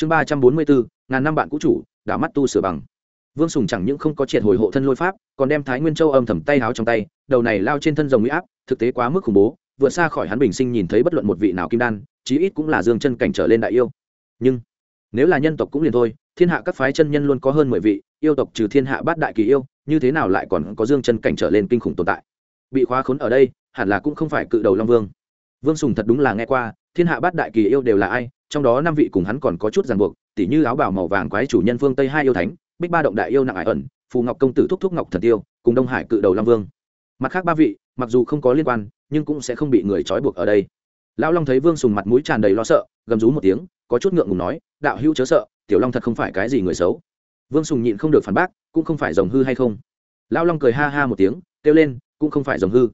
chương ba trăm bốn mươi bốn, ngàn năm bạn cũ chủ đã mắt tu sửa bằng. Vương sùng chẳng những không có triệt hồi hộ thân lôi pháp, còn đem thái nguyên châu âm thầm tay háo trong tay, đầu này lao trên thân rồng huy áp, thực tế quá mức khủng bố, vượt xa khỏi hắn bình sinh nhìn thấy bất luận một vị nào kim đan, chí ít cũng là dương chân cảnh trở lên đại yêu. Nhưng, nếu là nhân tộc cũng liền thôi, thiên hạ các phái chân nhân luôn có hơn mười vị, yêu tộc trừ thiên hạ bát đại kỳ yêu, như thế nào lại còn có dương chân cảnh trở lên kinh khủng tồn tại? Bị khóa khốn ở đây, hẳn là cũng không phải cự đầu long vương. Vương sùng thật đúng là nghe qua, thiên hạ bát đại kỳ yêu đều là ai trong đó năm vị cùng hắn còn có chút ràng buộc, tỉ như áo bào màu vàng quái chủ nhân phương tây hai yêu thánh, bích ba động đại yêu nặng ải ẩn, phù ngọc công tử thúc thúc ngọc thần tiêu, cùng đông hải cự đầu long vương. Mặt khác ba vị, mặc dù không có liên quan, nhưng cũng sẽ không bị người trói buộc ở đây. Lão long thấy vương sùng mặt mũi tràn đầy lo sợ, gầm rú một tiếng, có chút ngượng ngùng nói, đạo hữu chớ sợ, tiểu long thật không phải cái gì người xấu. Vương sùng nhịn không được phản bác, cũng không phải dòng hư hay không? Lão long cười ha ha một tiếng, kêu lên, cũng không phải dòng hư.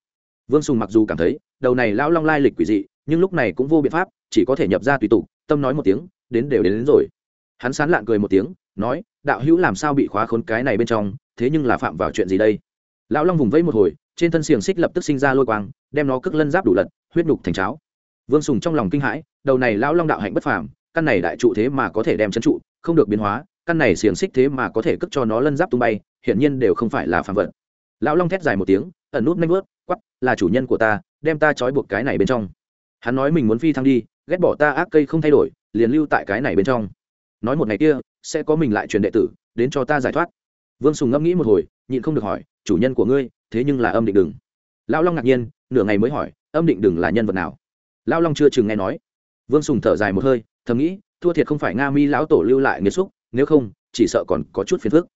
Vương sùng mặc dù cảm thấy, đầu này lão long lai lịch quỷ dị, nhưng lúc này cũng vô biện pháp, chỉ có thể nhập ra tùy tục tâm nói một tiếng đến đều đến, đến rồi. Hắn sán lạn cười một tiếng nói đạo hữu làm sao bị khóa khốn cái này bên trong thế nhưng là phạm vào chuyện gì đây? Lão long vùng vẫy một hồi trên thân xiềng xích lập tức sinh ra lôi quang đem nó cước lân giáp đủ lật huyết nhục thành cháo. Vương sùng trong lòng kinh hãi đầu này lão long đạo hạnh bất phàm căn này đại trụ thế mà có thể đem chấn trụ không được biến hóa căn này xiềng xích thế mà có thể cất cho nó lân giáp tung bay hiển nhiên đều không phải là phàm vật. Lão long thét dài một tiếng ẩn nút nanh vớt quắp là chủ nhân của ta đem ta trói buộc cái này bên trong. Hắn nói mình muốn phi thăng đi ghét bỏ ta ác cây không thay đổi, liền lưu tại cái này bên trong. Nói một ngày kia, sẽ có mình lại truyền đệ tử, đến cho ta giải thoát. Vương sùng ngẫm nghĩ một hồi, nhịn không được hỏi, chủ nhân của ngươi, thế nhưng là âm định đừng. Lão long ngạc nhiên, nửa ngày mới hỏi, âm định đừng là nhân vật nào? Lão long chưa chừng nghe nói. Vương sùng thở dài một hơi, thầm nghĩ, thua thiệt không phải nga mi lão tổ lưu lại nghiêm xúc, nếu không, chỉ sợ còn có chút phiền phức.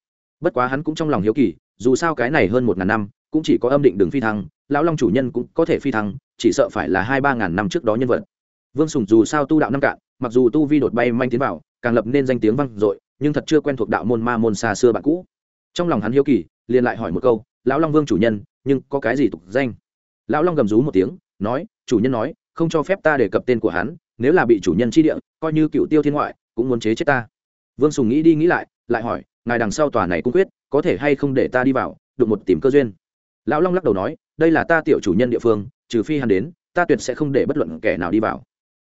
Bất quá hắn cũng trong lòng hiếu kỳ, dù sao cái này hơn một ngàn năm, cũng chỉ có âm định đường phi thăng, lão long chủ nhân cũng có thể phi thăng, chỉ sợ phải là hai ba ngàn năm trước đó nhân vật vương sùng dù sao tu đạo năm cạn, mặc dù tu vi đột bay manh tiến vào, càng lập nên danh tiếng vang dội, nhưng thật chưa quen thuộc đạo môn ma môn xa xưa bạn cũ. Trong lòng hắn hiếu kỳ, liền lại hỏi một câu, lão long vương chủ nhân, nhưng có cái gì tục danh? Lão long gầm rú một tiếng, nói, chủ nhân nói, không cho phép ta đề cập tên của hắn, nếu là bị chủ nhân chi địa, coi như cựu tiêu thiên ngoại, cũng muốn chế chết ta. Vương sùng nghĩ đi nghĩ lại lại hỏi, ngài đằng sau tòa này cũng quyết, có thể hay không để ta đi vào, đụng một tìm cơ duyên? Lão long lắc đầu nói, đây là ta tiểu chủ nhân địa phương, trừ phi hắn đến, ta tuyệt sẽ không để bất luận kẻ nào đi vào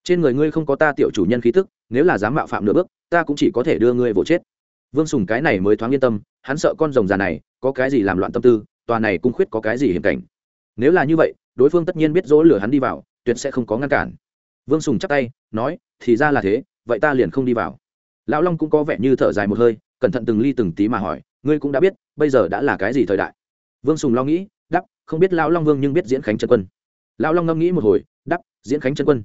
trên người ngươi không có ta tiểu chủ nhân khí tức, nếu là dám mạo phạm nửa bước, ta cũng chỉ có thể đưa ngươi vỗ chết. Vương sùng cái này mới thoáng yên tâm, hắn sợ con rồng già này, có cái gì làm loạn tâm tư, tòa này cung khuyết có cái gì hiểm cảnh. Nếu là như vậy, đối phương tất nhiên biết dỗ lửa hắn đi vào, tuyệt sẽ không có ngăn cản. Vương sùng chắc tay, nói, thì ra là thế, vậy ta liền không đi vào. Lão long cũng có vẻ như thở dài một hơi, cẩn thận từng ly từng tí mà hỏi, ngươi cũng đã biết, bây giờ đã là cái gì thời đại? Vương sùng lo nghĩ đắp không biết lão long vương nhưng biết diễn khánh chân quân. Lão long ngẫm nghĩ một hồi đắp diễn khánh chân quân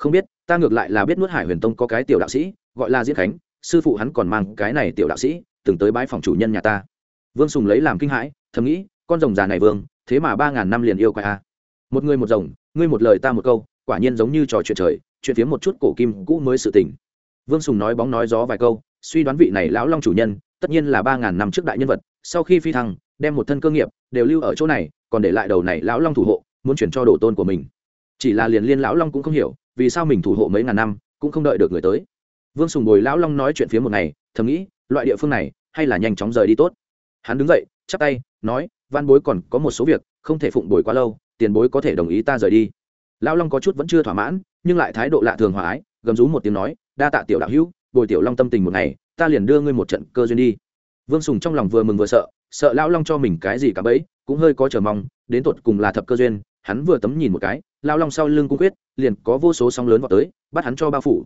không biết, ta ngược lại là biết nuốt hải huyền tông có cái tiểu đạo sĩ, gọi là diễn khánh, sư phụ hắn còn mang cái này tiểu đạo sĩ, từng tới bãi phòng chủ nhân nhà ta. Vương sùng lấy làm kinh hãi, thầm nghĩ, con rồng già này vương, thế mà ba ngàn năm liền yêu quái a một người một rồng, ngươi một lời ta một câu, quả nhiên giống như trò chuyện trời, chuyện phiếm một chút cổ kim cũ mới sự tình. Vương sùng nói bóng nói gió vài câu, suy đoán vị này lão long chủ nhân, tất nhiên là ba ngàn năm trước đại nhân vật, sau khi phi thăng, đem một thân cơ nghiệp, đều lưu ở chỗ này, còn để lại đầu này lão long thủ hộ, muốn chuyển cho đồ tôn của mình. Chỉ là liền liên lão long cũng không hiểu vì sao mình thủ hộ mấy ngàn năm, cũng không đợi được người tới. Vương sùng bồi lão long nói chuyện phía một ngày, thầm nghĩ, loại địa phương này, hay là nhanh chóng rời đi tốt. Hắn đứng dậy, chắp tay, nói, văn bối còn có một số việc, không thể phụng bồi quá lâu, tiền bối có thể đồng ý ta rời đi. Lão long có chút vẫn chưa thỏa mãn, nhưng lại thái độ lạ thường hòa ái, gầm rú một tiếng nói, đa tạ tiểu đạo hữu, bồi tiểu long tâm tình một ngày, ta liền đưa ngươi một trận cơ duyên đi. Vương sùng trong lòng vừa mừng vừa sợ sợ lão long cho mình cái gì cả bấy cũng hơi có chờ mong, đến tột cùng là thập cơ duyên hắn vừa tấm nhìn một cái, lao long sau lưng cung quyết, liền có vô số sóng lớn vào tới, bắt hắn cho bao phủ.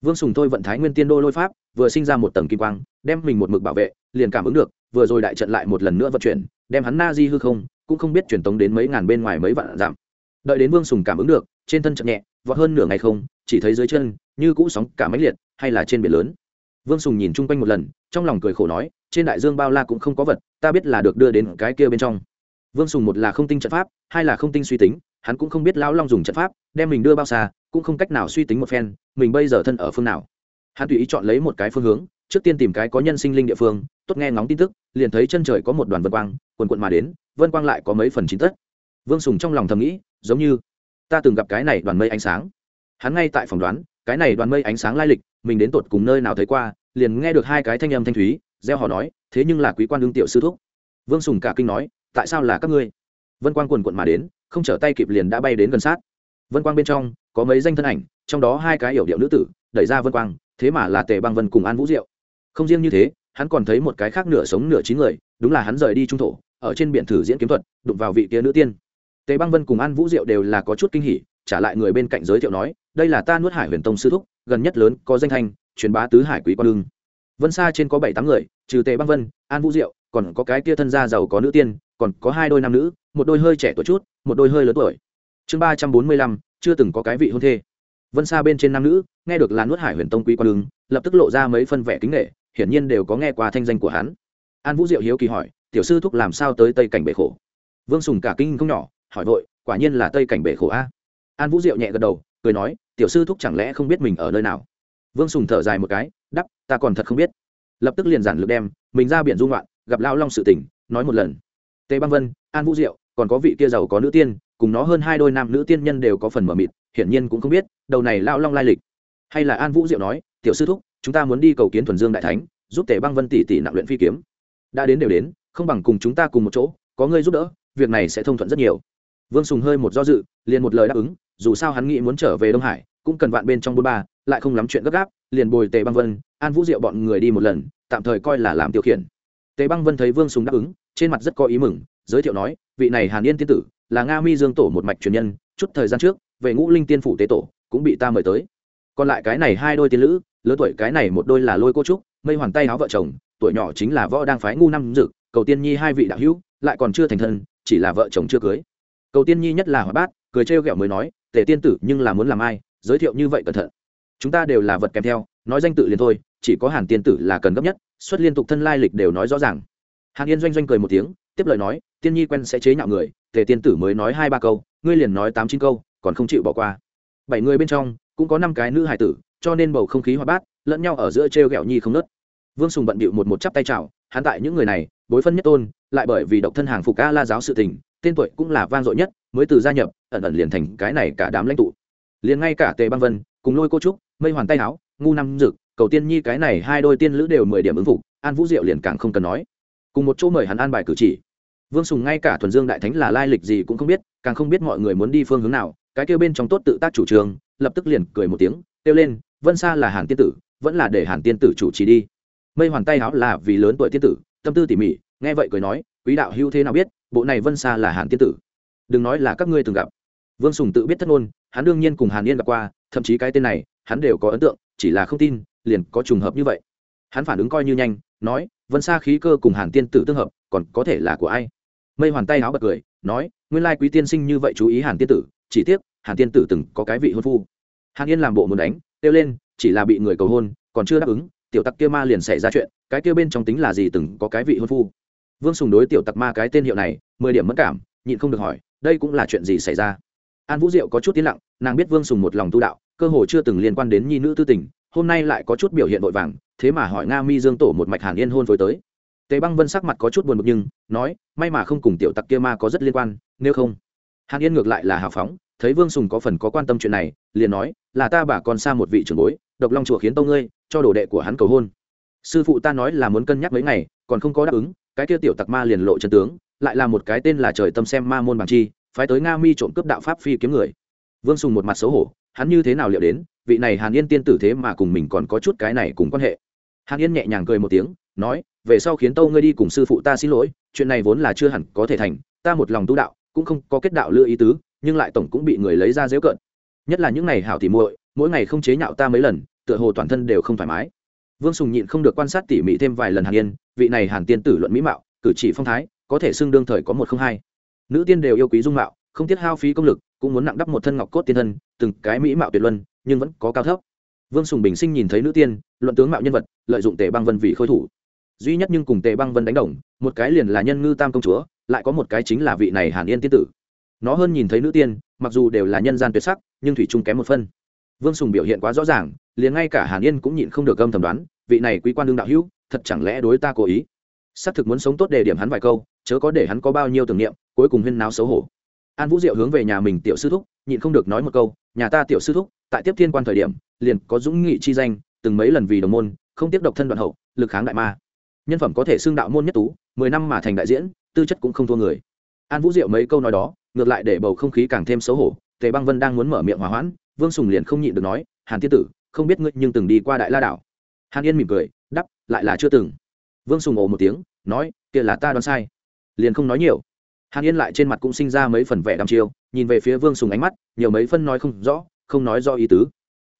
Vương sùng thôi vận thái nguyên tiên đô lôi pháp, vừa sinh ra một tầng kim quang, đem mình một mực bảo vệ, liền cảm ứng được, vừa rồi đại trận lại một lần nữa vận chuyển, đem hắn na di hư không, cũng không biết truyền tống đến mấy ngàn bên ngoài mấy vạn giảm đợi đến vương sùng cảm ứng được, trên thân chậm nhẹ, vọt hơn nửa ngày không, chỉ thấy dưới chân, như cũ sóng cả máy liệt, hay là trên biển lớn. Vương sùng nhìn chung quanh một lần, trong lòng cười khổ nói, trên đại dương bao la cũng không có vật, ta biết là được đưa đến cái kia bên trong vương sùng một là không tinh trận pháp, hai là không tinh suy tính, hắn cũng không biết lão long dùng trận pháp, đem mình đưa bao xa, cũng không cách nào suy tính một phen, mình bây giờ thân ở phương nào. Hắn tùy ý chọn lấy một cái phương hướng, trước tiên tìm cái có nhân sinh linh địa phương, tốt nghe ngóng tin tức, liền thấy chân trời có một đoàn vân quang, quần quận mà đến, vân quang lại có mấy phần chín tất. Vương sùng trong lòng thầm nghĩ, giống như, ta từng gặp cái này đoàn mây ánh sáng. Hắn ngay tại phòng đoán, cái này đoàn mây ánh sáng lai lịch, mình đến tột cùng nơi nào thấy qua, liền nghe được hai cái thanh âm thanh thúy gieo họ nói, thế nhưng là quý quan đương tiểu sư thúc. Vương sùng cả kinh nói tại sao là các ngươi? Vân quang quần quận mà đến, không trở tay kịp liền đã bay đến gần sát. Vân quang bên trong, có mấy danh thân ảnh, trong đó hai cái yểu điệu nữ tử, đẩy ra vân quang, thế mà là tề băng vân cùng an vũ diệu. Không riêng như thế, hắn còn thấy một cái khác nửa sống nửa chín người, đúng là hắn rời đi trung thổ, ở trên biển thử diễn kiếm thuật, đụng vào vị kia nữ tiên. Tề băng vân cùng an vũ diệu đều là có chút kinh hỉ, trả lại người bên cạnh giới thiệu nói, đây là ta nuốt hải huyền tông sư thúc, gần nhất lớn, có danh thanh, truyền bá tứ hải quý quan lương vân xa trên có bảy tám người, trừ tề băng vân, an vũ diệu, còn có cái kia thân gia giàu có nữ tiên còn có hai đôi nam nữ, một đôi hơi trẻ tuổi chút, một đôi hơi lớn tuổi. Chương ba trăm bốn mươi lăm, chưa từng có cái vị hôn thê. Vân xa bên trên nam nữ, nghe được là nuốt hải huyền tông quý quan lương lập tức lộ ra mấy phân vẻ kính nghệ hiển nhiên đều có nghe qua thanh danh của hắn. An vũ diệu hiếu kỳ hỏi, tiểu sư thúc làm sao tới tây cảnh bể khổ? Vương sùng cả kinh không nhỏ, hỏi vội, quả nhiên là tây cảnh bể khổ a? An vũ diệu nhẹ gật đầu, cười nói, tiểu sư thúc chẳng lẽ không biết mình ở nơi nào? Vương sùng thở dài một cái, đắp, ta còn thật không biết. Lập tức liền giản lược đem, mình ra biển dung loạn gặp lao long sự tỉnh nói một lần tề băng vân, an vũ diệu, còn có vị kia giàu có nữ tiên, cùng nó hơn hai đôi nam nữ tiên nhân đều có phần mờ mịt, hiển nhiên cũng không biết, đầu này lao long lai lịch. Hay là an vũ diệu nói, tiểu sư thúc, chúng ta muốn đi cầu kiến thuần dương đại thánh, giúp tề băng vân tỷ tỷ nặng luyện phi kiếm. Đã đến đều đến, không bằng cùng chúng ta cùng một chỗ, có ngươi giúp đỡ, việc này sẽ thông thuận rất nhiều. Vương sùng hơi một do dự, liền một lời đáp ứng, dù sao hắn nghĩ muốn trở về đông hải, cũng cần vạn bên trong bốn ba, lại không lắm chuyện gấp gáp, liền bồi tề băng vân, an vũ diệu bọn người đi một lần, tạm thời coi là làm tiêu khiển. Tề băng vân thấy vương sùng đáp ứng trên mặt rất có ý mừng, giới thiệu nói, vị này hàn yên tiên tử, là nga mi dương tổ một mạch truyền nhân, chút thời gian trước, về ngũ linh tiên phủ tế tổ, cũng bị ta mời tới. Còn lại cái này hai đôi tiên lữ, lớn tuổi cái này một đôi là lôi cô trúc, mây hoàn tay áo vợ chồng, tuổi nhỏ chính là võ đang phái ngu năm dực cầu tiên nhi hai vị đạo hữu, lại còn chưa thành thân, chỉ là vợ chồng chưa cưới. Cầu tiên nhi nhất là Hoa bát, cười trêu ghẹo mới nói, tề tiên tử, nhưng là muốn làm ai? Giới thiệu như vậy cẩn thận. Chúng ta đều là vật kèm theo, nói danh tự liền thôi, chỉ có hàn tiên tử là cần gấp nhất, xuất liên tục thân lai lịch đều nói rõ ràng hàn yên doanh doanh cười một tiếng, tiếp lời nói, tiên nhi quen sẽ chế nhạo người, tề tiên tử mới nói hai ba câu, ngươi liền nói tám chín câu, còn không chịu bỏ qua. Bảy người bên trong, cũng có năm cái nữ hải tử, cho nên bầu không khí hoa bát, lẫn nhau ở giữa t r e o g ẹ o nhi không nớt. Vương sùng bận bịu một một chắp tay chào, hắn tại những người này, bối phân nhất tôn, lại bởi vì độc thân hàng phục ca la giáo sự tình, tên tuổi cũng là vang dội nhất, mới từ gia nhập, ẩn ẩn liền thành cái này cả đám lãnh tụ. Liền ngay cả tề băng vân, cùng lôi cô trúc, mây hoàn tay áo ngu năm dực, cầu tiên nhi cái này hai đôi tiên lữ đều mười điểm ứng phục, an vũ diệu liền càng không cần nói cùng một chỗ mời hắn an bài cử chỉ. Vương sùng ngay cả thuần dương đại thánh là lai lịch gì cũng không biết, càng không biết mọi người muốn đi phương hướng nào, cái kêu bên trong tốt tự tác chủ trường lập tức liền cười một tiếng, kêu lên, vân xa là hàn tiên tử, vẫn là để hàn tiên tử chủ trì đi. Mây hoàn tay háo là vì lớn tuổi tiên tử, tâm tư tỉ mỉ, nghe vậy cười nói, quý đạo hưu thế nào biết, bộ này vân xa là hàn tiên tử? Đừng nói là các ngươi từng gặp. Vương sùng tự biết thất ngôn, hắn đương nhiên cùng hàn yên gặp qua, thậm chí cái tên này, hắn đều có ấn tượng, chỉ là không tin, liền có trùng hợp như vậy. Hắn phản ứng coi như nhanh, nói vân xa khí cơ cùng hàn tiên tử tương hợp, còn có thể là của ai? Mây hoàn tay áo bật cười, nói, nguyên lai quý tiên sinh như vậy chú ý hàn tiên tử, chỉ tiếc, hàn tiên tử từng có cái vị hôn phu. Hàn yên làm bộ muốn đánh, kêu lên, chỉ là bị người cầu hôn, còn chưa đáp ứng, tiểu tặc kia ma liền xảy ra chuyện, cái kia bên trong tính là gì từng có cái vị hôn phu? Vương sùng đối tiểu tặc ma cái tên hiệu này, mười điểm mất cảm, nhịn không được hỏi, đây cũng là chuyện gì xảy ra? An vũ diệu có chút tiến lặng, nàng biết vương sùng một lòng tu đạo, cơ hồ chưa từng liên quan đến nhi nữ tư tình hôm nay lại có chút biểu hiện vội vàng, thế mà hỏi nga mi dương tổ một mạch hàn yên hôn phối tới. Tề băng vân sắc mặt có chút buồn bực nhưng, nói, may mà không cùng tiểu tặc kia ma có rất liên quan, nếu không hàn yên ngược lại là hào phóng, thấy vương sùng có phần có quan tâm chuyện này, liền nói, là ta bà con xa một vị trưởng bối, độc long chùa khiến tâu ngươi, cho đồ đệ của hắn cầu hôn. Sư phụ ta nói là muốn cân nhắc mấy ngày, còn không có đáp ứng, cái kia tiểu tặc ma liền lộ chân tướng, lại là một cái tên là trời tâm xem ma môn bằng chi, phái tới nga mi trộm cướp đạo pháp phi kiếm người. Vương sùng một mặt xấu hổ, hắn như thế nào liệu đến vị này hàn yên tiên tử thế mà cùng mình còn có chút cái này cùng quan hệ. Hàn yên nhẹ nhàng cười một tiếng, nói, về sau khiến tâu ngươi đi cùng sư phụ ta xin lỗi, chuyện này vốn là chưa hẳn có thể thành, ta một lòng tu đạo, cũng không có kết đạo lựa ý tứ, nhưng lại tổng cũng bị người lấy ra dễu cợt. Nhất là những ngày hảo thì muội, mỗi ngày không chế nhạo ta mấy lần, tựa hồ toàn thân đều không thoải mái. Vương sùng nhịn không được quan sát tỉ mỉ thêm vài lần hàn yên, vị này hàn tiên tử luận mỹ mạo, cử chỉ phong thái, có thể xưng đương thời có một không hai. Nữ tiên đều yêu quý dung mạo, không tiết hao phí công lực, cũng muốn nặng đắp một thân ngọc cốt tiên thân, từng cái mỹ mạo tuyệt luân nhưng vẫn có cao thấp. Vương sùng bình sinh nhìn thấy nữ tiên, luận tướng mạo nhân vật, lợi dụng tề băng vân vì khôi thủ. Duy nhất nhưng cùng tề băng vân đánh đồng, một cái liền là nhân ngư tam công chúa, lại có một cái chính là vị này hàn yên tiên tử. Nó hơn nhìn thấy nữ tiên, mặc dù đều là nhân gian tuyệt sắc, nhưng thủy trung kém một phân. Vương sùng biểu hiện quá rõ ràng, liền ngay cả hàn yên cũng nhịn không được gâm thầm đoán, vị này quý quan đương đạo hữu, thật chẳng lẽ đối ta cố ý? Xác thực muốn sống tốt để điểm hắn vài câu, chớ có để hắn có bao nhiêu tưởng niệm, cuối cùng huyên náo xấu hổ an vũ diệu hướng về nhà mình tiểu sư thúc, nhịn không được nói một câu, nhà ta tiểu sư thúc, tại tiếp thiên quan thời điểm, liền có dũng nghị chi danh, từng mấy lần vì đồng môn, không tiếp độc thân đoạn hậu, lực kháng đại ma. Nhân phẩm có thể xưng đạo môn nhất tú, mười năm mà thành đại diễn, tư chất cũng không thua người. An vũ diệu mấy câu nói đó, ngược lại để bầu không khí càng thêm xấu hổ, tề băng vân đang muốn mở miệng hòa hoãn, vương sùng liền không nhịn được nói, hàn tiên tử, không biết ngươi nhưng từng đi qua đại la đảo. Hàn yên mỉm cười đắp lại là chưa từng. Vương sùng ồ một tiếng, nói, kia là ta đoán sai. Liền không nói nhiều hàn yên lại trên mặt cũng sinh ra mấy phần vẻ đăm chiêu, nhìn về phía vương sùng ánh mắt, nhiều mấy phân nói không rõ, không nói do ý tứ.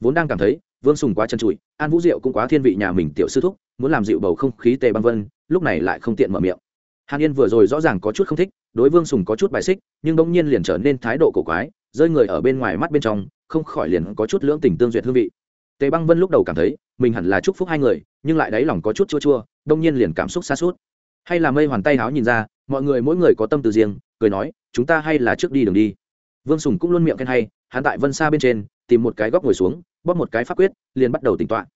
Vốn đang cảm thấy, vương sùng quá chân trụi, an vũ diệu cũng quá thiên vị nhà mình tiểu sư thúc, muốn làm dịu bầu không khí tề băng vân, lúc này lại không tiện mở miệng. Hàn yên vừa rồi rõ ràng có chút không thích, đối vương sùng có chút bài xích, nhưng bỗng nhiên liền trở nên thái độ cổ quái, rơi người ở bên ngoài mắt bên trong, không khỏi liền có chút lưỡng tình tương duyệt hương vị. Tề băng vân lúc đầu cảm thấy, mình hẳn là chúc phúc hai người, nhưng lại đáy lòng có chút chua chua đông nhiên liền cảm xúc xa suốt hay là mây hoàn tay háo nhìn ra, mọi người mỗi người có tâm từ riêng, cười nói, chúng ta hay là trước đi đường đi. Vương sùng cũng luôn miệng khen hay, hắn tại vân xa bên trên, tìm một cái góc ngồi xuống, bóp một cái pháp quyết, liền bắt đầu tỉnh tọa.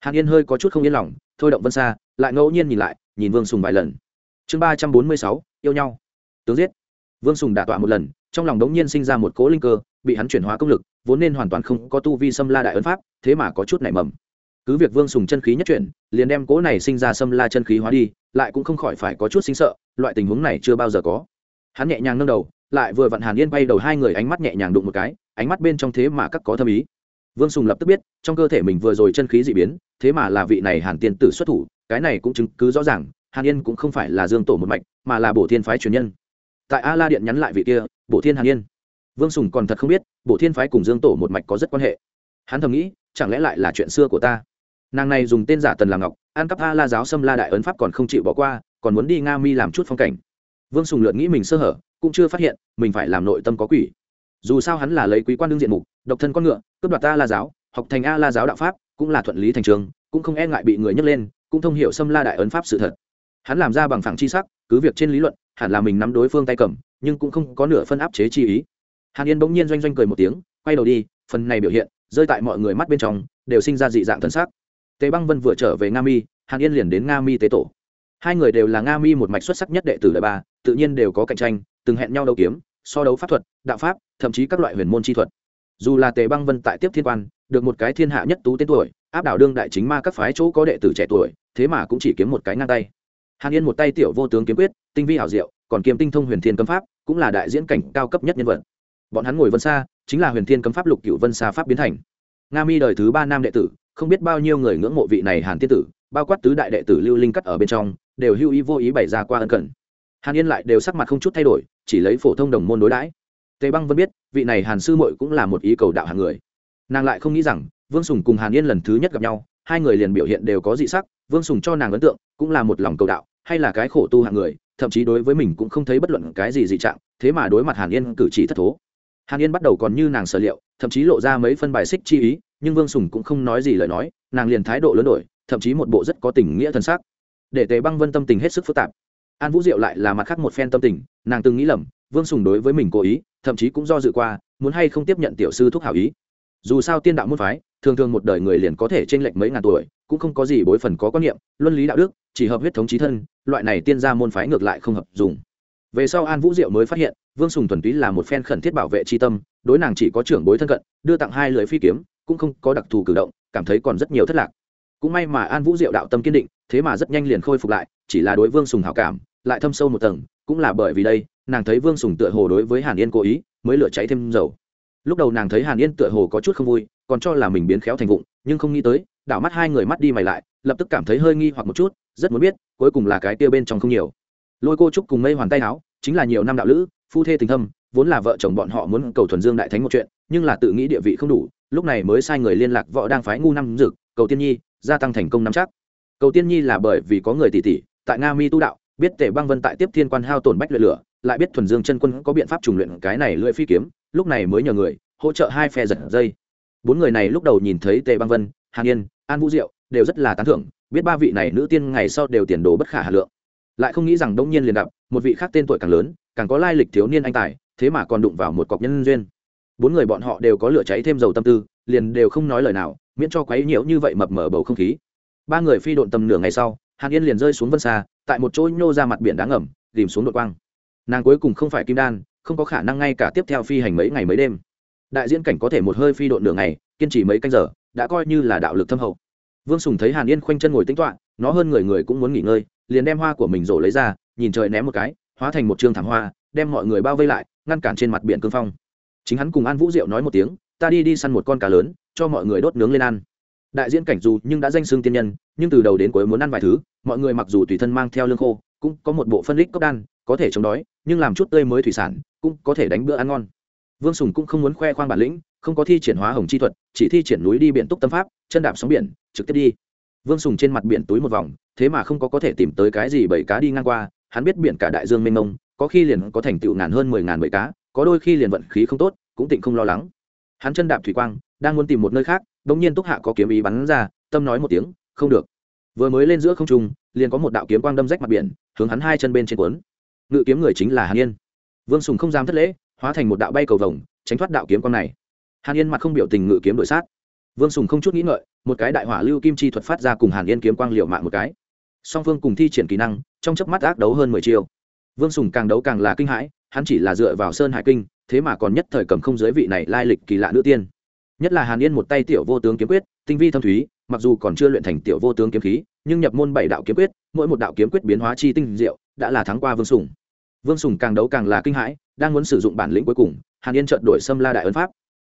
Hàn yên hơi có chút không yên lòng, thôi động vân xa lại ngẫu nhiên nhìn lại, nhìn vương sùng vài lần. Chương ba trăm bốn mươi sáu, yêu nhau. Tướng giết. Vương sùng đả tọa một lần, trong lòng đống nhiên sinh ra một cỗ linh cơ, bị hắn chuyển hóa công lực, vốn nên hoàn toàn không có tu vi xâm la đại ấn pháp, thế mà có chút nảy mầm cứ việc vương sùng chân khí nhất chuyển, liền đem cỗ này sinh ra xâm la chân khí hóa đi, lại cũng không khỏi phải có chút sinh sợ, loại tình huống này chưa bao giờ có. Hắn nhẹ nhàng nâng đầu, lại vừa vặn hàn yên bay đầu hai người ánh mắt nhẹ nhàng đụng một cái, ánh mắt bên trong thế mà các có thâm ý. Vương sùng lập tức biết, trong cơ thể mình vừa rồi chân khí d ị biến, thế mà là vị này hàn tiên tử xuất thủ, cái này cũng chứng cứ rõ ràng, hàn yên cũng không phải là dương tổ một mạch, mà là bổ thiên phái truyền nhân. Tại a la điện nhắn lại vị kia, bổ thiên hàn yên. Vương sùng còn thật không biết, bổ thiên phái cùng dương tổ một mạch có rất quan hệ. Hắn thầm nghĩ, chẳng lẽ lại là chuyện xưa của ta? Nàng này dùng tên giả tần là ngọc, an cắp a la giáo xâm la đại ấn pháp còn không chịu bỏ qua, còn muốn đi nga mi làm chút phong cảnh. Vương sùng lượn nghĩ mình sơ hở, cũng chưa phát hiện, mình phải làm nội tâm có quỷ. Dù sao hắn là lấy quý quan đương diện mục, độc thân con ngựa, cướp đoạt ta la giáo, học thành a la giáo đạo pháp, cũng là thuận lý thành trường, cũng không e ngại bị người nhấc lên, cũng thông hiểu xâm la đại ấn pháp sự thật. Hắn làm ra bằng phẳng chi sắc, cứ việc trên lý luận, hẳn là mình nắm đối phương tay cầm, nhưng cũng không có nửa phân áp chế chi ý. Hàn yên bỗng nhiên doanh doanh cười một tiếng, quay đầu đi, phần này biểu hiện, rơi tại mọi người mắt bên trong, đều sinh ra dị dạng thân xác tề băng vân vừa trở về nga mi, hàn yên liền đến nga mi tế tổ. Hai người đều là nga mi một mạch xuất sắc nhất đệ tử đời ba, tự nhiên đều có cạnh tranh, từng hẹn nhau đấu kiếm, so đấu pháp thuật, đạo pháp, thậm chí các loại huyền môn chi thuật. Dù là tề băng vân tại tiếp thiên quan, được một cái thiên hạ nhất tú tên tuổi, áp đảo đương đại chính ma các phái chỗ có đệ tử trẻ tuổi, thế mà cũng chỉ kiếm một cái ngang tay. Hàn yên một tay tiểu vô tướng kiếm quyết, tinh vi hảo diệu, còn kiếm tinh thông huyền thiên cấm pháp, cũng là đại diễn cảnh cao cấp nhất nhân vật. Bọn hắn ngồi vân xa, chính là huyền thiên cấm pháp lục cựu vân xa pháp biến thành. Nga mi đời thứ ba nam đệ tử không biết bao nhiêu người ngưỡng mộ vị này hàn tiên tử, bao quát tứ đại đệ tử lưu linh cắt ở bên trong, đều hưu ý vô ý bày ra qua ân cần. Hàn yên lại đều sắc mặt không chút thay đổi, chỉ lấy phổ thông đồng môn đối đãi. Tề băng vẫn biết, vị này hàn sư mội cũng là một ý cầu đạo hàng người. Nàng lại không nghĩ rằng, vương sùng cùng hàn yên lần thứ nhất gặp nhau, hai người liền biểu hiện đều có dị sắc, vương sùng cho nàng ấn tượng, cũng là một lòng cầu đạo, hay là cái khổ tu hạng người, thậm chí đối với mình cũng không thấy bất luận cái gì dị trạng, thế mà đối mặt hàn yên cử chỉ thất thố. Hàn yên bắt đầu còn như nàng sở liệu, thậm chí lộ ra mấy phân bài xích chi ý nhưng vương sùng cũng không nói gì lời nói, nàng liền thái độ lớn đổi, thậm chí một bộ rất có tình nghĩa thân xác. Để tề băng vân tâm tình hết sức phức tạp. An vũ diệu lại là mặt khác một phen tâm tình, nàng từng nghĩ lầm, vương sùng đối với mình cố ý, thậm chí cũng do dự qua, muốn hay không tiếp nhận tiểu sư thúc hảo ý. Dù sao tiên đạo môn phái, thường thường một đời người liền có thể t r ê n lệch mấy ngàn tuổi, cũng không có gì bối phần có quan niệm, luân lý đạo đức, chỉ hợp huyết thống trí thân, loại này tiên gia môn phái ngược lại không hợp dùng. Về sau an vũ diệu mới phát hiện, vương sùng thuần túy là một phen khẩn thiết bảo vệ tri tâm, đối nàng chỉ có trưởng bối thân cận, đưa tặng hai lưỡi phi kiếm cũng không có đặc thù cử động, cảm thấy còn rất nhiều thất lạc. Cũng may mà an vũ diệu đạo tâm kiên định, thế mà rất nhanh liền khôi phục lại, chỉ là đối vương sùng hảo cảm, lại thâm sâu một tầng, cũng là bởi vì đây, nàng thấy vương sùng tựa hồ đối với hàn yên cố ý, mới lửa cháy thêm dầu. Lúc đầu nàng thấy hàn yên tựa hồ có chút không vui, còn cho là mình biến khéo thành vụng, nhưng không nghĩ tới, đảo mắt hai người mắt đi mày lại, lập tức cảm thấy hơi nghi hoặc một chút, rất muốn biết, cuối cùng là cái kia bên trong không nhiều. Lôi cô trúc cùng mây hoàn tay áo, chính là nhiều năm đạo lữ, phu thê tình thâm vốn là vợ chồng bọn họ muốn cầu thuần dương đại thánh một chuyện, nhưng là tự nghĩ địa vị không đủ, lúc này mới sai người liên lạc vợ đang phái ngu năm dực, cầu tiên nhi, gia tăng thành công năm chắc. Cầu tiên nhi là bởi vì có người tỷ tỷ tại nga mi tu đạo, biết tề băng vân tại tiếp thiên quan hao tổn bách luyện lửa, lại biết thuần dương chân quân có biện pháp trùng luyện cái này lưỡi phi kiếm, lúc này mới nhờ người, hỗ trợ hai phe giật dây. Bốn người này lúc đầu nhìn thấy tề băng vân, hàn yên, an vũ diệu, đều rất là tán thưởng, biết ba vị này nữ tiên ngày sau đều tiền đồ bất khả hà lượng. Lại không nghĩ rằng đông nhiên liền đập một vị khác tên tuổi càng lớn, càng có lai lịch thiếu niên anh tài thế mà còn đụng vào một cọc nhân duyên. Bốn người bọn họ đều có lửa cháy thêm dầu tâm tư, liền đều không nói lời nào, miễn cho quấy nhiễu như vậy mập mở bầu không khí. Ba người phi độn tầm nửa ngày sau, hàn yên liền rơi xuống vân xa, tại một chỗ nhô ra mặt biển đá ngầm tìm xuống đội quang. Nàng cuối cùng không phải kim đan, không có khả năng ngay cả tiếp theo phi hành mấy ngày mấy đêm. Đại diễn cảnh có thể một hơi phi độn nửa ngày, kiên trì mấy canh giờ, đã coi như là đạo lực thâm hậu. Vương sùng thấy hàn yên khoanh chân ngồi tính toạ nó hơn người người cũng muốn nghỉ ngơi, liền đem hoa của mình rổ lấy ra, nhìn trời ném một cái, hóa thành một t thảm hoa đem mọi người bao vây lại, ngăn cản trên mặt biển cương phong. Chính hắn cùng an vũ diệu nói một tiếng, ta đi đi săn một con cá lớn, cho mọi người đốt nướng lên ăn. Đại diễn cảnh dù nhưng đã danh xương tiên nhân, nhưng từ đầu đến cuối muốn ăn vài thứ, mọi người mặc dù tùy thân mang theo lương khô, cũng có một bộ phân lích cốc đan, có thể chống đói, nhưng làm chút tươi mới thủy sản, cũng có thể đánh bữa ăn ngon. Vương sùng cũng không muốn khoe khoang bản lĩnh, không có thi triển hóa hồng chi thuật, chỉ thi triển núi đi biển túc tâm pháp, chân đạp sóng biển, trực tiếp đi. Vương sùng trên mặt biển túi một vòng, thế mà không có có thể tìm tới cái gì bảy cá đi ngang qua, hắn biết biển cả đại dương mênh mông có khi liền có thành tựu ngàn hơn mười ngàn bảy cá, có đôi khi liền vận khí không tốt, cũng tịnh không lo lắng. Hắn chân đạp thủy quang, đang muốn tìm một nơi khác đ ỗ n g nhiên túc hạ có kiếm ý bắn ra, tâm nói một tiếng, không được. Vừa mới lên giữa không trung, liền có một đạo kiếm quang đâm rách mặt biển, hướng hắn hai chân bên trên cuốn. Ngự kiếm người chính là hàn yên. Vương sùng không dám thất lễ, hóa thành một đạo bay cầu vồng, tránh thoát đạo kiếm quang này. Hàn yên mặt không biểu tình ngự kiếm đổi sát. Vương sùng không chút nghĩ ngợi, một cái đại hỏa lưu kim chi thuật phát ra cùng hàn yên kiếm quang liệu mạng một cái. Song phương cùng thi triển kỹ năng, trong chớp mắt ác đấu hơn mười chiều vương sùng càng đấu càng là kinh hãi, hắn chỉ là dựa vào sơn hải kinh, thế mà còn nhất thời cầm không giới vị này lai lịch kỳ lạ nữ tiên. Nhất là hàn yên một tay tiểu vô tướng kiếm quyết, tinh vi thâm thúy, mặc dù còn chưa luyện thành tiểu vô tướng kiếm khí, nhưng nhập môn bảy đạo kiếm quyết, mỗi một đạo kiếm quyết biến hóa chi tinh diệu, đã là thắng qua vương sùng. Vương sùng càng đấu càng là kinh hãi, đang muốn sử dụng bản lĩnh cuối cùng, hàn yên trợn đổi xâm la đại ấn pháp.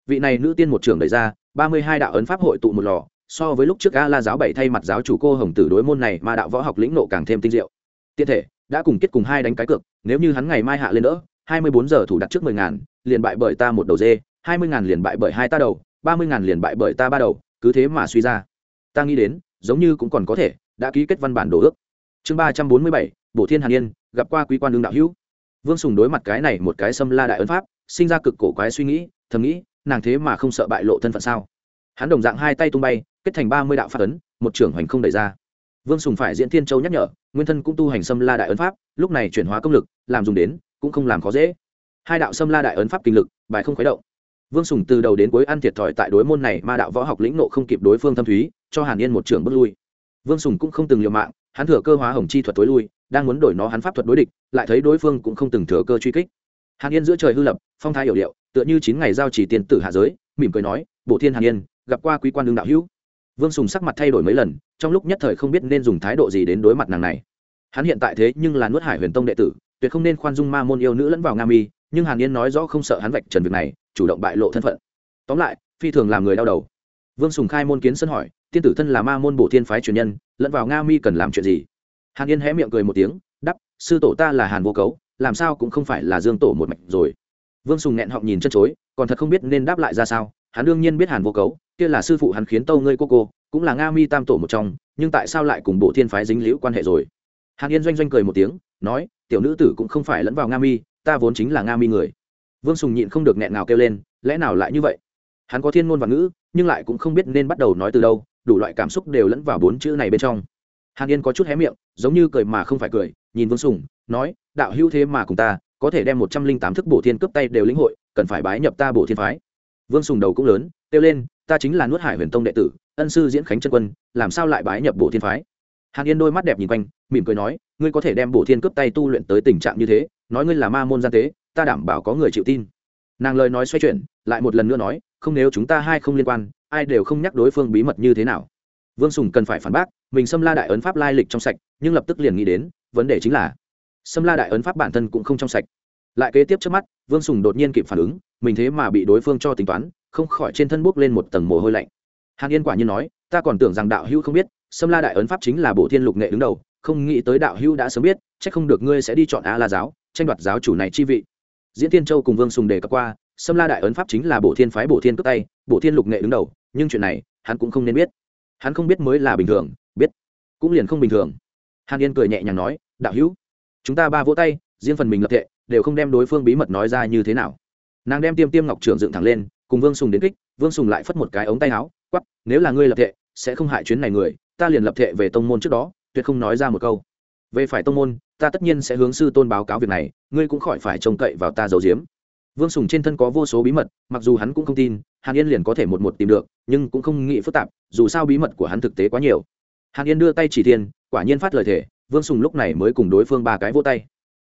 Vị này nữ tiên một trưởng đẩy ra, ba mươi hai đạo ấn pháp hội tụ một lò, so với lúc trước a la giáo bảy thay mặt giáo chủ cô hồng tử đối môn này mà đạo võ học lĩnh nộ càng thêm tinh diệu. Tiện thể đã cùng kết cùng hai đánh cái cược, nếu như hắn ngày mai hạ lên đỡ, hai mươi bốn giờ thủ đặt trước mười ngàn, liền bại bởi ta một đầu dê, hai mươi ngàn liền bại bởi hai ta đầu, ba mươi ngàn liền bại bởi ta ba đầu, cứ thế mà suy ra. Ta nghĩ đến, giống như cũng còn có thể, đã ký kết văn bản đồ ước. Chương ba trăm bốn mươi bảy, bổ thiên hàn yên, gặp qua quý quan đương đạo hữu. Vương sùng đối mặt cái này một cái xâm la đại ấn pháp, sinh ra cực cổ quái suy nghĩ, thầm nghĩ, nàng thế mà không sợ bại lộ thân phận sao? Hắn đồng dạng hai tay tung bay, kết thành ba mươi đạo phát ấn, một trưởng hoành không đẩy ra vương sùng phải diễn thiên châu nhắc nhở, nguyên thân cũng tu hành xâm la đại ấn pháp, lúc này chuyển hóa công lực, làm dùng đến, cũng không làm khó dễ. Hai đạo xâm la đại ấn pháp kinh lực, bài không khuấy động. Vương sùng từ đầu đến cuối ăn thiệt thòi tại đối môn này ma đạo võ học lĩnh nộ không kịp đối phương thâm thúy, cho hàn yên một trường bước lui. Vương sùng cũng không từng liều mạng, hắn thừa cơ hóa hồng chi thuật tối lui, đang muốn đổi nó hắn pháp thuật đối địch, lại thấy đối phương cũng không từng thừa cơ truy kích. Hàn yên giữa trời hư lập, phong thái hiểu điệu, tựa như chín ngày giao chỉ tiền tử hạ giới, mỉm cười nói bộ thiên hàn yên, gặp qua quý quan đương đạo hữu vương sùng sắc mặt thay đổi mấy lần, trong lúc nhất thời không biết nên dùng thái độ gì đến đối mặt nàng này. Hắn hiện tại thế nhưng là nuốt hải huyền tông đệ tử, tuyệt không nên khoan dung ma môn yêu nữ lẫn vào nga mi, nhưng hàn yên nói rõ không sợ hắn vạch trần việc này, chủ động bại lộ thân phận. Tóm lại, phi thường làm người đau đầu. Vương sùng khai môn kiến sân hỏi, tiên tử thân là ma môn bổ thiên phái truyền nhân, lẫn vào nga mi cần làm chuyện gì? Hàn yên hé miệng cười một tiếng đắp sư tổ ta là hàn vô cấu, làm sao cũng không phải là dương tổ một mạch rồi. Vương sùng nghẹn họng nhìn chân chối, còn thật không biết nên đáp lại ra sao, hắn đương nhiên biết hàn vô cấu kia là sư phụ hắn khiến tâu ngươi cô cô, cũng là nga mi tam tổ một trong, nhưng tại sao lại cùng bộ thiên phái dính liễu quan hệ rồi? Hàn yên doanh doanh cười một tiếng, nói, tiểu nữ tử cũng không phải lẫn vào nga mi, ta vốn chính là nga mi người. Vương sùng nhịn không được nghẹn nào kêu lên, lẽ nào lại như vậy? Hắn có thiên ngôn và ngữ, nhưng lại cũng không biết nên bắt đầu nói từ đâu, đủ loại cảm xúc đều lẫn vào bốn chữ này bên trong. Hàn yên có chút hé miệng, giống như cười mà không phải cười, nhìn vương sùng, nói, đạo hữu thế mà cùng ta, có thể đem một trăm linh tám thức bổ thiên cướp tay đều lĩnh hội, cần phải bái nhập ta bổ thiên phái. Vương sùng đầu cũng lớn, kêu lên ta chính là nuốt hải huyền tông đệ tử, ân sư diễn khánh chân quân, làm sao lại bái nhập bổ thiên phái? Hàn yên đôi mắt đẹp nhìn quanh, mỉm cười nói, ngươi có thể đem bổ thiên cướp tay tu luyện tới tình trạng như thế, nói ngươi là ma môn gian tế, ta đảm bảo có người chịu tin. Nàng lời nói xoay chuyển, lại một lần nữa nói, không nếu chúng ta hai không liên quan, ai đều không nhắc đối phương bí mật như thế nào. Vương sùng cần phải phản bác, mình xâm la đại ấn pháp lai lịch trong sạch, nhưng lập tức liền nghĩ đến, vấn đề chính là xâm la đại ấn pháp bản thân cũng không trong sạch. Lại kế tiếp trước mắt, vương sùng đột nhiên kịp phản ứng, mình thế mà bị đối phương cho tính toán không khỏi trên thân bốc lên một tầng mồ hôi lạnh. Hàn yên quả nhiên nói, ta còn tưởng rằng đạo hữu không biết xâm la đại ấn pháp chính là bộ thiên lục nghệ đứng đầu, không nghĩ tới đạo hữu đã sớm biết c h ắ c không được ngươi sẽ đi chọn a la giáo, tranh đoạt giáo chủ này chi vị. Diễn tiên châu cùng vương sùng đề cập qua xâm la đại ấn pháp chính là bộ thiên phái bộ thiên cướp tay bộ thiên lục nghệ đứng đầu, nhưng chuyện này, hắn cũng không nên biết. Hắn không biết mới là bình thường, biết, cũng liền không bình thường. Hàn yên cười nhẹ nhàng nói, đạo hữu, chúng ta ba vỗ tay, riêng phần mình lập thệ, đều không đem đối phương bí mật nói ra như thế nào. Nàng đem tiêm tiêm ngọc trưởng dựng thẳng lên cùng vương sùng đến kích, vương sùng lại phất một cái ống tay áo quắp nếu là ngươi lập thệ, sẽ không hại chuyến này người, ta liền lập thệ về tông môn trước đó, tuyệt không nói ra một câu. Về phải tông môn, ta tất nhiên sẽ hướng sư tôn báo cáo việc này, ngươi cũng khỏi phải trông cậy vào ta giấu giếm. Vương sùng trên thân có vô số bí mật, mặc dù hắn cũng không tin, hàn yên liền có thể một một tìm được, nhưng cũng không nghĩ phức tạp, dù sao bí mật của hắn thực tế quá nhiều. Hàn yên đưa tay chỉ thiên, quả nhiên phát lời thể vương sùng lúc này mới cùng đối phương ba cái vỗ tay.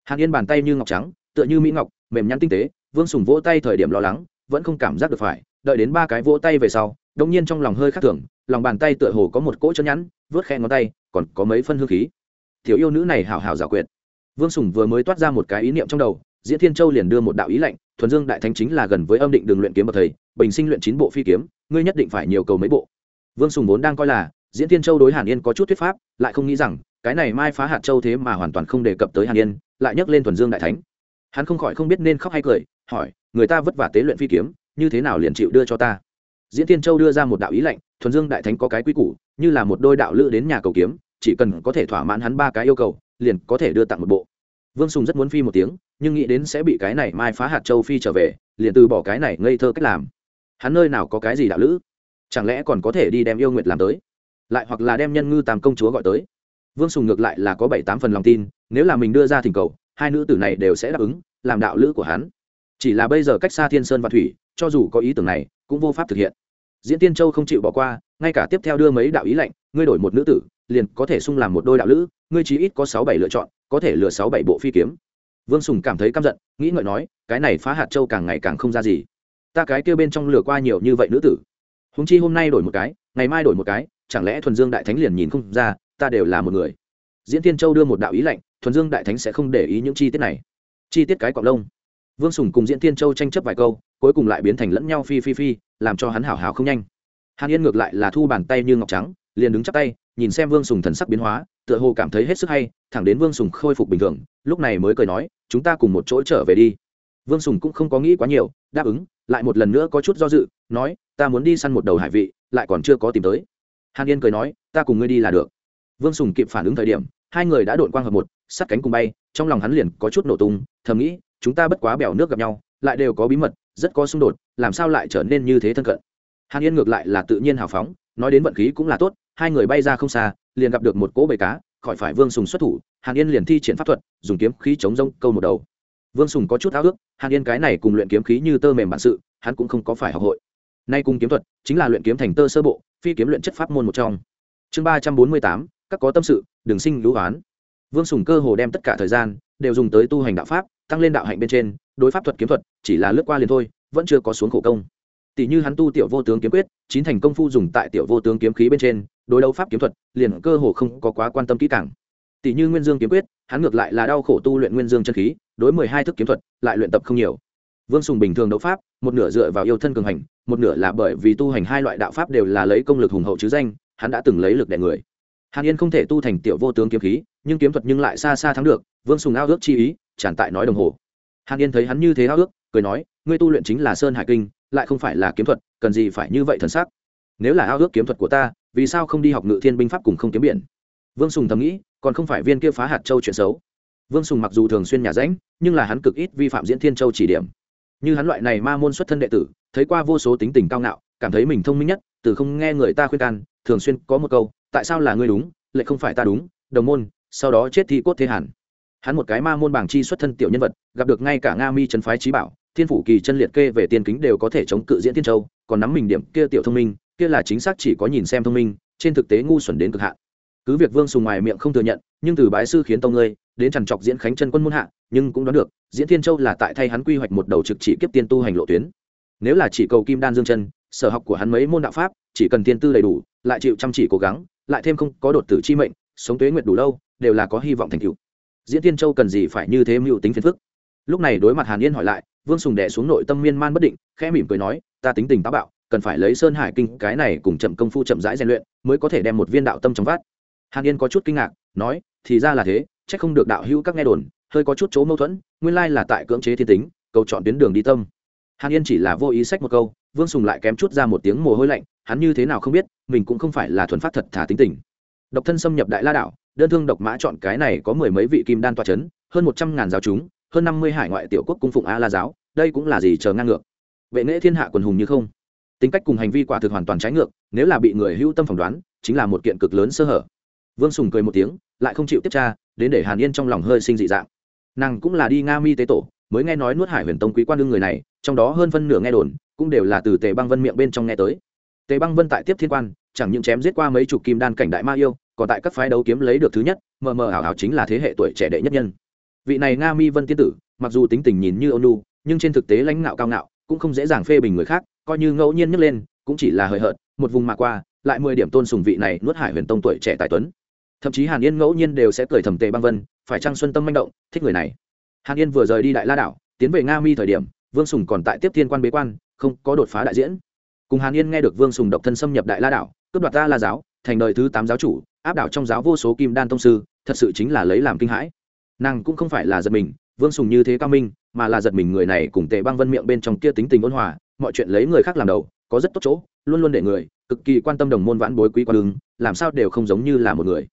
Hàn yên bàn tay như ngọc trắng, tựa như mỹ ngọc, mềm nhắn tinh tế, vương sùng vỗ tay thời điểm lo lắng vẫn không cảm giác được phải, đợi đến ba cái vỗ tay về sau đông nhiên trong lòng hơi khác thường, lòng bàn tay tựa hồ có một cỗ chân nhẵn, vớt khe ngón tay, còn có mấy phân hương khí. Thiếu yêu nữ này hào hào giả quyệt. Vương sùng vừa mới toát ra một cái ý niệm trong đầu, diễn thiên châu liền đưa một đạo ý lệnh thuần dương đại thánh chính là gần với âm định đường luyện kiếm bậc thầy, bình sinh luyện chín bộ phi kiếm, ngươi nhất định phải nhiều cầu mấy bộ. Vương sùng vốn đang coi là, diễn thiên châu đối hàn yên có chút thuyết pháp, lại không nghĩ rằng, cái này mai phá hạt châu thế mà hoàn toàn không đề cập tới hàn yên, lại nhắc lên thuần dương đại thánh. Hắn không khỏi không biết nên khóc hay cười, hỏi người ta vất vả tế luyện phi kiếm, như thế nào liền chịu đưa cho ta? Diễn tiên châu đưa ra một đạo ý lệnh, thuần dương đại thánh có cái quy củ, như là một đôi đạo lữ đến nhà cầu kiếm, chỉ cần có thể thỏa mãn hắn ba cái yêu cầu, liền có thể đưa tặng một bộ. Vương sùng rất muốn phi một tiếng, nhưng nghĩ đến sẽ bị cái này mai phá hạt châu phi trở về, liền từ bỏ cái này ngây thơ cách làm. Hắn nơi nào có cái gì đạo lữ? Chẳng lẽ còn có thể đi đem yêu nguyệt làm tới? Lại hoặc là đem nhân ngư tam công chúa gọi tới? Vương sùng ngược lại là có bảy tám phần lòng tin, nếu là mình đưa ra thỉnh cầu, hai nữ tử này đều sẽ đáp ứng, làm đạo lữ của hắn chỉ là bây giờ cách xa thiên sơn và thủy, cho dù có ý tưởng này, cũng vô pháp thực hiện. Diễn tiên châu không chịu bỏ qua, ngay cả tiếp theo đưa mấy đạo ý lệnh ngươi đổi một nữ tử, liền có thể sung làm một đôi đạo lữ, ngươi chí ít có sáu bảy lựa chọn, có thể lựa sáu bảy bộ phi kiếm. Vương sùng cảm thấy căm giận, nghĩ ngợi nói, cái này phá hạt châu càng ngày càng không ra gì. Ta cái kêu bên trong lửa qua nhiều như vậy nữ tử. Húng chi hôm nay đổi một cái, ngày mai đổi một cái, chẳng lẽ thuần dương đại thánh liền nhìn không ra, ta đều là một người. Diễn tiên châu đưa một đạo ý lệnh thuần dương đại thánh sẽ không để ý những chi tiết này. Chi tiết cái cọc lông vương sùng cùng diễn tiên châu tranh chấp vài câu, cuối cùng lại biến thành lẫn nhau phi phi phi, làm cho hắn hảo hảo không nhanh. Hàn yên ngược lại là thu bàn tay như ngọc trắng, liền đứng chắp tay, nhìn xem vương sùng thần sắc biến hóa, tựa hồ cảm thấy hết sức hay, thẳng đến vương sùng khôi phục bình thường, lúc này mới cười nói, chúng ta cùng một chỗ trở về đi. Vương sùng cũng không có nghĩ quá nhiều, đáp ứng, lại một lần nữa có chút do dự, nói, ta muốn đi săn một đầu hải vị, lại còn chưa có tìm tới. Hàn yên cười nói, ta cùng ngươi đi là được. Vương sùng kịp phản ứng thời điểm, hai người đã đội quang hợp một, sắt cánh cùng bay, trong lòng hắn liền có chút nổ tung, thầm nghĩ chúng ta bất quá bèo nước gặp nhau, lại đều có bí mật, rất có xung đột, làm sao lại trở nên như thế thân cận? Hàn yên ngược lại là tự nhiên hào phóng, nói đến vận khí cũng là tốt, hai người bay ra không xa, liền gặp được một cỗ bầy cá, khỏi phải vương sùng xuất thủ, hàn yên liền thi triển pháp thuật, dùng kiếm khí chống rông, câu một đầu. Vương sùng có chút ao ước hàn yên cái này cùng luyện kiếm khí như tơ mềm bản sự, hắn cũng không có phải học hội. Nay cùng kiếm thuật, chính là luyện kiếm thành tơ sơ bộ, phi kiếm luyện chất pháp môn một trong. Chương ba trăm bốn mươi tám, các có tâm sự, đừng sinh lũ oán. Vương sùng cơ hồ đem tất cả thời gian đều dùng tới tu hành đạo pháp tăng lên đạo hạnh bên trên, đối pháp thuật kiếm thuật, chỉ là lướt qua liền thôi, vẫn chưa có xuống khổ công. Tỷ như hắn tu tiểu vô tướng kiếm quyết, chín thành công phu dùng tại tiểu vô tướng kiếm khí bên trên, đối đấu pháp kiếm thuật, liền cơ hồ không có quá quan tâm kỹ càng. Tỷ như nguyên dương kiếm quyết, hắn ngược lại là đau khổ tu luyện nguyên dương chân khí, đối mười hai thức kiếm thuật, lại luyện tập không nhiều. Vương sùng bình thường đấu pháp, một nửa dựa vào yêu thân cường hành, một nửa là bởi vì tu hành hai loại đạo pháp đều là lấy công lực hùng hậu chứ danh, hắn đã từng lấy lực đẻ người. Hàn yên không thể tu thành tiểu vô tướng kiếm khí, nhưng kiếm thuật nhưng lại xa xa thắng được, vương sùng ao ước chi ý tràn tại nói đồng hồ. Hàn yên thấy hắn như thế ao ước, cười nói, ngươi tu luyện chính là sơn hải kinh, lại không phải là kiếm thuật, cần gì phải như vậy thần sắc? Nếu là ao ước kiếm thuật của ta, vì sao không đi học ngự thiên binh pháp cùng không kiếm biển? Vương sùng thầm nghĩ, còn không phải viên kia phá hạt châu chuyện xấu. Vương sùng mặc dù thường xuyên nhà ránh nhưng là hắn cực ít vi phạm diễn thiên châu chỉ điểm. Như hắn loại này ma môn xuất thân đệ tử, thấy qua vô số tính tình cao ngạo, cảm thấy mình thông minh nhất, từ không nghe người ta khuyên can, thường xuyên có một câu, tại sao là ngươi đúng, lại không phải ta đúng? Đồng môn, sau đó chết thi cốt thế hẳn hắn một cái ma môn bảng chi xuất thân tiểu nhân vật, gặp được ngay cả nga mi trấn phái trí bảo, thiên phủ kỳ chân liệt kê về tiên kính đều có thể chống cự diễn thiên châu, còn nắm mình điểm kia tiểu thông minh, kia là chính xác chỉ có nhìn xem thông minh, trên thực tế ngu xuẩn đến cực hạn. Cứ việc vương sùng ngoài miệng không thừa nhận, nhưng từ bái sư khiến tông ngươi, đến trằn trọc diễn khánh chân quân muôn hạ, nhưng cũng đoán được, diễn thiên châu là tại thay hắn quy hoạch một đầu trực chỉ kiếp tiên tu hành lộ tuyến. Nếu là chỉ cầu kim đan dương chân, sở học của hắn mấy môn đạo pháp, chỉ cần tiên tư đầy đủ, lại chịu chăm chỉ cố gắng, lại thêm không có đột tử chi mệnh, sống tuế nguyện đủ lâu, đều là có hy vọng thành cựu diễn tiên châu cần gì phải như thế mưu tính phiền phức? Lúc này đối mặt hàn yên hỏi lại, vương sùng đẻ xuống nội tâm miên man bất định, khẽ mỉm cười nói, ta tính tình táo bạo, cần phải lấy sơn hải kinh cái này cùng chậm công phu chậm rãi rèn luyện, mới có thể đem một viên đạo tâm trong vát hàn yên có chút kinh ngạc, nói, thì ra là thế c h ắ c không được đạo hữu các nghe đồn, hơi có chút chỗ mâu thuẫn, nguyên lai là tại cưỡng chế thiên tính, cầu chọn tuyến đường đi tâm. Hàn yên chỉ là vô ý sách một câu, vương sùng lại kém chút ra một tiếng mồ hôi lạnh, hắn như thế nào không biết, mình cũng không phải là thuần phát thật thả tính tình. Độc thân xâm nhập đại la đảo đơn thương độc mã chọn cái này có mười mấy vị kim đan toa c h ấ n hơn một trăm ngàn giáo chúng, hơn năm mươi hải ngoại tiểu quốc cung phụng a la giáo, đây cũng là gì chờ ngang ngược. Vệ nghệ thiên hạ quần hùng như không. Tính cách cùng hành vi quả thực hoàn toàn trái ngược, nếu là bị người hữu tâm phỏng đoán, chính là một kiện cực lớn sơ hở. Vương sùng cười một tiếng, lại không chịu tiếp tra, đến để hàn yên trong lòng hơi sinh dị dạng. Nàng cũng là đi nga mi tế tổ, mới nghe nói nuốt hải huyền tông quý quan đương người này, trong đó hơn phân nửa nghe đồn, cũng đều là từ tề băng vân miệng bên trong nghe tới. Tề băng vân tại tiếp thiên quan, chẳng những chém giết qua mấy chục kim đan cảnh đại ma yêu còn tại các phái đấu kiếm lấy được thứ nhất, mờ mờ ảo ảo chính là thế hệ tuổi trẻ đệ nhất nhân. Vị này nga mi vân tiên tử, mặc dù tính tình nhìn như ônu nhưng trên thực tế lãnh ngạo cao ngạo, cũng không dễ dàng phê bình người khác, coi như ngẫu nhiên nhấc lên, cũng chỉ là hời hợt, một vùng mà qua, lại mười điểm tôn sùng vị này nuốt hải huyền tông tuổi trẻ tài tuấn. Thậm chí hàn yên ngẫu nhiên đều sẽ cười thầm tề băng vân, phải trăng xuân tâm manh động, thích người này. Hàn yên vừa rời đi đại la đảo, tiến về nga mi thời điểm, vương sùng còn tại tiếp thiên quan bế quan, không có đột phá đại diễn. Cùng hàn yên nghe được vương sùng độc thân xâm nhập đại la đảo, cướp đoạt ta la giáo, thành đời thứ tám giáo chủ áp đảo trong giáo vô số kim đan tông sư, thật sự chính là lấy làm kinh hãi. Nàng cũng không phải là giật mình, vương sùng như thế cao minh, mà là giật mình người này cùng tề băng vân miệng bên trong kia tính tình ôn hòa, mọi chuyện lấy người khác làm đầu, có rất tốt chỗ, luôn luôn để người, cực kỳ quan tâm đồng môn vãn bối quý quan đường làm sao đều không giống như là một người.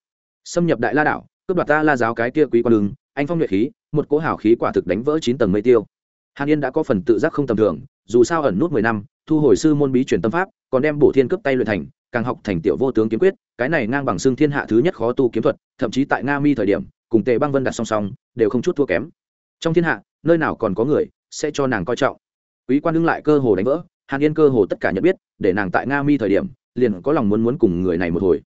Xâm nhập đại la đảo, cướp đoạt ta la giáo cái kia quý quan đường anh phong nhuệ khí, một cỗ hảo khí quả thực đánh vỡ chín tầng mây tiêu. Hàn yên đã có phần tự giác không tầm thường, dù sao ẩn nút mười năm, thu hồi sư môn bí truyền tâm pháp, còn đem bổ thiên cướp tay luyện thành càng học thành tiểu vô tướng kiếm quyết, cái này ngang bằng xương thiên hạ thứ nhất khó tu kiếm thuật, thậm chí tại nga mi thời điểm, cùng tề băng vân đặt song song, đều không chút thua kém. Trong thiên hạ, nơi nào còn có người sẽ cho nàng coi trọng. Quý quan đương lại cơ hồ đánh vỡ, hàn yên cơ hồ tất cả nhận biết, để nàng tại nga mi thời điểm, liền có lòng muốn muốn cùng người này một hồi.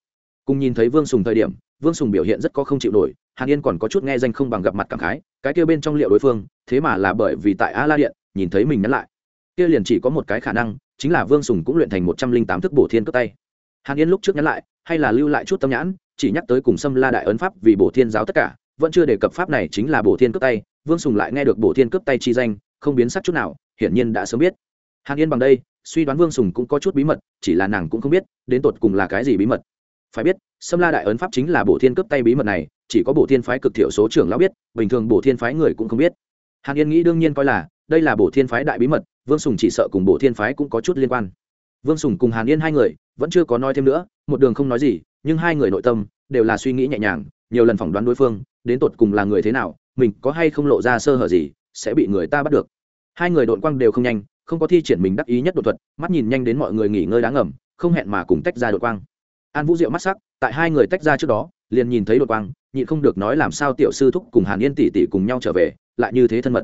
Cùng nhìn thấy vương sùng thời điểm, vương sùng biểu hiện rất có không chịu nổi, hàn yên còn có chút nghe danh không bằng gặp mặt cảm khái, cái kia bên trong liệu đối phương, thế mà là bởi vì tại a la điện, nhìn thấy mình nhắn lại. Kia liền chỉ có một cái khả năng, chính là vương sùng cũng luyện thành một trăm linh tám thức bổ thiên cướp tay hàn yên lúc trước nhắn lại, hay là lưu lại chút tâm nhãn, chỉ nhắc tới cùng xâm la đại ấn pháp vì bổ thiên giáo tất cả, vẫn chưa đề cập pháp này chính là bổ thiên cướp tay, vương sùng lại nghe được bổ thiên cướp tay chi danh, không biến sắc chút nào, hiển nhiên đã sớm biết. Hàn yên bằng đây, suy đoán vương sùng cũng có chút bí mật, chỉ là nàng cũng không biết, đến tột cùng là cái gì bí mật. Phải biết xâm la đại ấn pháp chính là bổ thiên cướp tay bí mật này, chỉ có bổ thiên phái cực thiểu số trưởng lão biết, bình thường bổ thiên phái người cũng không biết. Hàn yên nghĩ đương nhiên coi là, đây là bổ thiên phái đại bí mật, vương sùng chỉ sợ cùng bổ thiên phái cũng có chút liên quan vương sùng cùng hàn yên hai người, vẫn chưa có nói thêm nữa, một đường không nói gì, nhưng hai người nội tâm đều là suy nghĩ nhẹ nhàng, nhiều lần phỏng đoán đối phương, đến tột cùng là người thế nào, mình có hay không lộ ra sơ hở gì, sẽ bị người ta bắt được. Hai người đội quang đều không nhanh, không có thi triển mình đắc ý nhất đột thuật, mắt nhìn nhanh đến mọi người nghỉ ngơi đáng ngầm, không hẹn mà cùng tách ra đội quang. An vũ diệu mắt sắc, tại hai người tách ra trước đó, liền nhìn thấy đột quang, nhịn không được nói làm sao tiểu sư thúc cùng hàn yên tỷ tỷ cùng nhau trở về, lại như thế thân mật.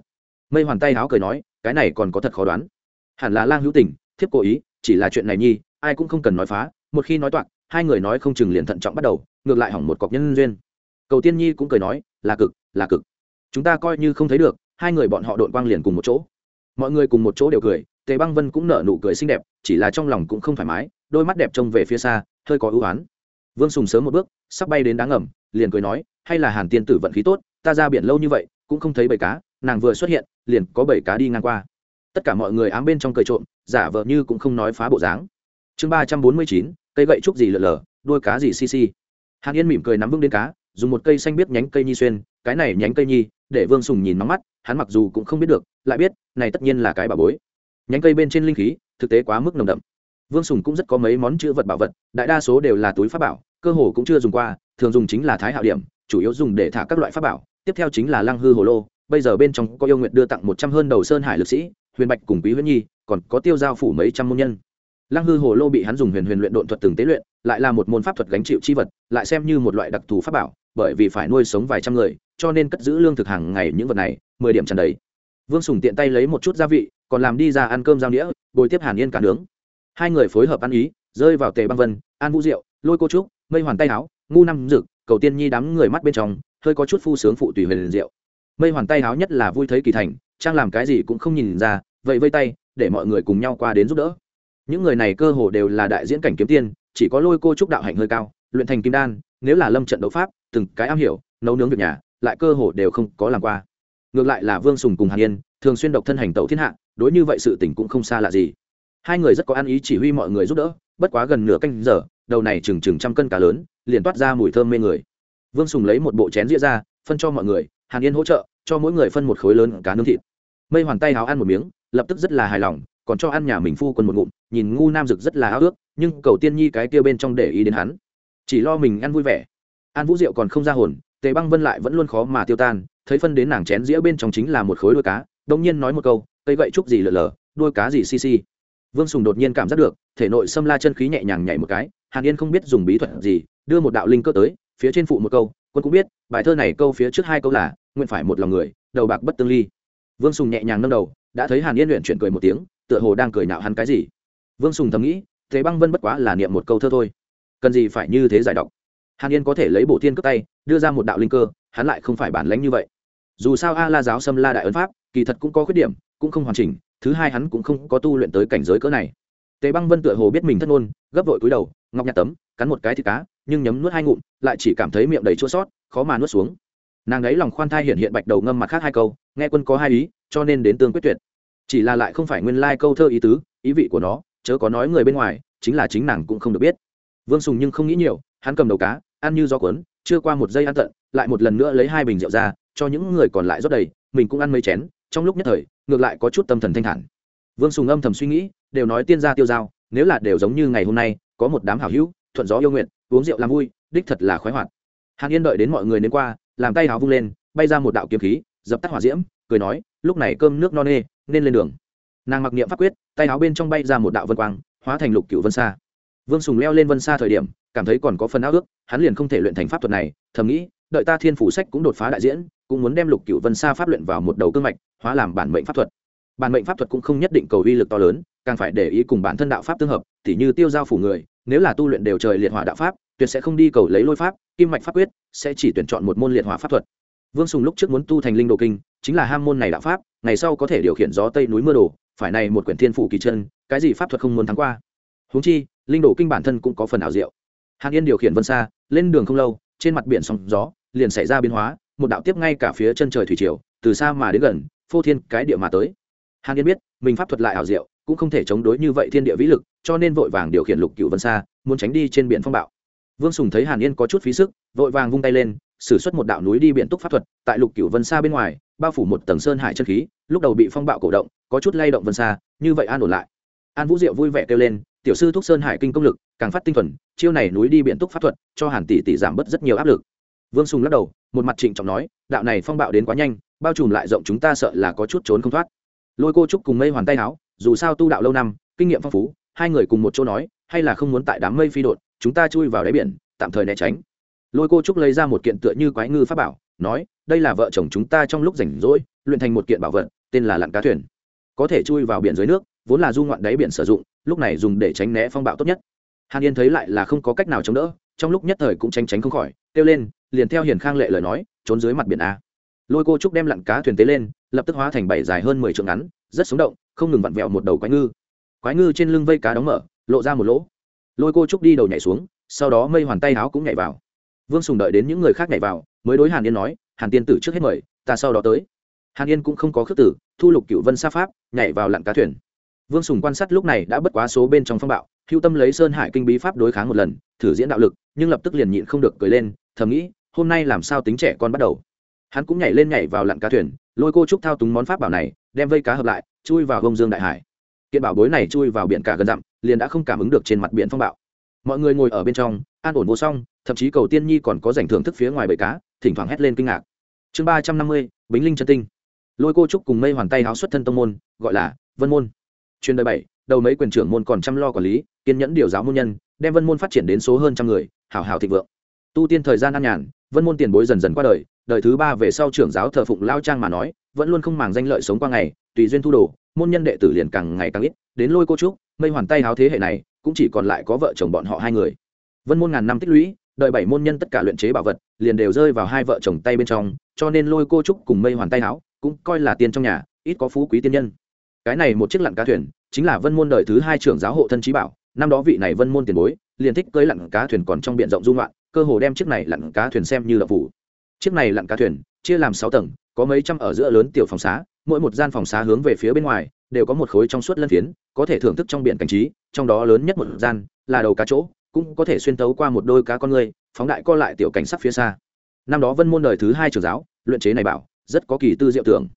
Mây hoàn tay háo cười nói, cái này còn có thật khó đoán. Hẳn là lang hữu tình, thiếp cố ý chỉ là chuyện này nhi, ai cũng không cần nói phá, một khi nói toạc, hai người nói không chừng liền thận trọng bắt đầu, ngược lại hỏng một cọc nhân duyên. Cầu tiên nhi cũng cười nói, là cực là cực. Chúng ta coi như không thấy được, hai người bọn họ đội quang liền cùng một chỗ. Mọi người cùng một chỗ đều cười, tề băng vân cũng nở nụ cười xinh đẹp, chỉ là trong lòng cũng không thoải mái, đôi mắt đẹp trông về phía xa, hơi có ưu oán vương sùng sớm một bước, sắp bay đến đáng ngầm, liền cười nói, hay là hàn tiên tử vận khí tốt, ta ra biển lâu như vậy, cũng không thấy bầy cá, nàng vừa xuất hiện, liền có bầy cá đi ngang qua tất cả mọi người ám bên trong cười trộm, giả vờ như cũng không nói phá bộ dáng. Chương ba trăm bốn mươi chín, cây gậy trúc gì lờ lờ đôi cá gì xi xi hàn yên mỉm cười nắm vững đến cá, dùng một cây xanh biết nhánh cây nhi xuyên, cái này nhánh cây nhi, để vương sùng nhìn mắm mắt, hắn mặc dù cũng không biết được, lại biết, này tất nhiên là cái bà bối. Nhánh cây bên trên linh khí, thực tế quá mức nồng đậm. Vương sùng cũng rất có mấy món chữ vật bảo vật, đại đa số đều là túi pháp bảo, cơ hồ cũng chưa dùng qua, thường dùng chính là thái hạo điểm, chủ yếu dùng để thả các loại pháp bảo, tiếp theo chính là lăng hư hồ lô. Bây giờ bên trong có yêu nguyện đưa tặng một trăm hơn đầu sơn hải lực sĩ huyền bạch cùng quý huyễn nhi, còn có tiêu giao phủ mấy trăm môn nhân. Lăng hư hồ lô bị hắn dùng huyền huyền luyện độn thuật từng tế luyện, lại là một môn pháp thuật gánh chịu chi vật, lại xem như một loại đặc thù pháp bảo, bởi vì phải nuôi sống vài trăm người, cho nên cất giữ lương thực hàng ngày những vật này, mười điểm trần đấy vương sùng tiện tay lấy một chút gia vị, còn làm đi ra ăn cơm giao đĩa, bồi tiếp hàn yên cả nướng. Hai người phối hợp ăn ý, rơi vào tề băng vân an vũ diệu lôi cô trúc, mây hoàn tay áo, ngu năm dực cầu tiên nhi đám người mắt bên trong, hơi có chút phu sướng phụ tùy huyền liền diệu. Mây hoàn tay áo nhất là vui thấy kỳ thành trang làm cái gì cũng không nhìn ra vậy vây tay, để mọi người cùng nhau qua đến giúp đỡ. Những người này cơ hồ đều là đại diễn cảnh kiếm tiên, chỉ có lôi cô trúc đạo hạnh hơi cao, luyện thành kim đan, nếu là lâm trận đấu pháp, từng cái am hiểu, nấu nướng việc nhà, lại cơ hồ đều không có làm qua. Ngược lại là vương sùng cùng hàn yên, thường xuyên độc thân hành tẩu thiên hạ, đối như vậy sự tình cũng không xa lạ gì. Hai người rất có ăn ý chỉ huy mọi người giúp đỡ, bất quá gần nửa canh giờ, đầu này chừng chừng trăm cân cá lớn, liền toát ra mùi thơm mê người. Vương sùng lấy một bộ chén rĩa ra, phân cho mọi người, hàn yên hỗ trợ, cho mỗi người phân một khối lớn cá nướng thịt mây hoàn tay háo ăn một miếng, lập tức rất là hài lòng, còn cho ăn nhà mình phu quân một ngụm, nhìn ngu nam rực rất là háo ước, nhưng cầu tiên nhi cái kia bên trong để ý đến hắn. Chỉ lo mình ăn vui vẻ. An vũ diệu còn không ra hồn, tề băng vân lại vẫn luôn khó mà tiêu tan, thấy phân đến nàng chén dĩa bên trong chính là một khối đuôi cá đông nhiên nói một câu, cây gậy trúc gì lờ lờ đuôi cá gì xi xi vương sùng đột nhiên cảm giác được, thể nội xâm la chân khí nhẹ nhàng nhảy một cái, hàn yên không biết dùng bí thuật gì, đưa một đạo linh cơ tới, phía trên phụ một câu, quân cũng biết, bài thơ này câu phía trước hai câu là, nguyện phải một lòng người, đầu bạc bất tương ly vương sùng nhẹ nhàng nâng đầu, đã thấy hàn yên luyện chuyển cười một tiếng, tựa hồ đang cười nạo hắn cái gì. Vương sùng thầm nghĩ, thế băng vân bất quá là niệm một câu thơ thôi. Cần gì phải như thế giải đọc hàn yên có thể lấy bộ tiên cướp tay, đưa ra một đạo linh cơ, hắn lại không phải bản lãnh như vậy. Dù sao a la giáo xâm la đại ấn pháp, kỳ thật cũng có khuyết điểm, cũng không hoàn chỉnh, thứ hai hắn cũng không có tu luyện tới cảnh giới cỡ này. Tề băng vân tựa hồ biết mình thất ngôn, gấp vội cúi đầu, ngọc nhặt tấm, cắn một cái thịt cá, nhưng nhấm nuốt hai ngụm, lại chỉ cảm thấy miệng đầy chua sót, khó mà nuốt xuống. Nàng ấy lòng khoan thai hiện hiện bạch đầu ngâm mặt khác hai câu nghe quân có hai ý, cho nên đến tương quyết tuyệt. Chỉ là lại không phải nguyên lai câu thơ ý tứ, ý vị của nó, chớ có nói người bên ngoài, chính là chính nàng cũng không được biết. Vương sùng nhưng không nghĩ nhiều, hắn cầm đầu cá, ăn như gió cuốn, chưa qua một giây ăn tận, lại một lần nữa lấy hai bình rượu ra, cho những người còn lại rót đầy, mình cũng ăn mấy chén, trong lúc nhất thời, ngược lại có chút tâm thần thanh thản. Vương sùng âm thầm suy nghĩ, đều nói tiên gia tiêu dao nếu là đều giống như ngày hôm nay, có một đám hảo hữu, thuận gió yêu nguyện, uống rượu làm vui, đích thật là khoái hoạt. Hàn yên đợi đến mọi người đến qua, làm tay háo vung lên, bay ra một đạo kiếm khí dập tắt hỏa diễm, cười nói, lúc này cơm nước no nê, nên lên đường. Nàng mặc niệm pháp quyết, tay áo bên trong bay ra một đạo vân quang, hóa thành lục cựu vân xa vương sùng leo lên vân xa thời điểm, cảm thấy còn có phần áo ước, hắn liền không thể luyện thành pháp thuật này, thầm nghĩ, đợi ta thiên phủ sách cũng đột phá đại diễn, cũng muốn đem lục cựu vân xa pháp luyện vào một đầu cương mạch, hóa làm bản mệnh pháp thuật. Bản mệnh pháp thuật cũng không nhất định cầu uy lực to lớn, càng phải để ý cùng bản thân đạo pháp tương hợp t như tiêu giao phủ người, nếu là tu luyện đều trời liệt hỏa đạo pháp, tuyệt sẽ không đi cầu lấy lôi pháp, kim mạch pháp quyết, sẽ chỉ tuyển chọn một môn liệt hỏa pháp thuật vương sùng lúc trước muốn tu thành linh đồ kinh, chính là ham môn này đạo pháp, ngày sau có thể điều khiển gió tây núi mưa đồ phải này một quyển thiên phủ kỳ chân, cái gì pháp thuật không muốn thắng qua. Huống chi, linh đồ kinh bản thân cũng có phần ảo diệu. Hàn yên điều khiển vân xa, lên đường không lâu, trên mặt biển sóng gió, liền xảy ra biến hóa, một đạo tiếp ngay cả phía chân trời thủy triều, từ xa mà đến gần, phô thiên cái địa mà tới. Hàn yên biết, mình pháp thuật lại ảo diệu, cũng không thể chống đối như vậy thiên địa vĩ lực, cho nên vội vàng điều khiển lục cựu vân xa, muốn tránh đi trên biển phong bạo. Vương sùng thấy hàn yên có chút phí sức, vội vàng vung tay lên sử xuất một đạo núi đi biển túc pháp thuật, tại lục cửu vân xa bên ngoài, bao phủ một tầng sơn hải chân khí, lúc đầu bị phong bạo cổ động, có chút lay động vân xa, như vậy an ổn lại. An vũ diệu vui vẻ kêu lên, tiểu sư thúc sơn hải kinh công lực, càng phát tinh thuần, chiêu này núi đi biện túc pháp thuật, cho hàn tỷ tỷ giảm bớt rất nhiều áp lực. Vương sùng lắc đầu, một mặt trịnh trọng nói, đạo này phong bạo đến quá nhanh, bao trùm lại rộng chúng ta sợ là có chút trốn không thoát. Lôi cô trúc cùng mây hoàn tay áo dù sao tu đạo lâu năm, kinh nghiệm phong phú, hai người cùng một chỗ nói, hay là không muốn tại đám mây phi đột chúng ta chui vào đáy biển, tạm thời né tránh lôi cô trúc lấy ra một kiện tựa như quái ngư pháp bảo, nói, đây là vợ chồng chúng ta trong lúc rảnh rỗi, luyện thành một kiện bảo vật, tên là lặn cá thuyền. Có thể chui vào biển dưới nước, vốn là du ngoạn đáy biển sử dụng, lúc này dùng để tránh né phong bạo tốt nhất. Hàn yên thấy lại là không có cách nào chống đỡ, trong lúc nhất thời cũng tránh tránh không khỏi, kêu lên, liền theo hiền khang lệ lời nói, trốn dưới mặt biển a. Lôi cô trúc đem lặn cá thuyền tế lên, lập tức hóa thành bảy dài hơn mười trượng ngắn, rất sống động, không ngừng vặn vẹo một đầu quái ngư. Quái ngư trên lưng vây cá đóng mở, lộ ra một lỗ. Lôi cô trúc đi đầu nhảy xuống, sau đó mây hoàn tay áo cũng nhảy vào vương sùng đợi đến những người khác nhảy vào, mới đối hàn yên nói, hàn tiên tử trước hết mời, ta sau đó tới. Hàn yên cũng không có khước tử thu lục cựu vân sa pháp, nhảy vào lặn cá thuyền. Vương sùng quan sát lúc này đã bất quá số bên trong phong bạo hữu tâm lấy sơn hải kinh bí pháp đối kháng một lần, thử diễn đạo lực, nhưng lập tức liền nhịn không được cười lên, thầm nghĩ, hôm nay làm sao tính trẻ con bắt đầu? Hắn cũng nhảy lên nhảy vào lặn cá thuyền, lôi cô trúc thao túng món pháp bảo này, đem vây cá hợp lại, chui vào bông dương đại hải. Kiện bảo bối này chui vào biển cả gần dặm, liền đã không cảm ứng được trên mặt biển phong bạo. Mọi người ngồi ở bên trong an ổn vô song, thậm chí cầu tiên nhi còn có giành thưởng thức phía ngoài bầy cá, thỉnh thoảng hét lên kinh ngạc. Chương ba trăm năm mươi, bính linh chân tinh. Lôi cô trúc cùng mây hoàn tay háo xuất thân tông môn, gọi là vân môn. Chuyên đời bảy, đầu mấy quyền trưởng môn còn chăm lo quản lý, kiên nhẫn điều giáo môn nhân, đem vân môn phát triển đến số hơn trăm người, hảo hảo thịnh vượng. Tu tiên thời gian an nhàn, vân môn tiền bối dần dần qua đời đời thứ ba về sau trưởng giáo thờ phụng lao trang mà nói, vẫn luôn không màng danh lợi sống qua ngày, tùy duyên thu đồ, môn nhân đệ tử liền càng ngày càng ít, đến lôi cô trúc, mây hoàn tay háo thế hệ này, cũng chỉ còn lại có vợ chồng bọn họ hai người vân môn ngàn năm tích lũy, đợi bảy môn nhân tất cả luyện chế bảo vật, liền đều rơi vào hai vợ chồng tay bên trong, cho nên lôi cô trúc cùng mây hoàn tay áo, cũng coi là tiền trong nhà, ít có phú quý tiên nhân. Cái này một chiếc lặn cá thuyền, chính là vân môn đời thứ hai trưởng giáo hộ thân trí bảo, năm đó vị này vân môn tiền bối, liền thích cưới lặn cá thuyền còn trong biển rộng dung loạn cơ hồ đem chiếc này lặn cá thuyền xem như là phủ. Chiếc này lặn cá thuyền, chia làm sáu tầng, có mấy trăm ở giữa lớn tiểu phòng xá, mỗi một gian phòng xá hướng về phía bên ngoài, đều có một khối trong suốt lân phiến, có thể thưởng thức trong biển cảnh trí, trong đó lớn nhất một gian là đầu cá chỗ cũng có thể xuyên tấu qua một đôi cá con người phóng đại co lại tiểu cảnh sắc phía xa. Năm đó vân môn đời thứ hai trường giáo, luyện chế này bảo, rất có kỳ tư diệu tưởng.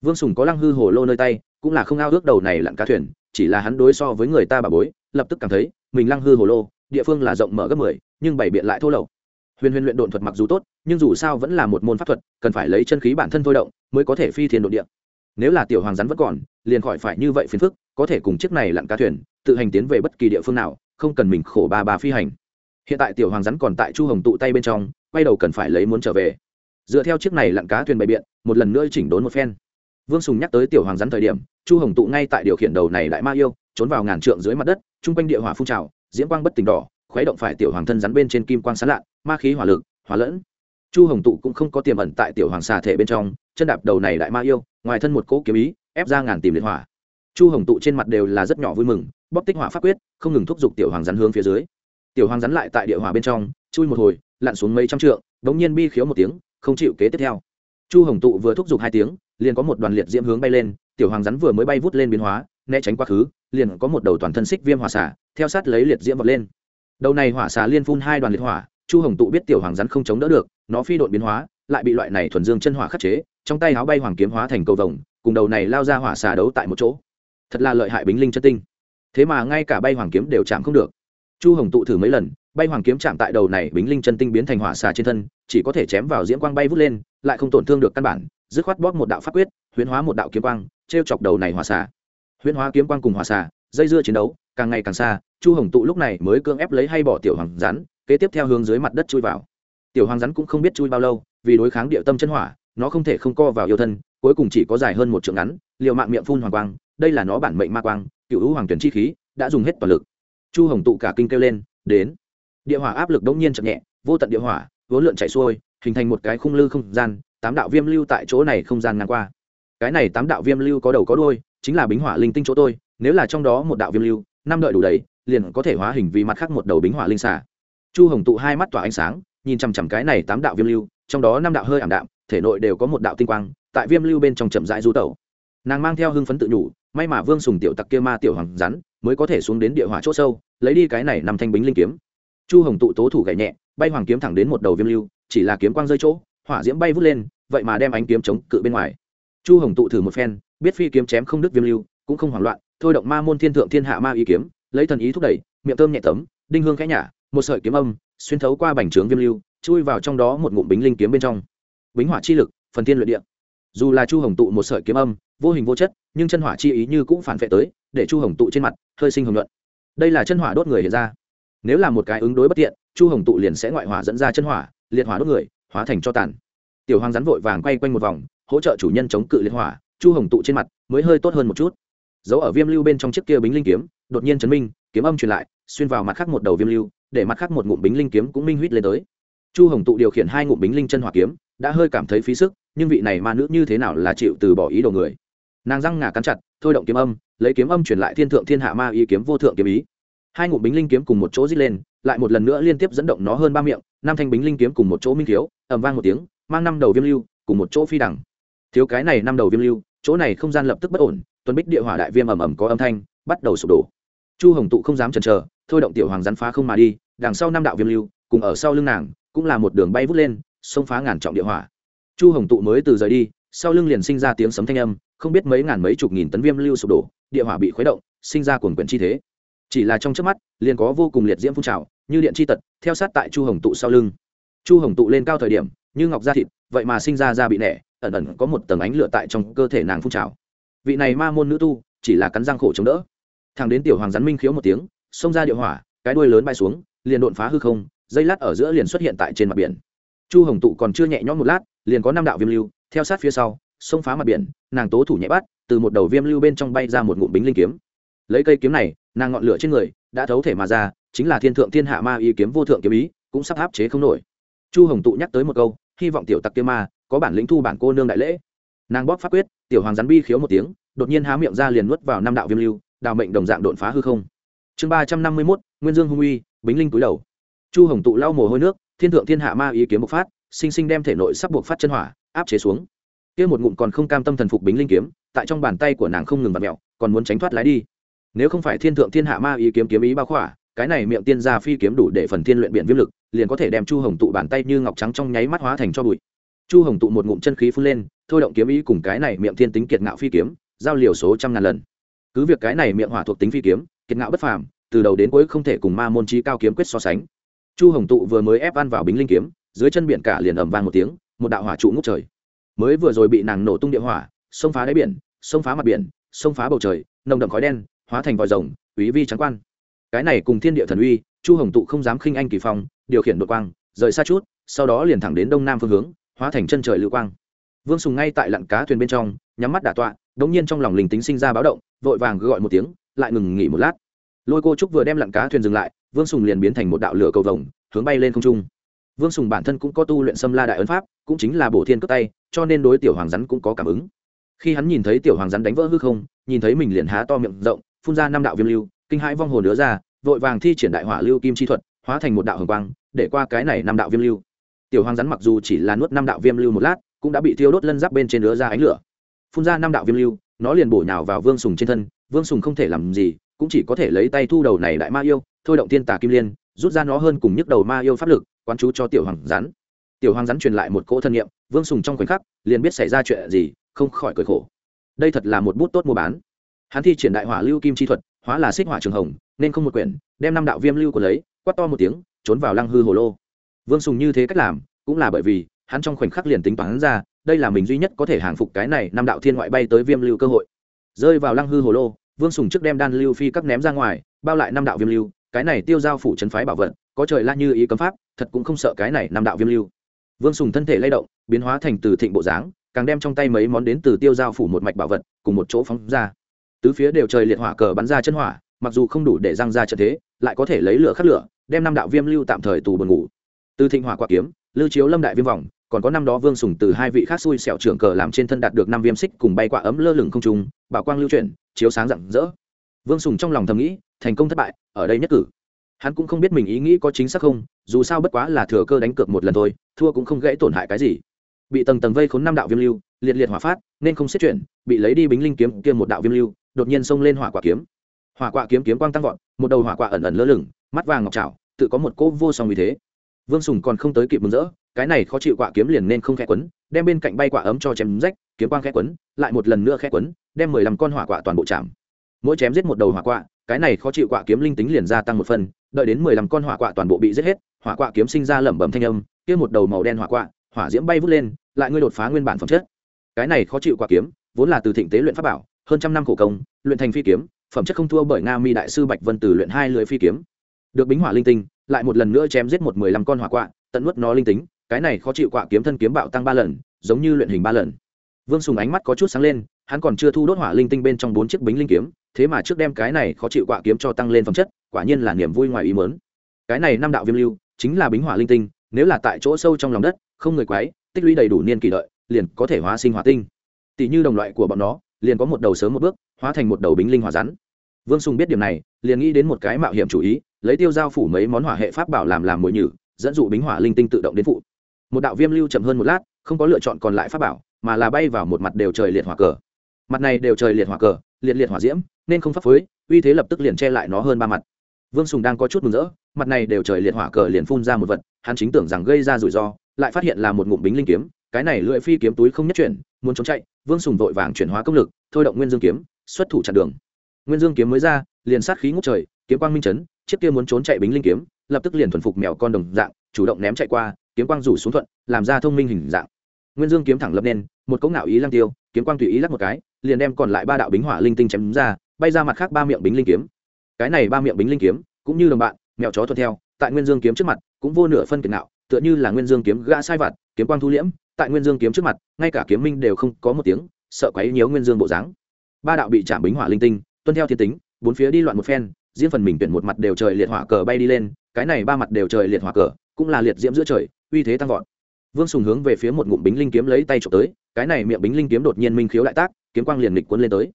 Vương sùng có lăng hư hồ lô nơi tay, cũng là không ao ước đầu này lặn cá thuyền, chỉ là hắn đối so với người ta bà bối, lập tức cảm thấy, mình lăng hư hồ lô, địa phương là rộng mở gấp mười, nhưng bảy biện lại thô lậu. Huyền huyền luyện độn thuật mặc dù tốt, nhưng dù sao vẫn là một môn pháp thuật, cần phải lấy chân khí bản thân thôi động, mới có thể phi thiên đ ộ địa nếu là tiểu hoàng rắn vẫn còn, liền khỏi phải như vậy phiền phức, có thể cùng chiếc này lặn cá thuyền, tự hành tiến về bất kỳ địa phương nào, không cần mình khổ ba bà phi hành. Hiện tại tiểu hoàng rắn còn tại chu hồng tụ tay bên trong, quay đầu cần phải lấy muốn trở về. Dựa theo chiếc này lặn cá thuyền bày biện, một lần nữa chỉnh đốn một phen. Vương sùng nhắc tới tiểu hoàng rắn thời điểm, chu hồng tụ ngay tại điều khiển đầu này đại ma yêu, trốn vào ngàn trượng dưới mặt đất chung quanh địa hỏa phun trào, diễm quang bất tỉnh đỏ, khuấy động phải tiểu hoàng thân rắn bên trên kim quang sán lạ, ma khí hỏa lực, hỏa lẫn. Chu hồng tụ cũng không có tiềm ẩn tại tiểu hoàng xà thể bên trong, chân đạp đầu này đại ma yêu ngoài thân một cỗ kiếm ý, ép ra ngàn tìm liệt hỏa. Chu hồng tụ trên mặt đều là rất nhỏ vui mừng, bóp tích hỏa pháp quyết, không ngừng thúc giục tiểu hoàng rắn hướng phía dưới. Tiểu hoàng rắn lại tại địa hỏa bên trong, chui một hồi, lặn xuống mấy trăm trượng, bỗng nhiên bi khiếu một tiếng, không chịu kế tiếp theo. Chu hồng tụ vừa thúc giục hai tiếng, liền có một đoàn liệt diễm hướng bay lên, tiểu hoàng rắn vừa mới bay vút lên biến hóa, né tránh quá khứ, liền có một đầu toàn thân xích viêm hỏa xả, theo sát lấy liệt diễm vọt lên. Đầu này hỏa xả liên phun hai đoàn liệt hỏa, chu hồng tụ biết tiểu hoàng rắn không chống đỡ được, nó phi đội biến hóa lại bị loại này thuần dương chân hỏa khắc chế, trong tay áo bay hoàng kiếm hóa thành cầu vồng, cùng đầu này lao ra hỏa xà đấu tại một chỗ. Thật là lợi hại bính linh chân tinh. Thế mà ngay cả bay hoàng kiếm đều chạm không được. Chu hồng tụ thử mấy lần, bay hoàng kiếm chạm tại đầu này bính linh chân tinh biến thành hỏa xà trên thân, chỉ có thể chém vào diễm quang bay vút lên, lại không tổn thương được căn bản, dứt khoát bóp một đạo pháp quyết, huyễn hóa một đạo kiếm quang t r e o chọc đầu này hỏa xà. Huyễn hóa kiếm quang cùng hỏa xà, dây dưa chiến đấu, càng ngày càng xa, chu hồng tụ lúc này mới cưỡng ép lấy hay bỏ tiểu hoàng rắn kế tiếp theo hướng dưới mặt đất chui vào tiểu hoàng rắn cũng không biết chui bao lâu, vì đối kháng địa tâm chân hỏa, nó không thể không co vào yêu thân, cuối cùng chỉ có dài hơn một trượng ngắn liệu mạng miệng phun hoàng quang, đây là nó bản mệnh ma quang, cựu hữu hoàng tuyển chi khí, đã dùng hết toàn lực. Chu hồng tụ cả kinh kêu lên, đến. Địa hỏa áp lực đống nhiên chậm nhẹ, vô tận địa hỏa vốn lượn chạy xuôi, hình thành một cái khung lư không gian, tám đạo viêm lưu tại chỗ này không gian ngang qua. Cái này tám đạo viêm lưu có đầu có đôi chính là bính hỏa linh tinh chỗ tôi, nếu là trong đó một đạo viêm lưu, năm đợi đủ đấy liền có thể hóa hình vì mặt khác một đầu bính hỏa linh xả chu hồng tụ hai mắt tỏa ánh sáng nhìn chằm chằm cái này tám đạo viêm lưu, trong đó năm đạo hơi ảm đạm, thể nội đều có một đạo tinh quang, tại viêm lưu bên trong chậm rãi du tẩu. Nàng mang theo hưng phấn tự nhủ, may mà vương sùng tiểu tặc kia ma tiểu hoàng rắn mới có thể xuống đến địa hỏa c h ỗ sâu, lấy đi cái này nằm thanh bính linh kiếm. Chu hồng tụ tố thủ gậy nhẹ, bay hoàng kiếm thẳng đến một đầu viêm lưu, chỉ là kiếm quang rơi chỗ, hỏa diễm bay vút lên, vậy mà đem ánh kiếm chống cự bên ngoài. Chu hồng tụ thử một phen, biết phi kiếm chém không đứt viêm lưu, cũng không hoảng loạn, thôi động ma môn thiên thượng thiên hạ ma ý kiếm, lấy thần ý thúc đẩy, miệng thơm nhẹ tấm, đinh hương khẽ nhả, một sợi kiếm âm xuyên thấu qua bành trướng viêm lưu, chui vào trong đó một ngụm bính linh kiếm bên trong. Bính hỏa chi lực, phần thiên luyện địa. Dù là chu hồng tụ một sợi kiếm âm, vô hình vô chất, nhưng chân hỏa chi ý như cũng phản vệ tới, để chu hồng tụ trên mặt, hơi sinh hồng luận đây là chân hỏa đốt người hiện ra. Nếu là một cái ứng đối bất tiện, chu hồng tụ liền sẽ ngoại hỏa dẫn ra chân hỏa, liệt hỏa đốt người, hóa thành cho tàn. Tiểu hoàng rắn vội vàng quay quanh một vòng, hỗ trợ chủ nhân chống cự liệt hỏa, chu hồng tụ trên mặt, mới hơi tốt hơn một chút. Dấu ở viêm lưu bên trong chiếc kia bính linh kiếm, đột nhiên chấn minh, kiếm âm truyền lại, xuyên vào mặt khác một đầu viêm lưu để mặt khác một ngụm bính linh kiếm cũng minh huýt lên tới. Chu hồng tụ điều khiển hai ngụm bính linh chân hỏa kiếm, đã hơi cảm thấy phí sức, nhưng vị này ma nữ như thế nào là chịu từ bỏ ý đồ người? Nàng răng ngà cắn chặt, thôi động kiếm âm, lấy kiếm âm truyền lại thiên thượng thiên hạ ma ý kiếm vô thượng kiếm ý. Hai ngụm bính linh kiếm cùng một chỗ dít lên, lại một lần nữa liên tiếp dẫn động nó hơn ba miệng, năm thanh bính linh kiếm cùng một chỗ minh thiếu ẩm vang một tiếng, mang năm đầu viêm lưu, cùng một chỗ phi đẳng. Thiếu cái này năm đầu viêm lưu, chỗ này không gian lập tức bất ổn, tuần bích địa hỏa đại viêm ẩm ẩm có âm thanh, bắt đầu sụp đổ. Chu hồng tụ không dám chần chờ thôi động tiểu hoàng rắn phá không mà đi, đằng sau năm đạo viêm lưu, cùng ở sau lưng nàng, cũng là một đường bay vút lên, xông phá ngàn trọng địa hỏa. Chu hồng tụ mới từ rời đi, sau lưng liền sinh ra tiếng sấm thanh âm, không biết mấy ngàn mấy chục nghìn tấn viêm lưu sụp đổ, địa hỏa bị khuấy động, sinh ra cuồng quyển chi thế. Chỉ là trong trước mắt, liền có vô cùng liệt diễm phun trào, như điện chi tật, theo sát tại chu hồng tụ sau lưng. Chu hồng tụ lên cao thời điểm, như ngọc da thịt, vậy mà sinh ra da bị nẻ, ẩn ẩn có một tầng ánh lửa tại trong cơ thể nàng phun trào. Vị này ma môn nữ tu, chỉ là cắn răng khổ chống đỡ. Thằng đến tiểu hoàng rắn minh khiếu một tiếng xông ra địa hỏa, cái đuôi lớn bay xuống, liền đột phá hư không, dây lát ở giữa liền xuất hiện tại trên mặt biển. Chu hồng tụ còn chưa nhẹ nhõm một lát, liền có năm đạo viêm lưu, theo sát phía sau, xông phá mặt biển, nàng tố thủ nhẹ bắt, từ một đầu viêm lưu bên trong bay ra một ngụm bính linh kiếm. Lấy cây kiếm này, nàng ngọn lửa trên người, đã thấu thể mà ra, chính là thiên thượng thiên hạ ma y kiếm vô thượng kiếm ý, cũng sắp áp chế không nổi. Chu hồng tụ nhắc tới một câu, hy vọng tiểu tặc kia ma, có bản lĩnh thu bản cô nương đại lễ. Nàng bóp pháp quyết, tiểu hoàng rắn bi khiếu một tiếng, đột nhiên há miệng ra liền nuốt vào năm đạo viêm lưu, đào mệnh đồng dạng đột phá hư không chương ba trăm năm mươi mốt, nguyên dương hung uy, bính linh túi đầu. Chu hồng tụ lau mồ hôi nước, thiên thượng thiên hạ ma ý kiếm bộc phát, sinh sinh đem thể nội sắp buộc phát chân hỏa, áp chế xuống. Kia một ngụm còn không cam tâm thần phục bính linh kiếm, tại trong bàn tay của nàng không ngừng vặt mẹo còn muốn tránh thoát lái đi. Nếu không phải thiên thượng thiên hạ ma ý kiếm kiếm ý bao khỏa, cái này miệng tiên gia phi kiếm đủ để phần thiên luyện biện viêm lực, liền có thể đem chu hồng tụ bàn tay như ngọc trắng trong nháy mắt hóa thành cho bụi. Chu hồng tụ một ngụm chân khí phun lên, thôi động kiếm ý cùng cái này miệng thiên tính kiệt ngạo phi kiếm, giao liều số trăm ngàn lần. Cứ việc cái này miệng hỏa thuộc tính phi kiếm kiệt ngạo bất phàm, từ đầu đến cuối không thể cùng ma môn trí cao kiếm quyết so sánh. Chu hồng tụ vừa mới ép ăn vào bính linh kiếm, dưới chân biển cả liền ầm vang một tiếng, một đạo hỏa trụ ngút trời. Mới vừa rồi bị nàng nổ tung địa hỏa, xông phá đáy biển, xông phá mặt biển, xông phá bầu trời, nồng đậm khói đen, hóa thành vòi rồng quý vi trắng quan. Cái này cùng thiên địa thần uy, chu hồng tụ không dám khinh anh kỳ phong, điều khiển đội quang, rời xa chút, sau đó liền thẳng đến đông nam phương hướng, hóa thành chân trời lưu quang. Vương sùng ngay tại lặn cá thuyền bên trong, nhắm mắt đả tọa đ ỗ n g nhiên trong lòng linh tính sinh ra báo động, vội vàng gọi một tiếng lại ngừng nghỉ một lát. Lôi cô trúc vừa đem lặn cá thuyền dừng lại, vương sùng liền biến thành một đạo lửa cầu vồng, hướng bay lên không trung. Vương sùng bản thân cũng có tu luyện xâm la đại ấn pháp, cũng chính là bổ thiên cướp tay, cho nên đối tiểu hoàng rắn cũng có cảm ứng. Khi hắn nhìn thấy tiểu hoàng rắn đánh vỡ hư không, nhìn thấy mình liền há to miệng rộng, phun ra năm đạo viêm lưu, kinh hãi vong hồn đứa ra, vội vàng thi triển đại hỏa lưu kim chi thuật, hóa thành một đạo hồng quang, để qua cái này năm đạo viêm lưu. Tiểu hoàng rắn mặc dù chỉ là nuốt năm đạo viêm lưu một lát, cũng đã bị thiêu đốt lân giáp bên trên đứa ra ánh lửa. Phun ra năm đạo viêm lưu, nó liền bổ nhào vào vương sùng trên thân vương sùng không thể làm gì, cũng chỉ có thể lấy tay thu đầu này đại ma yêu, thôi động thiên tà kim liên, rút ra nó hơn cùng nhức đầu ma yêu pháp lực, quán chú cho tiểu hoàng rắn. Tiểu hoàng rắn truyền lại một cỗ thân nhiệm vương sùng trong khoảnh khắc, liền biết xảy ra chuyện gì, không khỏi cười khổ. Đây thật là một bút tốt mua bán. Hắn thi triển đại hỏa lưu kim chi thuật, hóa là xích hỏa trường hồng, nên không một quyển, đem năm đạo viêm lưu của lấy, quát to một tiếng, trốn vào lăng hư hồ lô. Vương sùng như thế cách làm, cũng là bởi vì, hắn trong khoảnh khắc liền tính toán ra, đây là mình duy nhất có thể hàng phục cái này năm đạo thiên ngoại bay tới viêm lưu cơ hội. Rơi vào lăng hư hồ lô vương sùng trước đem đan lưu phi các ném ra ngoài, bao lại năm đạo viêm lưu, cái này tiêu giao phủ trấn phái bảo vật, có trời la như ý cấm pháp, thật cũng không sợ cái này năm đạo viêm lưu. Vương sùng thân thể lay động, biến hóa thành từ thịnh bộ dáng, càng đem trong tay mấy món đến từ tiêu giao phủ một mạch bảo vật, cùng một chỗ phóng ra. Tứ phía đều trời liệt hỏa cờ bắn ra chân hỏa, mặc dù không đủ để răng ra trận thế, lại có thể lấy lửa khắc lửa, đem năm đạo viêm lưu tạm thời tù buồn ngủ. Từ thịnh hỏa quả kiếm, lưu chiếu lâm đại viêm vòng, còn có năm đó vương sùng từ hai vị khác xui xẻo trưởng cờ làm trên thân đạt được năm viêm xích cùng bay quả ấm lơ lửng không trùng bảo quang lưu chuyển chiếu sáng rạng rỡ. Vương sùng trong lòng thầm nghĩ, thành công thất bại, ở đây nhất cử. Hắn cũng không biết mình ý nghĩ có chính xác không, dù sao bất quá là thừa cơ đánh cược một lần thôi, thua cũng không gãy tổn hại cái gì. Bị tầng tầng vây khốn năm đạo viêm lưu, liệt liệt hỏa phát, nên không xét chuyển bị lấy đi bính linh kiếm kia một đạo viêm lưu, đột nhiên xông lên hỏa quả kiếm. Hỏa quả kiếm kiếm quang tăng vọt, một đầu hỏa quả ẩn ẩn lơ lửng, mắt vàng ngọc trào tự có một cỗ vô song vì thế. Vương sùng còn không tới kịp mừng rỡ, cái này khó chịu quả kiếm liền nên không khẽ quấn, đem bên cạnh bay quả ấm cho chém rách kiếm quang khẽ quấn lại một lần nữa khẽ quấn đem mười lăm con hỏa quạ toàn bộ chạm. Mỗi chém giết một đầu hỏa quạ, cái này khó chịu quả kiếm linh tính liền gia tăng một phần đợi đến mười lăm con hỏa quạ toàn bộ bị giết hết hỏa quạ kiếm sinh ra lẩm bẩm thanh âm kia một đầu màu đen hỏa quạ, hỏa diễm bay vút lên lại ngươi đột phá nguyên bản phẩm chất. Cái này khó chịu quả kiếm vốn là từ thịnh tế luyện pháp bảo hơn trăm năm khổ công luyện thành phi kiếm phẩm chất không thua bởi nga mi đại sư bạch vân từ luyện hai lưỡi phi kiếm. Được bính hỏa linh tinh lại một lần nữa chém giết một mười lăm con hỏa quạ tận nuốt nó linh tính cái này khó chịu quạ kiếm thân kiếm bạo tăng ba lần giống như luyện hình ba lần vương sùng ánh mắt có chút sáng lên hắn còn chưa thu đốt hỏa linh tinh bên trong bốn chiếc bính linh kiếm thế mà trước đem cái này khó chịu quạ kiếm cho tăng lên phẩm chất quả nhiên là niềm vui ngoài ý mớn cái này năm đạo viêm lưu chính là bính hỏa linh tinh nếu là tại chỗ sâu trong lòng đất không người quái tích lũy đầy đủ niên kỳ lợi, liền có thể hóa sinh hỏa tinh. Tỷ như đồng loại của bọn nó liền có một đầu sớm một bước hóa thành một đầu bính linh hỏa rắn. Vương sùng biết điểm này liền nghĩ đến một cái mạo hiểm chủ ý lấy tiêu giao phủ mấy món hỏa hệ pháp bảo làm làm mồi nhử dẫn dụ bính hỏa linh tinh tự động đến phụ. Một đạo viêm lưu chậm hơn một lát không có lựa chọn còn lại pháp bảo mà là bay vào một mặt đều trời liệt hỏa cờ. Mặt này đều trời liệt hỏa cờ, liệt liệt hỏa diễm, nên không pháp phối, uy thế lập tức liền che lại nó hơn ba mặt. Vương sùng đang có chút mừng rỡ, mặt này đều trời liệt hỏa cờ liền phun ra một vật, hắn chính tưởng rằng gây ra rủi ro, lại phát hiện là một ngụm bính linh kiếm, cái này lưỡi phi kiếm túi không nhất chuyển, muốn trốn chạy, vương sùng vội vàng chuyển hóa công lực, thôi động nguyên dương kiếm, xuất thủ chặn đường. Nguyên dương kiếm mới ra, liền sát khí ngút trời, kiếm quang minh chấn, chiếc kia muốn trốn chạy bính linh kiếm, lập tức liền thuần phục mèo con đồng dạng, chủ động ném chạy qua, kiếm quang rủ xuống thuận, làm ra thông minh hình dạng nguyên dương kiếm thẳng lập nên, một cỗ ngạo ý lăng tiêu, kiếm quang tùy ý lắc một cái, liền đem còn lại ba đạo bính hỏa linh tinh chém ra, bay ra mặt khác ba miệng bính linh kiếm. Cái này ba miệng bính linh kiếm, cũng như đồng bạn, mèo chó thuận theo, tại nguyên dương kiếm trước mặt, cũng vô nửa phân kiệt nạo tựa như là nguyên dương kiếm gã sai vặt, kiếm quang thu liễm, tại nguyên dương kiếm trước mặt, ngay cả kiếm minh đều không có một tiếng, sợ quấy nhiễu nguyên dương bộ dáng. Ba đạo bị chạm bính hỏa linh tinh, tuân theo thiên tính, bốn phía đi loạn một phen riêng phần mình tuyển một mặt đều trời liệt hỏa cờ bay đi lên, cái này ba mặt đều trời liệt hỏa cờ, cũng là liệt diễm giữa trời, uy thế tăng vọt vương sùng hướng về phía một ngụm bính linh kiếm lấy tay trộm tới, cái này miệng bính linh kiếm đột nhiên minh khiếu đại tác, kiếm quang liền nghịch cuốn lên tới.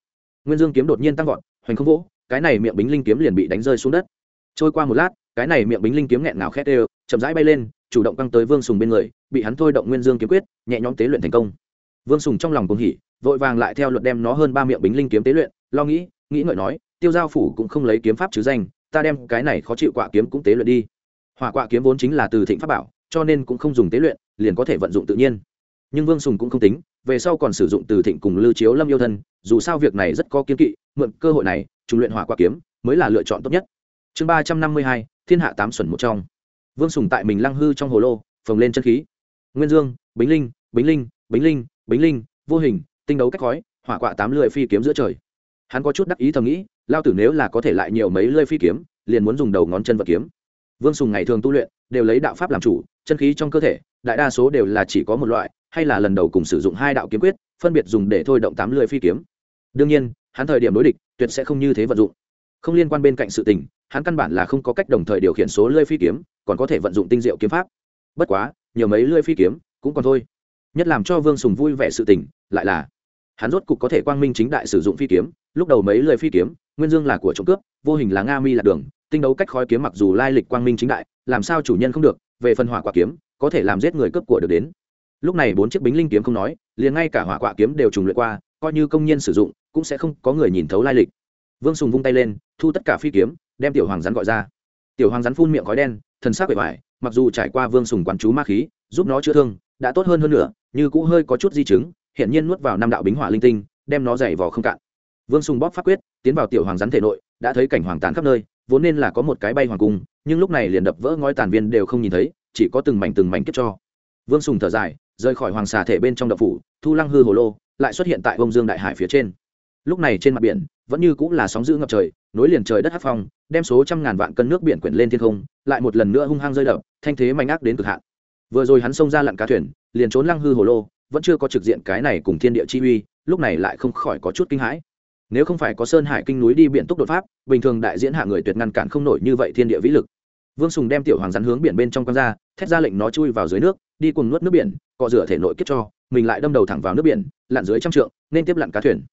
Nguyên dương kiếm đột nhiên tăng vọt, hoành không vỗ, cái này miệng bính linh kiếm liền bị đánh rơi xuống đất. Trôi qua một lát, cái này miệng bính linh kiếm nghẹn nào khét đều, chậm rãi bay lên, chủ động căng tới vương sùng bên người, bị hắn thôi động nguyên dương kiếm quyết, nhẹ nhõm tế luyện thành công. Vương sùng trong lòng cũng hỉ, vội vàng lại theo luật đem nó hơn ba miệng bính linh kiếm tế luyện, lo nghĩ nghĩ ngợi nói, tiêu giao phủ cũng không lấy kiếm pháp chứ danh, ta đem cái này khó chịu quạ kiếm cũng tế luyện đi. Hỏa quạ kiếm vốn chính là từ thịnh pháp bảo cho nên cũng không dùng tế luyện, liền có thể vận dụng tự nhiên. Nhưng vương sùng cũng không tính, về sau còn sử dụng từ thịnh cùng lưu chiếu lâm yêu thân, dù sao việc này rất có kiên kỵ, mượn cơ hội này, trùng luyện hỏa quạ kiếm, mới là lựa chọn tốt nhất. Chương ba trăm năm mươi hai, thiên hạ tám xuẩn một trong. Vương sùng tại mình lăng hư trong hồ lô, phồng lên chân khí. Nguyên dương, bính linh bính linh bính linh bính linh, vô hình, tinh đấu cách khói, hỏa quạ tám lưỡi phi kiếm giữa trời. Hắn có chút đắc ý thầm nghĩ, lao tử nếu là có thể lại nhiều mấy lưỡi phi kiếm, liền muốn dùng đầu ngón chân vật kiếm. Vương sùng ngày thường tu luyện, đều lấy đạo pháp làm chủ chân khí trong cơ thể, đại đa số đều là chỉ có một loại, hay là lần đầu cùng sử dụng hai đạo kiếm quyết, phân biệt dùng để thôi động tám lưỡi phi kiếm. Đương nhiên, hắn thời điểm đối địch, tuyệt sẽ không như thế vận dụng. Không liên quan bên cạnh sự tình, hắn căn bản là không có cách đồng thời điều khiển số lưỡi phi kiếm, còn có thể vận dụng tinh diệu kiếm pháp. Bất quá, nhiều mấy lưỡi phi kiếm cũng còn thôi. Nhất làm cho vương sùng vui vẻ sự tình, lại là, hắn rốt cục có thể quang minh chính đại sử dụng phi kiếm, lúc đầu mấy lời phi kiếm, nguyên dương là của trộm cướp, vô hình là nga mi là đường, tinh đấu cách khói kiếm mặc dù lai lịch quang minh chính đại, làm sao chủ nhân không được về phần hỏa quả kiếm, có thể làm giết người cướp của được đến. Lúc này bốn chiếc bính linh kiếm không nói, liền ngay cả hỏa quả kiếm đều trùng luyện qua, coi như công nhân sử dụng, cũng sẽ không có người nhìn thấu lai lịch. Vương sùng vung tay lên, thu tất cả phi kiếm, đem tiểu hoàng rắn gọi ra. Tiểu hoàng rắn phun miệng khói đen, thần sắc bề ngoài mặc dù trải qua vương sùng quán chú ma khí, giúp nó chữa thương, đã tốt hơn hơn nữa, như cũ hơi có chút di chứng hiện nhiên nuốt vào năm đạo bính hỏa linh tinh, đem nó dày vò không cạn. Vương sùng bóp phát quyết, tiến vào tiểu hoàng rắn thể nội, đã thấy cảnh hoàng tàn khắp nơi, vốn nên là có một cái bay hoàng cung nhưng lúc này liền đập vỡ ngói tàn viên đều không nhìn thấy, chỉ có từng mảnh từng mảnh kết cho. Vương sùng thở dài, rời khỏi hoàng xà thể bên trong đập phủ, thu lăng hư hồ lô, lại xuất hiện tại bông dương đại hải phía trên. Lúc này trên mặt biển, vẫn như cũng là sóng giữ ngập trời, nối liền trời đất hát phong, đem số trăm ngàn vạn cân nước biển quyển lên thiên không, lại một lần nữa hung hăng rơi đập, thanh thế mạnh ác đến cực hạn. Vừa rồi hắn xông ra lặn cá thuyền, liền trốn lăng hư hồ lô, vẫn chưa có trực diện cái này cùng thiên địa chi uy, lúc này lại không khỏi có chút kinh hãi. Nếu không phải có sơn hải kinh núi đi biển tốc đột pháp, bình thường đại diễn hạ người tuyệt ngăn cản không nổi như vậy thiên địa vĩ lực vương sùng đem tiểu hoàng rắn hướng biển bên trong con ra, thét ra lệnh nó chui vào dưới nước, đi cùng nuốt nước biển, cọ rửa thể nội kiếp cho, mình lại đâm đầu thẳng vào nước biển, lặn dưới trăm trượng, nên tiếp lặn cá thuyền.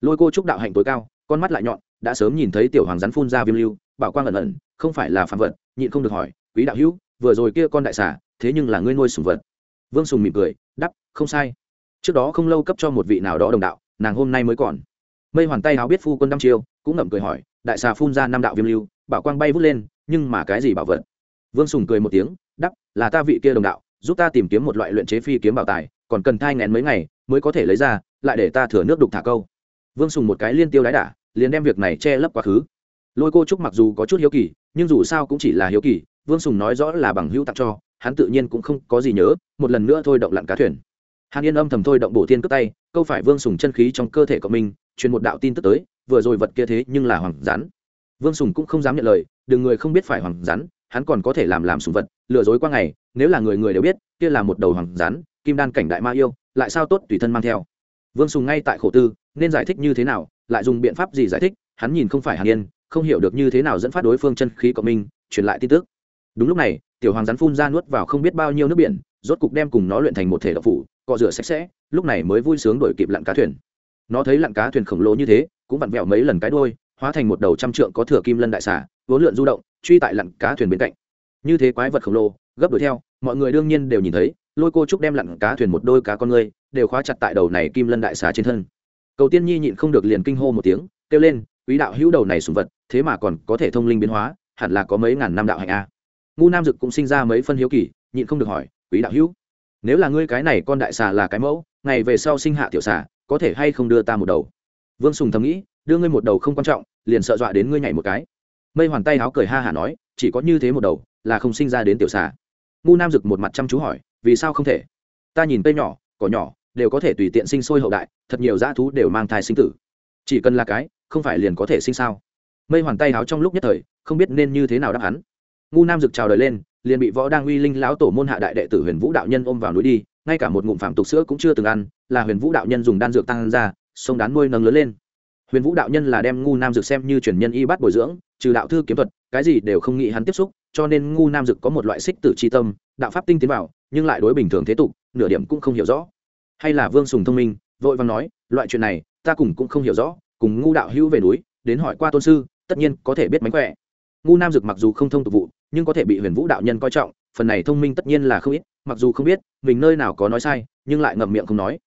Lôi cô trúc đạo hạnh tối cao, con mắt lại nhọn, đã sớm nhìn thấy tiểu hoàng rắn phun ra viêm lưu, bảo quang ẩn ẩn, không phải là phạm vật, nhịn không được hỏi, quý đạo hữu, vừa rồi kia con đại xà, thế nhưng là ngươi nuôi sùng vật. Vương sùng mỉm cười đắp không sai. Trước đó không lâu cấp cho một vị nào đó đồng đạo, nàng hôm nay mới còn. Mây hoàn tay háo biết phu quân đăm chiêu, cũng ngậm cười hỏi, đại xà phun ra năm đạo viêm lưu bảo quang bay vút lên, nhưng mà cái gì bảo vật? Vương sùng cười một tiếng đắp là ta vị kia đồng đạo, giúp ta tìm kiếm một loại luyện chế phi kiếm bảo tài, còn cần thai ngén mấy ngày mới có thể lấy ra, lại để ta thừa nước đục thả câu. Vương sùng một cái liên tiêu đái đả, liền đem việc này che lấp quá khứ. Lôi cô trúc mặc dù có chút hiếu kỳ, nhưng dù sao cũng chỉ là hiếu kỳ, vương sùng nói rõ là bằng hữu tặng cho, hắn tự nhiên cũng không có gì nhớ, một lần nữa thôi động lặn cá thuyền. Hàn yên âm thầm thôi động bổ thiên cướp tay, câu phải vương sùng chân khí trong cơ thể của mình, truyền một đạo tin tức tới, vừa rồi vật kia thế nhưng là hoàng rắn vương sùng cũng không dám nhận lời, đừng người không biết phải hoàng rắn, hắn còn có thể làm làm sùng vật, lừa dối qua ngày, nếu là người người đều biết, kia là một đầu hoàng rắn, kim đan cảnh đại ma yêu, lại sao tốt tùy thân mang theo. Vương sùng ngay tại khổ tư, nên giải thích như thế nào, lại dùng biện pháp gì giải thích, hắn nhìn không phải hàn yên, không hiểu được như thế nào dẫn phát đối phương chân khí cộng minh, truyền lại tin tức. Đúng lúc này, tiểu hoàng rắn phun ra nuốt vào không biết bao nhiêu nước biển, rốt cục đem cùng nó luyện thành một thể độc phủ, cọ rửa sạch sẽ, lúc này mới vui sướng đổi kịp lặn cá thuyền. Nó thấy lặn cá thuyền khổng lồ như thế, cũng vặn vẹo mấy lần cái đôi hóa thành một đầu trăm trượng có thừa kim lân đại xà, vốn lượn du động, truy tại lặn cá thuyền bên cạnh. Như thế quái vật khổng lồ, gấp đuổi theo, mọi người đương nhiên đều nhìn thấy, lôi cô trúc đem lặn cá thuyền một đôi cá con ngươi đều khóa chặt tại đầu này kim lân đại xà trên thân. Cầu tiên nhi nhịn không được liền kinh hô một tiếng, kêu lên, quý đạo hữu đầu này sùng vật, thế mà còn có thể thông linh biến hóa, hẳn là có mấy ngàn năm đạo hạnh a. Ngu nam dực cũng sinh ra mấy phân hiếu kỳ, nhịn không được hỏi, quý đạo hữu, nếu là ngươi cái này con đại xà là cái mẫu, ngày về sau sinh hạ tiểu xà, có thể hay không đưa ta một đầu? Vương sùng thầm nghĩ đưa ngươi một đầu không quan trọng, liền sợ dọa đến ngươi nhảy một cái. Mây hoàn tay háo cười ha hả nói, chỉ có như thế một đầu, là không sinh ra đến tiểu xà. Ngu nam dực một mặt chăm chú hỏi, vì sao không thể? Ta nhìn cây nhỏ, cỏ nhỏ, đều có thể tùy tiện sinh sôi hậu đại, thật nhiều dã thú đều mang thai sinh tử. Chỉ cần là cái, không phải liền có thể sinh sao? Mây hoàn tay háo trong lúc nhất thời, không biết nên như thế nào đáp hắn. Ngu nam dực chào đời lên, liền bị võ đang uy linh lão tổ môn hạ đại đệ tử huyền vũ đạo nhân ôm vào núi đi, ngay cả một ngụm phạm tục sữa cũng chưa từng ăn, là huyền vũ đạo nhân dùng đan dược tăng ra, sông đán nuôi nâng lớn lên huyền vũ đạo nhân là đem ngu nam dực xem như truyền nhân y bát bồi dưỡng, trừ đạo thư kiếm thuật, cái gì đều không nghĩ hắn tiếp xúc, cho nên ngu nam dực có một loại xích tử c tâm, đạo pháp tinh tiến vào, nhưng lại đối bình thường thế tục, nửa điểm cũng không hiểu rõ. Hay là vương sùng thông minh, vội vàng nói, loại chuyện này, ta cùng cũng không hiểu rõ, cùng ngu đạo hữu về núi, đến hỏi qua tôn sư, tất nhiên có thể biết mánh khỏe. Ngu nam dực mặc dù không thông tục vụ, nhưng có thể bị huyền vũ đạo nhân coi trọng, phần này thông minh tất nhiên là không ít, mặc dù không biết, mình nơi nào có nói sai, nhưng lại ngậm miệng không nói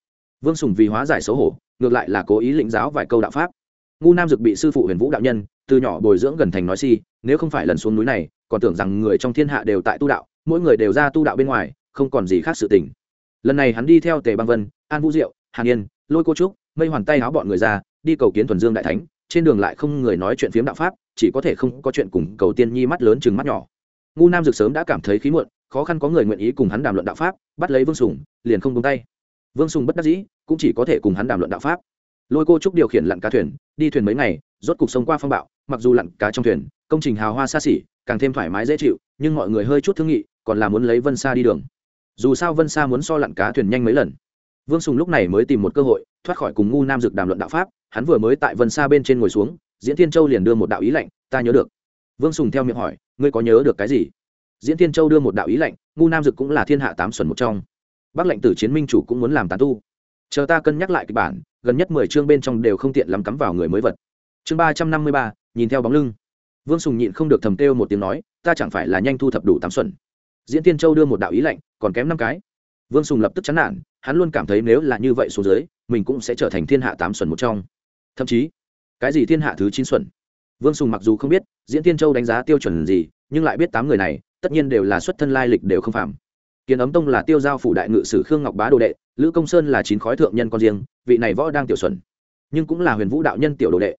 vương sùng vì hóa giải xấu hổ, ngược lại là cố ý lĩnh giáo vài câu đạo pháp. Ngu nam dực bị sư phụ huyền vũ đạo nhân, từ nhỏ bồi dưỡng gần thành nói si, nếu không phải lần xuống núi này, còn tưởng rằng người trong thiên hạ đều tại tu đạo, mỗi người đều ra tu đạo bên ngoài, không còn gì khác sự tình. Lần này hắn đi theo tề băng vân, an vũ diệu, hàn yên, lôi cô trúc, mây hoàn tay áo bọn người ra, đi cầu kiến thuần dương đại thánh, trên đường lại không người nói chuyện phiếm đạo pháp, chỉ có thể không có chuyện cùng cầu tiên nhi mắt lớn chừng mắt nhỏ. Ngu nam dực sớm đã cảm thấy khí muộn, khó khăn có người nguyện ý cùng hắn đàm luận đạo pháp, bắt lấy vương sùng, liền không tung tay. Vương sùng bất đắc dĩ cũng chỉ có thể cùng hắn đàm luận đạo pháp. Lôi cô trúc điều khiển lặn cá thuyền, đi thuyền mấy ngày, rốt cục sông qua phong bạo, mặc dù lặn cá trong thuyền, công trình hào hoa xa xỉ, càng thêm thoải mái dễ chịu, nhưng mọi người hơi chút thương nghị, còn là muốn lấy vân xa đi đường. Dù sao vân xa muốn so lặn cá thuyền nhanh mấy lần. Vương sùng lúc này mới tìm một cơ hội, thoát khỏi cùng ngu nam dực đàm luận đạo pháp, hắn vừa mới tại vân xa bên trên ngồi xuống, diễn thiên châu liền đưa một đạo ý lệnh ta nhớ được. Vương sùng theo miệng hỏi, ngươi có nhớ được cái gì? Diễn thiên châu đưa một đạo ý lệnh ngu nam dực cũng là thiên hạ tám xuẩn một trong. Bác lệnh tử chiến minh chủ cũng muốn làm tán tu chờ ta cân nhắc lại kịch bản, gần nhất mười chương bên trong đều không tiện lắm cắm vào người mới vật. Chương ba trăm năm mươi ba, nhìn theo bóng lưng. Vương sùng nhịn không được thầm kêu một tiếng nói, ta chẳng phải là nhanh thu thập đủ tám xuẩn. Diễn tiên châu đưa một đạo ý lệnh còn kém năm cái. Vương sùng lập tức chán nản, hắn luôn cảm thấy nếu là như vậy xuống dưới, mình cũng sẽ trở thành thiên hạ tám xuẩn một trong. Thậm chí, cái gì thiên hạ thứ chín xuẩn? Vương sùng mặc dù không biết diễn tiên châu đánh giá tiêu chuẩn gì, nhưng lại biết tám người này, tất nhiên đều là xuất thân lai lịch đều không phạm. Kiến ấm tông là tiêu giao phủ đại ngự sử khương ngọc bá đồ đệ lữ công sơn là chín khói thượng nhân con riêng, vị này võ đang tiểu xuẩn, nhưng cũng là huyền vũ đạo nhân tiểu đồ đệ.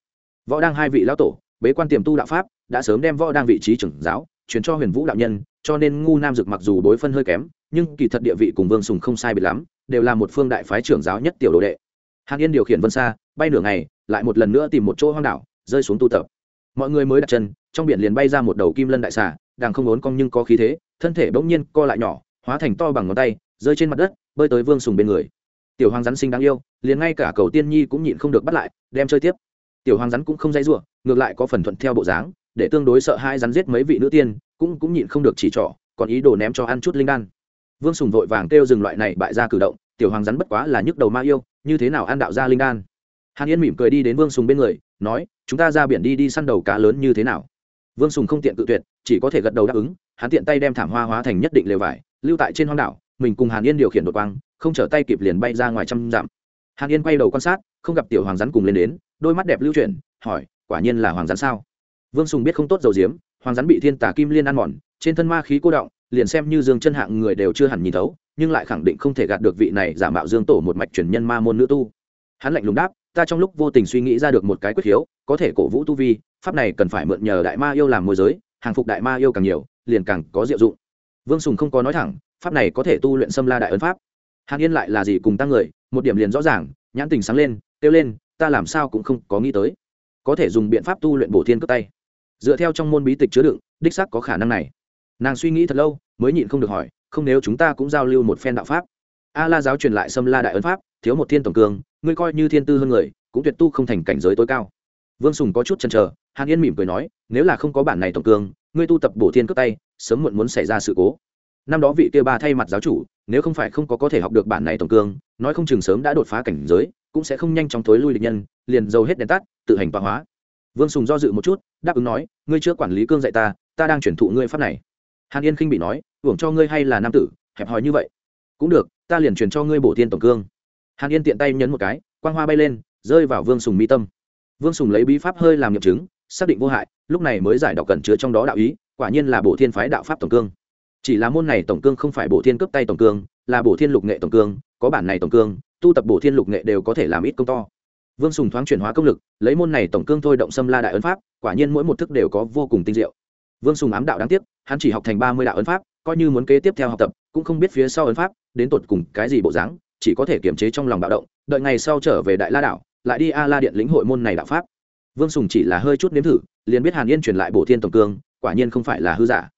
Võ đang hai vị lão tổ, bế quan tiềm tu đạo pháp, đã sớm đem võ đang vị trí trưởng giáo chuyển cho huyền vũ đạo nhân, cho nên ngu nam dực mặc dù đối phân hơi kém, nhưng kỳ thật địa vị cùng vương sùng không sai biệt lắm, đều là một phương đại phái trưởng giáo nhất tiểu đồ đệ. Hàn yên điều khiển vân xa, bay nửa ngày, lại một lần nữa tìm một chỗ hoang đảo, rơi xuống tu tập. Mọi người mới đặt chân, trong biển liền bay ra một đầu kim lân đại xà, đang không ốn cong nhưng có khí thế, thân thể bỗng nhiên co lại nhỏ, hóa thành to bằng ngón tay, rơi trên mặt đất bơi tới vương sùng bên người. Tiểu hoàng rắn sinh đáng yêu, liền ngay cả cầu tiên nhi cũng nhịn không được bắt lại, đem chơi tiếp. Tiểu hoàng rắn cũng không dây giụa ngược lại có phần thuận theo bộ dáng, để tương đối sợ hai rắn giết mấy vị nữ tiên, cũng cũng nhịn không được chỉ trỏ, còn ý đồ ném cho ăn chút linh đan. Vương sùng vội vàng kêu dừng loại này bại ra cử động, tiểu hoàng rắn bất quá là nhức đầu ma yêu, như thế nào ăn đạo ra linh đan? Hàn yên mỉm cười đi đến vương sùng bên người, nói, chúng ta ra biển đi đi săn đầu cá lớn như thế nào? Vương sùng không tiện cự tuyệt, chỉ có thể gật đầu đáp ứng, hắn tiện tay đem thảm hoa hóa thành nhất định lều vải, lưu tại trên hoang đảo mình cùng hàn yên điều khiển đột quang, không trở tay kịp liền bay ra ngoài trăm dặm. Hàn yên quay đầu quan sát, không gặp tiểu hoàng rắn cùng lên đến, đôi mắt đẹp lưu chuyển, hỏi, quả nhiên là hoàng rắn sao? Vương sùng biết không tốt dầu diếm, hoàng rắn bị thiên tả kim liên ăn mòn, trên thân ma khí cô động, liền xem như dương chân hạng người đều chưa hẳn nhìn thấu, nhưng lại khẳng định không thể gạt được vị này giả mạo dương tổ một mạch truyền nhân ma môn nữ tu. Hắn lạnh lùng đáp, ta trong lúc vô tình suy nghĩ ra được một cái quyết hiếu, có thể cổ vũ tu vi, pháp này cần phải mượn nhờ đại ma yêu làm môi giới, hàng phục đại ma yêu càng nhiều, liền càng có diệu dụng. Vương sùng không có nói thẳng pháp này có thể tu luyện xâm la đại ấn pháp. Hàn yên lại là gì cùng tăng người, một điểm liền rõ ràng, nhãn tình sáng lên, kêu lên, ta làm sao cũng không có nghĩ tới, có thể dùng biện pháp tu luyện bổ thiên cướp tay. Dựa theo trong môn bí tịch chứa đựng, đích xác có khả năng này. Nàng suy nghĩ thật lâu, mới nhịn không được hỏi, không nếu chúng ta cũng giao lưu một phen đạo pháp? A la giáo truyền lại xâm la đại ấn pháp, thiếu một thiên tổng cường, ngươi coi như thiên tư hơn người, cũng tuyệt tu không thành cảnh giới tối cao. Vương sùng có chút chần trở hàn yên mỉm cười nói, nếu là không có bản này tổng cường, ngươi tu tập bổ thiên cướp tay, sớm muộn muốn xảy ra sự cố năm đó vị kia ba thay mặt giáo chủ, nếu không phải không có có thể học được bản này tổng cương, nói không chừng sớm đã đột phá cảnh giới, cũng sẽ không nhanh chóng thối lui địch nhân, liền dầu hết đèn tắt, tự hành tọa hóa. Vương sùng do dự một chút, đáp ứng nói, ngươi chưa quản lý cương dạy ta ta đang chuyển thụ ngươi pháp này. Hàn yên khinh bị nói hưởng cho ngươi hay là nam tử, hẹp hòi như vậy. Cũng được, ta liền truyền cho ngươi bổ tiên tổng cương. Hàn yên tiện tay nhấn một cái, quang hoa bay lên, rơi vào vương sùng mi tâm. Vương sùng lấy bí pháp hơi làm nghiệm chứng, xác định vô hại, lúc này mới giải đọc cẩn chứa trong đó đạo ý, quả nhiên là bổ thiên phái đạo pháp tổng cương chỉ là môn này tổng cương không phải bổ thiên cấp tay tổng cương, là bổ thiên lục nghệ tổng cương, có bản này tổng cương, tu tập bổ thiên lục nghệ đều có thể làm ít công to. Vương sùng thoáng chuyển hóa công lực, lấy môn này tổng cương thôi động xâm la đại ấn pháp, quả nhiên mỗi một thức đều có vô cùng tinh diệu. Vương sùng ám đạo đáng tiếc, hắn chỉ học thành ba mươi đạo ấn pháp, coi như muốn kế tiếp theo học tập, cũng không biết phía sau ấn pháp, đến tột cùng cái gì bộ dáng, chỉ có thể kiềm chế trong lòng bạo động, đợi ngày sau trở về đại la đảo lại đi a la điện lĩnh hội môn này đạo pháp. Vương sùng chỉ là hơi chút nếm thử, liền biết hàn yên truyền lại bổ thiên tổng cương, quả nhiên không phải là hư giả.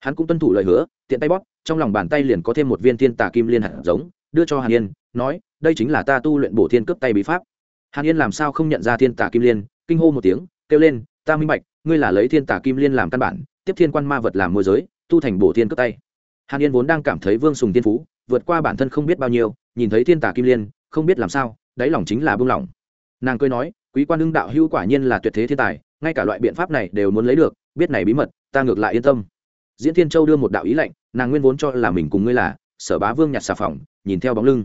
Hắn cũng tuân thủ lời hứa tiện tay bóp, trong lòng bàn tay liền có thêm một viên thiên tà kim liên hạt giống, đưa cho hàn yên, nói, đây chính là ta tu luyện bổ thiên cướp tay bí pháp. Hàn yên làm sao không nhận ra thiên tà kim liên, kinh hô một tiếng, kêu lên, ta minh bạch, ngươi là lấy thiên tà kim liên làm căn bản, tiếp thiên quan ma vật làm môi giới, tu thành bổ thiên cướp tay. Hàn yên vốn đang cảm thấy vương sùng tiên phú, vượt qua bản thân không biết bao nhiêu, nhìn thấy thiên tà kim liên, không biết làm sao, đáy lòng chính là buông lỏng nàng cười nói, quý quan ưng đạo hữu quả nhiên là tuyệt thế thiên tài, ngay cả loại biện pháp này đều muốn lấy được, biết này bí mật, ta ngược lại yên tâm diễn thiên châu đưa một đạo ý lệnh nàng nguyên vốn cho là mình cùng ngươi là sở bá vương nhặt xà phòng, nhìn theo bóng lưng.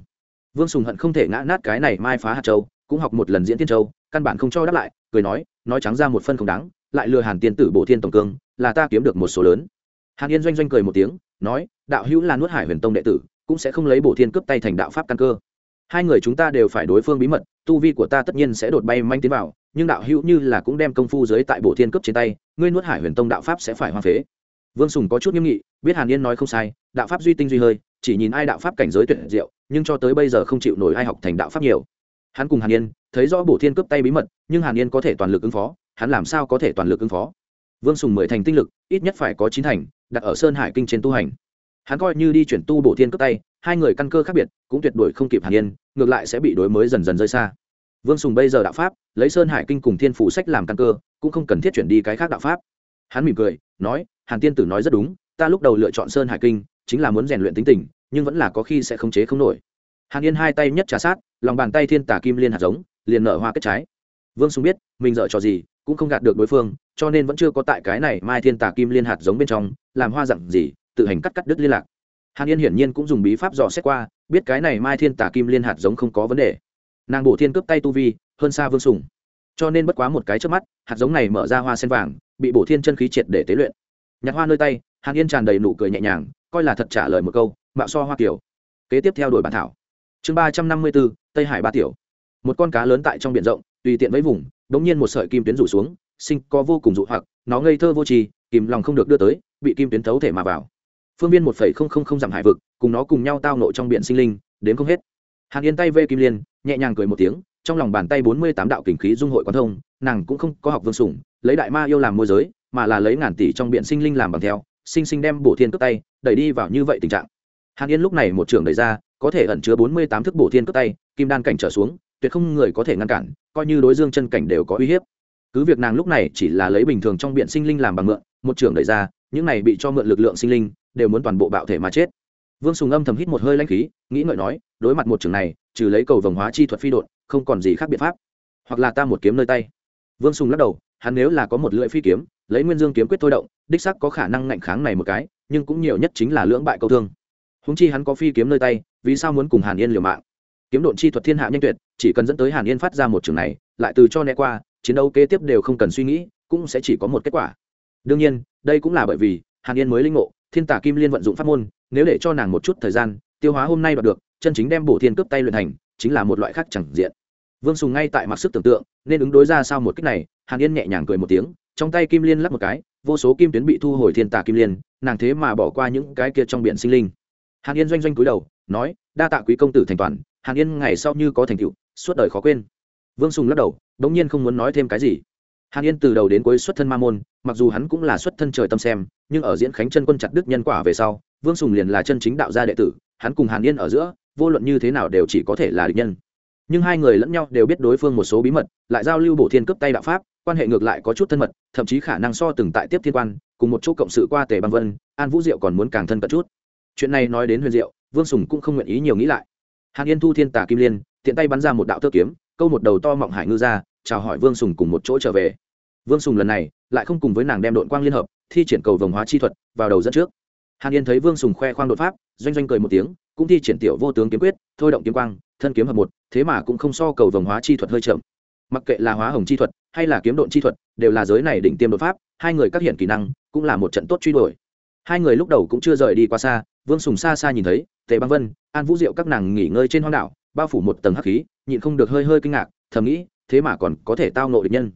Vương sùng hận không thể ngã nát cái này mai phá hạt châu, cũng học một lần diễn thiên châu, căn bản không cho đáp lại, cười nói nói trắng ra một phân không đáng, lại lừa hàn tiên tử bổ thiên tổng cương, là ta kiếm được một số lớn. Hàn yên doanh doanh cười một tiếng, nói, đạo hữu là nuốt hải huyền tông đệ tử, cũng sẽ không lấy bổ thiên cướp tay thành đạo pháp căn cơ. Hai người chúng ta đều phải đối phương bí mật, tu vi của ta tất nhiên sẽ đột bay manh tiến vào, nhưng đạo hữu như là cũng đem công phu dưới tại bổ thiên cướp trên tay, ngươi nuốt hải huyền tông đạo pháp sẽ phải hoang phế vương sùng có chút nghiêm nghị, biết hàn yên nói không sai, đạo pháp duy tinh duy hơi, chỉ nhìn ai đạo pháp cảnh giới tuyệt diệu, nhưng cho tới bây giờ không chịu nổi ai học thành đạo pháp nhiều. Hắn cùng hàn yên, thấy rõ bổ thiên cướp tay bí mật, nhưng hàn yên có thể toàn lực ứng phó, hắn làm sao có thể toàn lực ứng phó? Vương sùng mười thành tinh lực, ít nhất phải có chín thành, đặt ở sơn hải kinh trên tu hành. Hắn coi như đi chuyển tu bổ thiên cướp tay, hai người căn cơ khác biệt, cũng tuyệt đối không kịp hàn yên, ngược lại sẽ bị đối mới dần dần rơi xa. Vương sùng bây giờ đạo pháp, lấy sơn hải kinh cùng thiên phủ sách làm căn cơ, cũng không cần thiết chuyển đi cái khác đạo pháp hắn mỉm cười, nói, hàn tiên tử nói rất đúng, ta lúc đầu lựa chọn sơn hải kinh, chính là muốn rèn luyện tính tình, nhưng vẫn là có khi sẽ khống chế không nổi. Hàn yên hai tay nhất trả sát, lòng bàn tay thiên tả kim liên hạt giống, liền nở hoa kết trái. Vương sùng biết, mình dở trò gì, cũng không gạt được đối phương, cho nên vẫn chưa có tại cái này mai thiên tả kim liên hạt giống bên trong, làm hoa dặn gì, tự hành cắt cắt đứt liên lạc. Hàn yên hiển nhiên cũng dùng bí pháp dò xét qua, biết cái này mai thiên tả kim liên hạt giống không có vấn đề. Nàng bổ thiên cướp tay tu vi, hơn xa vương sùng. Cho nên bất quá một cái trước mắt, hạt giống này mở ra hoa sen vàng bị bổ thiên chân khí triệt để tế luyện. Nhặt hoa nơi tay, hàn yên tràn đầy nụ cười nhẹ nhàng, coi là thật trả lời một câu, mạo so hoa kiểu. Kế tiếp theo đuổi bản thảo. Chương ba trăm năm mươi bốn, tây hải ba tiểu. Một con cá lớn tại trong biển rộng, tùy tiện với vùng đ ỗ n g nhiên một sợi kim tuyến rủ xuống, sinh có vô cùng dụ hoặc, nó ngây thơ vô trì kìm lòng không được đưa tới, bị kim tuyến thấu thể mà vào. Phương viên một phẩy không không không dặm hải vực, cùng nó cùng nhau tao nộ trong biển sinh linh đến không hết hàn yên tay vê kim liên, nhẹ nhàng cười một tiếng, trong lòng bàn tay bốn mươi tám đạo kình khí dung hội quán thông, nàng cũng không có học vương sủng, lấy đại ma yêu làm môi giới, mà là lấy ngàn tỷ trong biển sinh linh làm bằng theo, sinh sinh đem bổ thiên cướp tay, đẩy đi vào như vậy tình trạng. Hàn yên lúc này một trường đẩy ra, có thể ẩn chứa bốn mươi tám thức bổ thiên cướp tay, kim đan cảnh trở xuống, tuyệt không người có thể ngăn cản, coi như đối dương chân cảnh đều có uy hiếp. Cứ việc nàng lúc này chỉ là lấy bình thường trong biển sinh linh làm bằng mượn, một trường đẩy ra, những này bị cho mượn lực lượng sinh linh, đều muốn toàn bộ bạo thể mà chết vương sùng âm thầm hít một hơi lanh khí, nghĩ ngợi nói, đối mặt một trường này, trừ lấy cầu vồng hóa chi thuật phi đột không còn gì khác biện pháp. Hoặc là ta một kiếm nơi tay. Vương sùng lắc đầu, hắn nếu là có một lưỡi phi kiếm, lấy nguyên dương kiếm quyết thôi động, đích sắc có khả năng ngạnh kháng này một cái, nhưng cũng nhiều nhất chính là lưỡng bại câu thương. Húng chi hắn có phi kiếm nơi tay, vì sao muốn cùng hàn yên liều mạng? Kiếm độn chi thuật thiên hạ nhanh tuyệt, chỉ cần dẫn tới hàn yên phát ra một trường này, lại từ cho né qua, chiến đấu kế tiếp đều không cần suy nghĩ, cũng sẽ chỉ có một kết quả. Đương nhiên, đây cũng là bởi vì hàn yên mới linh ngộ, thiên tả kim liên vận dụng pháp môn nếu để cho nàng một chút thời gian, tiêu hóa hôm nay đoạt được, chân chính đem bổ thiên cướp tay luyện thành chính là một loại khác chẳng diện. Vương sùng ngay tại mặc sức tưởng tượng, nên ứng đối ra sau một cách này, hàn yên nhẹ nhàng cười một tiếng, trong tay kim liên lắp một cái, vô số kim tuyến bị thu hồi thiên tà kim liên, nàng thế mà bỏ qua những cái kia trong biển sinh linh. Hàn yên doanh doanh cúi đầu, nói, đa tạ quý công tử thành toàn, hàn yên ngày sau như có thành tựu, suốt đời khó quên. Vương sùng lắc đầu đ ỗ n g nhiên không muốn nói thêm cái gì. Hàn yên từ đầu đến cuối xuất thân ma môn, mặc dù hắn cũng là xuất thân trời tâm xem, nhưng ở diễn khánh chân quân chặt đức nhân quả về sau vương sùng liền là chân chính đạo gia đệ tử, hắn cùng hàn yên ở giữa, vô luận như thế nào đều chỉ có thể là địch nhân. Nhưng hai người lẫn nhau đều biết đối phương một số bí mật, lại giao lưu bổ thiên cấp tay đạo pháp, quan hệ ngược lại có chút thân mật, thậm chí khả năng so từng tại tiếp thiên quan, cùng một chỗ cộng sự qua tề băng vân, an vũ diệu còn muốn càng thân cận chút. Chuyện này nói đến huyền diệu, vương sùng cũng không nguyện ý nhiều nghĩ lại. Hàn yên thu thiên tà kim liên, tiện tay bắn ra một đạo tơ kiếm, câu một đầu to mọng hải ngư ra, chào hỏi vương sùng cùng một chỗ trở về. Vương sùng lần này lại không cùng với nàng đem đội quang liên hợp, thi triển cầu vồng hóa chi thuật, vào đầu dẫn trước hàn yên thấy vương sùng khoe khoang đột pháp, doanh doanh cười một tiếng, cũng thi triển tiểu vô tướng kiếm quyết, thôi động kiếm quang, thân kiếm hợp một, thế mà cũng không so cầu vồng hóa chi thuật hơi chậm. Mặc kệ là hóa hồng chi thuật, hay là kiếm độn chi thuật, đều là giới này đỉnh tiêm đột pháp, hai người các hiện kỹ năng, cũng là một trận tốt truy đuổi. Hai người lúc đầu cũng chưa rời đi qua xa, vương sùng xa xa nhìn thấy, tề băng vân, an vũ diệu các nàng nghỉ ngơi trên hoang đảo, bao phủ một tầng hắc khí, nhịn không được hơi hơi kinh ngạc, thầm nghĩ, thế mà còn có thể tao nộ địch nhân.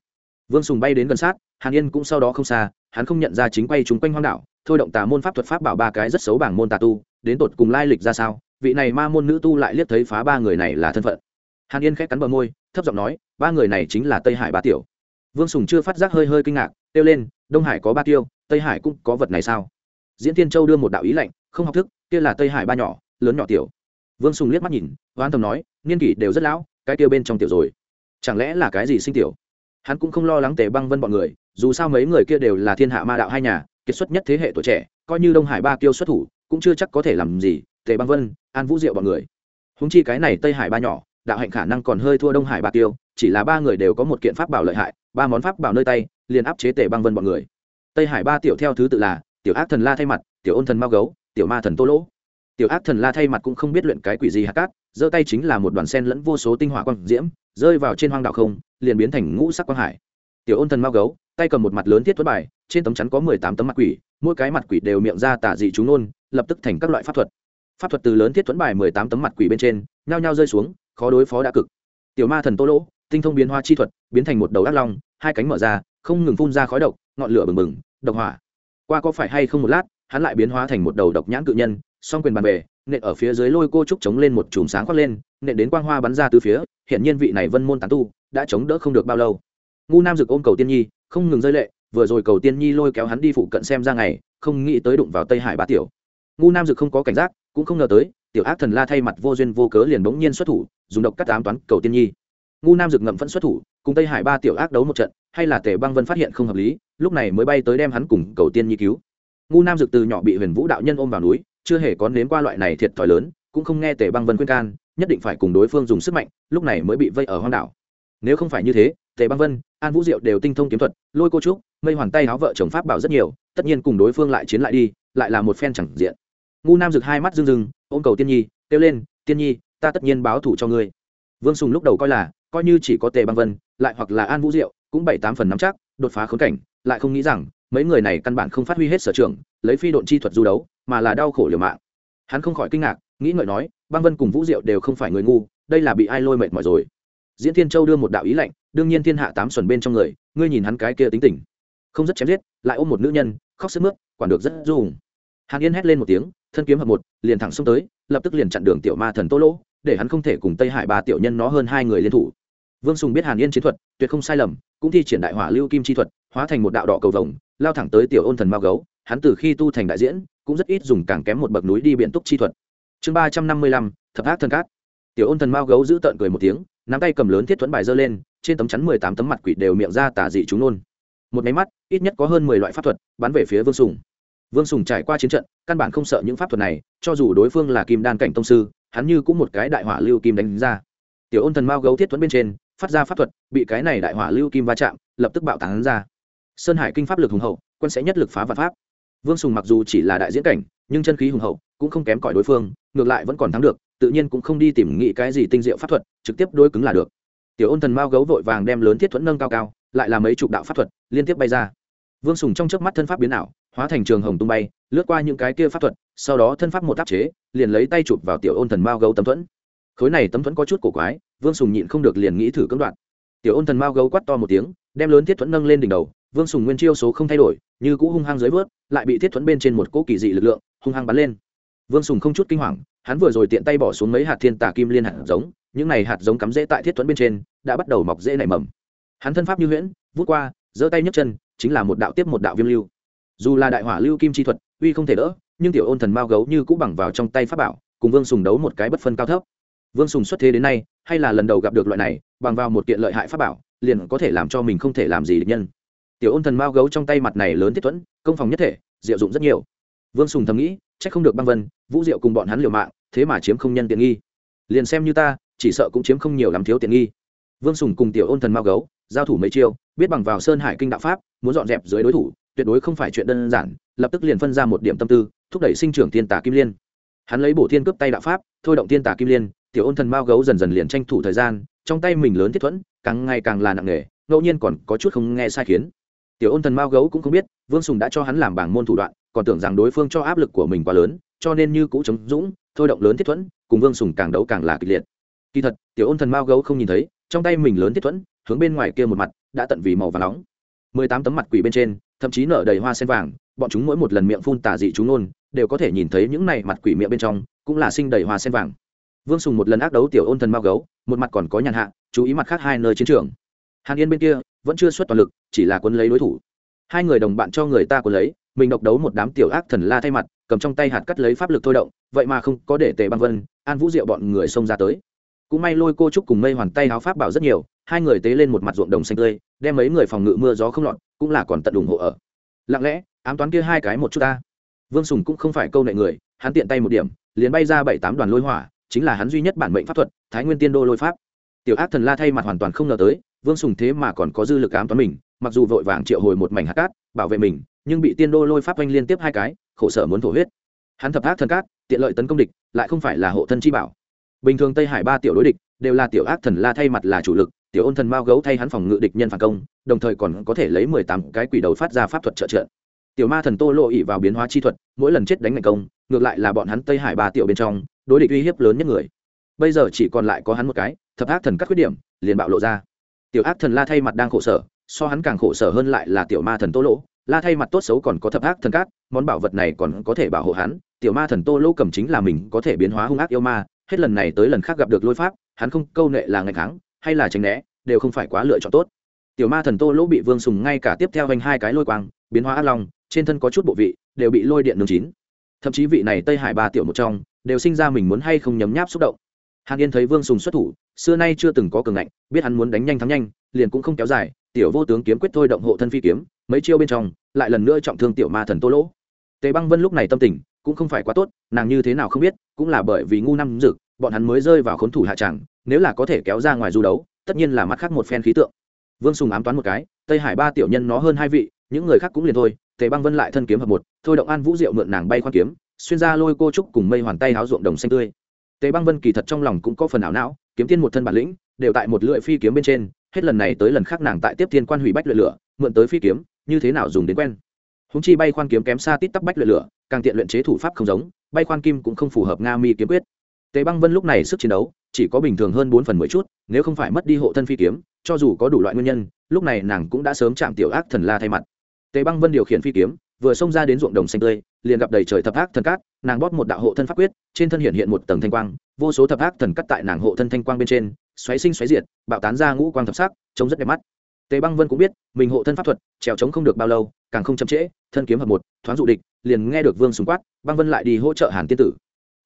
Vương sùng bay đến gần sát, hàn yên cũng sau đó không xa, hắn không nhận ra chính quay chúng quanh hoang đảo thôi động tà môn pháp thuật pháp bảo ba cái rất xấu bảng môn tà tu, đến tột cùng lai lịch ra sao? Vị này ma môn nữ tu lại liếc thấy phá ba người này là thân phận. Hàn yên khét cắn bờ môi, thấp giọng nói, ba người này chính là tây hải ba tiểu. Vương sùng chưa phát giác hơi hơi kinh ngạc, kêu lên, đông hải có ba tiêu, tây hải cũng có vật này sao? Diễn tiên châu đưa một đạo ý lệnh không học thức, kia là tây hải ba nhỏ, lớn nhỏ tiểu. Vương sùng liếc mắt nhìn oan thầm nói, niên kỷ đều rất lão, cái tiêu bên trong tiểu rồi. Chẳng lẽ là cái gì sinh tiểu? Hắn cũng không lo lắng tề băng vân bọn người, dù sao mấy người kia đều là thiên hạ ma đạo hai nhà kiệt xuất nhất thế hệ tuổi trẻ, coi như đông hải ba tiêu xuất thủ, cũng chưa chắc có thể làm gì, tề băng vân, an vũ diệu bọn người. Húng chi cái này tây hải ba nhỏ, đạo hạnh khả năng còn hơi thua đông hải ba tiêu chỉ là ba người đều có một kiện pháp bảo lợi hại, ba món pháp bảo nơi tay, liền áp chế tề băng vân bọn người. Tây hải ba tiểu theo thứ tự là, tiểu ác thần la thay mặt, tiểu ôn thần mao gấu, tiểu ma thần tô lỗ. Tiểu ác thần la thay mặt cũng không biết luyện cái quỷ gì hạt cát, giơ tay chính là một đoàn sen lẫn vô số tinh hỏa quang diễm, rơi vào trên hoang đạo không, liền biến thành ngũ sắc quang hải. Tiểu ôn thần mao gấu tay cầm một mặt lớn thiết thuật bài, trên tấm chắn có mười tám tấm mặt quỷ, mỗi cái mặt quỷ đều miệng ra tả dị chúng nôn lập tức thành các loại pháp thuật. Pháp thuật từ lớn thiết thuẫn bài mười tám tấm mặt quỷ bên trên, nhao nhao rơi xuống, khó đối phó đã cực. Tiểu ma thần tô lỗ, tinh thông biến hoa chi thuật, biến thành một đầu ác long, hai cánh mở ra, không ngừng phun ra khói độc, ngọn lửa bừng bừng, độc hỏa. Qua có phải hay không một lát, hắn lại biến hóa thành một đầu độc nhãn cự nhân, song quyền bàn bề, nện ở phía dưới lôi cô trúc chống lên một chùm sáng khoác lên, nện đến quang hoa bắn ra từ phía hiện nhiên vị này vân môn tán tu, đã chống đỡ không được bao lâu ngu nam dực ôm cầu tiên nhi, không ngừng rơi lệ, vừa rồi cầu tiên nhi lôi kéo hắn đi phụ cận xem ra ngày, không nghĩ tới đụng vào tây hải bá tiểu. Ngu nam dực không có cảnh giác, cũng không ngờ tới, tiểu ác thần la thay mặt vô duyên vô cớ liền bỗng nhiên xuất thủ, dùng độc cắt ám toán cầu tiên nhi. Ngu nam dực ngậm vẫn xuất thủ, cùng tây hải ba tiểu ác đấu một trận, hay là tề băng vân phát hiện không hợp lý, lúc này mới bay tới đem hắn cùng cầu tiên nhi cứu. Ngu nam dực từ nhỏ bị huyền vũ đạo nhân ôm vào núi, chưa hề có nếm qua loại này thiệt thòi lớn, cũng không nghe tề băng vân khuyên can, nhất định phải cùng đối phương dùng sức mạnh, lúc này mới bị vây ở hoang đảo. Nếu không phải như thế tề băng vân, an vũ diệu đều tinh thông kiếm thuật, lôi cô trúc, mây hoàn tay áo vợ chồng pháp bảo rất nhiều, tất nhiên cùng đối phương lại chiến lại đi, lại là một phen chẳng diện. Ngu nam rực hai mắt rưng rưng, ôm cầu tiên nhi, kêu lên, tiên nhi, ta tất nhiên báo thủ cho ngươi. Vương sùng lúc đầu coi là, coi như chỉ có tề băng vân, lại hoặc là an vũ diệu, cũng bảy tám phần nắm chắc, đột phá khốn cảnh, lại không nghĩ rằng, mấy người này căn bản không phát huy hết sở trường, lấy phi độn chi thuật du đấu, mà là đau khổ liều mạng. Hắn không khỏi kinh ngạc, nghĩ ngợi nói, băng vân cùng vũ diệu đều không phải người ngu, đây là bị ai lôi mệt mỏi rồi diễn thiên châu đưa một đạo ý lệnh đương nhiên thiên hạ tám xuẩn bên trong người, ngươi nhìn hắn cái kia tính tình. Không rất chém giết, lại ôm một nữ nhân, khóc sức mướt, quản được rất du hùng hàn yên hét lên một tiếng, thân kiếm hợp một, liền thẳng xông tới, lập tức liền chặn đường tiểu ma thần tô lỗ, để hắn không thể cùng tây hải ba tiểu nhân nó hơn hai người liên thủ. Vương sùng biết hàn yên chiến thuật, tuyệt không sai lầm, cũng thi triển đại hỏa lưu kim chi thuật, hóa thành một đạo đỏ cầu vồng, lao thẳng tới tiểu ôn thần mao gấu. Hắn từ khi tu thành đại diễn, cũng rất ít dùng càng kém một bậc núi đi biện túc chi thuật. Chương ba trăm năm mươi lăm, thập ác thần cát tiểu ôn thần mao gấu giữ tợn cười một tiếng, nắm tay cầm lớn thiết thuẫn bài dơ lên, trên tấm chắn mười tám tấm mặt quỷ đều miệng ra tả dị chúng nôn. Một máy mắt, ít nhất có hơn mười loại pháp thuật, bắn về phía vương sùng. Vương sùng trải qua chiến trận, căn bản không sợ những pháp thuật này, cho dù đối phương là kim đan cảnh tông sư, hắn như cũng một cái đại hỏa lưu kim đánh ra. Tiểu ôn thần mao gấu thiết thuẫn bên trên, phát ra pháp thuật, bị cái này đại hỏa lưu kim va chạm, lập tức bạo tán ra. Sơn hải kinh pháp lực hùng hậu, quân sẽ nhất lực phá vật pháp. Vương sùng mặc dù chỉ là đại diễn cảnh, nhưng chân khí hùng hậu, cũng không kém cỏi đối phương, ngược lại vẫn còn thắng được tự nhiên cũng không đi tìm nghĩ cái gì tinh diệu pháp thuật, trực tiếp đối cứng là được. Tiểu ôn thần mao gấu vội vàng đem lớn thiết thuẫn nâng cao cao, lại là mấy chục đạo pháp thuật, liên tiếp bay ra. Vương sùng trong chớp mắt thân pháp biến ảo, hóa thành trường hồng tung bay, lướt qua những cái kia pháp thuật, sau đó thân pháp một áp chế, liền lấy tay chụp vào tiểu ôn thần mao gấu tấm thuẫn. Khối này tấm thuẫn có chút cổ quái, vương sùng nhịn không được liền nghĩ thử cưỡng đoạt. Tiểu ôn thần mao gấu quắt to một tiếng, đem lớn thiết thuẫn nâng lên đỉnh đầu, vương sùng nguyên chiêu số không thay đổi, như cũ hung hăng dưới vớt, lại bị thiết thuẫn bên trên một cỗ kỳ dị lực lượng, hung hăng bắn lên. Vương sùng không chút kinh hoàng hắn vừa rồi tiện tay bỏ xuống mấy hạt thiên tà kim liên hạt giống, những này hạt giống cắm rễ tại thiết thuẫn bên trên, đã bắt đầu mọc rễ nảy mầm. Hắn thân pháp như huyễn, vút qua, giơ tay nhấc chân, chính là một đạo tiếp một đạo viêm lưu. Dù là đại hỏa lưu kim chi thuật, uy không thể đỡ, nhưng tiểu ôn thần mao gấu như cũ bằng vào trong tay pháp bảo, cùng vương sùng đấu một cái bất phân cao thấp. Vương sùng xuất thế đến nay, hay là lần đầu gặp được loại này, bằng vào một kiện lợi hại pháp bảo, liền có thể làm cho mình không thể làm gì được nhân. Tiểu ôn thần mao gấu trong tay mặt này lớn thiết thuẫn, công phòng nhất thể, diệu dụng rất nhiều. Vương sùng thầm nghĩ c h ắ c không được băng vân, vũ diệu cùng bọn hắn liều mạng thế mà chiếm không nhân tiện nghi. Liền xem như ta, chỉ sợ cũng chiếm không nhiều làm thiếu tiện nghi. Vương sùng cùng tiểu ôn thần mao gấu, giao thủ mấy chiêu, biết bằng vào sơn hải kinh đạo pháp, muốn dọn dẹp dưới đối thủ, tuyệt đối không phải chuyện đơn giản, lập tức liền phân ra một điểm tâm tư, thúc đẩy sinh trưởng thiên tà kim liên. Hắn lấy bổ thiên cướp tay đạo pháp, thôi động thiên tà kim liên, tiểu ôn thần mao gấu dần dần liền tranh thủ thời gian, trong tay mình lớn thiết thuẫn, càng ngày càng là nặng nề, ngẫu nhiên còn có chút không nghe sai khiến. Tiểu ôn thần mao gấu cũng không biết, vương sùng đã cho hắn làm bảng môn thủ đoạn, còn tưởng rằng đối phương cho áp lực của mình quá lớn, cho nên như cũ chống dũng thôi động lớn thiết thuẫn, cùng vương sùng càng đấu càng là kịch liệt. Kỳ thật, tiểu ôn thần mao gấu không nhìn thấy, trong tay mình lớn thiết thuẫn, hướng bên ngoài kia một mặt, đã tận vì màu và nóng. Mười tám tấm mặt quỷ bên trên, thậm chí nở đầy hoa sen vàng, bọn chúng mỗi một lần miệng phun tả dị chúng nôn, đều có thể nhìn thấy những này mặt quỷ miệng bên trong, cũng là sinh đầy hoa sen vàng. Vương sùng một lần ác đấu tiểu ôn thần mao gấu, một mặt còn có nhàn hạ, chú ý mặt khác hai nơi chiến trường. Hàn yên bên kia, vẫn chưa xuất toàn lực, chỉ là quân lấy đối thủ. Hai người đồng bạn cho người ta quân lấy, mình độc đấu một đám tiểu ác thần la thay mặt cầm trong tay hạt cắt lấy pháp lực thôi động, vậy mà không có để tề băng vân, an vũ diệu bọn người xông ra tới. Cũng may lôi cô trúc cùng mây hoàn tay háo pháp bảo rất nhiều, hai người tế lên một mặt ruộng đồng xanh tươi, đem mấy người phòng ngự mưa gió không lọt, cũng là còn tận ủng hộ ở. Lặng lẽ, ám toán kia hai cái một chút ta. Vương sùng cũng không phải câu nệ người, hắn tiện tay một điểm, liền bay ra bảy tám đoàn lôi hỏa, chính là hắn duy nhất bản mệnh pháp thuật, thái nguyên tiên đô lôi pháp. Tiểu ác thần la thay mặt hoàn toàn không ngờ tới, vương sùng thế mà còn có dư lực ám toán mình, mặc dù vội vàng triệu hồi một mảnh hạt cát, bảo vệ mình, nhưng bị tiên đô lôi pháp oanh liên tiếp hai cái khổ sở muốn thổ huyết. Hắn thập ác thần cát, tiện lợi tấn công địch, lại không phải là hộ thân chi bảo. Bình thường tây hải ba tiểu đối địch, đều là tiểu ác thần la thay mặt là chủ lực, tiểu ôn thần mao gấu thay hắn phòng ngự địch nhân phản công, đồng thời còn có thể lấy mười tám cái quỷ đầu phát ra pháp thuật trợ trợ. Tiểu ma thần tô lộ ỉ vào biến hóa chi thuật, mỗi lần chết đánh ngày công, ngược lại là bọn hắn tây hải ba tiểu bên trong, đối địch uy hiếp lớn nhất người. Bây giờ chỉ còn lại có hắn một cái, thập ác thần cắt khuyết điểm, liền bạo lộ ra. Tiểu ác thần la thay mặt đang khổ sở, so hắn càng khổ sở hơn lại là tiểu ma thần tô lỗ la thay mặt tốt xấu còn có thập ác thần cát, món bảo vật này còn có thể bảo hộ hắn. Tiểu ma thần tô lỗ cầm chính là mình có thể biến hóa hung ác yêu ma, hết lần này tới lần khác gặp được lôi pháp, hắn không câu nệ là ngày tháng hay là tránh né, đều không phải quá lựa chọn tốt. Tiểu ma thần tô lỗ bị vương sùng ngay cả tiếp theo hành hai cái lôi quang, biến hóa ác long, trên thân có chút bộ vị, đều bị lôi điện nương chín. Thậm chí vị này tây hải ba tiểu một trong, đều sinh ra mình muốn hay không nhấm nháp xúc động. Hàn yên thấy vương sùng xuất thủ, xưa nay chưa từng có cường ngạnh, biết hắn muốn đánh nhanh thắng nhanh, liền cũng không kéo dài, tiểu vô tướng kiếm quyết thôi động hộ thân phi kiếm mấy chiêu bên trong, lại lần nữa trọng thương tiểu ma thần tô lỗ. Tề băng vân lúc này tâm tình cũng không phải quá tốt, nàng như thế nào không biết, cũng là bởi vì ngu năm dực, bọn hắn mới rơi vào khốn thủ hạ tràng nếu là có thể kéo ra ngoài du đấu, tất nhiên là mặt khác một phen khí tượng. Vương sùng ám toán một cái, tây hải ba tiểu nhân nó hơn hai vị, những người khác cũng liền thôi, tề băng vân lại thân kiếm hợp một, thôi động an vũ diệu mượn nàng bay khoan kiếm, xuyên ra lôi cô trúc cùng mây hoàn tay háo ruộng đồng xanh tươi. Tề băng vân kỳ thật trong lòng cũng có phần ảo não, kiếm tiên một thân bản lĩnh, đều tại một lưỡi phi kiếm bên trên, hết lần này tới lần khác nàng tại tiếp tiên quan hủy bách luyện lửa, mượn tới phi kiếm như thế nào dùng đến quen. Húng chi bay khoan kiếm kém xa tít tắp bách luyện lửa, càng tiện luyện chế thủ pháp không giống, bay khoan kim cũng không phù hợp nga mi kiếm quyết. Tề băng vân lúc này sức chiến đấu chỉ có bình thường hơn bốn phần mười chút, nếu không phải mất đi hộ thân phi kiếm, cho dù có đủ loại nguyên nhân, lúc này nàng cũng đã sớm chạm tiểu ác thần la thay mặt. Tề băng vân điều khiển phi kiếm, vừa xông ra đến ruộng đồng xanh tươi, liền gặp đầy trời thập ác thần cát, nàng bóp một đạo hộ thân pháp quyết, trên thân hiện hiện một tầng thanh quang, vô số thập ác thần cắt tại nàng hộ thân thanh quang bên trên, xoáy sinh xoáy diệt, bạo tán ra ngũ quang thập sắc, trông rất đẹp mắt tề băng vân cũng biết, mình hộ thân pháp thuật, trèo trống không được bao lâu, càng không chậm trễ, thân kiếm hợp một, thoáng dụ địch, liền nghe được vương sùng quát, băng vân lại đi hỗ trợ hàn tiên tử.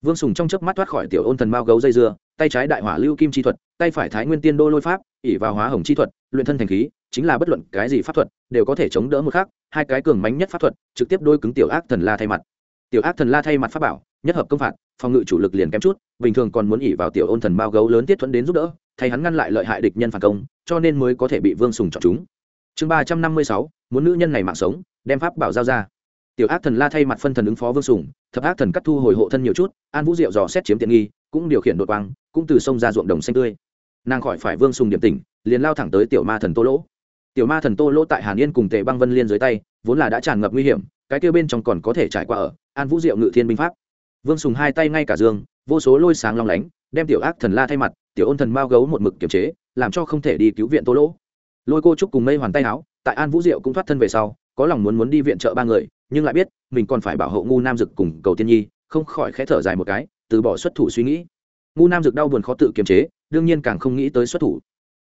Vương sùng trong chớp mắt thoát khỏi tiểu ôn thần mao gấu dây dưa, tay trái đại hỏa lưu kim chi thuật, tay phải thái nguyên tiên đô lôi pháp ỉ vào hóa hồng chi thuật, luyện thân thành khí, chính là bất luận cái gì pháp thuật, đều có thể chống đỡ một khác hai cái cường mánh nhất pháp thuật, trực tiếp đôi cứng tiểu ác thần la thay mặt. Tiểu ác thần la thay mặt pháp bảo nhất hợp công phạt, phòng ngự chủ lực liền kém chút, bình thường còn muốn ỉ vào tiểu ôn thần bao gấu lớn tiết thuẫn đến giúp đỡ, thay hắn ngăn lại lợi hại địch nhân phản công, cho nên mới có thể bị vương sùng chọn chúng. Chương ba trăm năm mươi sáu, muốn nữ nhân này mạng sống, đem pháp bảo giao ra. Tiểu ác thần la thay mặt phân thần ứng phó vương sùng, thập ác thần cắt thu hồi hộ thân nhiều chút, an vũ diệu dò xét chiếm tiện nghi, cũng điều khiển đội quang, cũng từ sông ra ruộng đồng xanh tươi. Nàng khỏi phải vương sùng điểm tỉnh, liền lao thẳng tới tiểu ma thần tô lỗ. Tiểu ma thần tô lỗ tại hàn yên cùng tề băng vân liên dưới tay, vốn là đã tràn ngập nguy hiểm, cái kêu bên trong còn có thể trải qua ở, an vũ diệu ngự thiên binh pháp vương sùng hai tay ngay cả dương vô số lôi sáng long lánh, đem tiểu ác thần la thay mặt, tiểu ôn thần mao gấu một mực kiềm chế, làm cho không thể đi cứu viện tô lỗ. Lôi cô trúc cùng mây hoàn tay áo tại an vũ diệu cũng thoát thân về sau, có lòng muốn muốn đi viện trợ ba người, nhưng lại biết, mình còn phải bảo hộ ngu nam dực cùng cầu tiên nhi, không khỏi khẽ thở dài một cái, từ bỏ xuất thủ suy nghĩ. Ngu nam dực đau buồn khó tự kiềm chế, đương nhiên càng không nghĩ tới xuất thủ.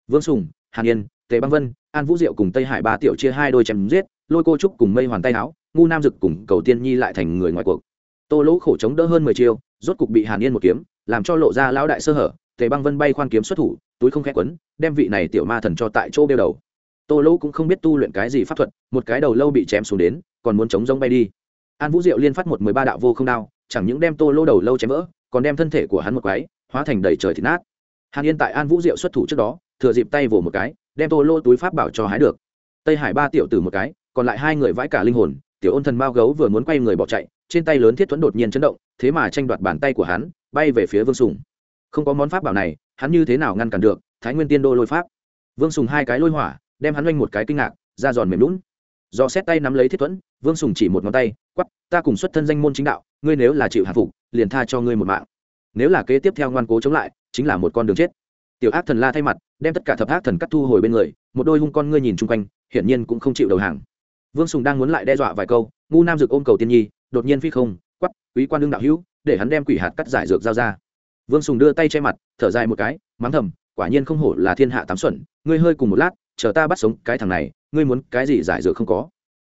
Vương sùng, hàn yên, tề băng vân, an vũ diệu cùng tây hải ba tiểu chia hai đôi chém giết, lôi cô trúc cùng mây hoàn tay áo ngu nam dực cùng cầu tiên nhi lại thành người ngoài cuộc tô lỗ khổ chống đỡ hơn mười chiêu, rốt cục bị hàn yên một kiếm, làm cho lộ ra lão đại sơ hở, tề băng vân bay khoan kiếm xuất thủ, túi không khẽ quấn, đem vị này tiểu ma thần cho tại chỗ đeo đầu. Tô lỗ cũng không biết tu luyện cái gì pháp thuật, một cái đầu lâu bị chém xuống đến, còn muốn chống rông bay đi. An vũ diệu liên phát một mười ba đạo vô không đao, chẳng những đem tô lỗ đầu lâu chém vỡ, còn đem thân thể của hắn một quái hóa thành đầy trời thịt nát. Hàn yên tại an vũ diệu xuất thủ trước đó, thừa dịp tay vồ một cái, đem tô lỗ túi pháp bảo cho hái được. Tây hải ba tiểu tử một cái, còn lại hai người vãi cả linh hồn, tiểu ôn thần mao gấu vừa muốn quay người bỏ chạy trên tay lớn thiết thuẫn đột nhiên chấn động, thế mà tranh đoạt bàn tay của hắn, bay về phía vương sùng. Không có món pháp bảo này, hắn như thế nào ngăn cản được thái nguyên tiên đô lôi pháp? Vương sùng hai cái lôi hỏa, đem hắn oanh một cái kinh ngạc, ra giòn mềm lún do xét tay nắm lấy thiết thuẫn, vương sùng chỉ một ngón tay quắp ta cùng xuất thân danh môn chính đạo, ngươi nếu là chịu hạ phục, liền tha cho ngươi một mạng. Nếu là kế tiếp theo ngoan cố chống lại, chính là một con đường chết. Tiểu ác thần la thay mặt, đem tất cả thập ác thần cắt thu hồi bên người, một đôi hung con ngươi nhìn chung quanh, hiển nhiên cũng không chịu đầu hàng. Vương sùng đang muốn lại đe dọa vài câu, ngu nam dực ôm cầu tiên nhi đột nhiên phi không quắp quý quan đương đạo hữu, để hắn đem quỷ hạt cắt giải dược giao ra. Vương sùng đưa tay che mặt, thở dài một cái, mắng thầm, quả nhiên không hổ là thiên hạ tám xuẩn, ngươi hơi cùng một lát, chờ ta bắt sống cái thằng này, ngươi muốn cái gì giải dược không có.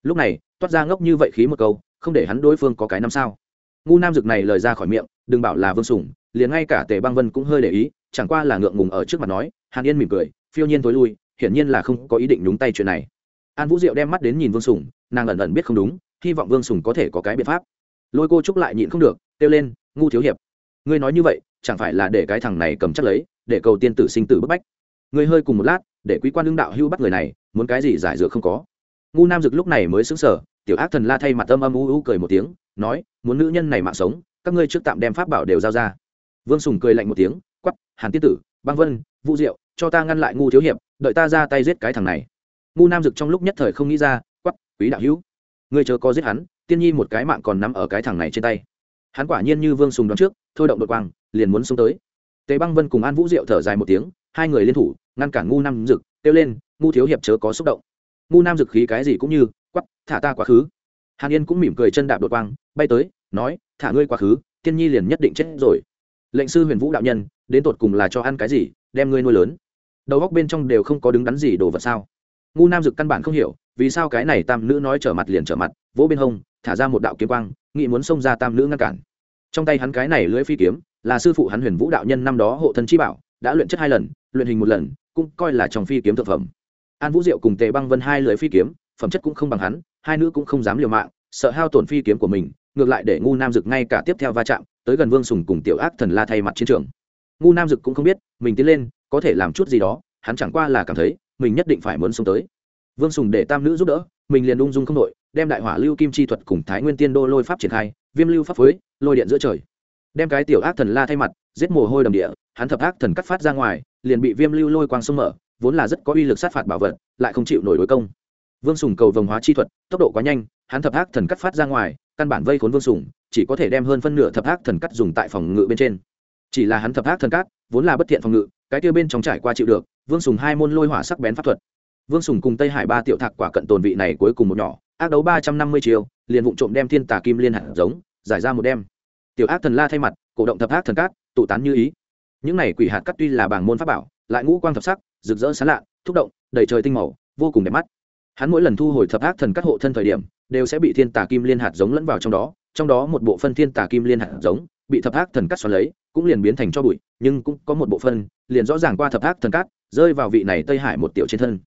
Lúc này, toát ra ngốc như vậy khí một câu, không để hắn đối phương có cái năm sao. Ngu nam dực này lời ra khỏi miệng, đừng bảo là vương sùng, liền ngay cả tề băng vân cũng hơi để ý, chẳng qua là ngượng ngùng ở trước mặt nói, hàn yên mỉm cười, phiêu nhiên tối lui, hiển nhiên là không có ý định nhúng tay chuyện này. An vũ diệu đem mắt đến nhìn vương sùng, nàng ẩn ẩn biết không đúng hy vọng vương sùng có thể có cái biện pháp. Lôi cô trúc lại nhịn không được, kêu lên, ngu thiếu hiệp, ngươi nói như vậy, chẳng phải là để cái thằng này cầm chắc lấy, để cầu tiên tử sinh tử bức bách? Ngươi hơi cùng một lát, để quý quan lương đạo hưu bắt người này, muốn cái gì giải dược không có? Ngu nam dực lúc này mới xứng sở tiểu ác thần la thay mặt âm âm u u cười một tiếng, nói, muốn nữ nhân này mạng sống, các ngươi trước tạm đem pháp bảo đều giao ra. Vương sùng cười lạnh một tiếng quắp hàn tiên tử, băng vân, vũ diệu, cho ta ngăn lại ngu thiếu hiệp, đợi ta ra tay giết cái thằng này. Ngu nam dực trong lúc nhất thời không nghĩ ra quắp quý đạo hữu ngươi chờ có giết hắn, tiên nhi một cái mạng còn nắm ở cái thằng này trên tay. Hắn quả nhiên như vương sùng đón trước, thôi động đột quang, liền muốn xông tới. Tề băng vân cùng an vũ diệu thở dài một tiếng, hai người liên thủ, ngăn cản ngu nam dực, kêu lên, ngu thiếu hiệp chớ có xúc động. Ngu nam dực khí cái gì cũng như quắp thả ta quá khứ. Hàn yên cũng mỉm cười chân đạp đột quang, bay tới, nói, thả ngươi quá khứ, tiên nhi liền nhất định chết rồi. Lệnh sư huyền vũ đạo nhân, đến tột cùng là cho ăn cái gì, đem ngươi nuôi lớn. Đầu góc bên trong đều không có đứng đắn gì đồ vật sao? Ngu nam dực căn bản không hiểu vì sao cái này tam nữ nói trở mặt liền trở mặt, vỗ bên hông, thả ra một đạo kiếm quang, nghĩ muốn xông ra tam nữ ngăn cản. Trong tay hắn cái này lưỡi phi kiếm, là sư phụ hắn huyền vũ đạo nhân năm đó hộ thân chi bảo, đã luyện chất hai lần, luyện hình một lần, cũng coi là trong phi kiếm thực phẩm. An vũ diệu cùng tề băng vân hai lưỡi phi kiếm, phẩm chất cũng không bằng hắn, hai nữ cũng không dám liều mạng, sợ hao tổn phi kiếm của mình, ngược lại để ngu nam dực ngay cả tiếp theo va chạm, tới gần vương sùng cùng tiểu ác thần la thay mặt chiến trường. Ngu nam dực cũng không biết, mình tiến lên, có thể làm chút gì đó, hắn chẳng qua là cảm thấy, mình nhất định phải muốn xuống tới vương sùng để tam nữ giúp đỡ, mình liền ung dung không đội đem đại hỏa lưu kim chi thuật cùng thái nguyên tiên đô lôi pháp triển khai, viêm lưu pháp phối, lôi điện giữa trời. Đem cái tiểu ác thần la thay mặt, giết mồ hôi đầm địa, hắn thập ác thần cắt phát ra ngoài, liền bị viêm lưu lôi quang sông mở, vốn là rất có uy lực sát phạt bảo vật, lại không chịu nổi đối công. Vương sùng cầu vồng hóa chi thuật, tốc độ quá nhanh, hắn thập ác thần cắt phát ra ngoài, căn bản vây khốn vương sùng, chỉ có thể đem hơn phân nửa thập ác thần cắt dùng tại phòng ngự bên trên. Chỉ là hắn thập ác thần cắt, vốn là bất thiện phòng ngự, cái tiêu bên trong trải qua chịu được, vương sùng hai môn lôi hỏa sắc bén pháp thuật vương sùng cùng tây hải ba tiểu thạc quả cận tồn vị này cuối cùng một nhỏ, ác đấu ba trăm năm mươi chiều liền vụ trộm đem thiên tà kim liên hạt giống, giải ra một đem. Tiểu ác thần la thay mặt, cổ động thập ác thần cát, tụ tán như ý. Những này quỷ hạt cắt tuy là bảng môn pháp bảo, lại ngũ quang thập sắc, rực rỡ sán lạ, thúc động, đầy trời tinh màu, vô cùng đẹp mắt. Hắn mỗi lần thu hồi thập ác thần cắt hộ thân thời điểm, đều sẽ bị thiên tà kim liên hạt giống lẫn vào trong đó trong đó một bộ phân thiên tà kim liên hạt giống bị thập ác thần cắt xoắn lấy, cũng liền biến thành cho bụi, nhưng cũng có một bộ phân liền rõ ràng qua thập ác thần cắt rơi vào vị này tây hải một tiểu trên thân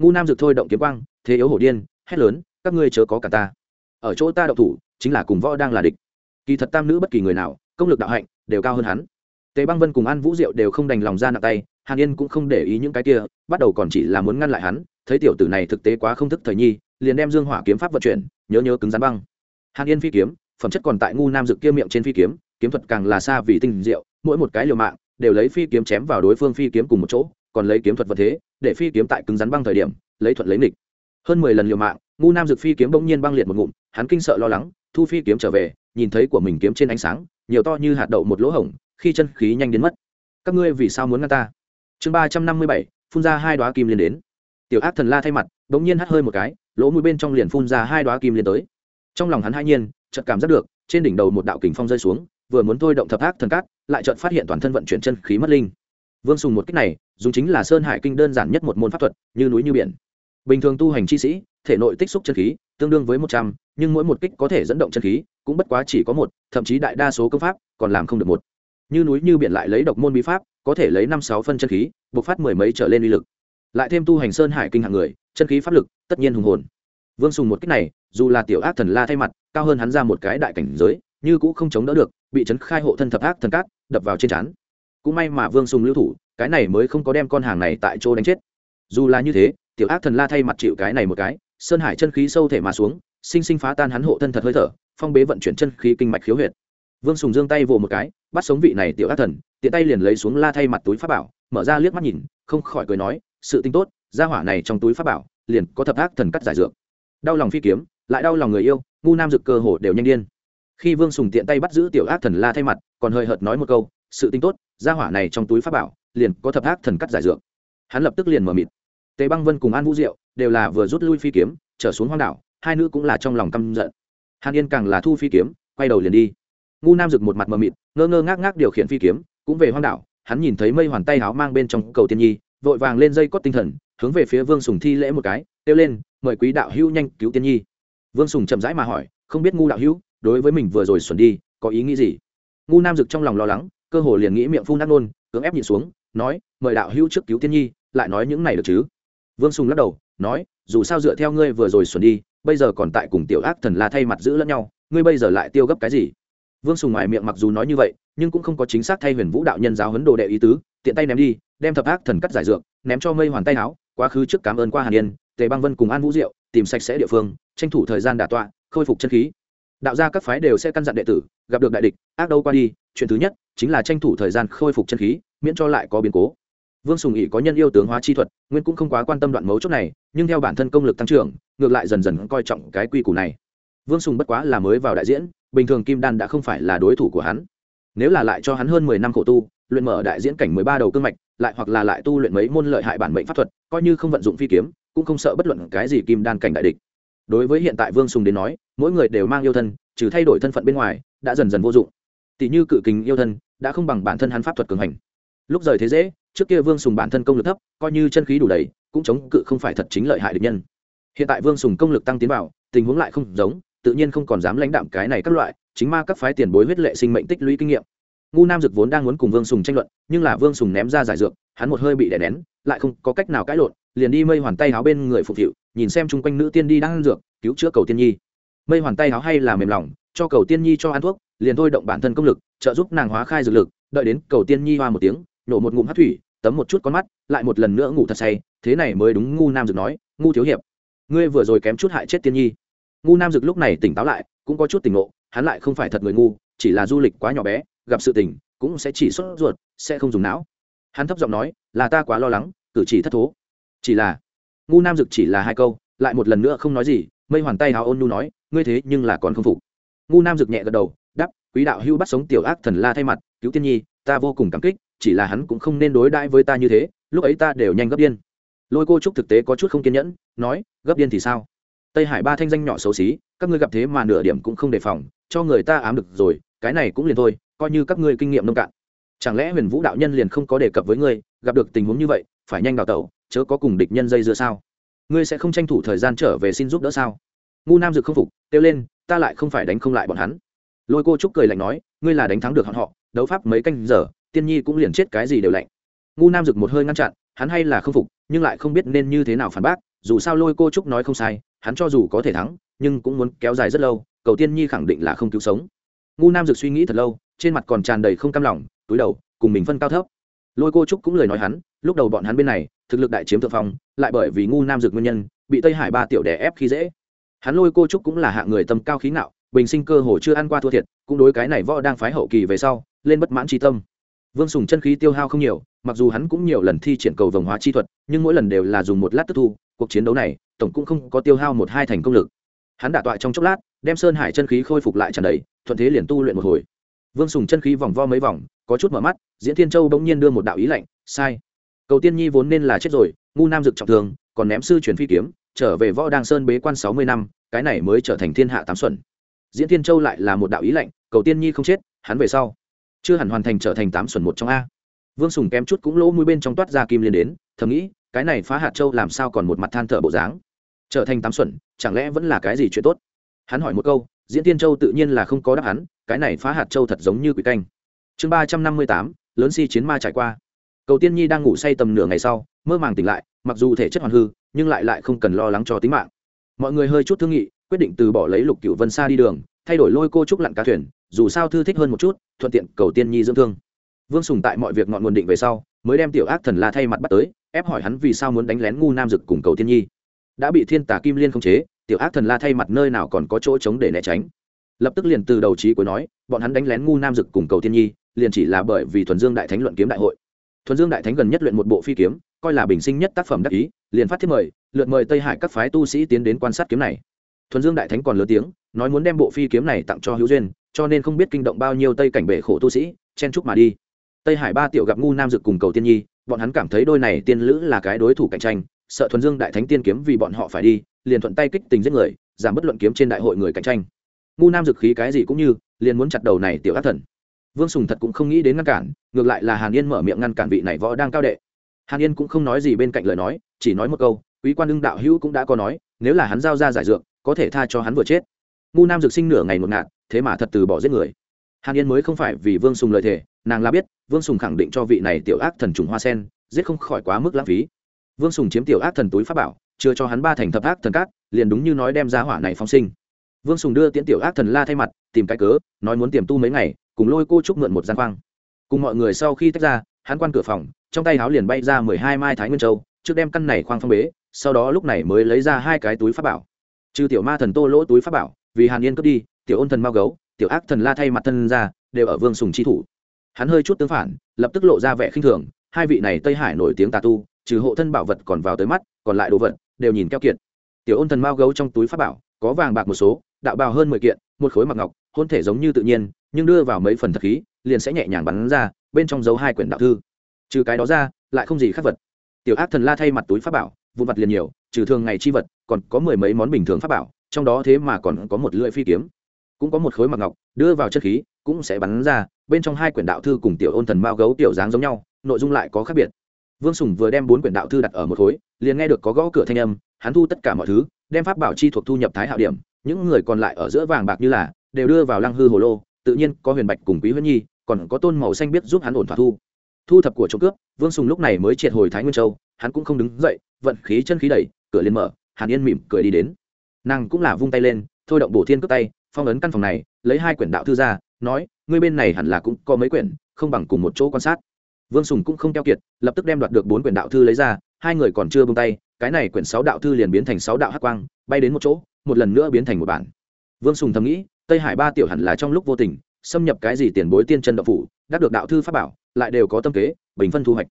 ngu nam dực thôi động kiếm quang, thế yếu hổ điên, hét lớn, các ngươi chớ có cả ta. Ở chỗ ta đậu thủ, chính là cùng võ đang là địch. Kỳ thật tam nữ bất kỳ người nào, công lực đạo hạnh, đều cao hơn hắn. Tề băng vân cùng an vũ diệu đều không đành lòng ra nặng tay, hàn yên cũng không để ý những cái kia, bắt đầu còn chỉ là muốn ngăn lại hắn, thấy tiểu tử này thực tế quá không thức thời nhi, liền đem dương hỏa kiếm pháp vận chuyển, nhớ nhớ cứng rắn băng. Hàn yên phi kiếm, phẩm chất còn tại ngu nam dực kia miệng trên phi kiếm kiếm thuật càng là xa vì tinh diệu, mỗi một cái liều mạng, đều lấy phi kiếm chém vào đối phương phi kiếm cùng một chỗ còn lấy kiếm thuật vật thế, để phi kiếm tại cứng rắn băng thời điểm, lấy thuận lấy nịch hơn mười lần liều mạng, ngu nam dực phi kiếm bỗng nhiên băng liệt một ngụm, hắn kinh sợ lo lắng, thu phi kiếm trở về, nhìn thấy của mình kiếm trên ánh sáng, nhiều to như hạt đậu một lỗ hổng, khi chân khí nhanh đến mất. Các ngươi vì sao muốn ngăn ta? Chương ba trăm năm mươi bảy, phun ra hai đoá kim liên đến. Tiểu ác thần la thay mặt, bỗng nhiên hắt hơi một cái, lỗ mũi bên trong liền phun ra hai đoá kim liên tới. Trong lòng hắn hai nhiên, chợt cảm giác được, trên đỉnh đầu một đạo kình phong rơi xuống, vừa muốn thôi động thập ác thần cát, lại chợt phát hiện toàn thân vận chuyển chân khí mất linh vương sùng một cách này, dùng chính là sơn hải kinh đơn giản nhất một môn pháp thuật, như núi như biển. Bình thường tu hành chi sĩ, thể nội tích xúc chân khí, tương đương với một trăm, nhưng mỗi một kích có thể dẫn động chân khí, cũng bất quá chỉ có một, thậm chí đại đa số công pháp còn làm không được một. Như núi như biển lại lấy độc môn bí pháp, có thể lấy năm, sáu phân chân khí buộc phát mười mấy trở lên uy lực. Lại thêm tu hành sơn hải kinh hạng người, chân khí pháp lực tất nhiên hùng hồn. Vương sùng một cách này, dù là tiểu ác thần la thay mặt, cao hơn hắn ra một cái đại cảnh giới, như cũng không chống đỡ được, bị chấn khai hộ thân thập ác thần cát, đập vào trên trán cũng may mà vương sùng lưu thủ, cái này mới không có đem con hàng này tại chỗ đánh chết. Dù là như thế, tiểu ác thần la thay mặt chịu cái này một cái, sơn hải chân khí sâu thể mà xuống, sinh sinh phá tan hắn hộ thân thật hơi thở, phong bế vận chuyển chân khí kinh mạch khiếu huyệt. Vương sùng giương tay vồ một cái, bắt sống vị này tiểu ác thần, tiện tay liền lấy xuống la thay mặt túi pháp bảo, mở ra liếc mắt nhìn, không khỏi cười nói, sự tinh tốt, gia hỏa này trong túi pháp bảo, liền có thập ác thần cắt giải dược. Đau lòng phi kiếm, lại đau lòng người yêu, ngu nam dực cơ hồ đều nhanh điên. Khi vương sùng tiện tay bắt giữ tiểu ác thần la thay mặt, còn hơi hợt nói một câu sự tinh tốt, gia hỏa này trong túi pháp bảo, liền có thập ác thần cắt giải dược. Hắn lập tức liền mở mịt. Tề băng vân cùng an vũ diệu đều là vừa rút lui phi kiếm, trở xuống hoang đảo, hai nữ cũng là trong lòng căm giận. Hàn yên càng là thu phi kiếm, quay đầu liền đi. Ngu nam rực một mặt mờ mịt, ngơ ngơ ngác ngác điều khiển phi kiếm, cũng về hoang đảo, hắn nhìn thấy mây hoàn tay áo mang bên trong cầu tiên nhi, vội vàng lên dây cót tinh thần, hướng về phía vương sùng thi lễ một cái, kêu lên, mời quý đạo hữu nhanh cứu tiên nhi. Vương sùng chậm rãi mà hỏi, không biết ngu đạo hữu, đối với mình vừa rồi xuẩn đi, có ý nghĩ gì? Ngu nam rực trong lòng lo lắng cơ hồ liền nghĩ miệng phun đắc nôn, cưỡng ép nhịn xuống, nói, mời đạo hữu trước cứu tiên nhi, lại nói những này được chứ? Vương sùng lắc đầu, nói, dù sao dựa theo ngươi vừa rồi xuẩn đi, bây giờ còn tại cùng tiểu ác thần la thay mặt giữ lẫn nhau, ngươi bây giờ lại tiêu gấp cái gì? Vương sùng ngoài miệng mặc dù nói như vậy, nhưng cũng không có chính xác thay huyền vũ đạo nhân giáo huấn đồ đệ ý tứ, tiện tay ném đi, đem thập ác thần cắt giải dược, ném cho mây hoàn tay áo, quá khứ trước cảm ơn qua hàn yên, tề băng vân cùng an vũ diệu, tìm sạch sẽ địa phương, tranh thủ thời gian đả tọa, khôi phục chân khí. Đạo gia các phái đều sẽ căn dặn đệ tử, gặp được đại địch, ác đâu qua đi, chuyện thứ nhất chính là tranh thủ thời gian khôi phục chân khí, miễn cho lại có biến cố. Vương sùng ỉ có nhân yêu tướng hóa chi thuật, nguyên cũng không quá quan tâm đoạn mấu chốt này, nhưng theo bản thân công lực tăng trưởng, ngược lại dần dần coi trọng cái quy củ này. Vương sùng bất quá là mới vào đại diễn, bình thường kim đan đã không phải là đối thủ của hắn. Nếu là lại cho hắn hơn mười năm khổ tu, luyện mở đại diễn cảnh mười ba đầu cương mạch, lại hoặc là lại tu luyện mấy môn lợi hại bản mệnh pháp thuật, coi như không vận dụng phi kiếm, cũng không sợ bất luận cái gì kim đan cảnh đại địch. Đối với hiện tại vương sùng đến nói, mỗi người đều mang yêu thân, trừ thay đổi thân phận bên ngoài, đã dần dần vô dụng tỷ như cự kính yêu thân, đã không bằng bản thân hắn pháp thuật cường hành. Lúc rời thế dễ, trước kia vương sùng bản thân công lực thấp, coi như chân khí đủ đầy, cũng chống cự không phải thật chính lợi hại địch nhân. Hiện tại vương sùng công lực tăng tiến vào, tình huống lại không giống, tự nhiên không còn dám lãnh đạm cái này các loại, chính ma các phái tiền bối huyết lệ sinh mệnh tích lũy kinh nghiệm. Ngu nam dực vốn đang muốn cùng vương sùng tranh luận, nhưng là vương sùng ném ra giải dược, hắn một hơi bị đè nén, lại không có cách nào cãi lộn, liền đi mây hoàn tay áo bên người phục vụ nhìn xem chung quanh nữ tiên đi đang ăn dược, cứu chữa cầu tiên nhi. Mây hoàn tay áo hay là mềm lòng, cho cầu tiên nhi cho ăn thuốc liền thôi động bản thân công lực, trợ giúp nàng hóa khai dược lực, đợi đến cầu tiên nhi hoa một tiếng, nổ một ngụm hát thủy, tấm một chút con mắt, lại một lần nữa ngủ thật say, thế này mới đúng ngu nam dược nói, ngu thiếu hiệp. Ngươi vừa rồi kém chút hại chết tiên nhi. Ngu nam dực lúc này tỉnh táo lại, cũng có chút tỉnh ngộ, hắn lại không phải thật người ngu, chỉ là du lịch quá nhỏ bé, gặp sự tình, cũng sẽ chỉ sốt ruột, sẽ không dùng não. Hắn thấp giọng nói, là ta quá lo lắng, cử chỉ thất thố. Chỉ là, ngu nam dực chỉ là hai câu, lại một lần nữa không nói gì, mây hoàn tay hào ôn nhu nói, ngươi thế nhưng là còn không phục. Ngu nam dược nhẹ gật đầu quý đạo hưu bắt sống tiểu ác thần la thay mặt, cứu tiên nhi, ta vô cùng cảm kích, chỉ là hắn cũng không nên đối đãi với ta như thế, lúc ấy ta đều nhanh gấp điên. Lôi cô trúc thực tế có chút không kiên nhẫn, nói, gấp điên thì sao? Tây hải ba thanh danh nhỏ xấu xí, các ngươi gặp thế mà nửa điểm cũng không đề phòng, cho người ta ám được rồi, cái này cũng liền thôi, coi như các ngươi kinh nghiệm nông cạn. Chẳng lẽ huyền vũ đạo nhân liền không có đề cập với ngươi, gặp được tình huống như vậy, phải nhanh đào tẩu, chớ có cùng địch nhân dây dưa sao? Ngươi sẽ không tranh thủ thời gian trở về xin giúp đỡ sao? Ngu nam dực không phục, kêu lên, ta lại không phải đánh không lại bọn hắn lôi cô trúc cười lạnh nói, ngươi là đánh thắng được họ họ, đấu pháp mấy canh giờ, tiên nhi cũng liền chết cái gì đều lạnh. Ngu nam dực một hơi ngăn chặn, hắn hay là không phục, nhưng lại không biết nên như thế nào phản bác, dù sao lôi cô trúc nói không sai, hắn cho dù có thể thắng, nhưng cũng muốn kéo dài rất lâu, cầu tiên nhi khẳng định là không cứu sống. Ngu nam dực suy nghĩ thật lâu, trên mặt còn tràn đầy không cam lòng, túi đầu, cùng mình phân cao thấp. Lôi cô trúc cũng lời nói hắn, lúc đầu bọn hắn bên này, thực lực đại chiếm thượng phong, lại bởi vì ngu nam dực nguyên nhân, bị tây hải ba tiểu đè ép khi dễ. Hắn lôi cô trúc cũng là hạng người tâm cao khí ngạo bình sinh cơ hồ chưa ăn qua thua thiệt, cũng đối cái này võ đang phái hậu kỳ về sau, lên bất mãn tri tâm. Vương sùng chân khí tiêu hao không nhiều, mặc dù hắn cũng nhiều lần thi triển cầu vồng hóa chi thuật, nhưng mỗi lần đều là dùng một lát tức thu, cuộc chiến đấu này, tổng cũng không có tiêu hao một hai thành công lực. Hắn đả tọa trong chốc lát, đem sơn hải chân khí khôi phục lại tràn đầy, thuận thế liền tu luyện một hồi. Vương sùng chân khí vòng vo mấy vòng, có chút mở mắt, diễn thiên châu bỗng nhiên đưa một đạo ý lạnh, sai. Cầu tiên nhi vốn nên là chết rồi, ngu nam dực trọng thương, còn ném sư truyền phi kiếm, trở về võ đang sơn bế quan sáu mươi năm, cái này mới trở thành thiên hạ tám xuẩn diễn thiên châu lại là một đạo ý lạnh, cầu tiên nhi không chết, hắn về sau chưa hẳn hoàn thành trở thành tám xuẩn một trong a. Vương sùng kém chút cũng lỗ mũi bên trong toát ra kim liên đến, thầm nghĩ, cái này phá hạt châu làm sao còn một mặt than thở bộ dáng. Trở thành tám xuẩn, chẳng lẽ vẫn là cái gì chuyện tốt? Hắn hỏi một câu, diễn tiên châu tự nhiên là không có đáp án, cái này phá hạt châu thật giống như quỷ canh. Chương ba trăm năm mươi tám, lớn si chiến ma trải qua. Cầu tiên nhi đang ngủ say tầm nửa ngày sau, mơ màng tỉnh lại, mặc dù thể chất hoàn hư, nhưng lại lại không cần lo lắng cho tính mạng. Mọi người hơi chút thương nghị quyết định từ bỏ lấy lục cựu vân xa đi đường, thay đổi lôi cô trúc lặn cá thuyền, dù sao thư thích hơn một chút, thuận tiện cầu tiên nhi dưỡng thương. Vương sùng tại mọi việc ngọn nguồn định về sau, mới đem tiểu ác thần la thay mặt bắt tới, ép hỏi hắn vì sao muốn đánh lén ngu nam dực cùng cầu tiên nhi. Đã bị thiên tả kim liên khống chế, tiểu ác thần la thay mặt nơi nào còn có chỗ trống để né tránh. Lập tức liền từ đầu trí cuối nói, bọn hắn đánh lén ngu nam dực cùng cầu tiên nhi, liền chỉ là bởi vì thuần dương đại thánh luận kiếm đại hội. Thuần dương đại thánh gần nhất luyện một bộ phi kiếm, coi là bình sinh nhất tác phẩm đắc ý, liền phát thiết mời, lượt mời tây hải các phái tu sĩ tiến đến quan sát kiếm này thuần dương đại thánh còn lớn tiếng, nói muốn đem bộ phi kiếm này tặng cho hữu duyên, cho nên không biết kinh động bao nhiêu tây cảnh bể khổ tu sĩ, chen chúc mà đi. Tây hải ba tiểu gặp ngu nam dực cùng cầu tiên nhi, bọn hắn cảm thấy đôi này tiên lữ là cái đối thủ cạnh tranh, sợ thuần dương đại thánh tiên kiếm vì bọn họ phải đi, liền thuận tay kích tình giết người, giảm bất luận kiếm trên đại hội người cạnh tranh. Ngu nam dực khí cái gì cũng như, liền muốn chặt đầu này tiểu ác thần. Vương sùng thật cũng không nghĩ đến ngăn cản, ngược lại là hàn yên mở miệng ngăn cản vị này võ đang cao đệ. Hàn yên cũng không nói gì bên cạnh lời nói, chỉ nói một câu, quý quan ưng đạo hữu cũng đã có nói, nếu là hắn giao ra giải dược có thể tha cho hắn vừa chết. Ngu nam dược sinh nửa ngày một ngạn thế mà thật từ bỏ giết người. Hàn yên mới không phải vì vương sùng lời thề, nàng là biết, vương sùng khẳng định cho vị này tiểu ác thần trùng hoa sen, giết không khỏi quá mức lãng phí. Vương sùng chiếm tiểu ác thần túi pháp bảo, chưa cho hắn ba thành thập ác thần cát, liền đúng như nói đem ra hỏa này phóng sinh. Vương sùng đưa tiễn tiểu ác thần la thay mặt, tìm cái cớ, nói muốn tiềm tu mấy ngày, cùng lôi cô trúc mượn một gian khoang cùng mọi người sau khi tách ra, hắn quan cửa phòng, trong tay háo liền bay ra mười hai mai thái nguyên châu, trước đem căn này khoang phong bế, sau đó lúc này mới lấy ra hai cái túi pháp bảo trừ tiểu ma thần tô lỗ túi pháp bảo, vì hàn yên cướp đi, tiểu ôn thần mao gấu, tiểu ác thần la thay mặt thân ra đều ở vương sùng chi thủ. Hắn hơi chút tương phản, lập tức lộ ra vẻ khinh thường, hai vị này tây hải nổi tiếng tà tu, trừ hộ thân bảo vật còn vào tới mắt, còn lại đồ vật, đều nhìn keo kiệt. Tiểu ôn thần mao gấu trong túi pháp bảo, có vàng bạc một số, đạo bào hơn mười kiện, một khối mặc ngọc, hôn thể giống như tự nhiên, nhưng đưa vào mấy phần thật khí, liền sẽ nhẹ nhàng bắn ra, bên trong giấu hai quyển đạo thư. Trừ cái đó ra, lại không gì khác vật. Tiểu ác thần la thay mặt túi pháp bảo vụ vặt liền nhiều, trừ thường ngày chi vật, còn có mười mấy món bình thường pháp bảo, trong đó thế mà còn có một lưỡi phi kiếm. Cũng có một khối mặc ngọc, đưa vào chất khí, cũng sẽ bắn ra, bên trong hai quyển đạo thư cùng tiểu ôn thần mao gấu tiểu dáng giống nhau, nội dung lại có khác biệt. Vương sùng vừa đem bốn quyển đạo thư đặt ở một khối, liền nghe được có gõ cửa thanh âm, hắn thu tất cả mọi thứ, đem pháp bảo chi thuộc thu nhập thái hạo điểm, những người còn lại ở giữa vàng bạc như là, đều đưa vào lăng hư hồ lô, tự nhiên có huyền bạch cùng quý huyết nhi, còn có tôn màu xanh biết giúp hắn ổn thỏa thu thu thập của trộm cướp, vương sùng lúc này mới triệt hồi thái nguyên châu, hắn cũng không đứng dậy, vận khí chân khí đẩy cửa liền mở, hàn yên mỉm cười đi đến. Nàng cũng là vung tay lên, thôi động bổ thiên cướp tay, phong ấn căn phòng này, lấy hai quyển đạo thư ra, nói, ngươi bên này hẳn là cũng có mấy quyển, không bằng cùng một chỗ quan sát. Vương sùng cũng không keo kiệt, lập tức đem đoạt được bốn quyển đạo thư lấy ra, hai người còn chưa bông tay, cái này quyển sáu đạo thư liền biến thành sáu đạo hắc quang, bay đến một chỗ, một lần nữa biến thành một bản. Vương sùng thầm nghĩ, tây hải ba tiểu hẳn là trong lúc vô tình, xâm nhập cái gì tiền bối tiên chân đạo phủ, đắc được đạo thư pháp bảo lại đều có tâm kế, bình phân thu hoạch.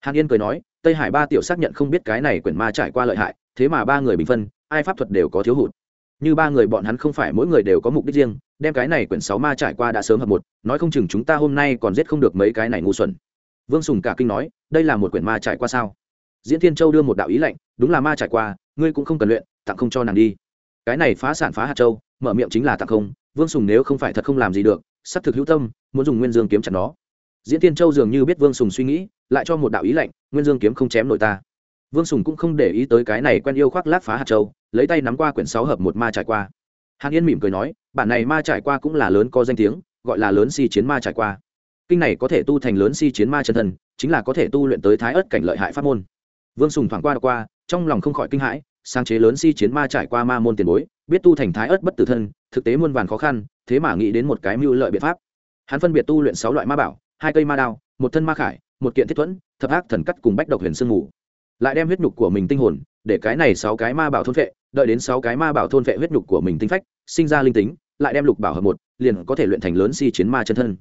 Hàn yên cười nói, tây hải ba tiểu xác nhận không biết cái này quyển ma trải qua lợi hại, thế mà ba người bình phân, ai pháp thuật đều có thiếu hụt. Như ba người bọn hắn không phải mỗi người đều có mục đích riêng, đem cái này quyển sáu ma trải qua đã sớm hợp một, nói không chừng chúng ta hôm nay còn giết không được mấy cái này ngu xuẩn. Vương sùng cả kinh nói, đây là một quyển ma trải qua sao? Diễn thiên châu đưa một đạo ý lệnh đúng là ma trải qua, ngươi cũng không cần luyện, tặng không cho nàng đi. Cái này phá sản phá hạt châu, mở miệng chính là tặng không, vương sùng nếu không phải thật không làm gì được xác thực hữu tâm, muốn dùng nguyên dương kiếm chặt nó diễn thiên châu dường như biết vương sùng suy nghĩ lại cho một đạo ý lệnh nguyên dương kiếm không chém nổi ta. Vương sùng cũng không để ý tới cái này quen yêu khoác lác phá hạt châu lấy tay nắm qua quyển sáu hợp một ma trải qua. Hàn yên mỉm cười nói bản này ma trải qua cũng là lớn có danh tiếng gọi là lớn si chiến ma trải qua. Kinh này có thể tu thành lớn si chiến ma chân thần, chính là có thể tu luyện tới thái ớt cảnh lợi hại pháp môn. Vương sùng thoảng qua qua trong lòng không khỏi kinh hãi sáng chế lớn si chiến ma trải qua ma môn tiền bối biết tu thành thái ớt bất tử thân thực tế muôn vàn khó khăn thế mà nghĩ đến một cái mưu lợi biện pháp. Hắn phân biệt tu luyện sáu loại ma bảo hai cây ma đao, một thân ma khải, một kiện thiết thuẫn, thập ác thần cắt cùng bách độc huyền sương ngủ lại đem huyết nhục của mình tinh hồn, để cái này sáu cái ma bảo thôn vệ, đợi đến sáu cái ma bảo thôn vệ huyết nhục của mình tinh phách, sinh ra linh tính, lại đem lục bảo hợp một, liền có thể luyện thành lớn si chiến ma chân thân.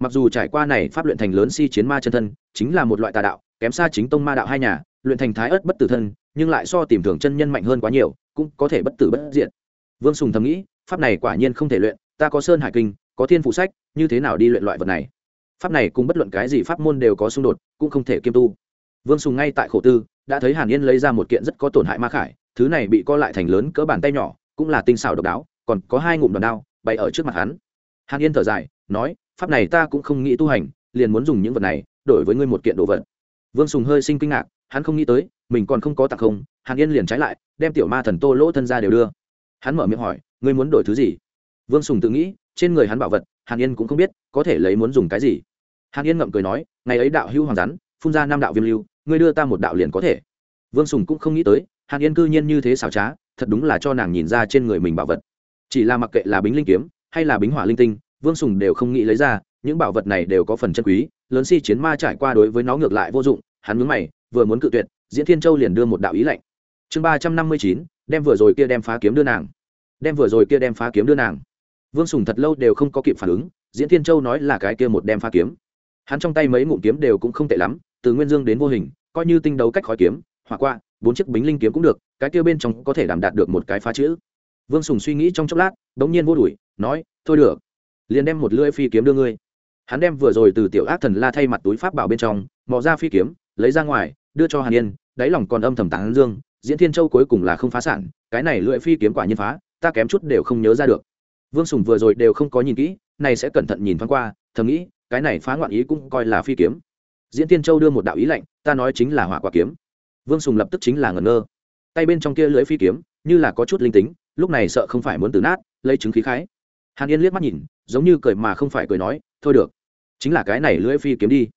Mặc dù trải qua này pháp luyện thành lớn si chiến ma chân thân, chính là một loại tà đạo, kém xa chính tông ma đạo hai nhà, luyện thành thái ớt bất tử thân, nhưng lại so tìm thường chân nhân mạnh hơn quá nhiều, cũng có thể bất tử bất diện vương sùng thầm nghĩ, pháp này quả nhiên không thể luyện, ta có sơn hải kinh, có thiên phụ sách, như thế nào đi luyện loại vật này? Pháp này cùng bất luận cái gì pháp môn đều có xung đột, cũng không thể kiêm tu. Vương sùng ngay tại khổ tư, đã thấy hàn yên lấy ra một kiện rất có tổn hại ma khải, thứ này bị co lại thành lớn cỡ bàn tay nhỏ, cũng là tinh xảo độc đáo, còn có hai ngụm đòn đao, bày ở trước mặt hắn. Hàn yên thở dài, nói, pháp này ta cũng không nghĩ tu hành, liền muốn dùng những vật này, đổi với ngươi một kiện đồ vật. Vương sùng hơi sinh kinh ngạc, hắn không nghĩ tới, mình còn không có tặng không, hàn yên liền trái lại, đem tiểu ma thần tô lỗ thân ra đều đưa. Hắn mở miệng hỏi, ngươi muốn đổi thứ gì? Vương sùng tự nghĩ, trên người hắn bảo vật, hàn yên cũng không biết, có thể lấy muốn dùng cái gì hàn yên ngậm cười nói, ngày ấy đạo hữu hoàng rắn phun ra năm đạo viêm lưu, ngươi đưa ta một đạo liền có thể. Vương sùng cũng không nghĩ tới, hàn yên cư nhiên như thế xảo trá, thật đúng là cho nàng nhìn ra trên người mình bảo vật. Chỉ là mặc kệ là bính linh kiếm, hay là bính hỏa linh tinh, vương sùng đều không nghĩ lấy ra, những bảo vật này đều có phần chân quý, lớn si chiến ma trải qua đối với nó ngược lại vô dụng, hắn mướn mày, vừa muốn cự tuyệt, diễn thiên châu liền đưa một đạo ý lệnh chương ba trăm năm mươi chín, đem vừa rồi kia đem phá kiếm đưa nàng. Đem vừa rồi kia đem phá kiếm đưa nàng. Vương sùng thật lâu đều không có kịp phản ứng, diễn thiên châu nói là cái kia một đem phá kiếm hắn trong tay mấy ngụm kiếm đều cũng không tệ lắm, từ nguyên dương đến vô hình, coi như tinh đấu cách khói kiếm, hỏa qua, bốn chiếc bính linh kiếm cũng được, cái kia bên trong có thể đảm đạt được một cái phá chữ. Vương sùng suy nghĩ trong chốc lát đ ỗ n g nhiên vô đuổi, nói, thôi được, liền đem một lưỡi phi kiếm đưa ngươi. Hắn đem vừa rồi từ tiểu ác thần la thay mặt túi pháp bảo bên trong, mò ra phi kiếm, lấy ra ngoài, đưa cho hàn yên, đáy lòng còn âm thầm tán dương, diễn thiên châu cuối cùng là không phá sản, cái này lưỡi phi kiếm quả nhiên phá, ta kém chút đều không nhớ ra được. Vương sùng vừa rồi đều không có nhìn kỹ, này sẽ cẩn thận nhìn thoáng qua, thầm nghĩ cái này phá ngoạn ý cũng coi là phi kiếm. Diễn tiên châu đưa một đạo ý lệnh ta nói chính là hỏa quả kiếm. Vương sùng lập tức chính là ngẩn ngơ. Tay bên trong kia lưỡi phi kiếm, như là có chút linh tính, lúc này sợ không phải muốn từ nát, lấy chứng khí khái. Hàn yên liếc mắt nhìn, giống như cười mà không phải cười nói, thôi được, chính là cái này lưỡi phi kiếm đi.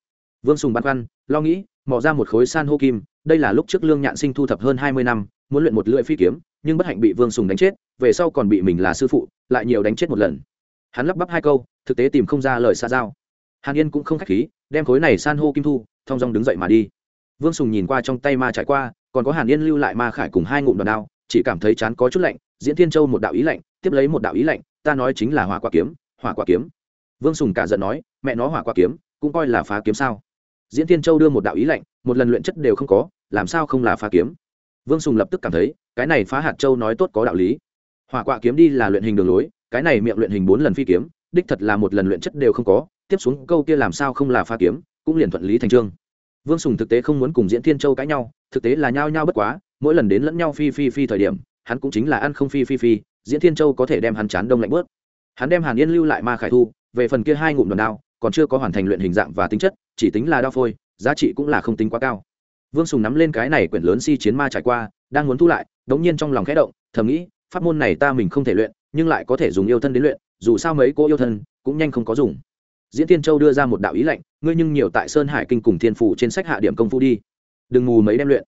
Vương sùng băn khoăn, lo nghĩ, mò ra một khối san hô kim, đây là lúc trước lương nhạn sinh thu thập hơn hai mươi năm, muốn luyện một lưỡi phi kiếm, nhưng bất hạnh bị vương sùng đánh chết, về sau còn bị mình là sư phụ, lại nhiều đánh chết một lần. Hắn lắp bắp hai câu, thực tế tìm không ra lời xa giao hàn yên cũng không k h á c h khí, đem khối này san hô kim thu, thong dong đứng dậy mà đi. Vương sùng nhìn qua trong tay ma trải qua, còn có hàn yên lưu lại ma khải cùng hai ngụm đòn đao, chỉ cảm thấy chán có chút lạnh, diễn thiên châu một đạo ý lạnh, tiếp lấy một đạo ý lạnh, ta nói chính là hỏa quả kiếm, hỏa quả kiếm. Vương sùng cả giận nói, mẹ nó hỏa quả kiếm, cũng coi là phá kiếm sao. Diễn thiên châu đưa một đạo ý lạnh, một lần luyện chất đều không có, làm sao không là phá kiếm? Vương sùng lập tức cảm thấy, cái này phá hạt châu nói tốt có đạo lý. Hỏa quả kiếm đi là luyện hình đường lối, cái này miệng luyện hình bốn lần phi kiếm, đích thật là một lần luyện chất đều không có tiếp xuống câu kia làm sao không là pha kiếm, cũng liền thuận lý thành trương. Vương sùng thực tế không muốn cùng diễn thiên châu cãi nhau, thực tế là nhao nhao bất quá, mỗi lần đến lẫn nhau phi phi phi thời điểm, hắn cũng chính là ăn không phi phi phi, diễn thiên châu có thể đem hắn chán đông lạnh bớt. Hắn đem hàn yên lưu lại ma khải thu, về phần kia hai ngụm đòn đao, còn chưa có hoàn thành luyện hình dạng và tính chất, chỉ tính là đao phôi, giá trị cũng là không tính quá cao. Vương sùng nắm lên cái này quyển lớn si chiến ma trải qua, đang muốn thu lại, đống nhiên trong lòng khẽ động, thầm nghĩ, pháp môn này ta mình không thể luyện, nhưng lại có thể dùng yêu thân đến luyện, dù sao mấy cô yêu thân, cũng nhanh không có dùng diễn tiên châu đưa ra một đạo ý lệnh, ngươi nhưng nhiều tại sơn hải kinh cùng thiên phủ trên sách hạ điểm công phu đi. Đừng mù mấy đem luyện.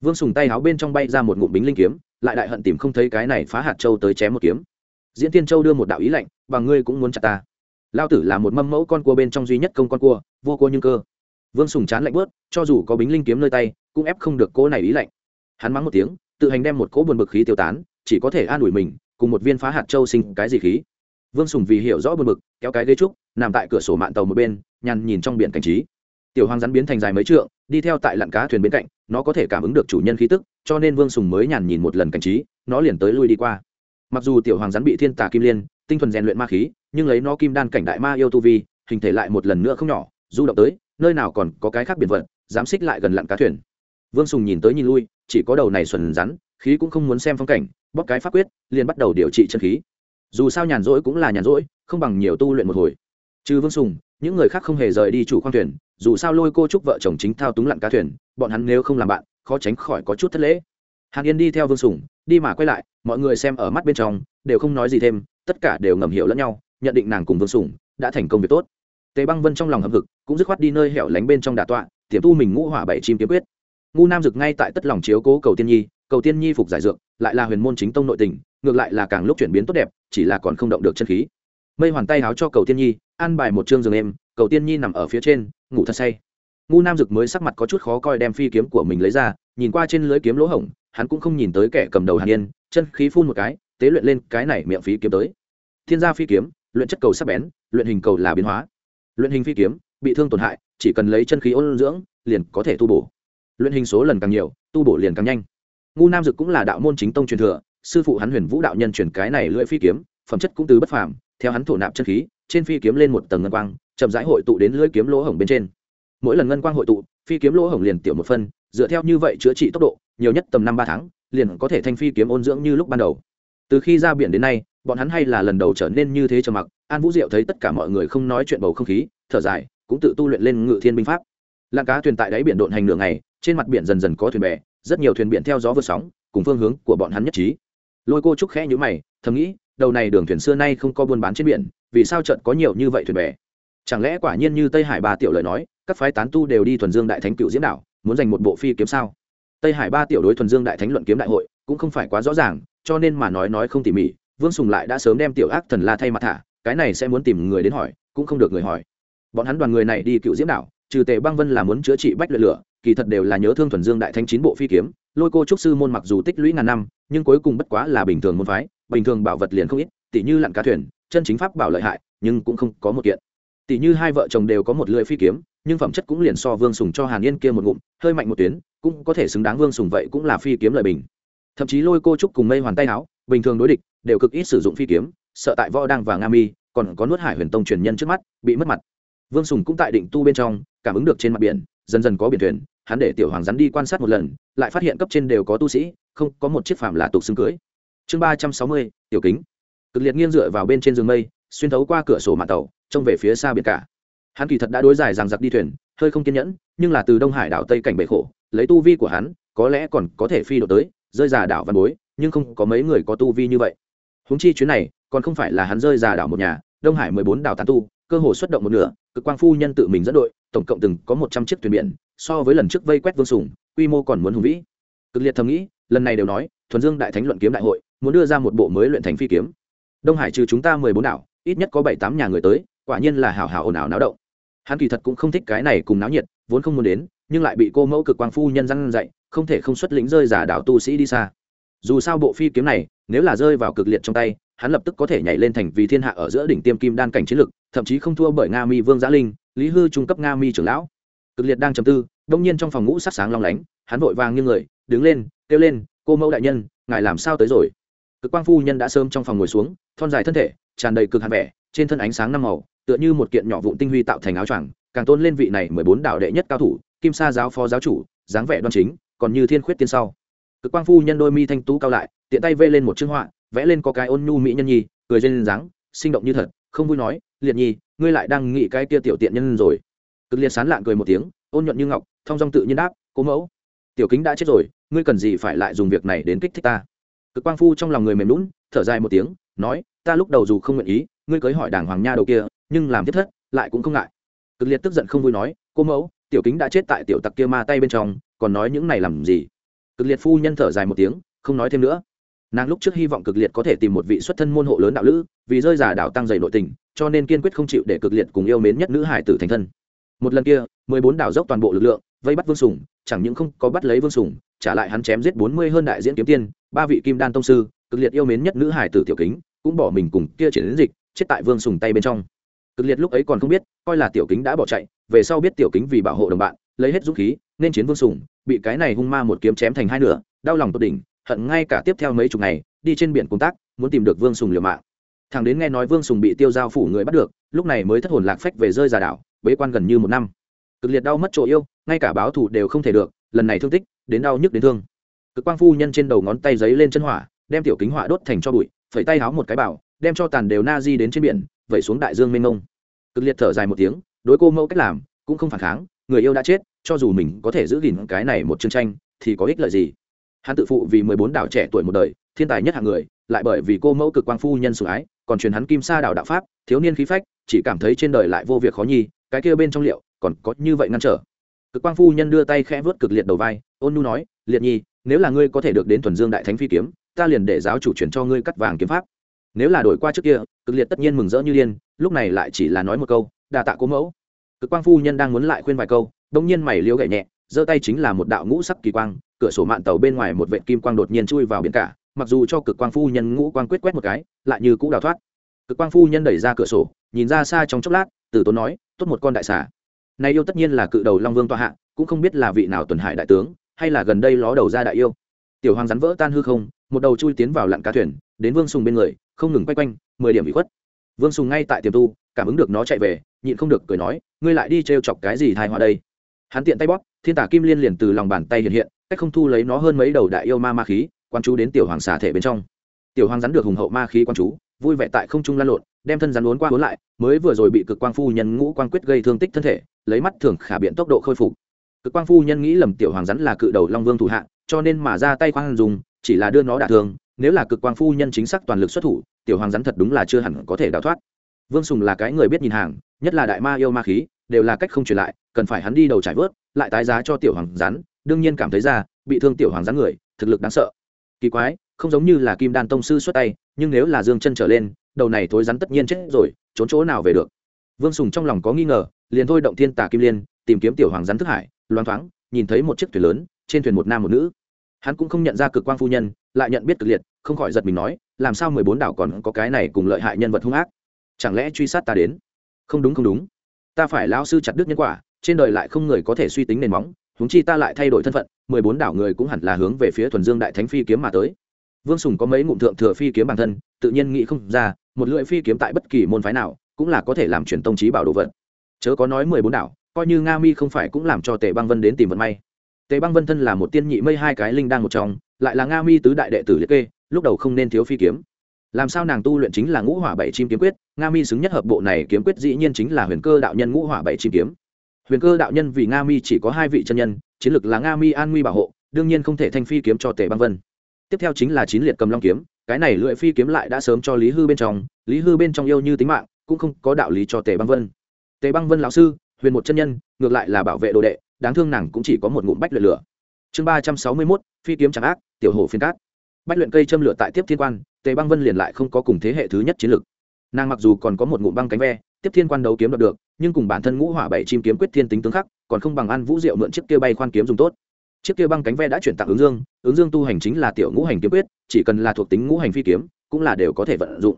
Vương sùng tay áo bên trong bay ra một ngụm bính linh kiếm, lại đại hận tìm không thấy cái này phá hạt châu tới chém một kiếm. Diễn tiên châu đưa một đạo ý lệnh, và ngươi cũng muốn chặt ta. Lao tử là một mâm mẫu con cua bên trong duy nhất công con cua, vô cua nhưng cơ. Vương sùng chán lạnh bớt, cho dù có bính linh kiếm nơi tay, cũng ép không được cỗ này ý lạnh hắn mắng một tiếng, tự hành đem một cỗ buồn bực khí tiêu tán, chỉ có thể an ủi mình, cùng một viên phá hạt châu sinh cái gì khí vương sùng vì hiểu rõ buồn mực, kéo cái ghế trúc nằm tại cửa sổ mạn tàu một bên nhằn nhìn trong biển cảnh trí. Tiểu hoàng rắn biến thành dài mấy trượng đi theo tại lặn cá thuyền bên cạnh nó có thể cảm ứng được chủ nhân khí tức cho nên vương sùng mới nhàn nhìn một lần cảnh trí nó liền tới lui đi qua. Mặc dù tiểu hoàng rắn bị thiên tà kim liên tinh thuần rèn luyện ma khí nhưng lấy nó kim đan cảnh đại ma yêu tu vi hình thể lại một lần nữa không nhỏ du động tới nơi nào còn có cái khác biệt vật dám xích lại gần lặn cá thuyền. Vương sùng nhìn tới nhìn lui chỉ có đầu này xuẩn rắn khí cũng không muốn xem phong cảnh bóp cái pháp quyết liền bắt đầu điều trị chân khí dù sao nhàn rỗi cũng là nhàn rỗi, không bằng nhiều tu luyện một hồi. Trừ vương sùng, những người khác không hề rời đi chủ khoang thuyền, dù sao lôi cô chúc vợ chồng chính thao túng lặn cá thuyền, bọn hắn nếu không làm bạn, khó tránh khỏi có chút thất lễ. Hàn yên đi theo vương sùng, đi mà quay lại, mọi người xem ở mắt bên trong, đều không nói gì thêm, tất cả đều ngầm hiểu lẫn nhau, nhận định nàng cùng vương sùng đã thành công việc tốt. Tề băng vân trong lòng hậm hực, cũng dứt khoát đi nơi hẻo lánh bên trong đà tọa, tiềm tu mình ngũ hỏa bảy chim kiếm quyết. Ngu nam dực ngay tại tất lòng chiếu cố cầu tiên nhi, cầu tiên nhi phục giải dược, lại là huyền môn chính tông nội tình ngược lại là càng lúc chuyển biến tốt đẹp, chỉ là còn không động được chân khí. Mây hoàn tay háo cho cầu tiên nhi, ăn bài một chương giường em cầu tiên nhi nằm ở phía trên, ngủ thật say. Ngu nam dực mới sắc mặt có chút khó coi đem phi kiếm của mình lấy ra, nhìn qua trên lưới kiếm lỗ hổng, hắn cũng không nhìn tới kẻ cầm đầu hàn yên, chân khí phun một cái, tế luyện lên cái này miệng phí kiếm tới. Thiên gia phi kiếm, luyện chất cầu sắc bén, luyện hình cầu là biến hóa. Luyện hình phi kiếm, bị thương tổn hại, chỉ cần lấy chân khí ôn dưỡng, liền có thể tu bổ. Luyện hình số lần càng nhiều, tu bổ liền càng nhanh. Ngu nam dực cũng là đạo môn chính tông truyền thừa sư phụ hắn huyền vũ đạo nhân chuyển cái này lưỡi phi kiếm, phẩm chất cũng từ bất phàm, theo hắn thổ nạp chân khí, trên phi kiếm lên một tầng ngân quang, chậm rãi hội tụ đến lưỡi kiếm lỗ hổng bên trên. Mỗi lần ngân quang hội tụ, phi kiếm lỗ hổng liền tiểu một phân, dựa theo như vậy chữa trị tốc độ, nhiều nhất tầm năm ba tháng, liền có thể thanh phi kiếm ôn dưỡng như lúc ban đầu. Từ khi ra biển đến nay, bọn hắn hay là lần đầu trở nên như thế trầm mặc, an vũ diệu thấy tất cả mọi người không nói chuyện bầu không khí, thở dài, cũng tự tu luyện lên ngự thiên binh pháp. Lạng cá thuyền tại đáy biển độn hành nửa ngày, trên mặt biển dần dần có thuyền bè, rất nhiều thuyền biển theo gió vượt sóng, cùng phương hướng của bọn hắn nhất trí lôi cô trúc khẽ nhữ mày, thầm nghĩ, đầu này đường thuyền xưa nay không có buôn bán trên biển, vì sao trận có nhiều như vậy thuyền bè? Chẳng lẽ quả nhiên như tây hải ba tiểu lời nói, các phái tán tu đều đi thuần dương đại thánh cựu diễn đảo, muốn giành một bộ phi kiếm sao? Tây hải ba tiểu đối thuần dương đại thánh luận kiếm đại hội, cũng không phải quá rõ ràng, cho nên mà nói nói không tỉ mỉ, vương sùng lại đã sớm đem tiểu ác thần la thay mặt thả, cái này sẽ muốn tìm người đến hỏi, cũng không được người hỏi. Bọn hắn đoàn người này đi cựu diễm đảo, trừ tề băng vân là muốn chữa trị bách luyện lửa, kỳ thật đều là nhớ thương thuần dương đại thánh chín bộ phi kiếm lôi cô trúc sư môn mặc dù tích lũy ngàn năm, nhưng cuối cùng bất quá là bình thường môn phái, bình thường bảo vật liền không ít tỷ như lặn cá thuyền, chân chính pháp bảo lợi hại, nhưng cũng không có một kiện. Tỷ như hai vợ chồng đều có một lưỡi phi kiếm, nhưng phẩm chất cũng liền so vương sùng cho hàn yên kia một ngụm, hơi mạnh một tuyến, cũng có thể xứng đáng vương sùng vậy cũng là phi kiếm lợi bình. Thậm chí lôi cô trúc cùng mây hoàn tay áo, bình thường đối địch, đều cực ít sử dụng phi kiếm, sợ tại võ đăng và nga mi, còn có nuốt hải huyền tông truyền nhân trước mắt, bị mất mặt. Vương sùng cũng tại định tu bên trong, cảm ứng được trên mặt biển, dần dần có biển thuyền hắn để tiểu hoàng rắn đi quan sát một lần, lại phát hiện cấp trên đều có tu sĩ, không, có một chiếc phàm là tục xương cưới. Chương ba trăm sáu mươi, tiểu kính. Cực liệt nghiêng dựa vào bên trên giường mây, xuyên thấu qua cửa sổ mạng tàu, trông về phía xa biển cả. Hắn kỳ thật đã đối dài rằng giặc đi thuyền, hơi không kiên nhẫn, nhưng là từ đông hải đảo tây cảnh bể khổ, lấy tu vi của hắn, có lẽ còn có thể phi độ tới, rơi giả đảo văn bối, nhưng không có mấy người có tu vi như vậy. Húng chi chuyến này, còn không phải là hắn rơi giả đảo một nhà, đông hải mười bốn đảo tán tu cơ hồ xuất động một nửa, cực quang phu nhân tự mình dẫn đội, tổng cộng từng có một trăm chiếc thuyền biển, so với lần trước vây quét vương sùng, quy mô còn muốn hùng vĩ. Cực liệt thầm nghĩ, lần này đều nói, thuần dương đại thánh luận kiếm đại hội, muốn đưa ra một bộ mới luyện thành phi kiếm. Đông hải trừ chúng ta mười bốn đảo, ít nhất có bảy tám nhà người tới, quả nhiên là hào hào ồn ào náo động. Hắn kỳ thật cũng không thích cái này cùng náo nhiệt, vốn không muốn đến, nhưng lại bị cô mẫu cực quang phu nhân răn dạy, không thể không xuất lĩnh rơi giả đảo tu sĩ đi xa. Dù sao bộ phi kiếm này, nếu là rơi vào cực liệt trong tay hắn lập tức có thể nhảy lên thành vì thiên hạ ở giữa đỉnh tiêm kim đan cảnh chiến lực, thậm chí không thua bởi nga mi vương Giá linh, lý hư trung cấp nga mi trưởng lão. Cực liệt đang trầm tư đột nhiên trong phòng ngũ sắc sáng long lánh, hắn vội vàng như người, đứng lên, kêu lên, cô mẫu đại nhân, ngài làm sao tới rồi? Cực quang phu nhân đã sớm trong phòng ngồi xuống, thon dài thân thể, tràn đầy cực hàn vẻ, trên thân ánh sáng năm màu, tựa như một kiện nhỏ vụn tinh huy tạo thành áo choàng, càng tôn lên vị này mười bốn đạo đệ nhất cao thủ, kim sa giáo phó giáo chủ, dáng vẻ đoan chính, còn như thiên khuyết tiên sau. Cực quang phu nhân đôi mi thanh tú cao lại, tiện tay vê lên một chương họa vẽ lên có cái ôn nhu mỹ nhân nhi, cười lên dáng, sinh động như thật, không vui nói, liệt nhi, ngươi lại đang nghĩ cái kia tiểu tiện nhân rồi. Cực liệt sán lạn cười một tiếng, ôn nhuận như ngọc, thong dong tự nhiên đáp, cố mẫu, tiểu kính đã chết rồi, ngươi cần gì phải lại dùng việc này đến kích thích ta? Cực quang phu trong lòng người mềm lún thở dài một tiếng, nói, ta lúc đầu dù không nguyện ý, ngươi cưới hỏi đàng hoàng nha đầu kia, nhưng làm tiếp thất, lại cũng không ngại. Cực liệt tức giận không vui nói cô mẫu, tiểu kính đã chết tại tiểu tặc kia ma tay bên trong, còn nói những này làm gì? Cực liệt phu nhân thở dài một tiếng, không nói thêm nữa nàng lúc trước hy vọng cực liệt có thể tìm một vị xuất thân môn hộ lớn đạo lữ, vì rơi giả đạo tăng dày nội tình, cho nên kiên quyết không chịu để cực liệt cùng yêu mến nhất nữ hải tử thành thân. Một lần kia, mười bốn đảo dốc toàn bộ lực lượng, vây bắt vương sùng, chẳng những không có bắt lấy vương sùng, trả lại hắn chém giết bốn mươi hơn đại diễn kiếm tiên, ba vị kim đan tông sư, cực liệt yêu mến nhất nữ hải tử tiểu kính, cũng bỏ mình cùng kia triển đến dịch, chết tại vương sùng tay bên trong. Cực liệt lúc ấy còn không biết, coi là tiểu kính đã bỏ chạy, về sau biết tiểu kính vì bảo hộ đồng bạn, lấy hết dũng khí, nên chiến vương sùng, bị cái này hung ma một kiếm chém thành hai nửa, đau lòng tột đỉnh hận ngay cả tiếp theo mấy chục ngày, đi trên biển công tác, muốn tìm được vương sùng liều mạng. Thằng đến nghe nói vương sùng bị tiêu giao phủ người bắt được, lúc này mới thất hồn lạc phách về rơi giả đảo, bế quan gần như một năm. Cực liệt đau mất chỗ yêu, ngay cả báo thù đều không thể được, lần này thương tích, đến đau nhức đến thương. Cực quang phu nhân trên đầu ngón tay giấy lên chân hỏa, đem tiểu kính hỏa đốt thành cho bụi, phẩy tay háo một cái bảo, đem cho tàn đều na di đến trên biển, vẩy xuống đại dương mênh mông. Cực liệt thở dài một tiếng, đối cô mẫu cách làm, cũng không phản kháng, người yêu đã chết, cho dù mình có thể giữ gìn cái này một chương tranh, thì có ích lợi gì? Hắn tự phụ vì mười bốn đảo trẻ tuổi một đời, thiên tài nhất hạng người, lại bởi vì cô mẫu cực quang phu nhân sủng ái, còn truyền hắn kim sa đảo đạo pháp, thiếu niên khí phách, chỉ cảm thấy trên đời lại vô việc khó nhi cái kia bên trong liệu, còn có như vậy ngăn trở. Cực quang phu nhân đưa tay khẽ vớt cực liệt đầu vai, ôn nu nói, liệt nhi, nếu là ngươi có thể được đến thuần dương đại thánh phi kiếm, ta liền để giáo chủ chuyển cho ngươi cắt vàng kiếm pháp. Nếu là đổi qua trước kia, cực liệt tất nhiên mừng rỡ như điên, lúc này lại chỉ là nói một câu đà tạ cố mẫu. Cực quang phu nhân đang muốn lại khuyên vài câu đông nhiên mày liêu gậy nhẹ, giơ tay chính là một đạo ngũ sắc kỳ quang cửa sổ mạn tàu bên ngoài một vệ kim quang đột nhiên chui vào biển cả, mặc dù cho cực quang phu nhân ngũ quang quyết quét một cái, lại như cũ đào thoát. Cực quang phu nhân đẩy ra cửa sổ, nhìn ra xa trong chốc lát, từ tốn nói, tốt một con đại xà. Này yêu tất nhiên là cự đầu long vương tọa hạ, cũng không biết là vị nào tuần hải đại tướng, hay là gần đây ló đầu ra đại yêu. Tiểu hoàng rắn vỡ tan hư không, một đầu chui tiến vào lặn cá thuyền, đến vương sùng bên người, không ngừng quay quanh, mười điểm bị khuất. Vương sùng ngay tại tiềm tu, cảm ứng được nó chạy về, nhịn không được cười nói, ngươi lại đi t chọc cái gì thai họa đây? Hắn tiện tay bóp, thiên tả kim liên liền từ lòng bàn tay hiện hiện cách không thu lấy nó hơn mấy đầu đại yêu ma ma khí quan chú đến tiểu hoàng xà thể bên trong. Tiểu hoàng rắn được hùng hậu ma khí quan chú, vui vẻ tại không trung lan lộn, đem thân rắn uốn qua uốn lại, mới vừa rồi bị cực quang phu nhân ngũ quang quyết gây thương tích thân thể, lấy mắt thường khả biện tốc độ khôi phục. Cực quang phu nhân nghĩ lầm tiểu hoàng rắn là cự đầu long vương thủ hạ, cho nên mà ra tay khoan dùng chỉ là đưa nó đả thương, nếu là cực quang phu nhân chính xác toàn lực xuất thủ, tiểu hoàng rắn thật đúng là chưa hẳn có thể đào thoát. Vương sùng là cái người biết nhìn hàng, nhất là đại ma yêu ma khí, đều là cách không truyền lại, cần phải hắn đi đầu trải vớt, lại tái giá cho tiểu hoàng rắn đương nhiên cảm thấy ra, bị thương tiểu hoàng rắn người, thực lực đáng sợ. Kỳ quái, không giống như là kim đan tông sư xuất tay, nhưng nếu là dương chân trở lên, đầu này thối rắn tất nhiên chết rồi, trốn chỗ nào về được? Vương sùng trong lòng có nghi ngờ, liền thôi động thiên tà kim liên, tìm kiếm tiểu hoàng rắn thức hải loang thoáng, nhìn thấy một chiếc thuyền lớn, trên thuyền một nam một nữ. Hắn cũng không nhận ra cực quang phu nhân, lại nhận biết cực liệt, không khỏi giật mình nói, làm sao mười bốn đảo còn có cái này cùng lợi hại nhân vật hung ác? Chẳng lẽ truy sát ta đến? Không đúng không đúng. Ta phải lao sư chặt đứt nhân quả, trên đời lại không người có thể suy tính nền móng huống chi ta lại thay đổi thân phận, mười bốn đảo người cũng hẳn là hướng về phía thuần dương đại thánh phi kiếm mà tới. Vương sùng có mấy ngụm thượng thừa phi kiếm bản thân, tự nhiên nghĩ không ra, một lưỡi phi kiếm tại bất kỳ môn phái nào cũng là có thể làm truyền tông trí bảo đồ vật. Chớ có nói mười bốn đảo, coi như nga mi không phải cũng làm cho tề băng vân đến tìm vận may. Tề băng vân thân là một tiên nhị mây hai cái linh đang một trong, lại là nga mi tứ đại đệ tử liệt kê, lúc đầu không nên thiếu phi kiếm. Làm sao nàng tu luyện chính là ngũ hỏa bảy chim kiếm quyết, nga mi xứng nhất hợp bộ này kiếm quyết dĩ nhiên chính là huyền cơ đạo nhân ngũ hỏa bảy chim kiếm huyền cơ đạo nhân vì nga mi chỉ có hai vị chân nhân, chiến lược là nga mi an nguy bảo hộ, đương nhiên không thể thanh phi kiếm cho tề băng vân. Tiếp theo chính là chín liệt cầm long kiếm, cái này lưỡi phi kiếm lại đã sớm cho lý hư bên trong, lý hư bên trong yêu như tính mạng, cũng không có đạo lý cho tề băng vân. Tề băng vân lão sư, huyền một chân nhân, ngược lại là bảo vệ đồ đệ, đáng thương nàng cũng chỉ có một ngụm bách luyện lửa. Chương ba trăm sáu mươi mốt, phi kiếm chẳng ác, tiểu hồ phiên cát. Bách luyện cây châm lửa tại tiếp thiên quan, tề băng vân liền lại không có cùng thế hệ thứ nhất chiến lược. Nàng mặc dù còn có một ngụm băng cánh ve, tiếp thiên quan đấu kiếm đoạt được nhưng cùng bản thân ngũ hỏa bảy chim kiếm quyết thiên tính tướng khắc, còn không bằng ăn vũ diệu mượn chiếc kia bay khoan kiếm dùng tốt. Chiếc kia băng cánh ve đã chuyển tặng ứng dương ứng dương tu hành chính là tiểu ngũ hành kiếm quyết, chỉ cần là thuộc tính ngũ hành phi kiếm, cũng là đều có thể vận dụng.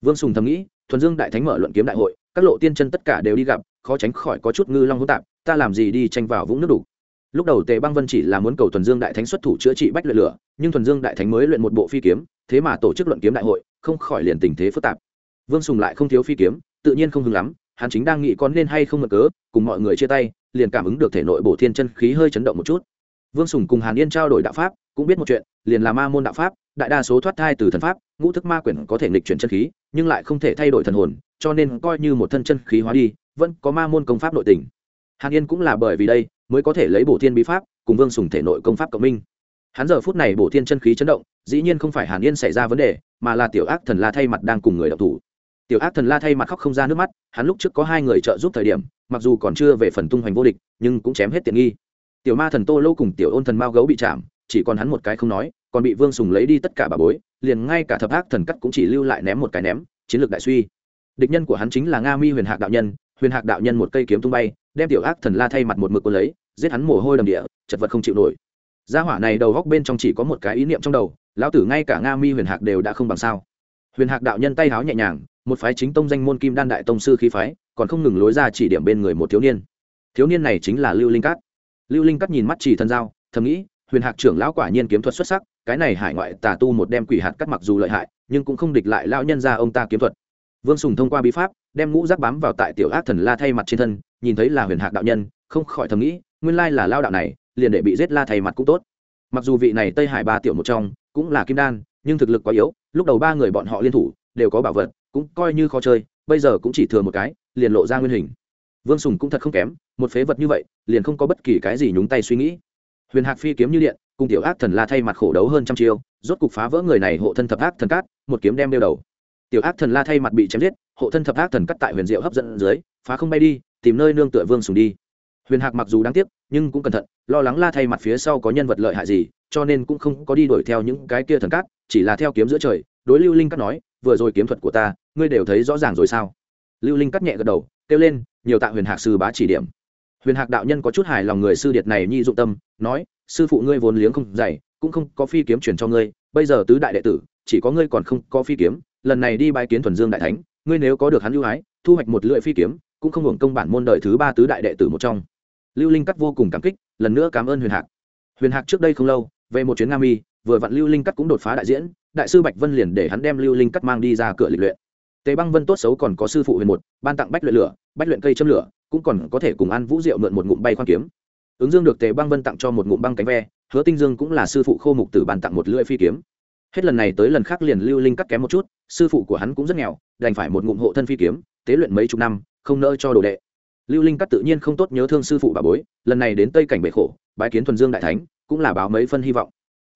Vương sùng thầm nghĩ, thuần dương đại thánh mở luận kiếm đại hội, các lộ tiên chân tất cả đều đi gặp, khó tránh khỏi có chút ngư long hỗn tạp, ta làm gì đi tranh vào vũng nước đủ. Lúc đầu tề băng vân chỉ là muốn cầu thuần dương đại thánh xuất thủ chữa trị bách luyện lửa, nhưng thuần dương đại thánh mới luyện một bộ phi kiếm, thế mà tổ chức luận kiếm đại hội, không khỏi liền tình thế phức tạp. Vương sùng lại không thiếu phi kiếm, tự nhiên không hứng lắm hắn chính đang nghĩ con nên hay không mở cớ, cùng mọi người chia tay, liền cảm ứng được thể nội bổ thiên chân khí hơi chấn động một chút. Vương sùng cùng hàn yên trao đổi đạo pháp, cũng biết một chuyện, liền là ma môn đạo pháp, đại đa số thoát thai từ thần pháp, ngũ thức ma quyển có thể nghịch chuyển chân khí, nhưng lại không thể thay đổi thần hồn, cho nên coi như một thân chân khí hóa đi, vẫn có ma môn công pháp nội tình. Hàn yên cũng là bởi vì đây, mới có thể lấy bổ thiên bí pháp, cùng vương sùng thể nội công pháp cộng minh. Hắn giờ phút này bổ thiên chân khí chấn động, dĩ nhiên không phải hàn yên xảy ra vấn đề, mà là tiểu ác thần la thay mặt đang cùng người đọc thủ tiểu ác thần la thay mặt khóc không ra nước mắt, hắn lúc trước có hai người trợ giúp thời điểm, mặc dù còn chưa về phần tung hoành vô địch, nhưng cũng chém hết tiện nghi. Tiểu ma thần tô lâu cùng tiểu ôn thần mao gấu bị chạm, chỉ còn hắn một cái không nói, còn bị vương sùng lấy đi tất cả bà bối, liền ngay cả thập ác thần cắt cũng chỉ lưu lại ném một cái ném, chiến lược đại suy. Địch nhân của hắn chính là nga mi huyền hạc đạo nhân, huyền hạc đạo nhân một cây kiếm tung bay, đem tiểu ác thần la thay mặt một mực quân lấy, giết hắn mồ hôi đầm địa, chật vật không chịu nổi. Gia hỏa này đầu góc bên trong chỉ có một cái ý niệm trong đầu, lão tử ngay cả nga mi huyền hạc đều đã không bằng sao. Huyền hạc đạo nhân tay háo nhẹ nhàng một phái chính tông danh môn kim đan đại tông sư khí phái, còn không ngừng lối ra chỉ điểm bên người một thiếu niên. Thiếu niên này chính là lưu linh cát. Lưu linh cát nhìn mắt chỉ thân giao, thầm nghĩ, huyền hạc trưởng lão quả nhiên kiếm thuật xuất sắc, cái này hải ngoại tà tu một đem quỷ hạt cắt mặc dù lợi hại, nhưng cũng không địch lại lão nhân ra ông ta kiếm thuật. Vương sùng thông qua bí pháp, đem ngũ giác bám vào tại tiểu ác thần la thay mặt trên thân, nhìn thấy là huyền hạc đạo nhân, không khỏi thầm nghĩ, nguyên lai là lao đạo này, liền để bị giết la thay mặt cũng tốt. Mặc dù vị này tây hải ba tiểu một trong, cũng là kim đan, nhưng thực lực quá yếu, lúc đầu ba người bọn họ liên thủ, đều có bảo vật cũng coi như khó chơi, bây giờ cũng chỉ thừa một cái, liền lộ ra nguyên hình. Vương sùng cũng thật không kém, một phế vật như vậy, liền không có bất kỳ cái gì nhúng tay suy nghĩ. Huyền hạc phi kiếm như điện, cùng tiểu ác thần la thay mặt khổ đấu hơn trăm chiêu, rốt cục phá vỡ người này hộ thân thập ác thần cát, một kiếm đem đeo đầu. Tiểu ác thần la thay mặt bị chém giết, hộ thân thập ác thần cắt tại huyền diệu hấp dẫn dưới, phá không bay đi, tìm nơi nương tựa vương sùng đi. Huyền hạc mặc dù đáng tiếc, nhưng cũng cẩn thận, lo lắng la thay mặt phía sau có nhân vật lợi hại gì, cho nên cũng không có đi đuổi theo những cái kia thần cát, chỉ là theo kiếm giữa trời, đối lưu linh cắt nói vừa rồi kiếm thuật của ta, ngươi đều thấy rõ ràng rồi sao? Lưu linh cắt nhẹ gật đầu, kêu lên, nhiều tạ huyền hạc sư bá chỉ điểm. Huyền hạc đạo nhân có chút hài lòng người sư điệt này nhi dụng tâm, nói, sư phụ ngươi vốn liếng không dày cũng không có phi kiếm chuyển cho ngươi, bây giờ tứ đại đệ tử, chỉ có ngươi còn không có phi kiếm, lần này đi bái kiến thuần dương đại thánh, ngươi nếu có được hắn ưu ái, thu hoạch một lưỡi phi kiếm, cũng không hưởng công bản môn đời thứ ba tứ đại đệ tử một trong. Lưu linh cắt vô cùng cảm kích, lần nữa cảm ơn huyền hạc. Huyền hạc trước đây không lâu, về một chuyến nam y, vừa vặn lưu linh cắt cũng đột phá đại diễn đại sư bạch vân liền để hắn đem lưu linh cắt mang đi ra cửa lịch luyện. Tề băng vân tốt xấu còn có sư phụ huyền một, ban tặng bách luyện lửa, bách luyện cây châm lửa, cũng còn có thể cùng ăn vũ diệu mượn một ngụm bay khoan kiếm. Ứng dương được tề băng vân tặng cho một ngụm băng cánh ve, hứa tinh dương cũng là sư phụ khô mục tử ban tặng một lưỡi phi kiếm. Hết lần này tới lần khác liền lưu linh cắt kém một chút, sư phụ của hắn cũng rất nghèo, đành phải một ngụm hộ thân phi kiếm, tế luyện mấy chục năm, không nỡ cho đồ đệ. Lưu linh cắt tự nhiên không tốt nhớ thương sư phụ bà bối, lần này đến tây cảnh bể khổ, bái kiến thuần dương đại thánh, cũng là báo mấy phân hy vọng.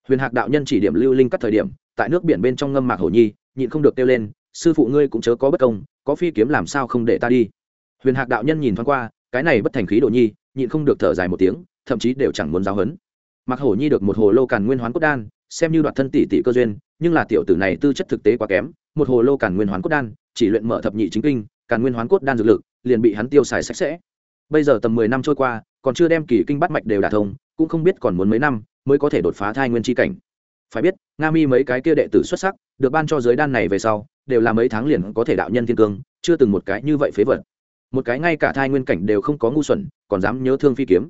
Huyền hạc đạo nhân chỉ điểm lưu linh cắt thời điểm tại nước biển bên trong ngâm mạc hổ nhi, nhịn không được kêu lên, sư phụ ngươi cũng chớ có bất công, có phi kiếm làm sao không để ta đi? Huyền hạc đạo nhân nhìn thoáng qua, cái này bất thành khí đồ nhi, nhịn không được thở dài một tiếng, thậm chí đều chẳng muốn giáo hấn Mạc hổ nhi được một hồ lô càn nguyên hoán cốt đan, xem như đoạt thân tỷ tỷ cơ duyên, nhưng là tiểu tử này tư chất thực tế quá kém, một hồ lô càn nguyên hoán cốt đan, chỉ luyện mở thập nhị chính kinh, càn nguyên hoán cốt đan dược lực, liền bị hắn tiêu xài sạch sẽ. Bây giờ tầm mười năm trôi qua, còn chưa đem kỳ kinh bắt mạch đều đả thông, cũng không biết còn muốn mấy năm, mới có thể đột phá thai nguyên tri cảnh phải biết, nga mi mấy cái kia đệ tử xuất sắc, được ban cho giới đan này về sau, đều là mấy tháng liền có thể đạo nhân thiên cương, chưa từng một cái như vậy phế vật. Một cái ngay cả thai nguyên cảnh đều không có ngu xuẩn, còn dám nhớ thương phi kiếm.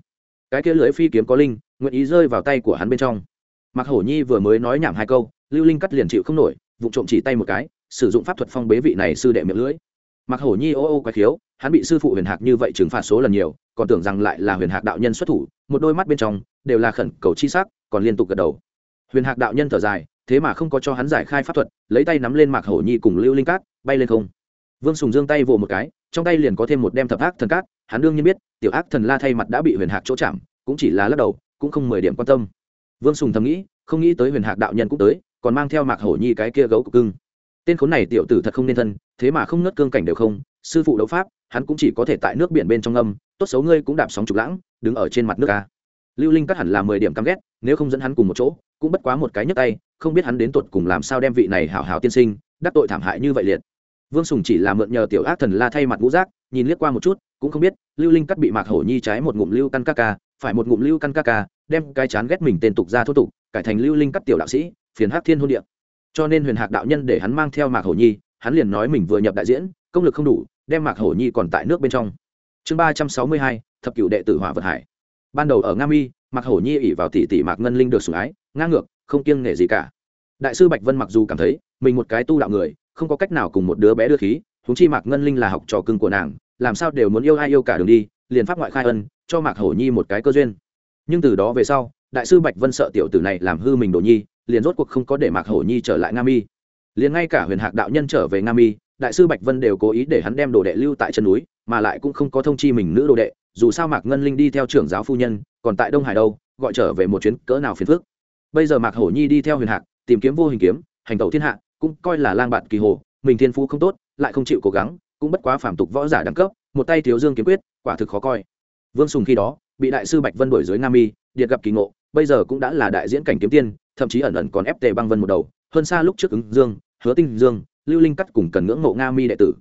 Cái kia lưỡi phi kiếm có linh, nguyện ý rơi vào tay của hắn bên trong. Mặc hổ nhi vừa mới nói nhảm hai câu, lưu linh cắt liền chịu không nổi vụ trộm chỉ tay một cái, sử dụng pháp thuật phong bế vị này sư đệ miệng lưỡi. Mặc hổ nhi ô ô quái khiếu, hắn bị sư phụ huyền hạc như vậy trừng phạt số lần nhiều, còn tưởng rằng lại là huyền hạc đạo nhân xuất thủ, một đôi mắt bên trong đều là khẩn cầu chi sắc, còn liên tục gật đầu huyền hạc đạo nhân thở dài, thế mà không có cho hắn giải khai pháp thuật, lấy tay nắm lên mạc hổ nhi cùng lưu linh cát, bay lên không. Vương sùng dương tay vỗ một cái, trong tay liền có thêm một đem thập ác thần cát, hắn đương nhiên biết, tiểu ác thần la thay mặt đã bị huyền hạc chỗ chạm, cũng chỉ là lắc đầu, cũng không mười điểm quan tâm. Vương sùng thầm nghĩ, không nghĩ tới huyền hạc đạo nhân cũng tới, còn mang theo mạc hổ nhi cái kia gấu cục cưng. Tên khốn này tiểu tử thật không nên thân, thế mà không ngất cương cảnh đều không, sư phụ đấu pháp, hắn cũng chỉ có thể tại nước biển bên trong âm tốt xấu ngươi cũng đạp sóng trục lãng, đứng ở trên mặt nước ca lưu linh cắt hẳn là mười điểm căm ghét, nếu không dẫn hắn cùng một chỗ cũng bất quá một cái nhấc tay, không biết hắn đến tột cùng làm sao đem vị này hảo hảo tiên sinh, đắc tội thảm hại như vậy liệt. Vương sùng chỉ là mượn nhờ tiểu ác thần la thay mặt ngũ giác, nhìn liếc qua một chút, cũng không biết, lưu linh cắt bị mạc hổ nhi trái một ngụm lưu căn ca ca, phải một ngụm lưu căn ca ca, đem cái chán ghét mình tên tục ra thô tục, cải thành lưu linh cắt tiểu đạo sĩ, phiền hát thiên hôn địa. Cho nên huyền hạc đạo nhân để hắn mang theo mạc hổ nhi, hắn liền nói mình vừa nhập đại diễn, công lực không đủ, đem mạc hổ nhi còn tại nước bên trong. Chương ba trăm sáu mươi hai, thập cựu đệ tử hỏa vật hải. Ban đầu ở nga mi, mạc hổ nhi ỉ vào tỷ tỷ mạc ngân linh được sủng ái ngang ngược, không kiêng nể gì cả. Đại sư bạch vân mặc dù cảm thấy mình một cái tu đạo người, không có cách nào cùng một đứa bé đưa khí húng chi mạc ngân linh là học trò cưng của nàng, làm sao đều muốn yêu ai yêu cả đường đi, liền pháp ngoại khai ân, cho mạc hổ nhi một cái cơ duyên. Nhưng từ đó về sau, đại sư bạch vân sợ tiểu tử này làm hư mình đồ nhi, liền rốt cuộc không có để mạc hổ nhi trở lại nga mi. Liền ngay cả huyền hạc đạo nhân trở về nga mi, đại sư bạch vân đều cố ý để hắn đem đồ đệ lưu tại chân núi, mà lại cũng không có thông chi mình nữ đồ đệ, dù sao mạc ngân linh đi theo trưởng giáo phu nhân, còn tại đông hải đâu, gọi trở về một chuyến cỡ nào phiền phức bây giờ mạc hổ nhi đi theo huyền hạc, tìm kiếm vô hình kiếm, hành tẩu thiên hạ, cũng coi là lang bạn kỳ hồ, mình thiên phú không tốt, lại không chịu cố gắng, cũng bất quá phản tục võ giả đẳng cấp, một tay thiếu dương kiếm quyết, quả thực khó coi. Vương sùng khi đó, bị đại sư bạch vân đổi dưới nam mi, điệt gặp kỳ ngộ, bây giờ cũng đã là đại diễn cảnh kiếm tiên, thậm chí ẩn ẩn còn ép tề băng vân một đầu, hơn xa lúc trước ứng dương, hứa tinh dương, lưu linh cắt cùng cần ngưỡng mộ nga mi đệ tử.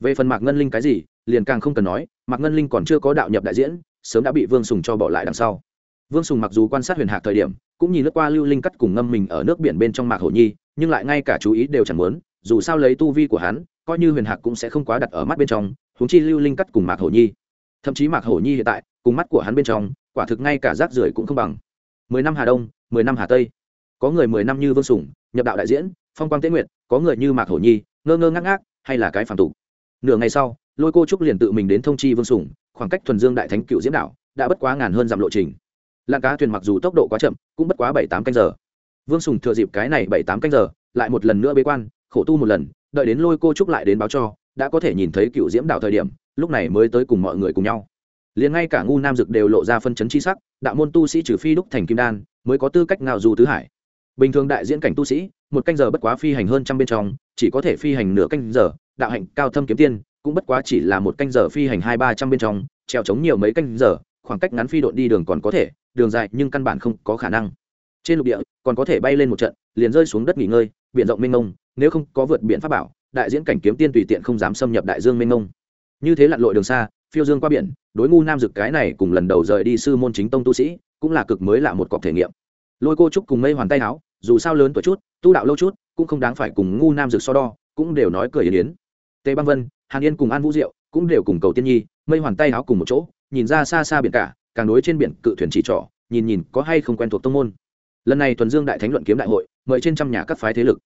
Về phần mạc ngân linh cái gì, liền càng không cần nói, mạc ngân linh còn chưa có đạo nhập đại diễn, sớm đã bị vương sùng cho bỏ lại đằng sau vương sùng mặc dù quan sát huyền hạc thời điểm cũng nhìn lướt qua lưu linh cắt cùng ngâm mình ở nước biển bên trong mạc hổ nhi nhưng lại ngay cả chú ý đều chẳng muốn dù sao lấy tu vi của hắn coi như huyền hạc cũng sẽ không quá đặt ở mắt bên trong huống chi lưu linh cắt cùng mạc hổ nhi. Thậm chí mạc hổ nhi hiện tại cùng mắt của hắn bên trong quả thực ngay cả rác rưởi cũng không bằng. Mười năm hà đông mười năm hà tây. Có người mười năm như vương Sùng, nhập đạo đại diễn phong quang tế nguyệt có người như mạc hổ nhi ngơ ngơ ngác ngác hay là cái phản tục. Nửa ngày sau lôi cô trúc liền tự mình đến thông chi vương Sùng. khoảng cách thuần dương đại thánh cựu diễm đạo đã bất quá ngàn hơn dặm lộ trình lạng cá thuyền mặc dù tốc độ quá chậm, cũng bất quá bảy tám canh giờ. Vương sùng thừa dịp cái này bảy tám canh giờ, lại một lần nữa bế quan, khổ tu một lần, đợi đến lôi cô trúc lại đến báo cho, đã có thể nhìn thấy cựu diễm đạo thời điểm, lúc này mới tới cùng mọi người cùng nhau. Liền ngay cả ngu nam dực đều lộ ra phân chấn chi sắc, đạo môn tu sĩ trừ phi đúc thành kim đan, mới có tư cách ngạo du tứ hải. Bình thường đại diễn cảnh tu sĩ, một canh giờ bất quá phi hành hơn trăm bên trong, chỉ có thể phi hành nửa canh giờ, đạo hạnh cao thâm kiếm tiên, cũng bất quá chỉ là một canh giờ phi hành hai ba trăm bên trong, treo chống nhiều mấy canh giờ khoảng cách ngắn phi đội đi đường còn có thể, đường dài nhưng căn bản không có khả năng. Trên lục địa, còn có thể bay lên một trận, liền rơi xuống đất nghỉ ngơi, biển rộng mênh mông, nếu không có vượt biển pháp bảo, đại diễn cảnh kiếm tiên tùy tiện không dám xâm nhập đại dương mênh mông. Như thế lặn lội đường xa, phiêu dương qua biển, đối ngu nam dực cái này cùng lần đầu rời đi sư môn chính tông tu sĩ, cũng là cực mới là một cọc thể nghiệm. Lôi cô trúc cùng mây hoàn tay áo, dù sao lớn tuổi chút, tu đạo lâu chút, cũng không đáng phải cùng ngu nam dực so đo, cũng đều nói cười yến yến. Tề băng vân, hàn yên cùng an vũ diệu, cũng đều cùng cầu tiên nhi, mây hoàn tay áo cùng một chỗ nhìn ra xa xa biển cả, càng đối trên biển cự thuyền chỉ trỏ, nhìn nhìn có hay không quen thuộc tông môn. Lần này thuần dương đại thánh luận kiếm đại hội, mời trên trăm nhà các phái thế lực.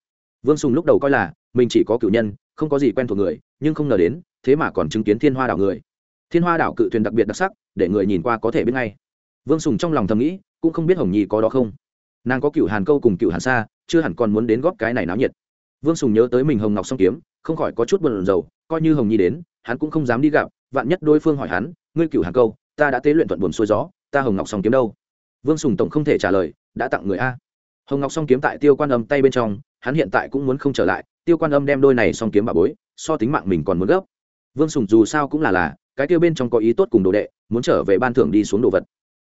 Vương sùng lúc đầu coi là, mình chỉ có cử nhân, không có gì quen thuộc người, nhưng không ngờ đến, thế mà còn chứng kiến thiên hoa đảo người. Thiên hoa đảo cự thuyền đặc biệt đặc sắc, để người nhìn qua có thể biết ngay. Vương sùng trong lòng thầm nghĩ, cũng không biết hồng nhi có đó không. Nàng có cựu hàn câu cùng cựu hàn sa, chưa hẳn còn muốn đến góp cái này náo nhiệt. Vương sùng nhớ tới mình hồng ngọc song kiếm, không khỏi có chút bận rầu, coi như hồng nhi đến, hắn cũng không dám đi gặp, vạn nhất đối phương hỏi hắn ngươi cựu hàn câu, ta đã tế luyện thuận buồn xuôi gió, ta hồng ngọc song kiếm đâu? Vương sùng tổng không thể trả lời, đã tặng người a. Hồng ngọc song kiếm tại tiêu quan âm tay bên trong, hắn hiện tại cũng muốn không trở lại, tiêu quan âm đem đôi này song kiếm bà bối, so tính mạng mình còn muốn gấp. Vương sùng dù sao cũng là là, cái tiêu bên trong có ý tốt cùng đồ đệ, muốn trở về ban thưởng đi xuống đồ vật.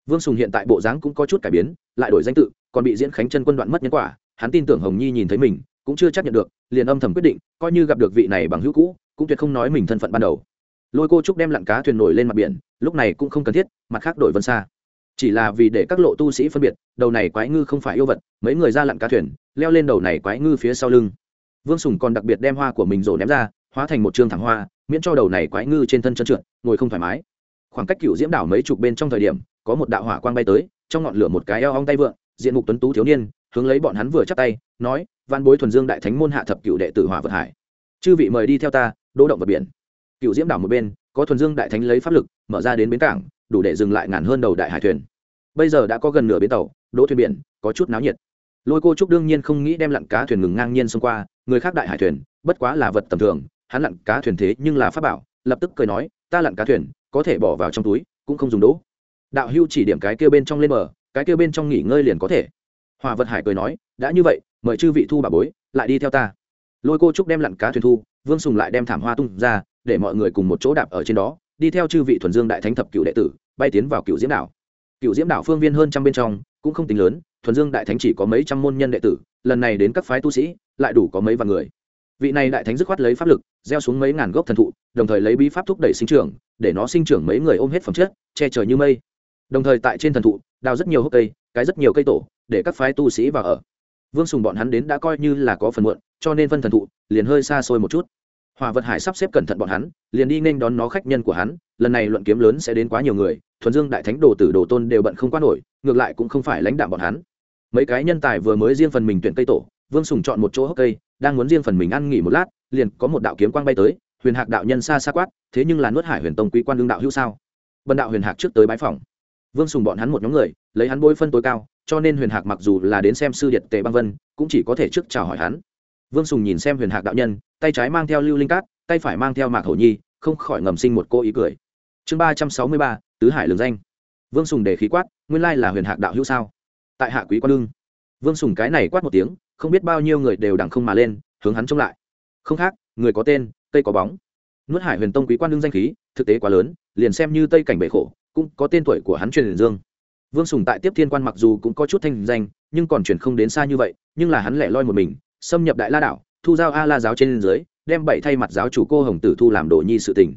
Vương sùng hiện tại bộ dáng cũng có chút cải biến, lại đổi danh tự, còn bị diễn khánh chân quân đoạn mất nhân quả, hắn tin tưởng hồng nhi nhìn thấy mình, cũng chưa chấp nhận được, liền âm thầm quyết định, coi như gặp được vị này bằng hữu cũ, cũng tuyệt không nói mình thân phận ban đầu lôi cô trúc đem lặn cá thuyền nổi lên mặt biển lúc này cũng không cần thiết mặt khác đổi vân xa chỉ là vì để các lộ tu sĩ phân biệt đầu này quái ngư không phải yêu vật mấy người ra lặn cá thuyền leo lên đầu này quái ngư phía sau lưng vương sùng còn đặc biệt đem hoa của mình rổ ném ra hóa thành một t thẳng hoa miễn cho đầu này quái ngư trên thân chân trượt ngồi không thoải mái khoảng cách cựu diễm đảo mấy chục bên trong thời điểm có một đạo hỏa quang bay tới trong ngọn lửa một cái eo hong tay vượng diện mục tuấn tú thiếu niên hướng lấy bọn hắn vừa chắp tay nói văn bối thuần dương đại thánh môn hạ thập cựu đệ tử hỏa vật hải chư vị mời đi theo ta đỗ động vật biển cựu diễm đảo một bên, có thuần dương đại thánh lấy pháp lực, mở ra đến bến cảng, đủ để dừng lại ngàn hơn đầu đại hải thuyền. Bây giờ đã có gần nửa bến tàu, đỗ thuyền biển, có chút náo nhiệt. Lôi cô trúc đương nhiên không nghĩ đem lặn cá thuyền ngừng ngang nhiên xông qua, người khác đại hải thuyền, bất quá là vật tầm thường, hắn lặn cá thuyền thế nhưng là pháp bảo, lập tức cười nói, ta lặn cá thuyền, có thể bỏ vào trong túi, cũng không dùng đỗ. Đạo hưu chỉ điểm cái kêu bên trong lên bờ, cái kêu bên trong nghỉ ngơi liền có thể. Hòa vật hải cười nói, đã như vậy, mời chư vị thu bà bối, lại đi theo ta. Lôi cô trúc đem lặn cá thuyền thu, vương sùng lại đem thảm hoa tung ra để mọi người cùng một chỗ đạp ở trên đó, đi theo chư vị thuần dương đại thánh thập cựu đệ tử, bay tiến vào cựu diễm đảo. Cựu diễm đảo phương viên hơn trăm bên trong, cũng không tính lớn, thuần dương đại thánh chỉ có mấy trăm môn nhân đệ tử, lần này đến các phái tu sĩ, lại đủ có mấy vạn người. Vị này đại thánh dứt khoát lấy pháp lực, gieo xuống mấy ngàn gốc thần thụ, đồng thời lấy bí pháp thúc đẩy sinh trưởng, để nó sinh trưởng mấy người ôm hết phẩm chất, che trời như mây. Đồng thời tại trên thần thụ, đào rất nhiều hốc cây, cái rất nhiều cây tổ, để các phái tu sĩ vào ở. Vương sùng bọn hắn đến đã coi như là có phần muộn, cho nên phân thần thụ liền hơi xa xôi một chút hòa vật hải sắp xếp cẩn thận bọn hắn, liền đi nên đón nó khách nhân của hắn, lần này luận kiếm lớn sẽ đến quá nhiều người, thuần dương đại thánh đồ tử đồ tôn đều bận không qua nổi, ngược lại cũng không phải lãnh đạo bọn hắn. Mấy cái nhân tài vừa mới riêng phần mình tuyển cây tổ, vương sùng chọn một chỗ hốc cây, đang muốn riêng phần mình ăn nghỉ một lát, liền có một đạo kiếm quang bay tới, huyền hạc đạo nhân xa xa quát, thế nhưng là nuốt hải huyền tông quý quan đương đạo hữu sao? Bần đạo huyền hạc trước tới bái phòng vương sùng bọn hắn một nhóm người, lấy hắn bôi phân tối cao, cho nên huyền hạc mặc dù là đến xem sư điện tề băng vân, cũng chỉ có thể trước chào hỏi hắn vương sùng nhìn xem huyền hạc đạo nhân, tay trái mang theo lưu linh cát, tay phải mang theo mạc hổ nhi, không khỏi ngầm sinh một cô ý cười. Chương ba trăm sáu mươi ba, tứ hải lường danh. Vương sùng để khí quát, nguyên lai là huyền hạc đạo hữu sao? Tại hạ quý quan lương. Vương sùng cái này quát một tiếng, không biết bao nhiêu người đều đằng không mà lên, hướng hắn trông lại. Không khác, người có tên, cây có bóng. Nuốt hải huyền tông quý quan lương danh khí, thực tế quá lớn, liền xem như tây cảnh bệ khổ, cũng có tên tuổi của hắn truyền dương. Vương sùng tại tiếp thiên quan mặc dù cũng có chút thanh danh, nhưng còn chuyển không đến xa như vậy, nhưng là hắn lẻ loi một mình xâm nhập đại la đảo, thu giao a la giáo trên dưới, đem bảy thay mặt giáo chủ cô hồng tử thu làm đồ nhi sự tình.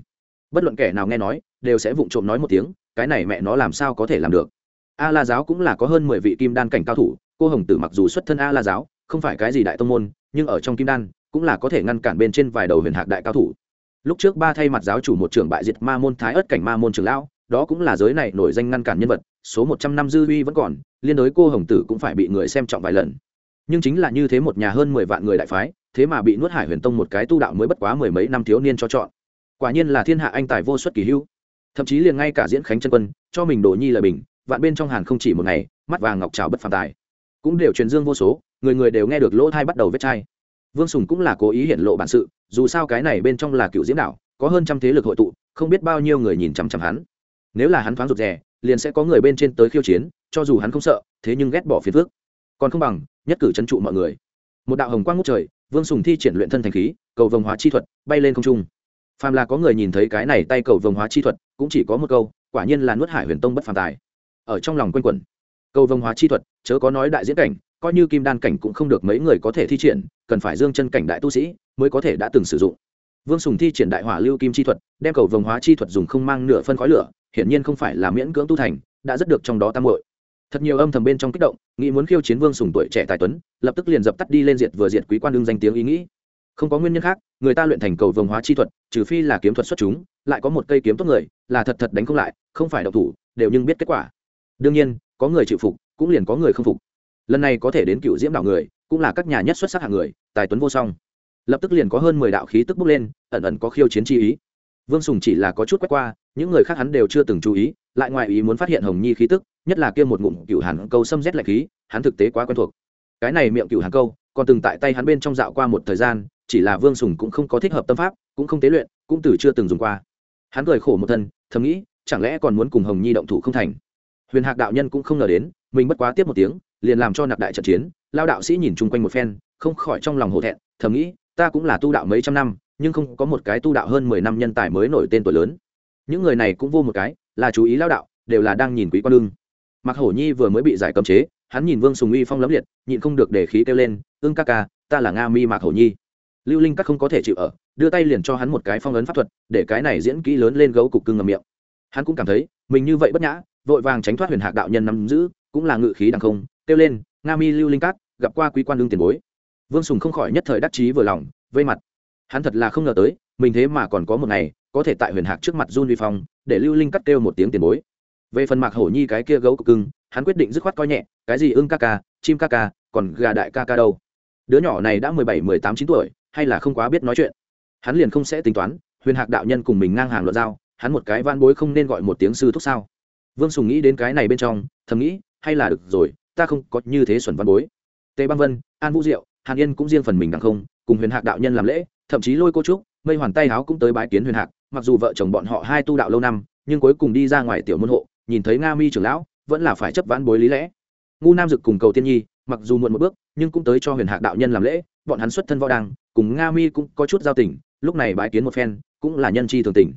Bất luận kẻ nào nghe nói, đều sẽ vụng trộm nói một tiếng, cái này mẹ nó làm sao có thể làm được? A la giáo cũng là có hơn mười vị kim đan cảnh cao thủ, cô hồng tử mặc dù xuất thân a la giáo, không phải cái gì đại tông môn, nhưng ở trong kim đan, cũng là có thể ngăn cản bên trên vài đầu huyền hạc đại cao thủ. Lúc trước ba thay mặt giáo chủ một trưởng bại diệt ma môn thái ớt cảnh ma môn trường lão, đó cũng là giới này nổi danh ngăn cản nhân vật, số một trăm năm dư uy vẫn còn, liên đối cô hồng tử cũng phải bị người xem trọng vài lần nhưng chính là như thế một nhà hơn mười vạn người đại phái, thế mà bị nuốt hải huyền tông một cái tu đạo mới bất quá mười mấy năm thiếu niên cho chọn. Quả nhiên là thiên hạ anh tài vô xuất kỳ hưu thậm chí liền ngay cả diễn khánh chân quân, cho mình đồ nhi lời bình, vạn bên trong hàn không chỉ một ngày, mắt vàng ngọc trào bất phàm tài. Cũng đều truyền dương vô số, người người đều nghe được lỗ thai bắt đầu vết chai. Vương sùng cũng là cố ý hiện lộ bản sự, dù sao cái này bên trong là cựu diễn đảo, có hơn trăm thế lực hội tụ, không biết bao nhiêu người nhìn chằm chằm hắn. Nếu là hắn thoáng rụt rè, liền sẽ có người bên trên tới khiêu chiến, cho dù hắn không sợ, thế nhưng ghét bỏ phiền phước còn không bằng nhất cử chấn trụ mọi người. Một đạo hồng quang ngút trời, vương sùng thi triển luyện thân thành khí, cầu vồng hóa chi thuật, bay lên không trung. Phàm là có người nhìn thấy cái này tay cầu vồng hóa chi thuật, cũng chỉ có một câu, quả nhiên là nuốt hải huyền tông bất phàm tài. Ở trong lòng quân quẩn, cầu vồng hóa chi thuật, chớ có nói đại diễn cảnh, coi như kim đan cảnh cũng không được mấy người có thể thi triển, cần phải dương chân cảnh đại tu sĩ mới có thể đã từng sử dụng. Vương sùng thi triển đại hỏa lưu kim chi thuật, đem cầu vồng hóa chi thuật dùng không mang nửa phân khói lửa, hiển nhiên không phải là miễn cưỡng tu thành, đã rất được trong đó tam hội thật nhiều âm thầm bên trong kích động, nghĩ muốn khiêu chiến vương sùng tuổi trẻ tài tuấn, lập tức liền dập tắt đi lên diệt vừa diệt quý quan đương danh tiếng ý nghĩ. Không có nguyên nhân khác, người ta luyện thành cầu vồng hóa chi thuật, trừ phi là kiếm thuật xuất chúng, lại có một cây kiếm tốt người, là thật thật đánh không lại, không phải độc thủ, đều nhưng biết kết quả. Đương nhiên, có người chịu phục, cũng liền có người không phục. Lần này có thể đến cựu diễm đạo người, cũng là các nhà nhất xuất sắc hạng người, tài tuấn vô song. Lập tức liền có hơn mười đạo khí tức bốc lên, ẩn ẩn có khiêu chiến chi ý. Vương sùng chỉ là có chút quét qua, những người khác hắn đều chưa từng chú ý lại ngoài ý muốn phát hiện hồng nhi khí tức, nhất là kia một ngụm cựu hàn câu xâm rét lạnh khí, hắn thực tế quá quen thuộc. Cái này miệng cựu hàn câu, còn từng tại tay hắn bên trong dạo qua một thời gian, chỉ là vương sùng cũng không có thích hợp tâm pháp, cũng không tế luyện, cũng từ chưa từng dùng qua. Hắn cười khổ một thân, thầm nghĩ, chẳng lẽ còn muốn cùng hồng nhi động thủ không thành? Huyền hạc đạo nhân cũng không ngờ đến, mình bất quá tiếp một tiếng, liền làm cho nạp đại trận chiến, lao đạo sĩ nhìn chung quanh một phen, không khỏi trong lòng hổ thẹn, thầm nghĩ, ta cũng là tu đạo mấy trăm năm, nhưng không có một cái tu đạo hơn mười năm nhân tài mới nổi tên tuổi lớn. Những người này cũng vô một cái là chú ý lao đạo, đều là đang nhìn quý quan lương mặc hổ nhi vừa mới bị giải cấm chế, hắn nhìn vương sùng uy phong lấm liệt, nhịn không được để khí kêu lên, ưng ca ca, ta là nga mi mạc hổ nhi. Lưu linh các không có thể chịu ở, đưa tay liền cho hắn một cái phong ấn pháp thuật, để cái này diễn kỹ lớn lên gấu cục cưng ngầm miệng. Hắn cũng cảm thấy, mình như vậy bất nhã, vội vàng tránh thoát huyền hạc đạo nhân nắm giữ, cũng là ngự khí đằng không, kêu lên, nga mi lưu linh cát gặp qua quý quan đương tiền bối. Vương sùng không khỏi nhất thời đắc chí vừa lòng, vây mặt. Hắn thật là không ngờ tới, mình thế mà còn có một ngày có thể tại huyền hạc trước mặt run vi phong, để lưu linh cắt kêu một tiếng tiền bối. Về phần mạc hổ nhi cái kia gấu cực cưng, hắn quyết định dứt khoát coi nhẹ, cái gì ưng ca ca, chim ca ca, còn gà đại ca ca đâu? Đứa nhỏ này đã mười bảy, mười tám, chín tuổi, hay là không quá biết nói chuyện? Hắn liền không sẽ tính toán, huyền hạc đạo nhân cùng mình ngang hàng luận giao, hắn một cái van bối không nên gọi một tiếng sư thúc sao? Vương sùng nghĩ đến cái này bên trong, thầm nghĩ, hay là được rồi, ta không có như thế xuẩn văn bối. Tề băng vân, an vũ diệu, hàn yên cũng riêng phần mình đằng không, cùng huyền hạc đạo nhân làm lễ, thậm chí lôi cô trúc, mây hoàn tay áo cũng tới bái kiến huyền hạc mặc dù vợ chồng bọn họ hai tu đạo lâu năm, nhưng cuối cùng đi ra ngoài tiểu môn hộ, nhìn thấy nga mi trưởng lão, vẫn là phải chấp vãn bối lý lẽ. Ngu nam dực cùng cầu tiên nhi, mặc dù muộn một bước, nhưng cũng tới cho huyền hạc đạo nhân làm lễ, bọn hắn xuất thân võ đăng, cùng nga mi cũng có chút giao tình, lúc này bái kiến một phen, cũng là nhân chi thường tình.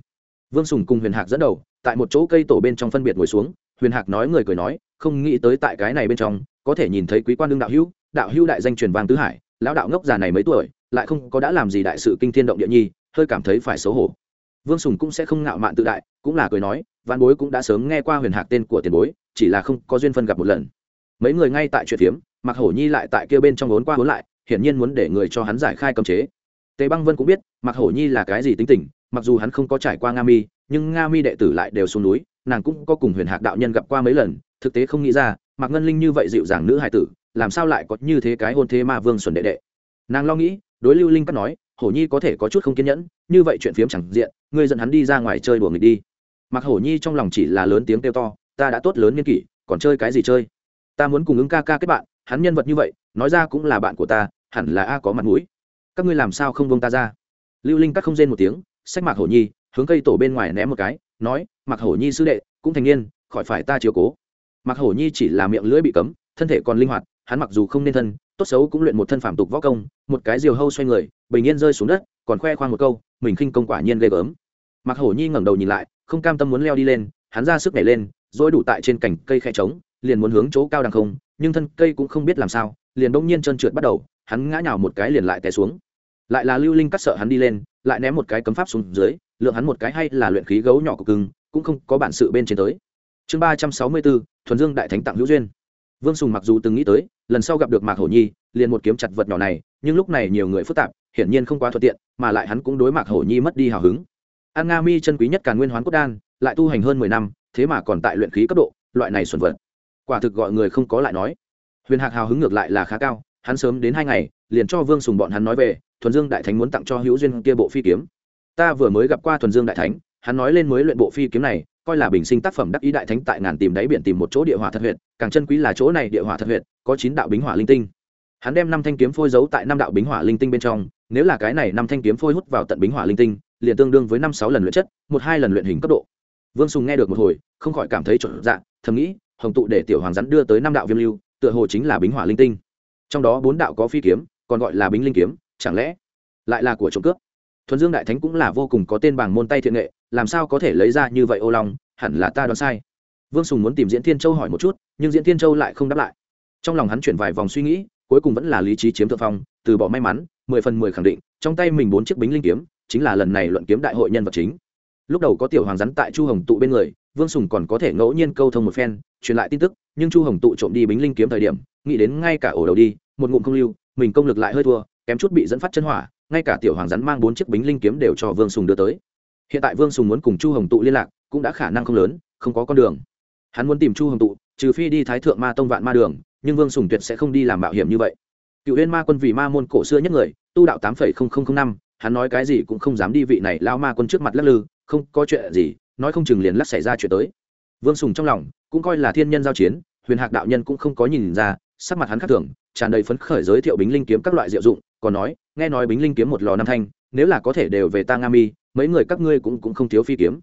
Vương sùng cùng huyền hạc dẫn đầu, tại một chỗ cây tổ bên trong phân biệt ngồi xuống, huyền hạc nói người cười nói, không nghĩ tới tại cái này bên trong, có thể nhìn thấy quý quan đương đạo hữu đạo hữu đại danh truyền vang tứ hải, lão đạo ngốc già này mấy tuổi, lại không có đã làm gì đại sự kinh thiên động địa nhi, hơi cảm thấy phải xấu hổ vương sùng cũng sẽ không ngạo mạn tự đại, cũng là cười nói văn bối cũng đã sớm nghe qua huyền hạc tên của tiền bối, chỉ là không có duyên phân gặp một lần. Mấy người ngay tại chuyện phiếm mặc hổ nhi lại tại kia bên trong vốn qua vốn lại, hiển nhiên muốn để người cho hắn giải khai cấm chế. Tề băng vân cũng biết mặc hổ nhi là cái gì tính tình, mặc dù hắn không có trải qua nga mi, nhưng nga mi đệ tử lại đều xuống núi, nàng cũng có cùng huyền hạc đạo nhân gặp qua mấy lần, thực tế không nghĩ ra mặc ngân linh như vậy dịu dàng nữ hải tử, làm sao lại có như thế cái hôn thế ma vương xuân đệ đệ. Nàng lo nghĩ, đối lưu linh cắt nói hổ nhi có thể có chút không kiên nhẫn, như vậy chuyện phiếm chẳng diện, ngươi dẫn hắn đi ra ngoài chơi đùa nghịch đi. Mặc hổ nhi trong lòng chỉ là lớn tiếng kêu to, ta đã tốt lớn niên kỷ, còn chơi cái gì chơi? Ta muốn cùng ứng ca ca kết bạn, hắn nhân vật như vậy, nói ra cũng là bạn của ta, hẳn là a có mặt mũi. Các ngươi làm sao không vông ta ra? Lưu linh các không rên một tiếng sách mạc hổ nhi, hướng cây tổ bên ngoài ném một cái, nói mặc hổ nhi sư đệ, cũng thành niên, khỏi phải ta chiều cố. Mặc hổ nhi chỉ là miệng lưỡi bị cấm, thân thể còn linh hoạt, hắn mặc dù không nên thân tốt xấu cũng luyện một thân phạm tục võ công, một cái diều hâu xoay người, bình yên rơi xuống đất, còn khoe khoang một câu, mình khinh công quả nhiên ghê gớm. Mặc hổ nhi ngẩng đầu nhìn lại, không cam tâm muốn leo đi lên, hắn ra sức nhảy lên dỗi đủ tại trên cành cây khe trống, liền muốn hướng chỗ cao đằng không, nhưng thân cây cũng không biết làm sao, liền đông nhiên trơn trượt bắt đầu, hắn ngã nhào một cái liền lại té xuống. Lại là lưu linh cắt sợ hắn đi lên, lại ném một cái cấm pháp xuống dưới lượng hắn một cái hay là luyện khí gấu nhỏ của cưng, cũng không có bản sự bên trên tới. Chương ba trăm sáu mươi bốn, thuần dương đại thánh tặng hữu duyên. Vương sùng mặc dù từng nghĩ tới lần sau gặp được mạc hổ nhi, liền một kiếm chặt vật nhỏ này, nhưng lúc này nhiều người phức tạp, hiển nhiên không quá thuận tiện, mà lại hắn cũng đối mạc hổ nhi mất đi hào hứng. An nga mi chân quý nhất càn nguyên hoán cốt đan, lại tu hành hơn mười năm, thế mà còn tại luyện khí cấp độ, loại này xuẩn vật. Quả thực gọi người không có lại nói. Huyền hạc hào hứng ngược lại là khá cao, hắn sớm đến hai ngày, liền cho vương sùng bọn hắn nói về, thuần dương đại thánh muốn tặng cho hữu duyên kia bộ phi kiếm. Ta vừa mới gặp qua thuần dương đại thánh, hắn nói lên mới luyện bộ phi kiếm này coi là bình sinh tác phẩm đắc ý đại thánh tại ngàn tìm đáy biển tìm một chỗ địa hỏa thật huyệt, càng chân quý là chỗ này địa hỏa thật huyệt, có chín đạo bính hỏa linh tinh. Hắn đem năm thanh kiếm phôi giấu tại năm đạo bính hỏa linh tinh bên trong, nếu là cái này năm thanh kiếm phôi hút vào tận bính hỏa linh tinh, liền tương đương với năm sáu lần luyện chất, một hai lần luyện hình cấp độ. Vương sùng nghe được một hồi, không khỏi cảm thấy trộn dạng thầm nghĩ, hồng tụ để tiểu hoàng rắn đưa tới năm đạo viêm lưu, tựa hồ chính là bính hỏa linh tinh. Trong đó bốn đạo có phi kiếm, còn gọi là bính linh kiếm, chẳng lẽ lại là của trộm cướp? Thuần dương đại thánh cũng là vô cùng có tên bảng môn tay thiện nghệ làm sao có thể lấy ra như vậy ô long, hẳn là ta đoán sai. Vương sùng muốn tìm diễn thiên châu hỏi một chút, nhưng diễn thiên châu lại không đáp lại. Trong lòng hắn chuyển vài vòng suy nghĩ, cuối cùng vẫn là lý trí chiếm thượng phong, từ bỏ may mắn, mười phần mười khẳng định, trong tay mình bốn chiếc bính linh kiếm, chính là lần này luận kiếm đại hội nhân vật chính. Lúc đầu có tiểu hoàng rắn tại chu hồng tụ bên người, vương sùng còn có thể ngẫu nhiên câu thông một phen, truyền lại tin tức, nhưng chu hồng tụ trộm đi bính linh kiếm thời điểm, nghĩ đến ngay cả ổ đầu đi, một ngụm không lưu, mình công lực lại hơi thua, kém chút bị dẫn phát chân hỏa, ngay cả tiểu hoàng rắn mang bốn chiếc bính linh kiếm đều cho vương sùng đưa tới hiện tại vương sùng muốn cùng chu hồng tụ liên lạc, cũng đã khả năng không lớn, không có con đường. Hắn muốn tìm chu hồng tụ, trừ phi đi thái thượng ma tông vạn ma đường, nhưng vương sùng tuyệt sẽ không đi làm mạo hiểm như vậy. Cựu huyên ma quân vì ma môn cổ xưa nhất người, tu đạo tám năm, hắn nói cái gì cũng không dám đi vị này lao ma quân trước mặt lắc lư, không có chuyện gì, nói không chừng liền lắc xảy ra chuyện tới. Vương sùng trong lòng cũng coi là thiên nhân giao chiến, huyền hạc đạo nhân cũng không có nhìn ra, sắc mặt hắn khác thường, tràn đầy phấn khởi giới thiệu bính linh kiếm các loại diệu dụng, còn nói, nghe nói bính linh kiếm một lò năm thanh nếu là có thể đều về ta nga mi, mấy người các ngươi cũng cũng không thiếu phi kiếm.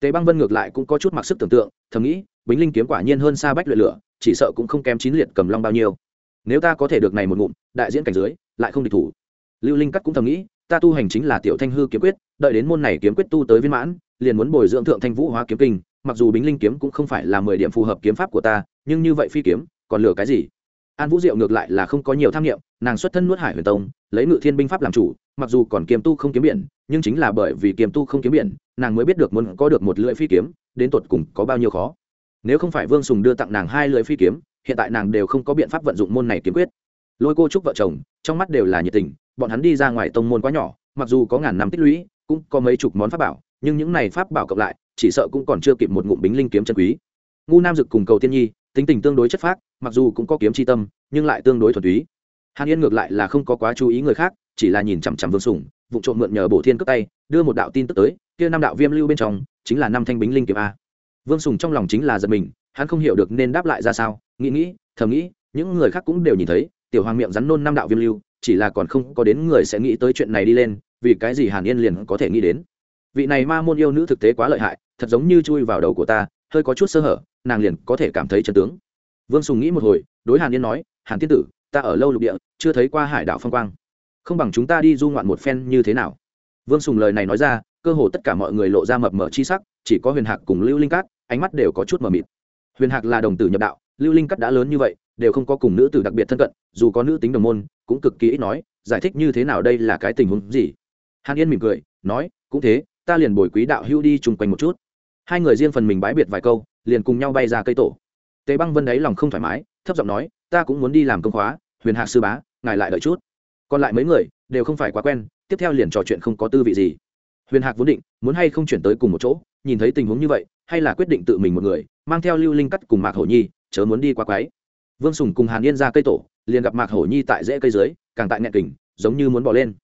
Tề băng vân ngược lại cũng có chút mặc sức tưởng tượng, thầm nghĩ, bính linh kiếm quả nhiên hơn xa bách luyện lửa, chỉ sợ cũng không kém chín liệt cầm long bao nhiêu. Nếu ta có thể được này một ngụm, đại diễn cảnh dưới, lại không địch thủ. Lưu linh cắt cũng thầm nghĩ, ta tu hành chính là tiểu thanh hư kiếm quyết, đợi đến môn này kiếm quyết tu tới viên mãn, liền muốn bồi dưỡng thượng thanh vũ hóa kiếm kinh, mặc dù bính linh kiếm cũng không phải là mười điểm phù hợp kiếm pháp của ta, nhưng như vậy phi kiếm, còn lừa cái gì? An vũ diệu ngược lại là không có nhiều tham nghiệm, nàng xuất thân nuốt hải huyền tông, lấy ngự thiên binh pháp làm chủ, mặc dù còn kiềm tu không kiếm biển, nhưng chính là bởi vì kiềm tu không kiếm biển, nàng mới biết được muốn có được một lưỡi phi kiếm, đến tột cùng có bao nhiêu khó. Nếu không phải vương sùng đưa tặng nàng hai lưỡi phi kiếm, hiện tại nàng đều không có biện pháp vận dụng môn này kiếm quyết. Lôi cô chúc vợ chồng, trong mắt đều là nhiệt tình, bọn hắn đi ra ngoài tông môn quá nhỏ, mặc dù có ngàn năm tích lũy, cũng có mấy chục món pháp bảo, nhưng những này pháp bảo cộng lại, chỉ sợ cũng còn chưa kịp một ngụm bính linh kiếm chân quý. Ngu nam dực cùng cầu tiên nhi tính tình tương đối chất phác, mặc dù cũng có kiếm c tâm, nhưng lại tương đối thuần túy. Hàn yên ngược lại là không có quá chú ý người khác, chỉ là nhìn chằm chằm vương sùng, vụ trộm mượn nhờ bổ thiên cướp tay, đưa một đạo tin tức tới, kia năm đạo viêm lưu bên trong, chính là năm thanh bính linh kiếm a. Vương sùng trong lòng chính là giật mình, hắn không hiểu được nên đáp lại ra sao, nghĩ nghĩ, thầm nghĩ, những người khác cũng đều nhìn thấy, tiểu hoàng miệng rắn nôn năm đạo viêm lưu, chỉ là còn không có đến người sẽ nghĩ tới chuyện này đi lên, vì cái gì hàn yên liền có thể nghĩ đến. Vị này ma môn yêu nữ thực tế quá lợi hại, thật giống như chui vào đầu của ta hơi có chút sơ hở, nàng liền có thể cảm thấy chân tướng. Vương sùng nghĩ một hồi, đối hàn yên nói, hàn tiên tử, ta ở lâu lục địa, chưa thấy qua hải đảo phong quang. Không bằng chúng ta đi du ngoạn một phen như thế nào? Vương sùng lời này nói ra, cơ hồ tất cả mọi người lộ ra mập mờ chi sắc, chỉ có huyền hạc cùng lưu linh cát, ánh mắt đều có chút mờ mịt. Huyền hạc là đồng tử nhập đạo, lưu linh cát đã lớn như vậy, đều không có cùng nữ tử đặc biệt thân cận, dù có nữ tính đồng môn, cũng cực kỳ ít nói, giải thích như thế nào đây là cái tình huống gì. Hàn yên mỉm cười, nói, cũng thế, ta liền bồi quý đạo hưu đi chung quanh một chút hai người riêng phần mình bái biệt vài câu, liền cùng nhau bay ra cây tổ. Tề băng vân đáy lòng không thoải mái, thấp giọng nói, ta cũng muốn đi làm công khóa, huyền hạ sư bá, ngài lại đợi chút. Còn lại mấy người đều không phải quá quen, tiếp theo liền trò chuyện không có tư vị gì. Huyền hạc vốn định, muốn hay không chuyển tới cùng một chỗ, nhìn thấy tình huống như vậy, hay là quyết định tự mình một người, mang theo lưu linh cắt cùng mạc hổ nhi, chớ muốn đi qua quái. Vương sùng cùng hàn yên ra cây tổ, liền gặp mạc hổ nhi tại rễ cây dưới, càng tại nghẹn kình, giống như muốn bỏ lên.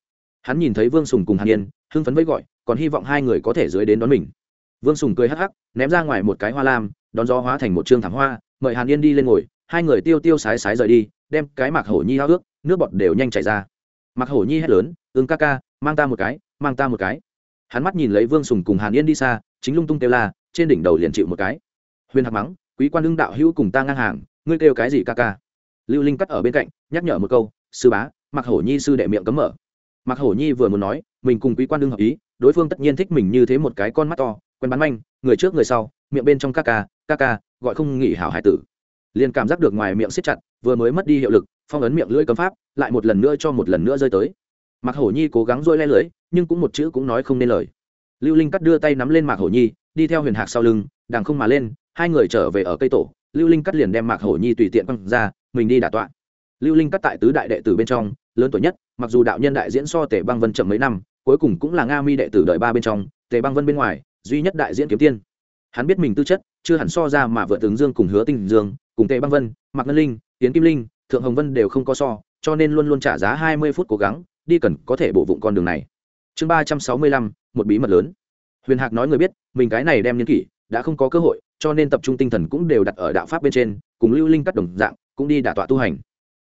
Hắn nhìn thấy vương sùng cùng hàn yên, hưng phấn với gọi, còn hy vọng hai người có thể dưới đến đón mình vương sùng cười hắc hắc, ném ra ngoài một cái hoa lam, đón gió hóa thành một trương thảm hoa, mời hàn yên đi lên ngồi, hai người tiêu tiêu sái sái rời đi, đem cái mạc hổ nhi hao ước, nước bọt đều nhanh chảy ra. Mạc hổ nhi hét lớn ưng ca ca, mang ta một cái, mang ta một cái. Hắn mắt nhìn lấy vương sùng cùng hàn yên đi xa, chính lung tung kêu la, trên đỉnh đầu liền chịu một cái. Huyền hạc mắng, quý quan lương đạo hữu cùng ta ngang hàng, ngươi kêu cái gì ca ca? Lưu linh cắt ở bên cạnh, nhắc nhở một câu, sư bá mặc hổ nhi sư đệ miệng cấm mở. Mặc hổ nhi vừa muốn nói, mình cùng quý quan đương hợp ý, đối phương tất nhiên thích mình như thế một cái con mắt to quen bán manh, người trước người sau, miệng bên trong ca ca ca ca, gọi không nghỉ hảo hải tử. Liền cảm giác được ngoài miệng siết chặt, vừa mới mất đi hiệu lực, phong ấn miệng lưỡi cấm pháp, lại một lần nữa cho một lần nữa rơi tới. Mạc hổ nhi cố gắng dôi le lưỡi, nhưng cũng một chữ cũng nói không nên lời. Lưu linh cắt đưa tay nắm lên mạc hổ nhi, đi theo huyền hạc sau lưng đàng không mà lên, hai người trở về ở cây tổ. Lưu linh cắt liền đem mạc hổ nhi tùy tiện quăng ra, mình đi đả tọa. Lưu linh cắt tại tứ đại đệ tử bên trong, lớn tuổi nhất, mặc dù đạo nhân đại diễn so tề băng vân chậm mấy năm, cuối cùng cũng là nga mi đệ tử đợi ba bên trong, tề băng vân bên ngoài duy nhất đại diễn kiếm tiên. Hắn biết mình tư chất, chưa hẳn so ra mà vợ tướng dương cùng hứa tinh dương, cùng tề băng vân, mạc ngân linh tiến kim linh, thượng hồng vân đều không có so, cho nên luôn luôn trả giá hai mươi phút cố gắng, đi cần có thể bổ vụng con đường này. Chương ba trăm sáu mươi lăm, một bí mật lớn. Huyền hạc nói người biết, mình cái này đem nhân kỷ, đã không có cơ hội, cho nên tập trung tinh thần cũng đều đặt ở đạo pháp bên trên, cùng lưu linh cắt đồng dạng, cũng đi đả tọa tu hành.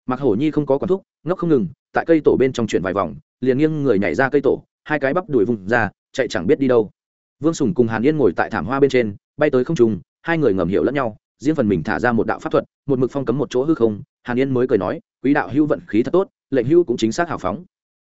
Mặc hổ nhi không có quản thúc, ngốc không ngừng, tại cây tổ bên trong chuyển vài vòng, liền nghiêng người nhảy ra cây tổ, hai cái bắp đuổi vùng ra, chạy chẳng biết đi đâu vương sùng cùng hàn yên ngồi tại thảm hoa bên trên, bay tới không trùng hai người ngầm hiểu lẫn nhau, riêng phần mình thả ra một đạo pháp thuật, một mực phong cấm một chỗ hư không, hàn yên mới cười nói, quý đạo hữu vận khí thật tốt, lệnh hữu cũng chính xác hào phóng.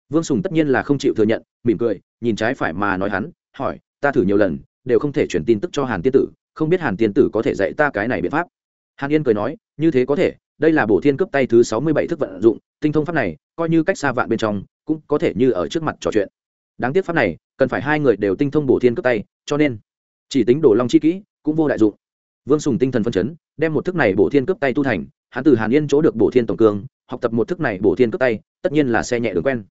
Vương sùng tất nhiên là không chịu thừa nhận, mỉm cười, nhìn trái phải mà nói hắn, hỏi, ta thử nhiều lần, đều không thể chuyển tin tức cho hàn tiên tử, không biết hàn tiên tử có thể dạy ta cái này biện pháp? Hàn yên cười nói, như thế có thể, đây là bổ thiên cướp tay thứ sáu mươi bảy thức vận dụng, tinh thông pháp này, coi như cách xa vạn bên trong, cũng có thể như ở trước mặt trò chuyện đáng tiếc pháp này, cần phải hai người đều tinh thông bổ thiên cướp tay, cho nên chỉ tính đổ long chi kỹ cũng vô đại dụng. Vương sùng tinh thần phân chấn, đem một thức này bổ thiên cướp tay tu thành, hắn từ hàn yên chỗ được bổ thiên tổng cương, học tập một thức này bổ thiên cướp tay, tất nhiên là xe nhẹ đường quen.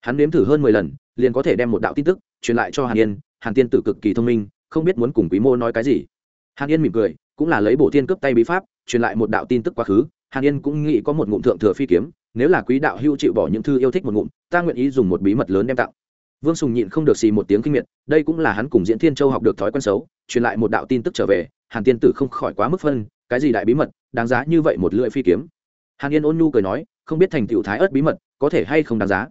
Hắn nếm thử hơn mười lần, liền có thể đem một đạo tin tức truyền lại cho hàn yên, hàn tiên tử cực kỳ thông minh, không biết muốn cùng quý mô nói cái gì. Hàn yên mỉm cười, cũng là lấy bổ thiên cướp tay bí pháp, truyền lại một đạo tin tức quá khứ. Hàn yên cũng nghĩ có một ngụm thượng thừa phi kiếm, nếu là quý đạo hưu chịu bỏ những thư yêu thích một ngụm, ta nguyện ý dùng một bí mật lớn đem tặng vương sùng nhịn không được xì một tiếng kinh miệt, đây cũng là hắn cùng diễn thiên châu học được thói quen xấu, truyền lại một đạo tin tức trở về, hàn tiên tử không khỏi quá mức phân, cái gì đại bí mật, đáng giá như vậy một lưỡi phi kiếm. Hàn yên ôn nhu cười nói, không biết thành tựu thái ớt bí mật, có thể hay không đáng giá?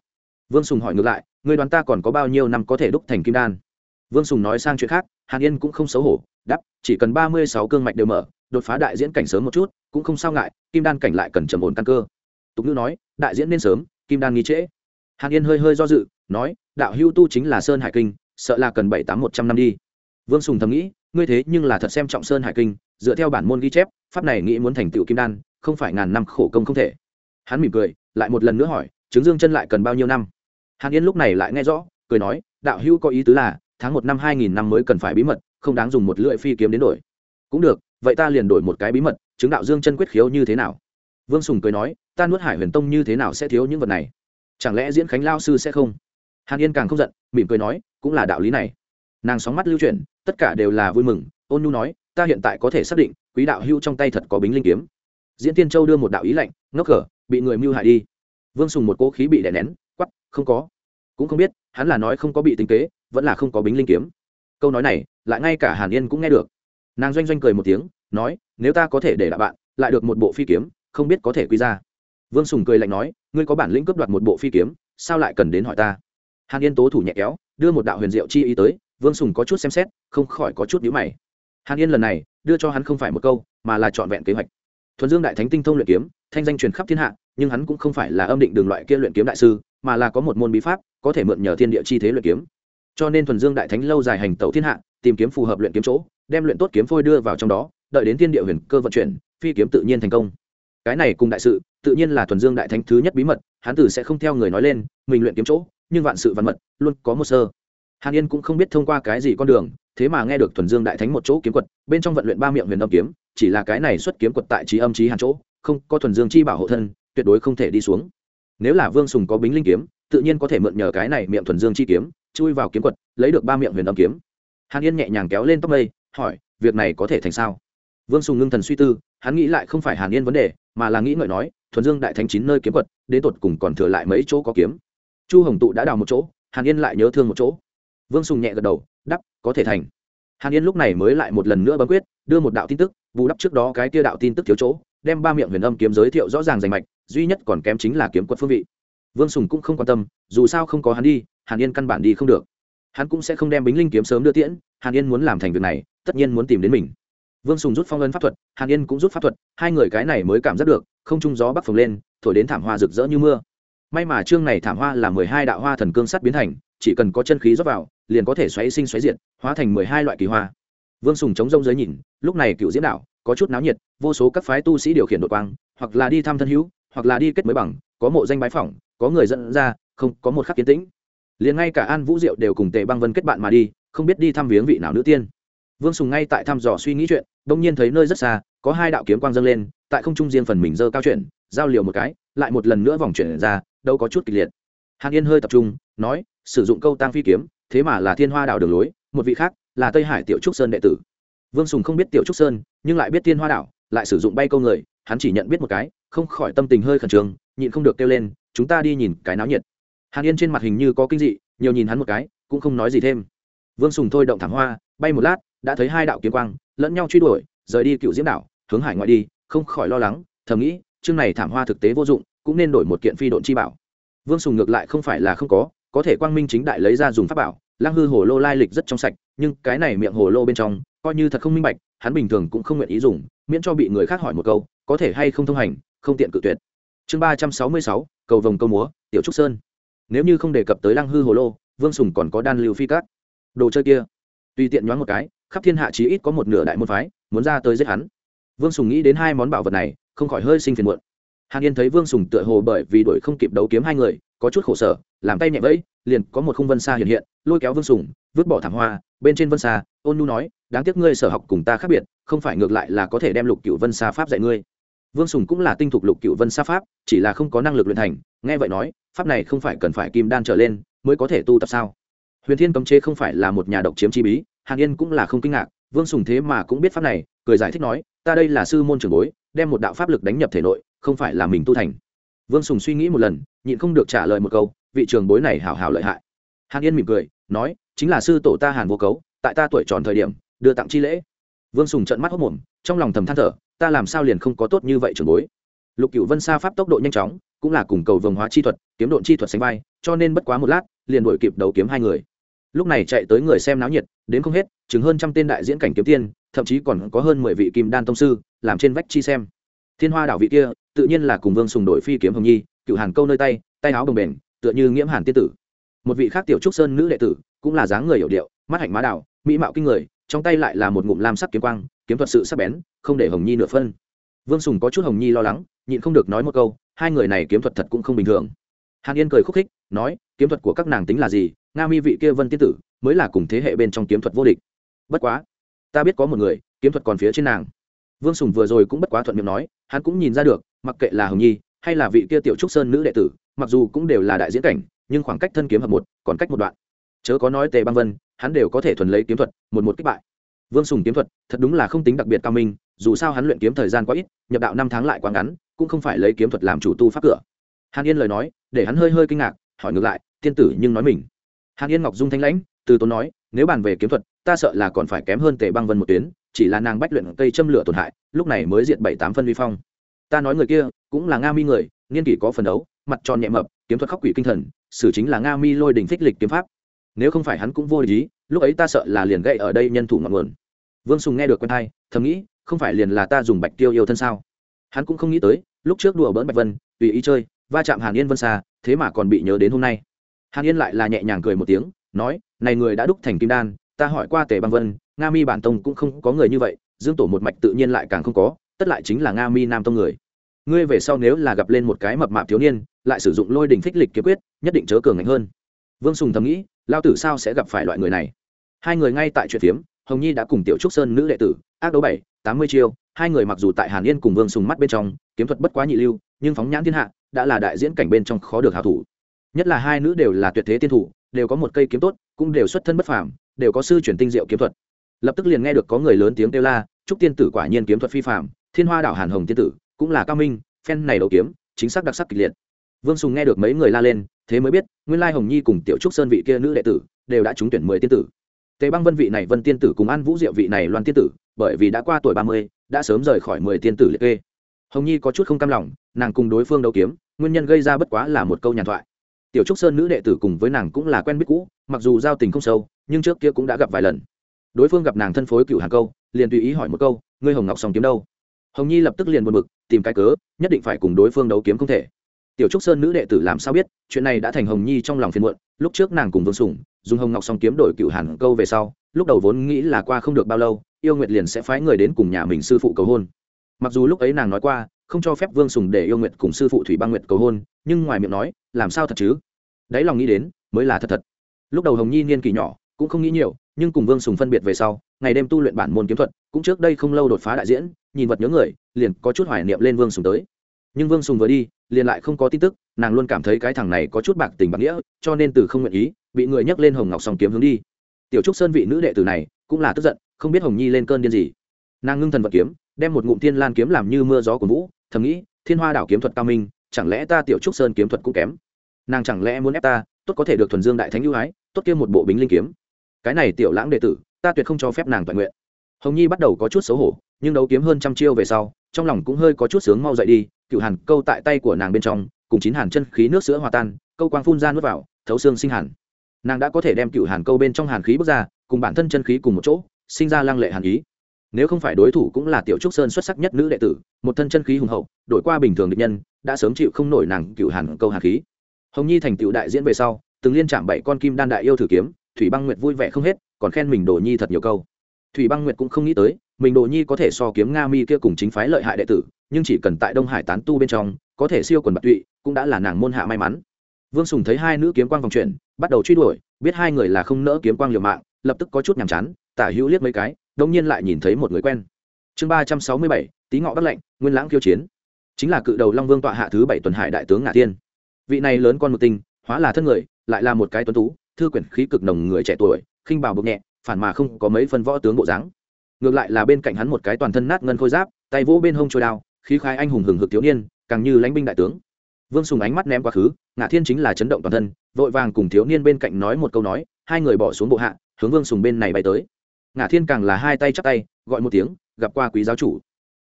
Vương sùng hỏi ngược lại, người đoán ta còn có bao nhiêu năm có thể đúc thành kim đan? Vương sùng nói sang chuyện khác, hàn yên cũng không xấu hổ đắp chỉ cần ba mươi sáu cương mạch đều mở, đột phá đại diễn cảnh sớm một chút, cũng không sao ngại, kim đan cảnh lại cần trầm ổn căn cơ. Tục ngữ nói, đại diễn nên sớm, kim đan nghi trễ. Hàn yên hơi hơi do dự, nói đạo hưu tu chính là sơn hải kinh, sợ là cần bảy tám một trăm năm đi. Vương sùng thầm nghĩ, ngươi thế nhưng là thật xem trọng sơn hải kinh, dựa theo bản môn ghi chép, pháp này nghĩ muốn thành tựu kim đan, không phải ngàn năm khổ công không thể. Hắn mỉm cười, lại một lần nữa hỏi chứng dương chân lại cần bao nhiêu năm? Hàn yên lúc này lại nghe rõ, cười nói, đạo hưu có ý tứ là, tháng một năm hai nghìn năm mới cần phải bí mật, không đáng dùng một lưỡi phi kiếm đến đổi. Cũng được, vậy ta liền đổi một cái bí mật, chứng đạo dương chân quyết khiếu như thế nào? Vương sùng cười nói, ta nuốt hải huyền tông như thế nào sẽ thiếu những vật này? Chẳng lẽ diễn khánh lao sư sẽ không? Hàn yên càng không giận, mỉm cười nói, cũng là đạo lý này. Nàng sóng mắt lưu chuyển, tất cả đều là vui mừng, ôn nhu nói, ta hiện tại có thể xác định, quý đạo hưu trong tay thật có bính linh kiếm. Diễn tiên châu đưa một đạo ý lạnh, ngốc cờ bị người mưu hại đi. Vương sùng một cỗ khí bị đè nén quắp không có. Cũng không biết, hắn là nói không có bị tính kế, vẫn là không có bính linh kiếm. Câu nói này, lại ngay cả hàn yên cũng nghe được. Nàng doanh doanh cười một tiếng, nói, nếu ta có thể để lại bạn, lại được một bộ phi kiếm, không biết có thể quy ra. Vương sùng cười lạnh nói, ngươi có bản lĩnh cướp đoạt một bộ phi kiếm, sao lại cần đến hỏi ta? Hàn yên tố thủ nhẹ kéo, đưa một đạo huyền diệu chi ý tới, vương sùng có chút xem xét, không khỏi có chút nhữ mày. Hàn yên lần này, đưa cho hắn không phải một câu, mà là trọn vẹn kế hoạch. Thuần dương đại thánh tinh thông luyện kiếm, thanh danh truyền khắp thiên hạ, nhưng hắn cũng không phải là âm định đường loại kia luyện kiếm đại sư, mà là có một môn bí pháp, có thể mượn nhờ thiên địa chi thế luyện kiếm. Cho nên thuần dương đại thánh lâu dài hành tẩu thiên hạ, tìm kiếm phù hợp luyện kiếm chỗ, đem luyện tốt kiếm phôi đưa vào trong đó, đợi đến thiên địa huyền cơ vận chuyển, phi kiếm tự nhiên thành công. Cái này cùng đại sự, tự nhiên là thuần dương đại thánh thứ nhất bí mật, hắn tử sẽ không theo người nói lên, mình luyện kiếm chỗ nhưng vạn sự văn mật luôn có một sơ. Hàn yên cũng không biết thông qua cái gì con đường, thế mà nghe được thuần dương đại thánh một chỗ kiếm quật, bên trong vận luyện ba miệng huyền âm kiếm, chỉ là cái này xuất kiếm quật tại trí âm trí hàn chỗ, không có thuần dương chi bảo hộ thân, tuyệt đối không thể đi xuống. Nếu là vương sùng có bính linh kiếm, tự nhiên có thể mượn nhờ cái này miệng thuần dương chi kiếm, chui vào kiếm quật, lấy được ba miệng huyền âm kiếm. Hàn yên nhẹ nhàng kéo lên tóc mây, hỏi, việc này có thể thành sao? Vương sùng ngưng thần suy tư, hắn nghĩ lại không phải hàn yên vấn đề, mà là nghĩ ngợi nói, thuần dương đại thánh chín nơi kiếm quật, đến tột cùng còn thừa lại mấy chỗ có kiếm chu hồng tụ đã đào một chỗ, hàn yên lại nhớ thương một chỗ. Vương sùng nhẹ gật đầu đắp có thể thành. Hàn yên lúc này mới lại một lần nữa bấm quyết, đưa một đạo tin tức, bù đắp trước đó cái tia đạo tin tức thiếu chỗ, đem ba miệng huyền âm kiếm giới thiệu rõ ràng rành mạch, duy nhất còn kém chính là kiếm quật phương vị. Vương sùng cũng không quan tâm, dù sao không có hắn đi, hàn yên căn bản đi không được. Hắn cũng sẽ không đem bính linh kiếm sớm đưa tiễn, hàn yên muốn làm thành việc này, tất nhiên muốn tìm đến mình. Vương sùng rút phong ấn pháp thuật, hàn yên cũng rút pháp thuật, hai người cái này mới cảm giác được, không trung gió bắc phồng lên, thổi đến thảm hoa rực rỡ như mưa may mà chương này thảm hoa là mười hai đạo hoa thần cương sắt biến thành, chỉ cần có chân khí rót vào, liền có thể xoáy sinh xoáy diện hóa thành mười hai loại kỳ hoa. Vương sùng chống rông giới nhìn, lúc này cựu diễn đạo, có chút náo nhiệt, vô số các phái tu sĩ điều khiển đội quang, hoặc là đi thăm thân hữu, hoặc là đi kết mới bằng, có mộ danh bái phỏng, có người dẫn ra, không, có một khắc kiến tĩnh. Liền ngay cả an vũ diệu đều cùng tề băng vân kết bạn mà đi, không biết đi thăm viếng vị nào nữ tiên. Vương sùng ngay tại thăm dò suy nghĩ chuyện đông nhiên thấy nơi rất xa, có hai đạo kiếm quang dâng lên, tại không trung riêng phần mình dơ cao chuyển, giao liều một cái, lại một lần nữa vòng chuyển ra đâu có chút kịch liệt. Hàn yên hơi tập trung, nói, sử dụng câu tăng phi kiếm, thế mà là thiên hoa đảo đường lối, một vị khác, là tây hải tiểu trúc sơn đệ tử. Vương sùng không biết tiểu trúc sơn, nhưng lại biết thiên hoa đảo, lại sử dụng bay câu người, hắn chỉ nhận biết một cái, không khỏi tâm tình hơi khẩn trương, nhịn không được kêu lên, chúng ta đi nhìn cái náo nhiệt. Hàn yên trên mặt hình như có kinh dị, nhiều nhìn hắn một cái, cũng không nói gì thêm. Vương sùng thôi động thảm hoa, bay một lát, đã thấy hai đạo kiếm quang, lẫn nhau truy đuổi, rời đi cựu diễm đảo, hướng hải ngoại đi, không khỏi lo lắng, thầm nghĩ, chương này thảm hoa thực tế vô dụng cũng nên đổi một kiện phi độn chi bảo. Vương sùng ngược lại không phải là không có có thể quang minh chính đại lấy ra dùng pháp bảo lang hư hồ lô lai lịch rất trong sạch, nhưng cái này miệng hồ lô bên trong, coi như thật không minh bạch, hắn bình thường cũng không nguyện ý dùng, miễn cho bị người khác hỏi một câu, có thể hay không thông hành, không tiện cự tuyệt. Chương ba trăm sáu mươi sáu, cầu vồng câu múa, tiểu trúc sơn. Nếu như không đề cập tới lăng hư hồ lô, vương sùng còn có đan lưu phi cát. Đồ chơi kia, tùy tiện nhoáng một cái, khắp thiên hạ chí ít có một nửa đại môn phái, muốn ra tới giết hắn. Vương sùng nghĩ đến hai món bảo vật này, không khỏi hơi sinh phiền muộn hàn yên thấy vương sùng tựa hồ bởi vì đuổi không kịp đấu kiếm hai người, có chút khổ sở, làm tay nhẹ vẫy, liền có một khung vân xa hiện hiện, lôi kéo vương sùng, vứt bỏ thảm hoa bên trên vân xa ôn nu nói, đáng tiếc ngươi sở học cùng ta khác biệt, không phải ngược lại là có thể đem lục cựu vân xa pháp dạy ngươi. Vương sùng cũng là tinh thục lục cựu vân xa pháp, chỉ là không có năng lực luyện thành, nghe vậy nói, pháp này không phải cần phải kim đan trở lên mới có thể tu tập sao? Huyền thiên cấm chế không phải là một nhà độc chiếm chi bí, hàn yên cũng là không kinh ngạc, vương sùng thế mà cũng biết pháp này, cười giải thích nói, ta đây là sư môn trường bối, đem một đạo pháp lực đánh nhập thể nội không phải là mình tu thành. Vương sùng suy nghĩ một lần, nhịn không được trả lời một câu, vị trường bối này hảo hảo lợi hại. Hàn yên mỉm cười, nói, chính là sư tổ ta hàn vô cấu, tại ta tuổi tròn thời điểm, đưa tặng chi lễ. Vương sùng trận mắt hốc mồm, trong lòng thầm than thở, ta làm sao liền không có tốt như vậy trường bối. Lục cựu vân sa pháp tốc độ nhanh chóng, cũng là cùng cầu vồng hóa chi thuật, kiếm độn chi thuật sánh vai, cho nên bất quá một lát, liền đuổi kịp đầu kiếm hai người. Lúc này chạy tới người xem náo nhiệt, đến không hết chứng hơn trăm tên đại diễn cảnh kiếm tiên, thậm chí còn có hơn mười vị kim đan tông sư, làm trên vách chi xem thiên hoa đảo vị kia, tự nhiên là cùng vương sùng đổi phi kiếm hồng nhi, cựu hàn câu nơi tay tay áo bồng bềnh tựa như nghiễm hàn tiên tử. Một vị khác tiểu trúc sơn nữ đệ tử, cũng là dáng người hiểu điệu, mắt hạnh má đảo mỹ mạo kinh người, trong tay lại là một ngụm lam sắc kiếm quang, kiếm thuật sự sắc bén, không để hồng nhi nửa phân. Vương sùng có chút hồng nhi lo lắng, nhịn không được nói một câu, hai người này kiếm thuật thật cũng không bình thường. Hàn yên cười khúc khích, nói, kiếm thuật của các nàng tính là gì, nga mi vị kia vân tiên tử, mới là cùng thế hệ bên trong kiếm thuật vô địch. Bất quá, ta biết có một người, kiếm thuật còn phía trên nàng vương sùng vừa rồi cũng bất quá thuận miệng nói, hắn cũng nhìn ra được, mặc kệ là hồng nhi hay là vị kia tiểu trúc sơn nữ đệ tử, mặc dù cũng đều là đại diễn cảnh, nhưng khoảng cách thân kiếm hợp một, còn cách một đoạn. Chớ có nói tề băng vân, hắn đều có thể thuần lấy kiếm thuật, một một kích bại. Vương sùng kiếm thuật, thật đúng là không tính đặc biệt cao minh, dù sao hắn luyện kiếm thời gian quá ít, nhập đạo năm tháng lại quá ngắn, cũng không phải lấy kiếm thuật làm chủ tu pháp cửa. Hàn yên lời nói, để hắn hơi hơi kinh ngạc, hỏi ngược lại, tiên tử nhưng nói mình. Hàn yên ngọc dung thanh lãnh, từ tốn nói, nếu bàn về kiếm thuật ta sợ là còn phải kém hơn tề băng vân một tuyến, chỉ là nàng bách luyện cây châm lửa tổn hại, lúc này mới diện bảy tám phân vi phong. Ta nói người kia, cũng là nga mi người, niên kỷ có phần đấu, mặt tròn nhẹ mập, kiếm thuật khóc quỷ kinh thần xử chính là nga mi lôi đình phích lịch kiếm pháp. Nếu không phải hắn cũng vô lý lúc ấy ta sợ là liền gậy ở đây nhân thủ ngọn nguồn. Vương sùng nghe được quen thai thầm nghĩ, không phải liền là ta dùng bạch tiêu yêu thân sao? Hắn cũng không nghĩ tới, lúc trước đùa bỡn bạch vân, tùy ý chơi, va chạm hàn yên vân xa thế mà còn bị nhớ đến hôm nay. Hàn yên lại là nhẹ nhàng cười một tiếng, nói, này người đã đúc thành kim đan ta hỏi qua tề băng vân, nga mi bản tông cũng không có người như vậy, dương tổ một mạch tự nhiên lại càng không có, tất lại chính là nga mi nam tông người. Ngươi về sau nếu là gặp lên một cái mập mạp thiếu niên, lại sử dụng lôi đình phích lịch kiếm quyết, nhất định chớ cường ngạnh hơn. Vương sùng thầm nghĩ, lao tử sao sẽ gặp phải loại người này? Hai người ngay tại chuyện phiếm, hồng nhi đã cùng tiểu trúc sơn nữ đệ tử, ác đấu bảy, tám mươi chiêu, hai người mặc dù tại hàn yên cùng vương sùng mắt bên trong, kiếm thuật bất quá nhị lưu, nhưng phóng nhãn thiên hạ, đã là đại diễn cảnh bên trong khó được hào thủ. Nhất là hai nữ đều là tuyệt thế tiên thủ, đều có một cây kiếm tốt, cũng đều xuất thân bất phàm đều có sư truyền tinh diệu kiếm thuật. Lập tức liền nghe được có người lớn tiếng kêu la, trúc tiên tử quả nhiên kiếm thuật phi phàm, thiên hoa đảo hàn hồng tiên tử, cũng là cao minh, phen này đầu kiếm, chính xác đặc sắc kịch liệt. Vương sùng nghe được mấy người la lên, thế mới biết, nguyên lai hồng nhi cùng tiểu trúc sơn vị kia nữ đệ tử, đều đã trúng tuyển mười tiên tử. Tề băng vân vị này vân tiên tử cùng an vũ diệu vị này loan tiên tử, bởi vì đã qua tuổi ba mươi, đã sớm rời khỏi mười tiên tử liệt kê. Hồng nhi có chút không cam lòng, nàng cùng đối phương đấu kiếm, nguyên nhân gây ra bất quá là một câu nhàn thoại. Tiểu trúc sơn nữ đệ tử cùng với nàng cũng là quen biết cũ, mặc dù giao tình không sâu nhưng trước kia cũng đã gặp vài lần. Đối phương gặp nàng thân phối cựu hàng câu, liền tùy ý hỏi một câu, ngươi hồng ngọc song kiếm đâu? Hồng nhi lập tức liền buồn bực, tìm cái cớ, nhất định phải cùng đối phương đấu kiếm không thể. Tiểu trúc sơn nữ đệ tử làm sao biết, chuyện này đã thành hồng nhi trong lòng phiền muộn, lúc trước nàng cùng vương sùng, dùng hồng ngọc song kiếm đổi cựu hàn câu về sau, lúc đầu vốn nghĩ là qua không được bao lâu, yêu nguyệt liền sẽ phái người đến cùng nhà mình sư phụ cầu hôn. Mặc dù lúc ấy nàng nói qua, không cho phép vương sùng để yêu nguyệt cùng sư phụ thủy băng nguyệt cầu hôn, nhưng ngoài miệng nói, làm sao thật chứ? Đáy lòng nghĩ đến, mới là thật thật. Lúc đầu hồng nhi niên kỳ nhỏ cũng không nghĩ nhiều, nhưng cùng vương sùng phân biệt về sau, ngày đêm tu luyện bản môn kiếm thuật, cũng trước đây không lâu đột phá đại diễn, nhìn vật nhớ người, liền có chút hoài niệm lên vương sùng tới. Nhưng vương sùng vừa đi, liền lại không có tin tức, nàng luôn cảm thấy cái thằng này có chút bạc tình bạc nghĩa, cho nên từ không nguyện ý, bị người nhắc lên hồng ngọc song kiếm hướng đi. Tiểu trúc sơn vị nữ đệ tử này, cũng là tức giận, không biết hồng nhi lên cơn điên gì. Nàng ngưng thần vật kiếm, đem một ngụm thiên lan kiếm làm như mưa gió của vũ, thầm nghĩ, thiên hoa đảo kiếm thuật cao minh, chẳng lẽ ta tiểu trúc sơn kiếm thuật cũng kém? Nàng chẳng lẽ muốn ép ta, tốt có thể được thuần dương đại thánh ưu ái, tốt kia một bộ bính linh kiếm cái này tiểu lãng đệ tử, ta tuyệt không cho phép nàng toàn nguyện. Hồng nhi bắt đầu có chút xấu hổ, nhưng đấu kiếm hơn trăm chiêu về sau, trong lòng cũng hơi có chút sướng mau dậy đi, cựu hàn câu tại tay của nàng bên trong, cùng chín hàn chân khí nước sữa hòa tan, câu quang phun ra nước vào, thấu xương sinh hàn. Nàng đã có thể đem cựu hàn câu bên trong hàn khí bước ra, cùng bản thân chân khí cùng một chỗ, sinh ra lăng lệ hàn ý. Nếu không phải đối thủ cũng là tiểu trúc sơn xuất sắc nhất nữ đệ tử, một thân chân khí hùng hậu, đổi qua bình thường địch nhân, đã sớm chịu không nổi nàng cựu hàn câu hàn khí. Hồng nhi thành tựu đại diễn về sau, từng liên chạm bảy con kim đan đại yêu thử kiếm thủy băng nguyệt vui vẻ không hết, còn khen mình đồ nhi thật nhiều câu. Thủy băng nguyệt cũng không nghĩ tới, mình đồ nhi có thể so kiếm nga mi kia cùng chính phái lợi hại đệ tử, nhưng chỉ cần tại đông hải tán tu bên trong, có thể siêu quần bạc tụy, cũng đã là nàng môn hạ may mắn. Vương sùng thấy hai nữ kiếm quang vòng chuyển, bắt đầu truy đuổi, biết hai người là không nỡ kiếm quang liều mạng, lập tức có chút nhàm chán, tả hữu liếc mấy cái, đông nhiên lại nhìn thấy một người quen. Chương ba trăm sáu mươi bảy tý ngọ bắt lệnh, nguyên lãng khiêu chiến. Chính là cự đầu long vương tọa hạ thứ bảy tuần hải đại tướng ngã tiên. Vị này lớn con một tinh hóa là thân người, lại là một cái tuấn tú thư quyển khí cực nồng người trẻ tuổi, khinh bào bực nhẹ, phản mà không có mấy phần võ tướng bộ dáng. Ngược lại là bên cạnh hắn một cái toàn thân nát ngân khôi giáp, tay vỗ bên hông trôi đao, khí khai anh hùng hừng hực thiếu niên, càng như lãnh binh đại tướng. Vương sùng ánh mắt ném quá khứ ngã thiên chính là chấn động toàn thân, vội vàng cùng thiếu niên bên cạnh nói một câu nói, hai người bỏ xuống bộ hạ, hướng vương sùng bên này bay tới. Ngã thiên càng là hai tay chắp tay, gọi một tiếng, gặp qua quý giáo chủ.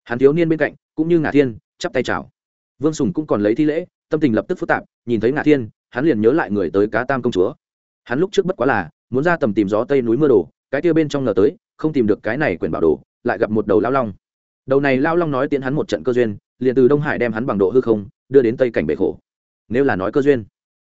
Hắn thiếu niên bên cạnh, cũng như ngã thiên, chắp tay chào. Vương sùng cũng còn lấy thi lễ, tâm tình lập tức phức tạp, nhìn thấy ngã thiên, hắn liền nhớ lại người tới cá tam công chúa hắn lúc trước bất quá là, muốn ra tầm tìm gió tây núi mưa đồ cái kia bên trong ngờ tới, không tìm được cái này quyển bảo đồ, lại gặp một đầu lao long. Đầu này lao long nói tiến hắn một trận cơ duyên, liền từ đông hải đem hắn bằng độ hư không, đưa đến tây cảnh bể khổ. Nếu là nói cơ duyên,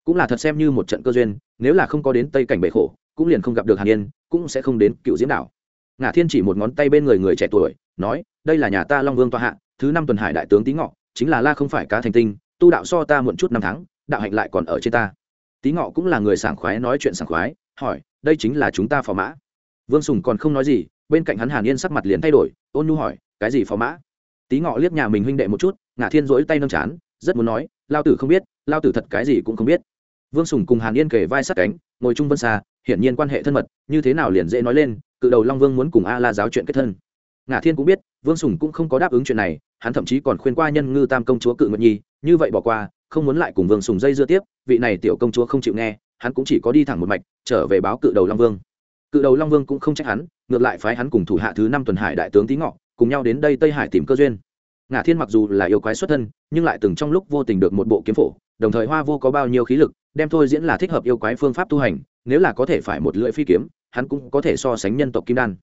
cũng là thật xem như một trận cơ duyên, nếu là không có đến tây cảnh bể khổ, cũng liền không gặp được hàn yên, cũng sẽ không đến cựu diễm đảo. Ngã thiên chỉ một ngón tay bên người người trẻ tuổi, nói, đây là nhà ta long vương toa hạ, thứ năm tuần hải đại tướng tý ngọ, chính là la không phải cá thành tinh, tu đạo so ta muộn chút năm tháng, đạo hạnh lại còn ở trên ta tý ngọ cũng là người sảng khoái nói chuyện sảng khoái, hỏi, đây chính là chúng ta phò mã. Vương sùng còn không nói gì, bên cạnh hắn hàn yên sắc mặt liền thay đổi, ôn nhu hỏi, cái gì phò mã? Tý ngọ liếc nhà mình huynh đệ một chút ngã thiên rỗi tay nâng chán, rất muốn nói, lao tử không biết, lao tử thật cái gì cũng không biết. Vương sùng cùng hàn yên kể vai sát cánh, ngồi chung vân xa, hiển nhiên quan hệ thân mật, như thế nào liền dễ nói lên, cự đầu long vương muốn cùng a la giáo chuyện kết thân. Ngã thiên cũng biết, vương sùng cũng không có đáp ứng chuyện này, hắn thậm chí còn khuyên qua nhân ngư tam công chúa cự nguyệt nhi, như vậy bỏ qua không muốn lại cùng vương sùng dây dưa tiếp, vị này tiểu công chúa không chịu nghe, hắn cũng chỉ có đi thẳng một mạch, trở về báo cự đầu long vương. Cự đầu long vương cũng không trách hắn, ngược lại phái hắn cùng thủ hạ thứ năm tuần hải đại tướng tý ngọ, cùng nhau đến đây tây hải tìm cơ duyên. Ngã thiên mặc dù là yêu quái xuất thân, nhưng lại từng trong lúc vô tình được một bộ kiếm phổ, đồng thời hoa vô có bao nhiêu khí lực, đem thôi diễn là thích hợp yêu quái phương pháp tu hành, nếu là có thể phải một lưỡi phi kiếm, hắn cũng có thể so sánh nhân tộc kim đan.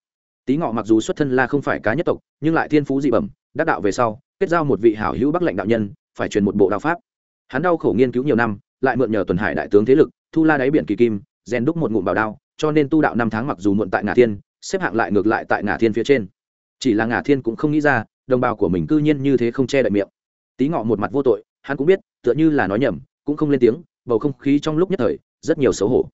Tý ngọ mặc dù xuất thân là không phải cá nhất tộc, nhưng lại thiên phú dị bẩm, đắc đạo về sau, kết giao một vị hảo hữu bắc lệnh đạo nhân, phải truyền một bộ đạo pháp hắn đau khổ nghiên cứu nhiều năm, lại mượn nhờ tuần hải đại tướng thế lực, thu la đáy biển kỳ kim, rèn đúc một ngụm bảo đao, cho nên tu đạo năm tháng mặc dù muộn tại ngà thiên, xếp hạng lại ngược lại tại ngà thiên phía trên. Chỉ là ngà thiên cũng không nghĩ ra, đồng bào của mình cư nhiên như thế không che đậy miệng. Tí ngọ một mặt vô tội, hắn cũng biết, tựa như là nói nhầm, cũng không lên tiếng, bầu không khí trong lúc nhất thời, rất nhiều xấu hổ.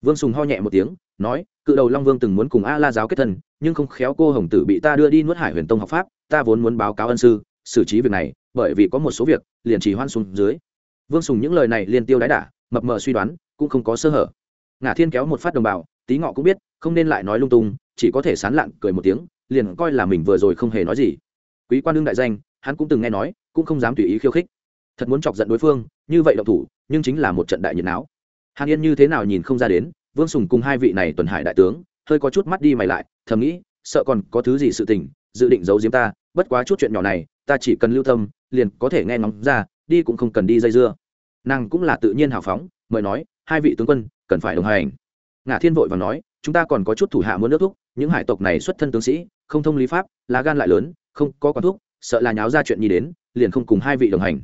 Vương sùng ho nhẹ một tiếng, nói, cự đầu long vương từng muốn cùng a la giáo kết thân, nhưng không khéo cô hồng tử bị ta đưa đi nuốt hải huyền tông học pháp, ta vốn muốn báo cáo ân sư, xử trí việc này, bởi vì có một số việc, liền chỉ hoan xuống dưới vương sùng những lời này liền tiêu đái đả, mập mờ suy đoán, cũng không có sơ hở. Ngả thiên kéo một phát đồng bào tí ngọ cũng biết, không nên lại nói lung tung, chỉ có thể sán lặng cười một tiếng, liền coi là mình vừa rồi không hề nói gì. Quý quan đương đại danh, hắn cũng từng nghe nói, cũng không dám tùy ý khiêu khích. Thật muốn chọc giận đối phương, như vậy động thủ, nhưng chính là một trận đại nhiệt não hàn yên như thế nào nhìn không ra đến, vương sùng cùng hai vị này tuần hải đại tướng, hơi có chút mắt đi mày lại, thầm nghĩ, sợ còn có thứ gì sự tình, dự định giấu giếm ta, bất quá chút chuyện nhỏ này, ta chỉ cần lưu tâm, liền có thể nghe ngóng ra đi cũng không cần đi dây dưa. Nàng cũng là tự nhiên hào phóng, mời nói, hai vị tướng quân, cần phải đồng hành. Ngã thiên vội và nói, chúng ta còn có chút thủ hạ muốn nước thúc, những hải tộc này xuất thân tướng sĩ, không thông lý pháp, lá gan lại lớn, không có quán thuốc sợ là nháo ra chuyện gì đến, liền không cùng hai vị đồng hành.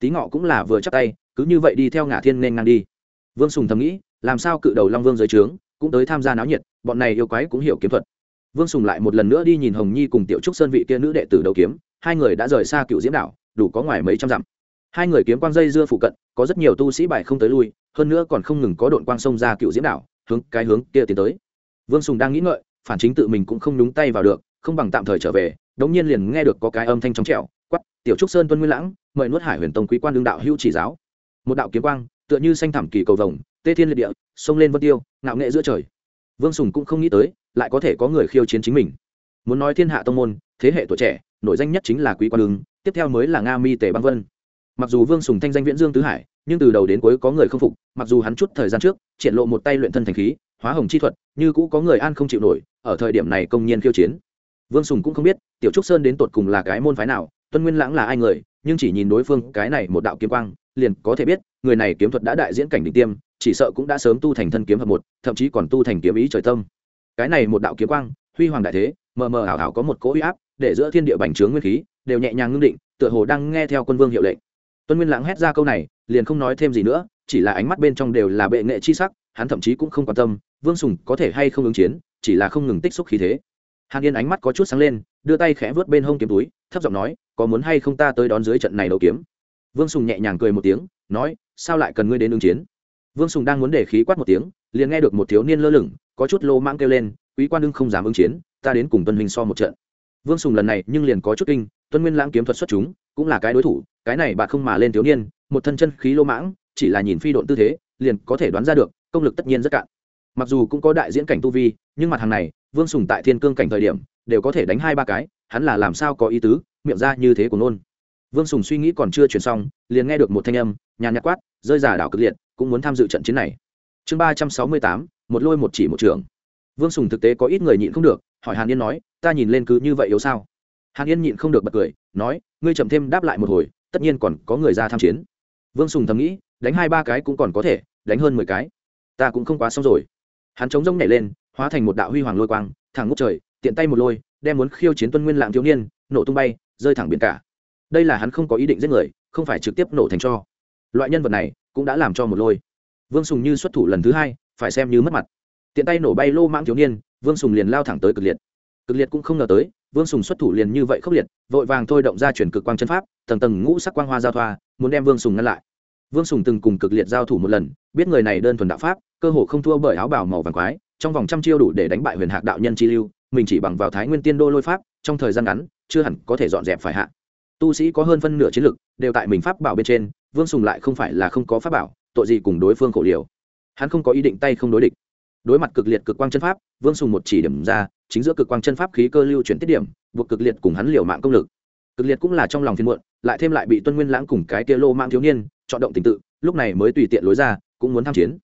Tí ngọ cũng là vừa chắc tay, cứ như vậy đi theo ngã thiên nên ngang đi. Vương sùng thầm nghĩ, làm sao cự đầu long vương dưới trướng, cũng tới tham gia náo nhiệt, bọn này yêu quái cũng hiểu kiếm thuật. Vương sùng lại một lần nữa đi nhìn hồng nhi cùng tiểu trúc sơn vị kia nữ đệ tử đầu kiếm, hai người đã rời xa cựu diễm đảo, đủ có ngoài mấy trăm dặm hai người kiếm quang dây dưa phụ cận, có rất nhiều tu sĩ bài không tới lui, hơn nữa còn không ngừng có đội quang sông ra cựu diễm đảo, hướng cái hướng kia tiến tới. Vương sùng đang nghĩ ngợi, phản chính tự mình cũng không nhúng tay vào được, không bằng tạm thời trở về, đống nhiên liền nghe được có cái âm thanh trong trẻo quắp tiểu trúc sơn tuân nguyên lãng, mời nuốt hải huyền tông quý quan đương đạo hữu chỉ giáo. Một đạo kiếm quang, tựa như xanh thảm kỳ cầu vồng, tê thiên liệt địa, xông lên vân tiêu, ngạo nghệ giữa trời. Vương sùng cũng không nghĩ tới, lại có thể có người khiêu chiến chính mình. Muốn nói thiên hạ tông môn, thế hệ tuổi trẻ, nổi danh nhất chính là quý quan ứng tiếp theo mới là nga mi tề băng vân mặc dù vương sùng thanh danh viễn dương tứ hải, nhưng từ đầu đến cuối có người không phục, mặc dù hắn chút thời gian trước triển lộ một tay luyện thân thành khí, hóa hồng chi thuật, như cũ có người an không chịu nổi, ở thời điểm này công nhiên khiêu chiến. Vương sùng cũng không biết, tiểu trúc sơn đến tột cùng là cái môn phái nào, tuân nguyên lãng là ai người, nhưng chỉ nhìn đối phương cái này một đạo kiếm quang, liền có thể biết, người này kiếm thuật đã đại diễn cảnh đỉnh tiêm, chỉ sợ cũng đã sớm tu thành thân kiếm hợp một, thậm chí còn tu thành kiếm ý trời tâm. Cái này một đạo kiếm quang, huy hoàng đại thế, mờ mờ ảo ảo có một cỗ uy áp, để giữa thiên địa bành trướng nguyên khí, đều nhẹ nhàng ngưng định, tựa hồ đang nghe theo quân vương hiệu lệnh tuân nguyên lãng hét ra câu này, liền không nói thêm gì nữa, chỉ là ánh mắt bên trong đều là bệ nghệ chi sắc, hắn thậm chí cũng không quan tâm, vương sùng có thể hay không ứng chiến, chỉ là không ngừng tích xúc khí thế. Hàn yên ánh mắt có chút sáng lên, đưa tay khẽ vớt bên hông kiếm túi, thấp giọng nói, có muốn hay không ta tới đón dưới trận này đầu kiếm? Vương sùng nhẹ nhàng cười một tiếng, nói, sao lại cần ngươi đến ứng chiến? Vương sùng đang muốn để khí quát một tiếng, liền nghe được một thiếu niên lơ lửng, có chút lô mãng kêu lên, quý quan đương không dám ứng chiến, ta đến cùng tuân huynh so một trận. Vương sùng lần này nhưng liền có chút kinh, tuân nguyên lãng kiếm thuật xuất chúng, cũng là cái đối thủ cái này bạn không mà lên thiếu niên, một thân chân khí lô mãng, chỉ là nhìn phi độn tư thế, liền có thể đoán ra được, công lực tất nhiên rất cạn. Mặc dù cũng có đại diễn cảnh tu vi, nhưng mặt hàng này, vương sùng tại thiên cương cảnh thời điểm, đều có thể đánh hai ba cái, hắn là làm sao có ý tứ, miệng ra như thế của nôn. Vương sùng suy nghĩ còn chưa chuyển xong, liền nghe được một thanh âm nhà nhạc quát, rơi giả đảo cực liệt, cũng muốn tham dự trận chiến này. Chương ba trăm sáu mươi tám, một lôi một chỉ một trường vương sùng thực tế có ít người nhịn không được, hỏi hàn yên nói, ta nhìn lên cứ như vậy yếu sao? Hàn yên nhịn không được bật cười, nói, ngươi chậm thêm đáp lại một hồi tất nhiên còn có người ra tham chiến. Vương sùng thầm nghĩ, đánh hai ba cái cũng còn có thể, đánh hơn mười cái. Ta cũng không quá xong rồi. Hắn chống rông nhảy lên, hóa thành một đạo huy hoàng lôi quang, thẳng ngút trời, tiện tay một lôi, đem muốn khiêu chiến tuân nguyên lạng thiếu niên, nổ tung bay, rơi thẳng biển cả. Đây là hắn không có ý định giết người, không phải trực tiếp nổ thành cho. Loại nhân vật này cũng đã làm cho một lôi. Vương sùng như xuất thủ lần thứ hai, phải xem như mất mặt. Tiện tay nổ bay lô mãng thiếu niên, vương sùng liền lao thẳng tới cực liệt. Cực liệt cũng không ngờ tới vương sùng xuất thủ liền như vậy khốc liệt, vội vàng thôi động ra chuyển cực quang chân pháp, tầng tầng ngũ sắc quang hoa giao thoa, muốn đem vương sùng ngăn lại. Vương sùng từng cùng cực liệt giao thủ một lần, biết người này đơn thuần đạo pháp, cơ hồ không thua bởi áo bào màu vàng quái, trong vòng trăm chiêu đủ để đánh bại huyền hạc đạo nhân chi lưu, mình chỉ bằng vào thái nguyên tiên đô lôi pháp, trong thời gian ngắn, chưa hẳn có thể dọn dẹp phải hạ. Tu sĩ có hơn phân nửa chiến lực, đều tại mình pháp bảo bên trên, vương sùng lại không phải là không có pháp bảo, tội gì cùng đối phương khổ liều. Hắn không có ý định tay không đối địch. Đối mặt cực liệt cực quang chân pháp, vương sùng một chỉ điểm ra chính giữa cực quang chân pháp khí cơ lưu chuyển tiết điểm, buộc cực liệt cùng hắn liều mạng công lực. Cực liệt cũng là trong lòng phiên muộn, lại thêm lại bị tuân nguyên lãng cùng cái kia lô mạng thiếu niên chọn động tình tự, lúc này mới tùy tiện lối ra, cũng muốn tham chiến.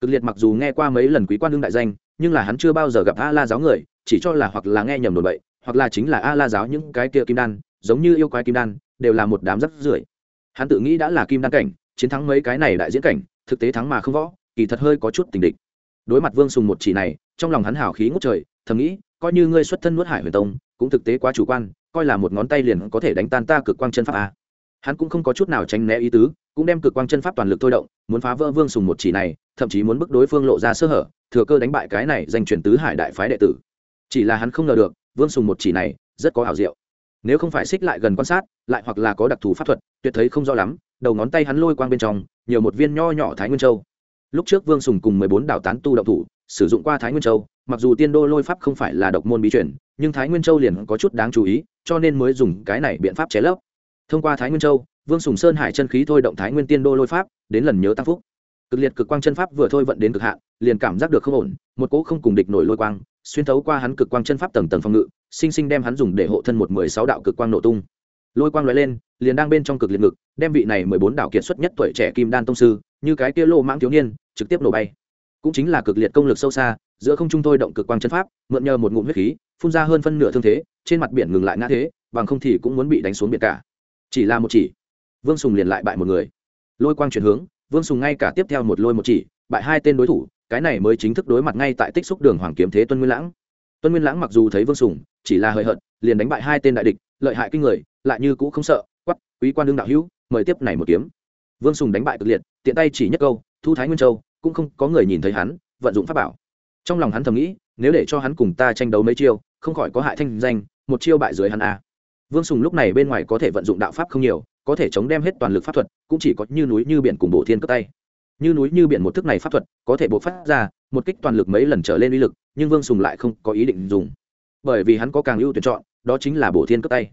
Cực liệt mặc dù nghe qua mấy lần quý quan đương đại danh, nhưng là hắn chưa bao giờ gặp a la giáo người, chỉ cho là hoặc là nghe nhầm đồn bậy, hoặc là chính là a la giáo những cái kia kim đan, giống như yêu quái kim đan, đều là một đám rắc rưởi. Hắn tự nghĩ đã là kim đan cảnh, chiến thắng mấy cái này đại diễn cảnh, thực tế thắng mà không võ, kỳ thật hơi có chút tình địch. Đối mặt vương sùng một chỉ này, trong lòng hắn hào khí ngút trời, thầm nghĩ coi như ngươi xuất thân nuốt hải huyền tông, cũng thực tế quá chủ quan, coi là một ngón tay liền có thể đánh tan ta cực quang chân pháp a. Hắn cũng không có chút nào tránh né ý tứ, cũng đem cực quang chân pháp toàn lực thôi động, muốn phá vỡ vương sùng một chỉ này, thậm chí muốn bức đối phương lộ ra sơ hở, thừa cơ đánh bại cái này giành chuyển tứ hải đại phái đệ tử. Chỉ là hắn không ngờ được, vương sùng một chỉ này, rất có ảo diệu. Nếu không phải xích lại gần quan sát, lại hoặc là có đặc thù pháp thuật, tuyệt thấy không rõ lắm, đầu ngón tay hắn lôi quang bên trong, nhiều một viên nho nhỏ thái nguyên châu. Lúc trước vương sùng cùng mười bốn đảo tán tu động thủ, sử dụng qua thái nguyên châu mặc dù tiên đô lôi pháp không phải là độc môn bí chuyển nhưng thái nguyên châu liền có chút đáng chú ý, cho nên mới dùng cái này biện pháp chế lấp. Thông qua thái nguyên châu, vương sùng sơn hải chân khí thôi động thái nguyên tiên đô lôi pháp, đến lần nhớ tăng phúc. Cực liệt cực quang chân pháp vừa thôi vận đến cực hạn, liền cảm giác được không ổn, một cỗ không cùng địch nổi lôi quang, xuyên thấu qua hắn cực quang chân pháp tầng tầng phòng ngự, sinh sinh đem hắn dùng để hộ thân một mười sáu đạo cực quang nổ tung. Lôi quang lóe lên, liền đang bên trong cực liệt ngực, đem vị này mười bốn đạo kiệt xuất nhất tuổi trẻ kim đan tông sư, như cái kia lô mãng thiếu niên, trực tiếp nổ bay. Cũng chính là cực liệt công lực sâu xa giữa không trung thôi động cực quang chân pháp, mượn nhờ một ngụm huyết khí, phun ra hơn phân nửa thương thế, trên mặt biển ngừng lại ngã thế, bằng không thì cũng muốn bị đánh xuống biển cả. Chỉ là một chỉ. Vương sùng liền lại bại một người. Lôi quang chuyển hướng, vương sùng ngay cả tiếp theo một lôi một chỉ, bại hai tên đối thủ, cái này mới chính thức đối mặt ngay tại tích xúc đường hoàng kiếm thế tuân nguyên lãng. Tuân nguyên lãng mặc dù thấy vương sùng, chỉ là hời hợt, liền đánh bại hai tên đại địch, lợi hại kinh người, lại như cũ không sợ quắp quý quan đương đạo hữu, mời tiếp này một kiếm. Vương sùng đánh bại cực liệt, tiện tay chỉ nhất câu, thu thái nguyên châu, cũng không có người nhìn thấy hắn, vận dụng pháp bảo trong lòng hắn thầm nghĩ, nếu để cho hắn cùng ta tranh đấu mấy chiêu, không khỏi có hại thanh danh, một chiêu bại dưới hắn a. Vương sùng lúc này bên ngoài có thể vận dụng đạo pháp không nhiều, có thể chống đem hết toàn lực pháp thuật, cũng chỉ có như núi như biển cùng bộ thiên cất tay. Như núi như biển một thức này pháp thuật, có thể bộ phát ra, một kích toàn lực mấy lần trở lên uy lực, nhưng vương sùng lại không có ý định dùng. Bởi vì hắn có càng ưu tuyển chọn, đó chính là bổ thiên cất tay.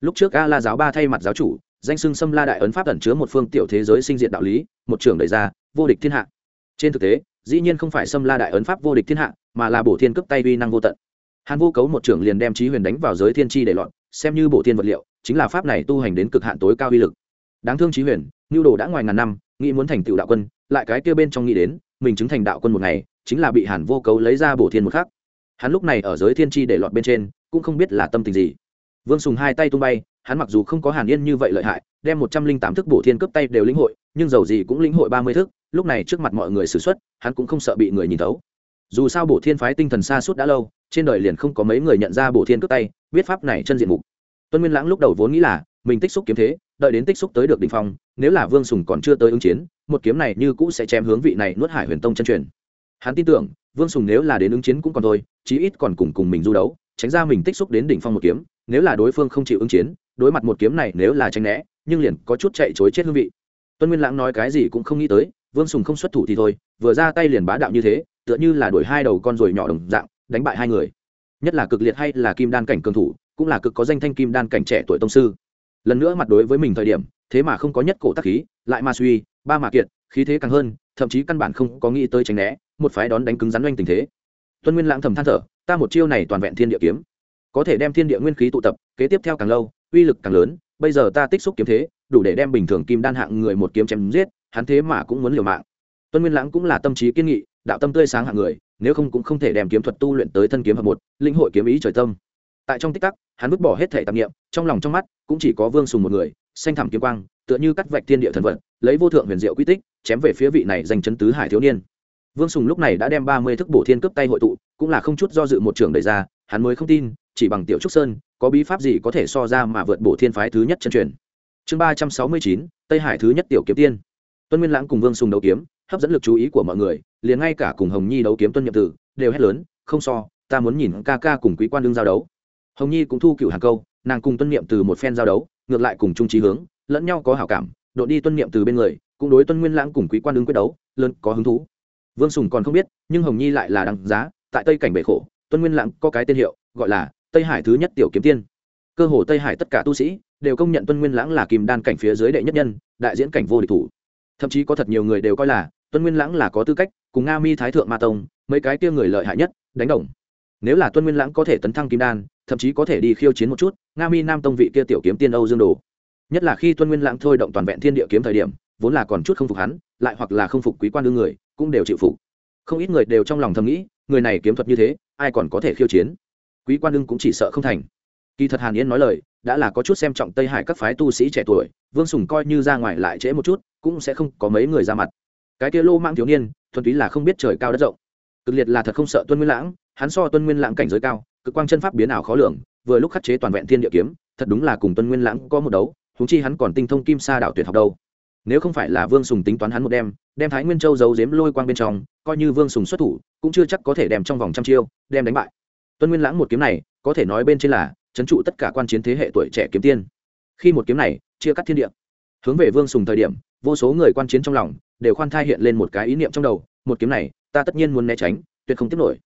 Lúc trước a la giáo ba thay mặt giáo chủ, danh xưng xâm la đại ấn pháp ẩn chứa một phương tiểu thế giới sinh diện đạo lý, một trường đẩy ra, vô địch thiên hạ. Trên thực tế dĩ nhiên không phải xâm la đại ấn pháp vô địch thiên hạ, mà là bổ thiên cấp tay uy năng vô tận. Hàn vô cấu một trưởng liền đem trí huyền đánh vào giới thiên tri để loạn, xem như bổ thiên vật liệu, chính là pháp này tu hành đến cực hạn tối cao uy lực. Đáng thương trí huyền, nhu đồ đã ngoài ngàn năm, nghĩ muốn thành tựu đạo quân, lại cái kia bên trong nghĩ đến, mình chứng thành đạo quân một ngày, chính là bị hàn vô cấu lấy ra bổ thiên một khắc. Hắn lúc này ở giới thiên tri để lọt bên trên, cũng không biết là tâm tình gì. Vương sùng hai tay tung bay, hắn mặc dù không có hàn yên như vậy lợi hại, đem một trăm linh tám thức bổ thiên cấp tay đều lĩnh hội, nhưng dầu gì cũng lĩnh hội ba mươi thức lúc này trước mặt mọi người xử xuất hắn cũng không sợ bị người nhìn thấu. Dù sao bổ thiên phái tinh thần xa suốt đã lâu, trên đời liền không có mấy người nhận ra bổ thiên cướp tay, biết pháp này chân diện mục. Tuân nguyên lãng lúc đầu vốn nghĩ là mình tích xúc kiếm thế, đợi đến tích xúc tới được đ ỉ n h phong, nếu là vương sùng còn chưa tới ứng chiến, một kiếm này như cũ sẽ chém hướng vị này nuốt hải huyền tông chân truyền. Hắn tin tưởng, vương sùng nếu là đến ứng chiến cũng còn thôi, chí ít còn cùng cùng mình du đấu, tránh ra mình tích xúc đến đỉnh phong một kiếm, nếu là đối phương không chịu ứng chiến, đối mặt một kiếm này nếu là tranh né, nhưng liền có chút chạy chối chết hương vị. Tuân nguyên lãng nói cái gì cũng không nghĩ tới vương sùng không xuất thủ thì thôi, vừa ra tay liền bá đạo như thế, tựa như là đuổi hai đầu con ruồi nhỏ đồng dạng, đánh bại hai người. Nhất là cực liệt hay là kim đan cảnh cường thủ, cũng là cực có danh thanh kim đan cảnh trẻ tuổi tông sư. Lần nữa mặt đối với mình thời điểm, thế mà không có nhất cổ tác khí, lại ma suy, ba mà kiệt, khí thế càng hơn, thậm chí căn bản không có nghĩ tới tránh né, một phái đón đánh cứng rắn oanh tình thế. Tuân nguyên lãng thầm than thở, ta một chiêu này toàn vẹn thiên địa kiếm. Có thể đem thiên địa nguyên khí tụ tập, kế tiếp theo càng lâu, uy lực càng lớn, bây giờ ta tích xúc kiếm thế, đủ để đem bình thường kim đan hạng người một kiếm chém giết hắn thế mà cũng muốn liều mạng. Tuân nguyên lãng cũng là tâm trí kiên nghị, đạo tâm tươi sáng hạng người, nếu không cũng không thể đem kiếm thuật tu luyện tới thân kiếm hợp một, linh hội kiếm ý trời tâm. Tại trong tích tắc, hắn vứt bỏ hết thể tạp nghiệm trong lòng trong mắt cũng chỉ có vương sùng một người, xanh thẳm kiếm quang, tựa như cắt vạch thiên địa thần vật lấy vô thượng huyền diệu quy tích, chém về phía vị này danh chấn tứ hải thiếu niên. Vương sùng lúc này đã đem ba mươi thức bổ thiên cướp tay hội tụ, cũng là không chút do dự một trường đẩy ra, hắn mới không tin, chỉ bằng tiểu trúc sơn, có bí pháp gì có thể so ra mà vượt bổ thiên phái thứ nhất chân truyền. Chương ba trăm sáu mươi chín, tây hải thứ nhất tiểu kiếm tiên tuân nguyên lãng cùng vương sùng đấu kiếm, hấp dẫn lực chú ý của mọi người, liền ngay cả cùng hồng nhi đấu kiếm tuân nhậm tử đều hét lớn, không so, ta muốn nhìn ca ca cùng quý quan đương giao đấu. Hồng nhi cũng thu cựu hàng câu, nàng cùng tuân niệm từ một phen giao đấu, ngược lại cùng trung trí hướng, lẫn nhau có hảo cảm, đội đi tuân niệm từ bên người, cũng đối tuân nguyên lãng cùng quý quan đương quyết đấu, lớn có hứng thú. Vương sùng còn không biết, nhưng hồng nhi lại là đăng giá, tại tây cảnh bể khổ, tuân nguyên lãng có cái tên hiệu, gọi là tây hải thứ nhất tiểu kiếm tiên. Cơ hồ tây hải tất cả tu sĩ, đều công nhận tuân nguyên lãng là kim đan cảnh phía dưới đệ nhất nhân, đại diễn cảnh vô địch thủ thậm chí có thật nhiều người đều coi là, tuân nguyên lãng là có tư cách, cùng nga mi thái thượng ma tông, mấy cái kia người lợi hại nhất, đánh đồng. Nếu là tuân nguyên lãng có thể tấn thăng kim đan, thậm chí có thể đi khiêu chiến một chút, nga mi nam tông vị kia tiểu kiếm tiên âu dương đồ. Nhất là khi tuân nguyên lãng thôi động toàn vẹn thiên địa kiếm thời điểm, vốn là còn chút không phục hắn, lại hoặc là không phục quý quan đương người, cũng đều chịu phục. Không ít người đều trong lòng thầm nghĩ, người này kiếm thuật như thế, ai còn có thể khiêu chiến? Quý quan đương cũng chỉ sợ không thành. Kỳ thật hàn yên nói lời đã là có chút xem trọng tây hải các phái tu sĩ trẻ tuổi, vương sùng coi như ra ngoài lại trễ một chút, cũng sẽ không có mấy người ra mặt. Cái kia lô mang thiếu niên, thuần túy là không biết trời cao đất rộng. Cực liệt là thật không sợ tuân nguyên lãng, hắn so tuân nguyên lãng cảnh giới cao, cực quang chân pháp biến ảo khó lường, vừa lúc khắc chế toàn vẹn thiên địa kiếm, thật đúng là cùng tuân nguyên lãng có một đấu húng chi hắn còn tinh thông kim sa đạo tuyệt học đâu. Nếu không phải là vương sùng tính toán hắn một đêm, đem thái nguyên châu giấu giếm lôi quang bên trong, coi như vương sùng xuất thủ, cũng chưa chắc có thể đem trong vòng trăm chiêu, đem đánh bại. Tuân nguyên lãng một kiếm này, có thể nói bên trên là trấn trụ tất cả quan chiến thế hệ tuổi trẻ kiếm tiên. Khi một kiếm này, chia cắt thiên địa. Hướng về vương sùng thời điểm, vô số người quan chiến trong lòng đều khoan thai hiện lên một cái ý niệm trong đầu, một kiếm này, ta tất nhiên muốn né tránh, tuyệt không tiếp nổi.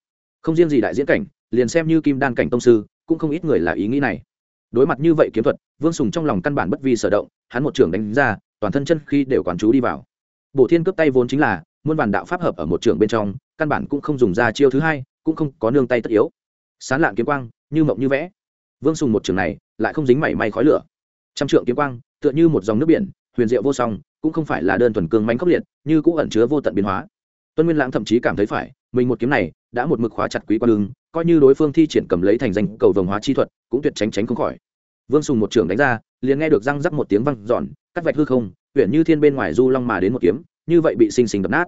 Không riêng gì đại diễn cảnh, liền xem như kim đan cảnh tông sư, cũng không ít người là ý nghĩ này. Đối mặt như vậy kiếm thuật, vương sùng trong lòng căn bản bất vi sở động, hắn một trường đánh ra, toàn thân chân khi đều quán chú đi vào. Bộ thiên cướp tay vốn chính là, muôn vàn đạo pháp hợp ở một trường bên trong, căn bản cũng không dùng ra chiêu thứ hai, cũng không có nương tay tất yếu. Sán lạng kiếm quang, như mộng như vẽ vương sùng một trường này lại không dính mảy may khói lửa. Trăm trượng kiếm quang, tựa như một dòng nước biển, huyền diệu vô song, cũng không phải là đơn thuần cương mánh khốc liệt, như cũng ẩn chứa vô tận biến hóa. Tuân nguyên lãng thậm chí cảm thấy phải, mình một kiếm này đã một mực khóa chặt quý quan lưng coi như đối phương thi triển cầm lấy thành danh cầu vồng hóa chi thuật, cũng tuyệt tránh tránh không khỏi. Vương sùng một trường đánh ra, liền nghe được răng rắc một tiếng văng giòn cắt vạch hư không huyện như thiên bên ngoài du long mà đến một kiếm, như vậy bị xinh xinh đập nát.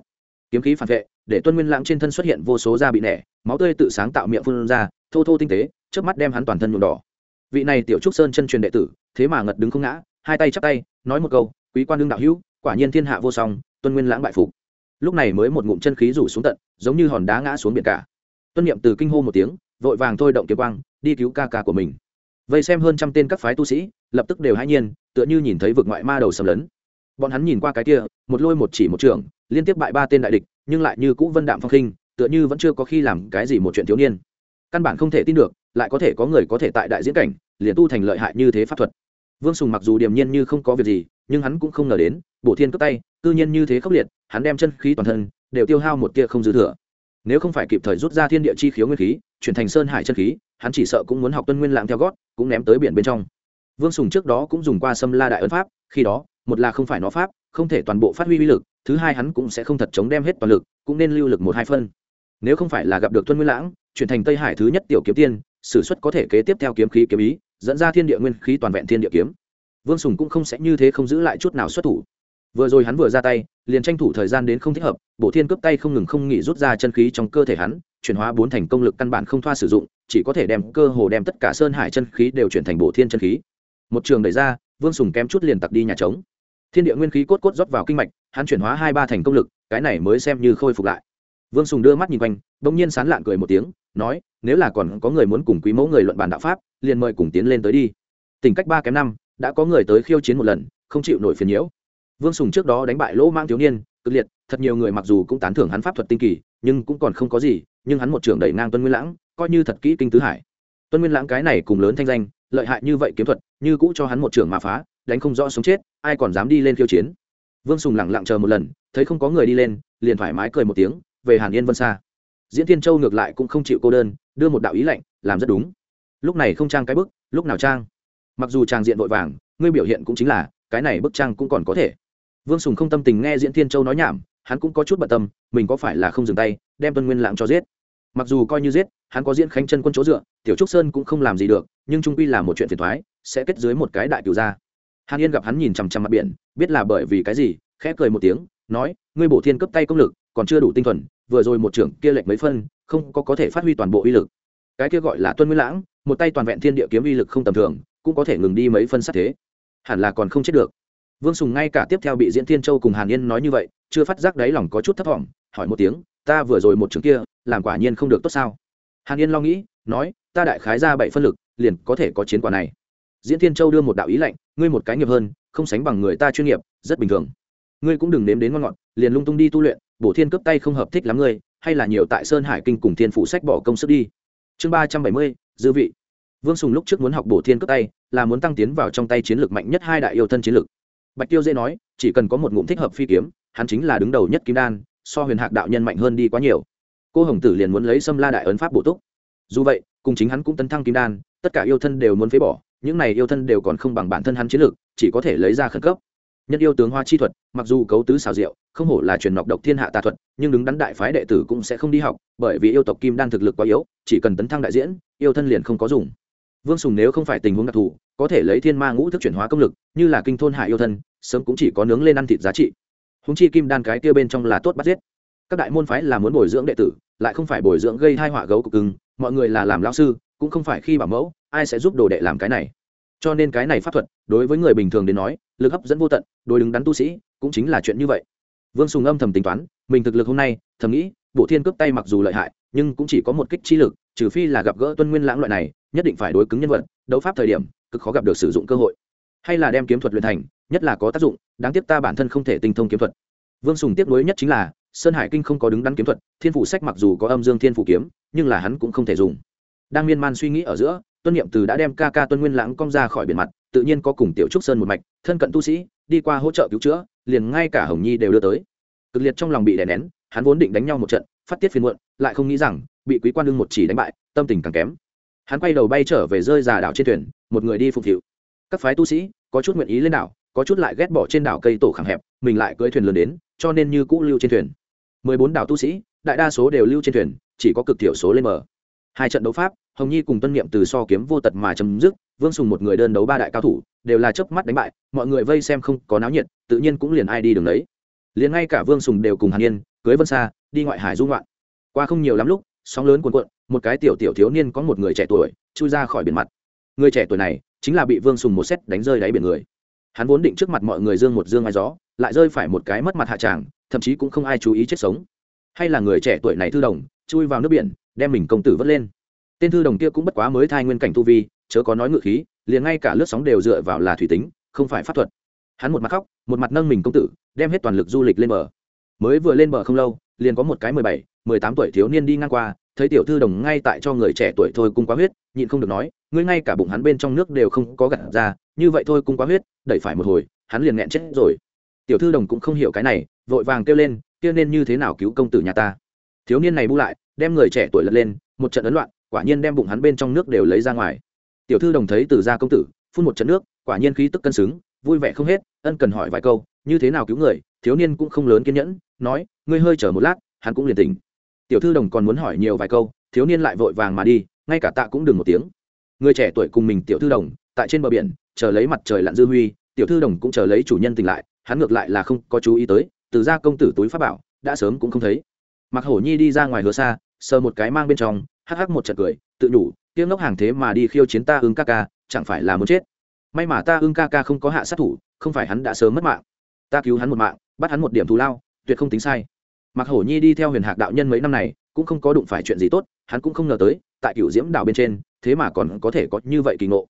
Kiếm khí phản vệ, để tuân nguyên lãng trên thân xuất hiện vô số da bị nẻ, máu tươi tự sáng tạo miệng phun ra thô thô tinh tế trước mắt đem hắn toàn thân nhuộm đỏ. Vị này tiểu trúc sơn chân truyền đệ tử, thế mà ngật đứng không ngã, hai tay chắp tay, nói một câu, quý quan đương đạo hữu, quả nhiên thiên hạ vô song, tuân nguyên lãng bại phục. Lúc này mới một ngụm chân khí rủ xuống tận, giống như hòn đá ngã xuống biển cả. Tuân niệm từ kinh hô một tiếng, vội vàng thôi động kiếm quang, đi cứu ca ca của mình. Vây xem hơn trăm tên các phái tu sĩ, lập tức đều hãi nhiên, tựa như nhìn thấy vực ngoại ma đầu sầm lớn. bọn hắn nhìn qua cái kia, một lôi một chỉ một trường liên tiếp bại ba tên đại địch, nhưng lại như cũ vân đạm phong khinh, tựa như vẫn chưa có khi làm cái gì một chuyện thiếu niên căn bản không thể tin được, lại có thể có người có thể tại đại diễn cảnh, liền tu thành lợi hại như thế pháp thuật. Vương sùng mặc dù điềm nhiên như không có việc gì, nhưng hắn cũng không ngờ đến, bổ thiên cướp tay tư nhiên như thế khốc liệt, hắn đem chân khí toàn thân, đều tiêu hao một tia không dư thừa. Nếu không phải kịp thời rút ra thiên địa chi khiếu nguyên khí, chuyển thành sơn hải chân khí, hắn chỉ sợ cũng muốn học tuân nguyên lãng theo gót, cũng ném tới biển bên trong. Vương sùng trước đó cũng dùng qua xâm la đại ấn pháp, khi đó, một là không phải nó pháp, không thể toàn bộ phát huy uy lực, thứ hai hắn cũng sẽ không thật chống đem hết toàn lực, cũng nên lưu lực một hai phân nếu không phải là gặp được tuân nguyên lãng, chuyển thành tây hải thứ nhất tiểu kiếm tiên s ử suất có thể kế tiếp theo kiếm khí kiếm ý, dẫn ra thiên địa nguyên khí toàn vẹn thiên địa kiếm. Vương sùng cũng không sẽ như thế không giữ lại chút nào xuất thủ. Vừa rồi hắn vừa ra tay, liền tranh thủ thời gian đến không thích hợp bộ thiên cướp tay không ngừng không nghỉ rút ra chân khí trong cơ thể hắn, chuyển hóa bốn thành công lực căn bản không thoa sử dụng, chỉ có thể đem cơ hồ đem tất cả sơn hải chân khí đều chuyển thành bộ thiên chân khí. Một trường đẩy ra, vương sùng kém chút liền tặc đi nhà trống. Thiên địa nguyên khí cốt cốt rót vào kinh mạch, hắn chuyển hóa hai ba thành công lực, cái này mới xem như khôi phục lại vương sùng đưa mắt nhìn quanh đ ỗ n g nhiên sán lạn cười một tiếng, nói, nếu là còn có người muốn cùng quý mẫu người luận bàn đạo pháp, liền mời cùng tiến lên tới đi. Tỉnh cách ba kém năm, đã có người tới khiêu chiến một lần, không chịu nổi phiền nhiễu. Vương sùng trước đó đánh bại lỗ mang thiếu niên, cực liệt, thật nhiều người mặc dù cũng tán thưởng hắn pháp thuật tinh kỳ, nhưng cũng còn không có gì, nhưng hắn một trưởng đẩy ngang tuân nguyên lãng, coi như thật kỹ kinh tứ hải. Tuân nguyên lãng cái này cùng lớn thanh danh, lợi hại như vậy kiếm thuật, như cũ cho hắn một trưởng mà phá, đánh không rõ sống chết, ai còn dám đi lên khiêu chiến. Vương sùng lẳng lặng chờ một lần, thấy không có người đi lên, liền thoải mái cười một tiếng về hàn yên vân xa diễn tiên châu ngược lại cũng không chịu cô đơn, đưa một đạo ý lạnh, làm rất đúng. Lúc này không trang cái bức, lúc nào trang? Mặc dù trang diện vội vàng, ngươi biểu hiện cũng chính là, cái này bức trang cũng còn có thể. Vương sùng không tâm tình nghe diễn tiên châu nói nhảm, hắn cũng có chút bận tâm, mình có phải là không dừng tay, đem tuân nguyên lãng cho giết? Mặc dù coi như giết, hắn có diễn khánh chân quân chỗ dựa, tiểu trúc sơn cũng không làm gì được, nhưng trung quy là một chuyện phiền thoái sẽ kết dưới một cái đại cửu ra hàn yên gặp hắn nhìn chằm chằm mặt biển, biết là bởi vì cái gì, khẽ cười một tiếng, nói, ngươi bổ thiên cấp tay công lực còn chưa đủ tinh thuần, vừa rồi một trưởng kia lệch mấy phân, không có có thể phát huy toàn bộ uy lực. Cái kia gọi là tuân nguyên lãng, một tay toàn vẹn thiên địa kiếm uy lực không tầm thường, cũng có thể ngừng đi mấy phân sát thế. Hẳn là còn không chết được. Vương sùng ngay cả tiếp theo bị diễn thiên châu cùng hàn yên nói như vậy, chưa phát giác đáy lòng có chút thấp thỏm, hỏi một tiếng, ta vừa rồi một trường kia, làm quả nhiên không được tốt sao? Hàn yên lo nghĩ, nói, ta đại khái ra bảy phân lực, liền có thể có chiến quả này. Diễn thiên châu đưa một đạo ý lệnh ngươi một cái nghiệp hơn, không sánh bằng người ta chuyên nghiệp, rất bình thường. Ngươi cũng đừng nếm đến ngon ngọt, liền lung tung đi tu luyện bổ thiên cướp tay không hợp thích lắm ngươi, hay là nhiều tại sơn hải kinh cùng thiên phụ sách bỏ công sức đi. Chương ba trăm bảy mươi, dư vị. Vương sùng lúc trước muốn học bổ thiên cướp tay, là muốn tăng tiến vào trong tay chiến lược mạnh nhất hai đại yêu thân chiến lược. Bạch tiêu dễ nói, chỉ cần có một ngụm thích hợp phi kiếm, hắn chính là đứng đầu nhất kim đan, so huyền hạc đạo nhân mạnh hơn đi quá nhiều. Cô hồng tử liền muốn lấy xâm la đại ấn pháp bổ túc. Dù vậy, cùng chính hắn cũng tấn thăng kim đan, tất cả yêu thân đều muốn phế bỏ, những này yêu thân đều còn không bằng bản thân hắn chiến lược, chỉ có thể lấy ra khẩn cấp nhân yêu tướng hoa chi thuật mặc dù cấu tứ xào rượu, không hổ là truyền nọc độc thiên hạ tà thuật nhưng đứng đắn đại phái đệ tử cũng sẽ không đi học bởi vì yêu tộc kim đan thực lực quá yếu chỉ cần tấn thăng đại diễn yêu thân liền không có dùng. Vương sùng nếu không phải tình huống đặc thù có thể lấy thiên ma ngũ thức chuyển hóa công lực như là kinh thôn hạ yêu thân sớm cũng chỉ có nướng lên ăn thịt giá trị. Húng chi kim đan cái kia bên trong là tốt bắt giết. Các đại môn phái là muốn bồi dưỡng đệ tử lại không phải bồi dưỡng gây hai họa gấu cục cưng mọi người là làm lao sư cũng không phải khi bảo mẫu ai sẽ giúp đồ đệ làm cái này. Cho nên cái này pháp thuật đối với người bình thường đến nói lực hấp dẫn vô tận, đối đứng đắn tu sĩ, cũng chính là chuyện như vậy. Vương sùng âm thầm tính toán, mình thực lực hôm nay, thầm nghĩ, bộ thiên cướp tay mặc dù lợi hại, nhưng cũng chỉ có một kích chi lực, trừ phi là gặp gỡ tuân nguyên lãng loại này, nhất định phải đối cứng nhân vật, đấu pháp thời điểm, cực khó gặp được sử dụng cơ hội. Hay là đem kiếm thuật luyện thành, nhất là có tác dụng, đáng tiếc ta bản thân không thể tinh thông kiếm thuật. Vương sùng tiếp nối nhất chính là, sơn hải kinh không có đứng đắn kiếm thuật, thiên phủ sách mặc dù có âm dương thiên phủ kiếm, nhưng là hắn cũng không thể dùng. Đang miên man suy nghĩ ở giữa tuân niệm từ đã đem ca ca tuân nguyên lãng cong ra khỏi biển mặt, tự nhiên có cùng tiểu trúc sơn một mạch, thân cận tu sĩ, đi qua hỗ trợ cứu chữa, liền ngay cả hồng nhi đều đưa tới. Cực liệt trong lòng bị đè nén, hắn vốn định đánh nhau một trận, phát tiết phiền muộn, lại không nghĩ rằng, bị quý quan đương một chỉ đánh bại, tâm tình càng kém. Hắn quay đầu bay trở về rơi già đảo trên thuyền, một người đi phục vụ các phái tu sĩ, có chút nguyện ý lên đảo, có chút lại ghét bỏ trên đảo cây tổ khẳng hẹp, mình lại cưỡi thuyền lớn đến, cho nên như cũ lưu trên thuyền. Mười bốn đảo tu sĩ, đại đa số đều lưu trên thuyền, chỉ có cực thiểu số lên mở hai trận đấu pháp, hồng nhi cùng Tuân niệm từ so kiếm vô tật mà chấm dứt, vương sùng một người đơn đấu ba đại cao thủ, đều là chớp mắt đánh bại, mọi người vây xem không có náo nhiệt, tự nhiên cũng liền ai đi đường đấy liền ngay cả vương sùng đều cùng hàn yên, cưới vân xa đi ngoại hải dung loạn qua không nhiều lắm lúc, sóng lớn cuồn cuộn, một cái tiểu tiểu thiếu niên có một người trẻ tuổi, chui ra khỏi biển mặt. Người trẻ tuổi này, chính là bị vương sùng một xét đánh rơi đáy biển người. Hắn vốn định trước mặt mọi người dương một dương ai gió, lại rơi phải một cái mất mặt hạ tràng, thậm chí cũng không ai chú ý chết sống. Hay là người trẻ tuổi này thư đồng chui vào nước biển, đem mình công tử vớt lên. Tên thư đồng kia cũng bất quá mới thai nguyên cảnh tu vi, chớ có nói ngự khí, liền ngay cả lướt sóng đều dựa vào là thủy tính, không phải pháp thuật. Hắn một mặt khóc, một mặt nâng mình công tử, đem hết toàn lực du lịch lên bờ. Mới vừa lên bờ không lâu, liền có một cái mười bảy, mười tám tuổi thiếu niên đi ngang qua, thấy tiểu thư đồng ngay tại cho người trẻ tuổi thôi cung quá huyết, nhịn không được nói, ngươi ngay cả bụng hắn bên trong nước đều không có gặt ra, như vậy thôi cung quá huyết, đẩy phải một hồi, hắn liền nghẹn chết rồi. Tiểu thư đồng cũng không hiểu cái này, vội vàng kêu lên kêu nên như thế nào cứu công tử nhà ta? Thiếu niên này bu lại, đem người trẻ tuổi lật lên, một trận ấn loạn, quả nhiên đem bụng hắn bên trong nước đều lấy ra ngoài. Tiểu thư đồng thấy từ gia công tử, phun một trận nước, quả nhiên khí tức cân xứng, vui vẻ không hết, ân cần hỏi vài câu, như thế nào cứu người? Thiếu niên cũng không lớn kiên nhẫn, nói, ngươi hơi chờ một lát, hắn cũng liền tỉnh. Tiểu thư đồng còn muốn hỏi nhiều vài câu, thiếu niên lại vội vàng mà đi, ngay cả tạ cũng đừng một tiếng. Người trẻ tuổi cùng mình tiểu thư đồng, tại trên bờ biển, chờ lấy mặt trời lặn dư huy, tiểu thư đồng cũng chờ lấy chủ nhân tỉnh lại, hắn ngược lại là không có chú ý tới, từ gia công tử túi pháp bảo, đã sớm cũng không thấy mặc hổ nhi đi ra ngoài hứa xa, sờ một cái mang bên trong, hắc hắc một trận cười, tự đủ tiếng ngốc hàng thế mà đi khiêu chiến ta ưng ca ca, chẳng phải là muốn chết. May mà ta ưng ca ca không có hạ sát thủ, không phải hắn đã sớm mất mạng. Ta cứu hắn một mạng, bắt hắn một điểm thù lao, tuyệt không tính sai. Mặc hổ nhi đi theo huyền hạc đạo nhân mấy năm này, cũng không có đụng phải chuyện gì tốt, hắn cũng không ngờ tới, tại cựu diễm đạo bên trên, thế mà còn có thể có như vậy kỳ ngộ.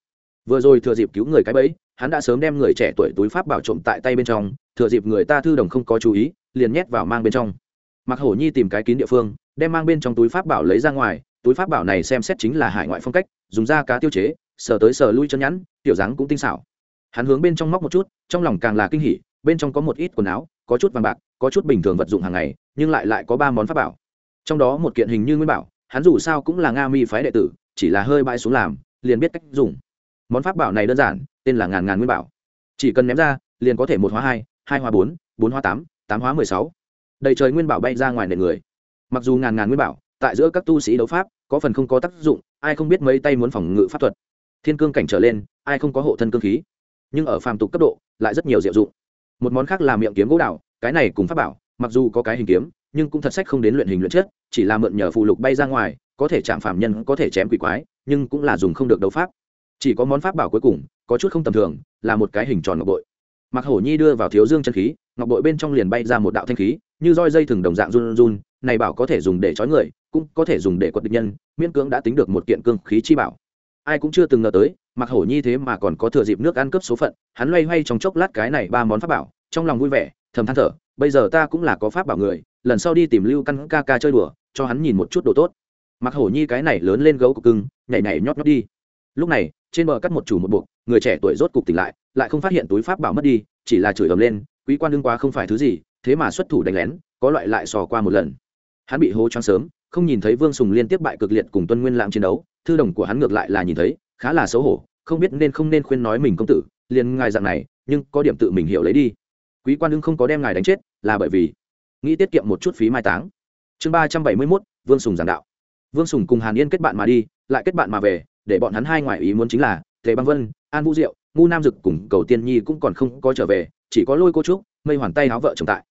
Vừa rồi thừa dịp cứu người cái bẫy, hắn đã sớm đem người trẻ tuổi túi pháp bảo trộm tại tay bên trong, thừa dịp người ta thư đồng không có chú ý, liền nhét vào mang bên trong mặc hổ nhi tìm cái kín địa phương, đem mang bên trong túi pháp bảo lấy ra ngoài, túi pháp bảo này xem xét chính là hải ngoại phong cách, dùng da cá tiêu chế, sờ tới sờ lui chân nhẵn, tiểu dáng cũng tinh xảo. Hắn hướng bên trong móc một chút, trong lòng càng là kinh hỉ, bên trong có một ít quần áo, có chút vàng bạc, có chút bình thường vật dụng hàng ngày, nhưng lại lại có ba món pháp bảo. Trong đó một kiện hình như nguyên bảo, hắn dù sao cũng là nga mi phái đệ tử, chỉ là hơi bãi xuống làm, liền biết cách dùng. Món pháp bảo này đơn giản, tên là ngàn ngàn nguyên bảo. Chỉ cần ném ra, liền có thể một hóa hai hai hóa bốn bốn hóa tám tám hóa mười sáu đầy trời nguyên bảo bay ra ngoài nền người. Mặc dù ngàn ngàn nguyên bảo, tại giữa các tu sĩ đấu pháp, có phần không có tác dụng, ai không biết mấy tay muốn phòng ngự pháp thuật. Thiên cương cảnh trở lên, ai không có hộ thân cương khí. Nhưng ở phàm tục cấp độ, lại rất nhiều diệu dụng. Một món khác là miệng kiếm gỗ đào, cái này cùng pháp bảo, mặc dù có cái hình kiếm, nhưng cũng thật sách không đến luyện hình luyện chất, chỉ là mượn nhờ phụ lục bay ra ngoài, có thể chạm phạm nhân có thể chém quỷ quái, nhưng cũng là dùng không được đấu pháp. Chỉ có món pháp bảo cuối cùng, có chút không tầm thường, là một cái hình tròn ngọc bội. Mặc hổ nhi đưa vào thiếu dương chân khí, ngọc bội bên trong liền bay ra một đạo thanh khí như roi dây thừng đồng dạng run run, này bảo có thể dùng để trói người, cũng có thể dùng để quật địch nhân, miễn cưỡng đã tính được một kiện cương khí chi bảo. Ai cũng chưa từng ngờ tới mặc hổ nhi thế mà còn có thừa dịp nước ăn cướp số phận, hắn loay hoay trong chốc lát cái này ba món pháp bảo, trong lòng vui vẻ, thầm than thở, bây giờ ta cũng là có pháp bảo người, lần sau đi tìm lưu căn ca ca chơi đùa, cho hắn nhìn một chút đồ tốt. Mặc hổ nhi cái này lớn lên gấu cục cưng, nhảy nhảy nhót nhót đi. Lúc này, trên bờ cắt một chủ một buộc, người trẻ tuổi rốt cục tỉnh lại lại không phát hiện túi pháp bảo mất đi, chỉ là chửi ầm lên, quý quan đương quá không phải thứ gì thế mà xuất thủ đánh lén, có loại lại sò qua một lần. Hắn bị hố choáng sớm, không nhìn thấy vương sùng liên tiếp bại cực liệt cùng tuân nguyên lãng chiến đấu, thư đồng của hắn ngược lại là nhìn thấy, khá là xấu hổ, không biết nên không nên khuyên nói mình công tử, liền ngài dạng này, nhưng có điểm tự mình hiểu lấy đi. Quý quan đương không có đem ngài đánh chết, là bởi vì, nghĩ tiết kiệm một chút phí mai táng. Chương ba trăm bảy mươi mốt, vương sùng giảng đạo. Vương sùng cùng hàn yên kết bạn mà đi, lại kết bạn mà về, để bọn hắn hai ngoại ý muốn chính là, tề băng vân, an vũ diệu, ngu nam dực cùng cầu tiên nhi cũng còn không có trở về, chỉ có lôi cô trúc, mây hoàn tay áo vợ chồng tại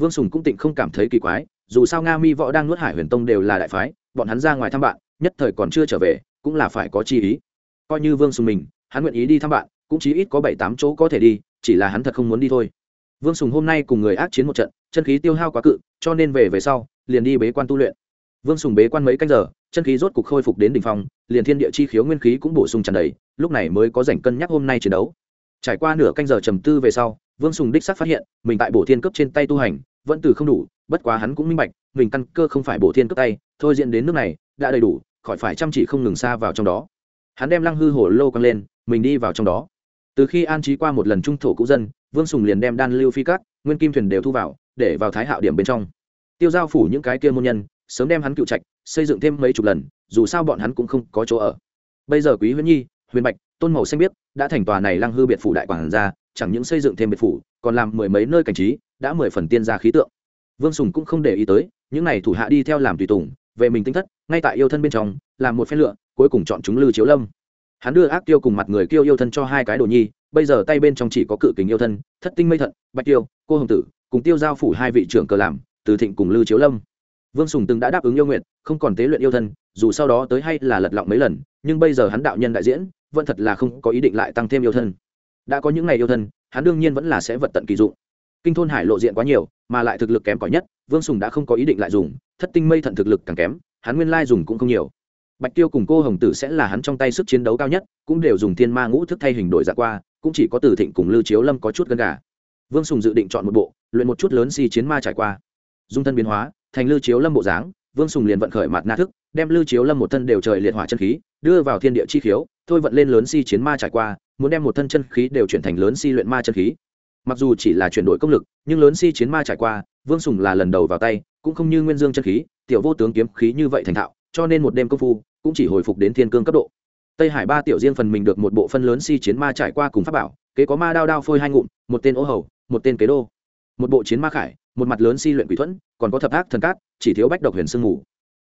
vương sùng cũng tịnh không cảm thấy kỳ quái, dù sao nga mi võ đang nuốt hải huyền tông đều là đại phái, bọn hắn ra ngoài thăm bạn, nhất thời còn chưa trở về, cũng là phải có chi ý. Coi như vương sùng mình, hắn nguyện ý đi thăm bạn, cũng chí ít có bảy tám chỗ có thể đi, chỉ là hắn thật không muốn đi thôi. Vương sùng hôm nay cùng người ác chiến một trận, chân khí tiêu hao quá cự, cho nên về về sau, liền đi bế quan tu luyện. Vương sùng bế quan mấy canh giờ, chân khí rốt cục khôi phục đến đ ỉ n h phong, liền thiên địa chi khiếu nguyên khí cũng bổ sung tràn đầy, lúc này mới có rảnh cân nhắc hôm nay chiến đấu. Trải qua nửa canh giờ trầm tư về sau vương sùng đích sắc phát hiện mình tại bổ thiên cấp trên tay tu hành vẫn từ không đủ bất quá hắn cũng minh bạch mình căn cơ không phải bổ thiên cấp tay thôi diễn đến nước này đã đầy đủ khỏi phải chăm chỉ không ngừng xa vào trong đó. Hắn đem lăng hư hổ lô căng lên mình đi vào trong đó. Từ khi an trí qua một lần trung thổ cũ dân vương sùng liền đem đan lưu phi cát, nguyên kim thuyền đều thu vào để vào thái hạo điểm bên trong. Tiêu giao phủ những cái kia môn nhân sớm đem hắn cựu trạch xây dựng thêm mấy chục lần dù sao bọn hắn cũng không có chỗ ở. Bây giờ quý huyễn nhi huyền bạch tôn màu xanh biết, đã thành tòa này lăng hư biệt phủ đại quản ra chẳng những xây dựng thêm biệt phủ, còn làm mười mấy nơi cảnh trí, đã mười phần tiên ra khí tượng. Vương sùng cũng không để ý tới, những n à y thủ hạ đi theo làm tùy tùng, về mình tinh thất, ngay tại yêu thân bên trong, làm một phen lựa, cuối cùng chọn chúng lư chiếu lâm. Hắn đưa ác tiêu cùng mặt người kêu yêu thân cho hai cái đồ nhi, bây giờ tay bên trong chỉ có cự kính yêu thân, thất tinh mây thận, bạch tiêu cô hồng tử, cùng tiêu giao phủ hai vị trưởng cờ làm, từ thịnh cùng lư chiếu lâm. Vương sùng từng đã đáp ứng yêu nguyện, không còn tế luyện yêu thân, dù sau đó tới hay là lật lọng mấy lần, nhưng bây giờ hắn đạo nhân đại diễn, vẫn thật là không có ý định lại tăng thêm yêu thân đã có những ngày yêu thân, hắn đương nhiên vẫn là sẽ vật tận kỳ dụng. Kinh thôn hải lộ diện quá nhiều, mà lại thực lực kém cỏi nhất, vương sùng đã không có ý định lại dùng, thất tinh mây thận thực lực càng kém, hắn nguyên lai dùng cũng không nhiều. Bạch tiêu cùng cô hồng tử sẽ là hắn trong tay sức chiến đấu cao nhất, cũng đều dùng thiên ma ngũ thức thay hình đổi dạ qua, cũng chỉ có từ thịnh cùng lưu chiếu lâm có chút gần gà. Vương sùng dự định chọn một bộ, luyện một chút lớn si chiến ma trải qua. Dung thân biến hóa, thành lưu chiếu lâm bộ dáng, vương sùng liền vận khởi mặt na thức đem lưu chiếu lâm một thân đều trời liệt hỏa chân khí, đưa vào thiên địa chi khiếu, thôi vận lên lớn si chiến ma trải qua, muốn đem một thân chân khí đều chuyển thành lớn si luyện ma chân khí. Mặc dù chỉ là chuyển đổi công lực, nhưng lớn si chiến ma trải qua, vương sùng là lần đầu vào tay, cũng không như nguyên dương chân khí, tiểu vô tướng kiếm khí như vậy thành thạo, cho nên một đêm công phu, cũng chỉ hồi phục đến thiên cương cấp độ. Tây hải ba tiểu riêng phần mình được một bộ phân lớn si chiến ma trải qua cùng pháp bảo, kế có ma đao đao phôi hai ngụm, một tên ô hầu, một tên kế đô. Một bộ chiến ma khải, một mặt lớn si luyện quỷ thuẫn, còn có thập ác thần cát, chỉ thiếu bách độc huyền sương ngủ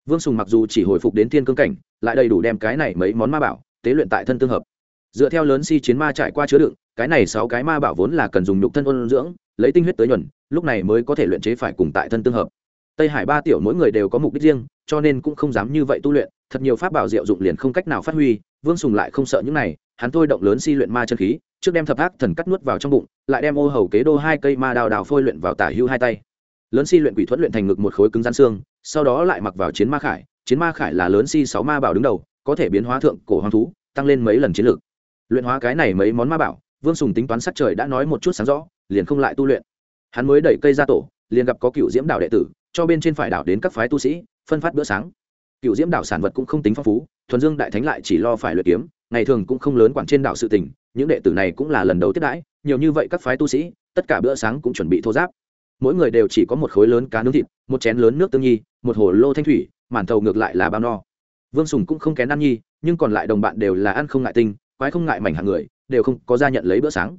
vương sùng mặc dù chỉ hồi phục đến thiên cương cảnh, lại đầy đủ đem cái này mấy món ma bảo, tế luyện tại thân tương hợp. Dựa theo lớn si chiến ma trải qua chứa đựng, cái này sáu cái ma bảo vốn là cần dùng nhục thân ôn dưỡng, lấy tinh huyết tới nhuần, lúc này mới có thể luyện chế phải cùng tại thân tương hợp. Tây hải ba tiểu mỗi người đều có mục đích riêng, cho nên cũng không dám như vậy tu luyện, thật nhiều pháp bảo diệu dụng liền không cách nào phát huy, vương sùng lại không sợ những này, hắn thôi động lớn si luyện ma chân khí, trước đem thập ác thần cắt nuốt vào trong bụng, lại đem ô hầu kế đô hai cây ma đào đào phôi luyện vào tả hưu hai tay. Lớn si luyện quỷ thuẫn luyện thành ngực một khối cứng gian xương sau đó lại mặc vào chiến ma khải, chiến ma khải là lớn si sáu ma bảo đứng đầu, có thể biến hóa thượng cổ hoang thú, tăng lên mấy lần chiến lược luyện hóa cái này mấy món ma bảo, vương sùng tính toán sát trời đã nói một chút sáng rõ, liền không lại tu luyện. Hắn mới đẩy cây ra tổ, liền gặp có cựu diễm đảo đệ tử, cho bên trên phải đảo đến các phái tu sĩ, phân phát bữa sáng. Cựu diễm đảo sản vật cũng không tính phong phú, thuần dương đại thánh lại chỉ lo phải luyện kiếm, ngày thường cũng không lớn quản trên đảo sự tình, những đệ tử này cũng là lần đầu tiếp đãi, nhiều như vậy các phái tu sĩ, tất cả bữa sáng cũng chuẩn bị thô giáp mỗi người đều chỉ có một khối lớn cá nướng thịt, một chén lớn nước tương nhi, một hồ lô thanh thủy, màn thầu ngược lại là bao no. Vương sùng cũng không kén ăn nhi, nhưng còn lại đồng bạn đều là ăn không ngại tinh, quái không ngại mảnh hàng người, đều không có ra nhận lấy bữa sáng.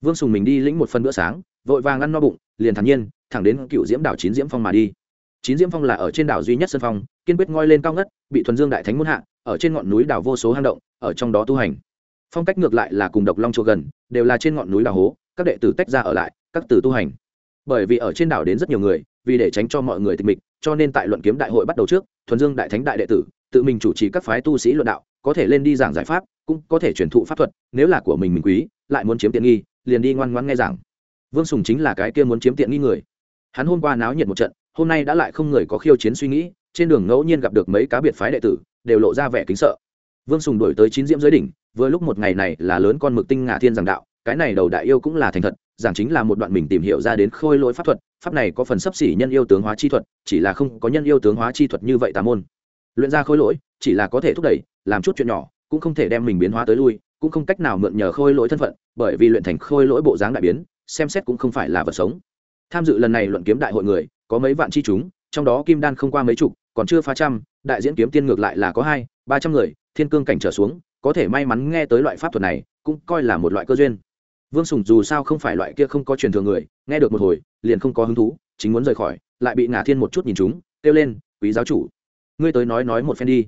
Vương sùng mình đi lĩnh một phần bữa sáng, vội vàng ăn no bụng, liền thản nhiên, thẳng đến cựu diễm đảo chín diễm phong mà đi. Chín diễm phong là ở trên đảo duy nhất sân phong, kiên quyết ngoi lên cao ngất, bị thuần dương đại thánh muôn hạ, ở trên ngọn núi đảo vô số hang động, ở trong đó tu hành. Phong cách ngược lại là cùng độc long chùa gần, đều là trên ngọn núi đảo hố, các đệ tử tách ra ở lại, các tử tu hành bởi vì ở trên đảo đến rất nhiều người, vì để tránh cho mọi người tịch mịch, cho nên tại luận kiếm đại hội bắt đầu trước, thuần dương đại thánh đại đệ tử, tự mình chủ trì các phái tu sĩ luận đạo, có thể lên đi giảng giải pháp, cũng có thể truyền thụ pháp thuật, nếu là của mình mình quý, lại muốn chiếm tiện nghi, liền đi ngoan ngoãn nghe giảng. Vương sùng chính là cái kia muốn chiếm tiện nghi người. Hắn hôm qua náo nhiệt một trận, hôm nay đã lại không người có khiêu chiến suy nghĩ, trên đường ngẫu nhiên gặp được mấy cá biệt phái đệ tử, đều lộ ra vẻ kính sợ. Vương sùng đổi tới chín diễm giới đỉnh, vừa lúc một ngày này là lớn con mực tinh ngạ thiên giảng đạo, cái này đầu đại yêu cũng là thành thật giảng chính là một đoạn mình tìm hiểu ra đến khôi lỗi pháp thuật, pháp này có phần sấp xỉ nhân yêu tướng hóa chi thuật, chỉ là không có nhân yêu tướng hóa chi thuật như vậy tà môn. Luyện ra khôi lỗi, chỉ là có thể thúc đẩy, làm chút chuyện nhỏ, cũng không thể đem mình biến hóa tới lui, cũng không cách nào mượn nhờ khôi lỗi thân phận, bởi vì luyện thành khôi lỗi bộ dáng đại biến, xem xét cũng không phải là vật sống. Tham dự lần này luận kiếm đại hội người, có mấy vạn chi chúng, trong đó kim đan không qua mấy chục, còn chưa phá trăm, đại diễn kiếm tiên ngược lại là có hai, ba trăm người, thiên cương cảnh trở xuống, có thể may mắn nghe tới loại pháp thuật này, cũng coi là một loại cơ duyên vương sùng dù sao không phải loại kia không có truyền thừa người, nghe được một hồi, liền không có hứng thú, chính muốn rời khỏi, lại bị ngả thiên một chút nhìn chúng, kêu lên, quý giáo chủ, ngươi tới nói nói một phen đi.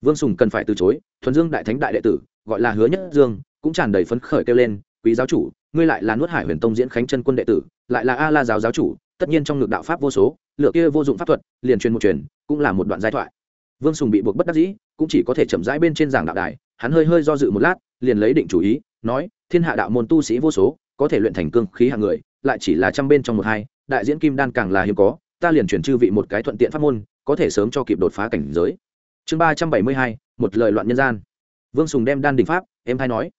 Vương sùng cần phải từ chối, thuần dương đại thánh đại đệ tử, gọi là hứa nhất dương, cũng tràn đầy phấn khởi kêu lên, quý giáo chủ, ngươi lại là nuốt hải huyền tông diễn khánh chân quân đệ tử, lại là a la giáo giáo chủ, tất nhiên trong ngực đạo pháp vô số, lựa kia vô dụng pháp thuật, liền truyền một truyền, cũng là một đoạn giai thoại. Vương sùng bị buộc bất đắc dĩ, cũng chỉ có thể chậm rãi bên trên giảng đạo đài, hắn hơi hơi do dự một lát, liền lấy định chủ ý, nói thiên hạ đạo môn tu sĩ vô số, có thể luyện thành cương khí hạng người, lại chỉ là trăm bên trong một hai, đại diễn kim đan càng là hiếm có, ta liền chuyển chư vị một cái thuận tiện pháp môn, có thể sớm cho kịp đột phá cảnh giới. Chương ba trăm bảy mươi hai, một lời loạn nhân gian. Vương sùng đem đan đình pháp, em hay nói.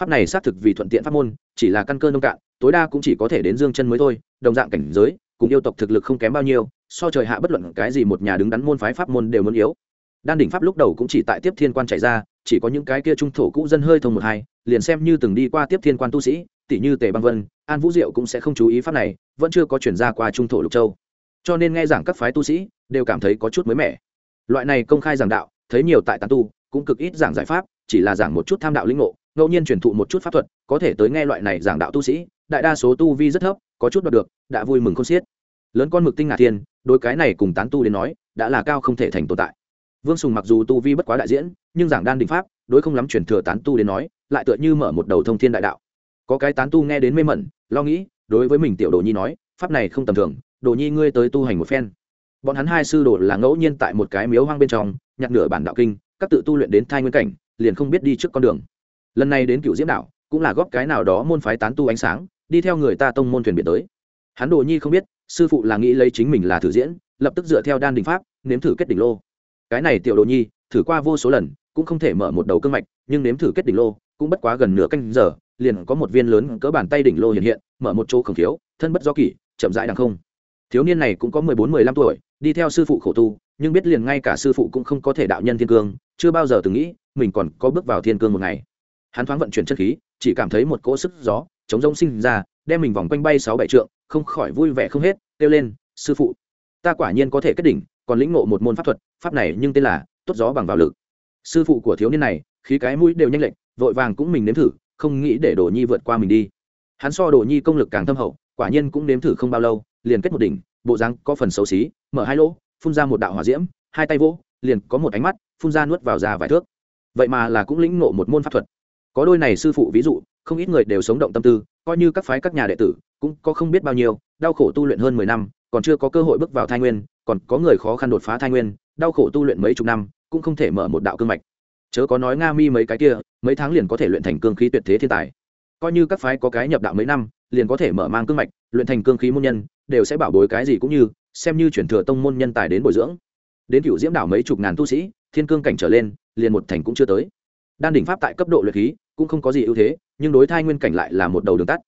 Pháp này xác thực vì thuận tiện pháp môn, chỉ là căn cơ nông cạn, tối đa cũng chỉ có thể đến dương chân mới thôi, đồng dạng cảnh giới, cùng yêu tộc thực lực không kém bao nhiêu, so trời hạ bất luận cái gì một nhà đứng đắn môn phái pháp môn đều muốn yếu đan đỉnh pháp lúc đầu cũng chỉ tại tiếp thiên quan chạy ra, chỉ có những cái kia trung thổ cũ dân hơi thông một hai, liền xem như từng đi qua tiếp thiên quan tu sĩ tỷ như tề băng vân, an vũ diệu cũng sẽ không chú ý pháp này, vẫn chưa có chuyển ra qua trung thổ lục châu. Cho nên nghe giảng các phái tu sĩ, đều cảm thấy có chút mới mẻ. Loại này công khai giảng đạo, thấy nhiều tại tán tu, cũng cực ít giảng giải pháp, chỉ là giảng một chút tham đạo linh ngộ, ngẫu nhiên truyền thụ một chút pháp thuật, có thể tới nghe loại này giảng đạo tu sĩ, đại đa số tu vi rất thấp, có chút đoạt được, đã vui mừng con xiết. Lớn con mực tinh ngạc thiên đôi cái này cùng tán tu đến nói, đã là cao không thể thành tồn tại vương sùng mặc dù tu vi bất quá đại diễn, nhưng giảng đan đình pháp, đối không lắm truyền thừa tán tu đến nói, lại tựa như mở một đầu thông thiên đại đạo. Có cái tán tu nghe đến mê mẩn, lo nghĩ, đối với mình tiểu đồ nhi nói, pháp này không tầm thường, đồ nhi ngươi tới tu hành một phen. Bọn hắn hai sư đồ là ngẫu nhiên tại một cái miếu hoang bên trong, nhặt nửa bản đạo kinh, các tự tu luyện đến thai nguyên cảnh, liền không biết đi trước con đường. Lần này đến cựu diễm đạo cũng là góp cái nào đó môn phái tán tu ánh sáng, đi theo người ta tông môn thuyền biển tới. Hắn đồ nhi không biết, sư phụ là nghĩ lấy chính mình là thử diễn, lập tức dựa theo đan đình pháp, nếm thử kết đỉnh lô cái này tiểu đồ nhi, thử qua vô số lần, cũng không thể mở một đầu cương mạch, nhưng nếm thử kết đỉnh lô, cũng bất quá gần nửa canh giờ, liền có một viên lớn cỡ bàn tay đỉnh lô hiện hiện, mở một chỗ khổng thiếu thân bất do kỷ, chậm rãi đằng không. Thiếu niên này cũng có mười bốn, mười lăm tuổi, đi theo sư phụ khổ tu, nhưng biết liền ngay cả sư phụ cũng không có thể đạo nhân thiên cương, chưa bao giờ từng nghĩ, mình còn có bước vào thiên cương một ngày. Hắn thoáng vận chuyển chất khí, chỉ cảm thấy một cỗ sức gió, chống rông sinh ra, đem mình vòng quanh bay sáu bảy trượng, không khỏi vui vẻ không hết, kêu lên, sư phụ, ta quả nhiên có thể kết đỉnh còn lĩnh ngộ một môn pháp thuật, pháp này nhưng tên là tốt gió bằng vào lực. Sư phụ của thiếu niên này, khí cái mũi đều nhanh lệnh vội vàng cũng mình nếm thử, không nghĩ để đồ nhi vượt qua mình đi. Hắn so đồ nhi công lực càng thâm hậu, quả nhiên cũng nếm thử không bao lâu, liền kết một đỉnh, bộ dáng có phần xấu xí, mở hai lỗ, phun ra một đạo hỏa diễm, hai tay vỗ, liền có một ánh mắt, phun ra nuốt vào ra vài thước. Vậy mà là cũng lĩnh ngộ một môn pháp thuật. Có đôi này sư phụ ví dụ, không ít người đều sống động tâm tư, coi như các phái các nhà đệ tử, cũng có không biết bao nhiêu, đau khổ tu luyện hơn mười năm còn chưa có cơ hội bước vào thai nguyên, còn có người khó khăn đột phá thai nguyên, đau khổ tu luyện mấy chục năm, cũng không thể mở một đạo cương mạch. Chớ có nói nga mi mấy cái kia, mấy tháng liền có thể luyện thành cương khí tuyệt thế thiên tài. Coi như các phái có cái nhập đạo mấy năm, liền có thể mở mang cương mạch, luyện thành cương khí môn nhân, đều sẽ bảo bối cái gì cũng như, xem như chuyển thừa tông môn nhân tài đến bồi dưỡng. Đến cựu diễm đảo mấy chục ngàn tu sĩ, thiên cương cảnh trở lên, liền một thành cũng chưa tới. Đan đỉnh pháp tại cấp độ luyện khí, cũng không có gì ưu thế, nhưng đối thai nguyên cảnh lại là một đầu đường tắt.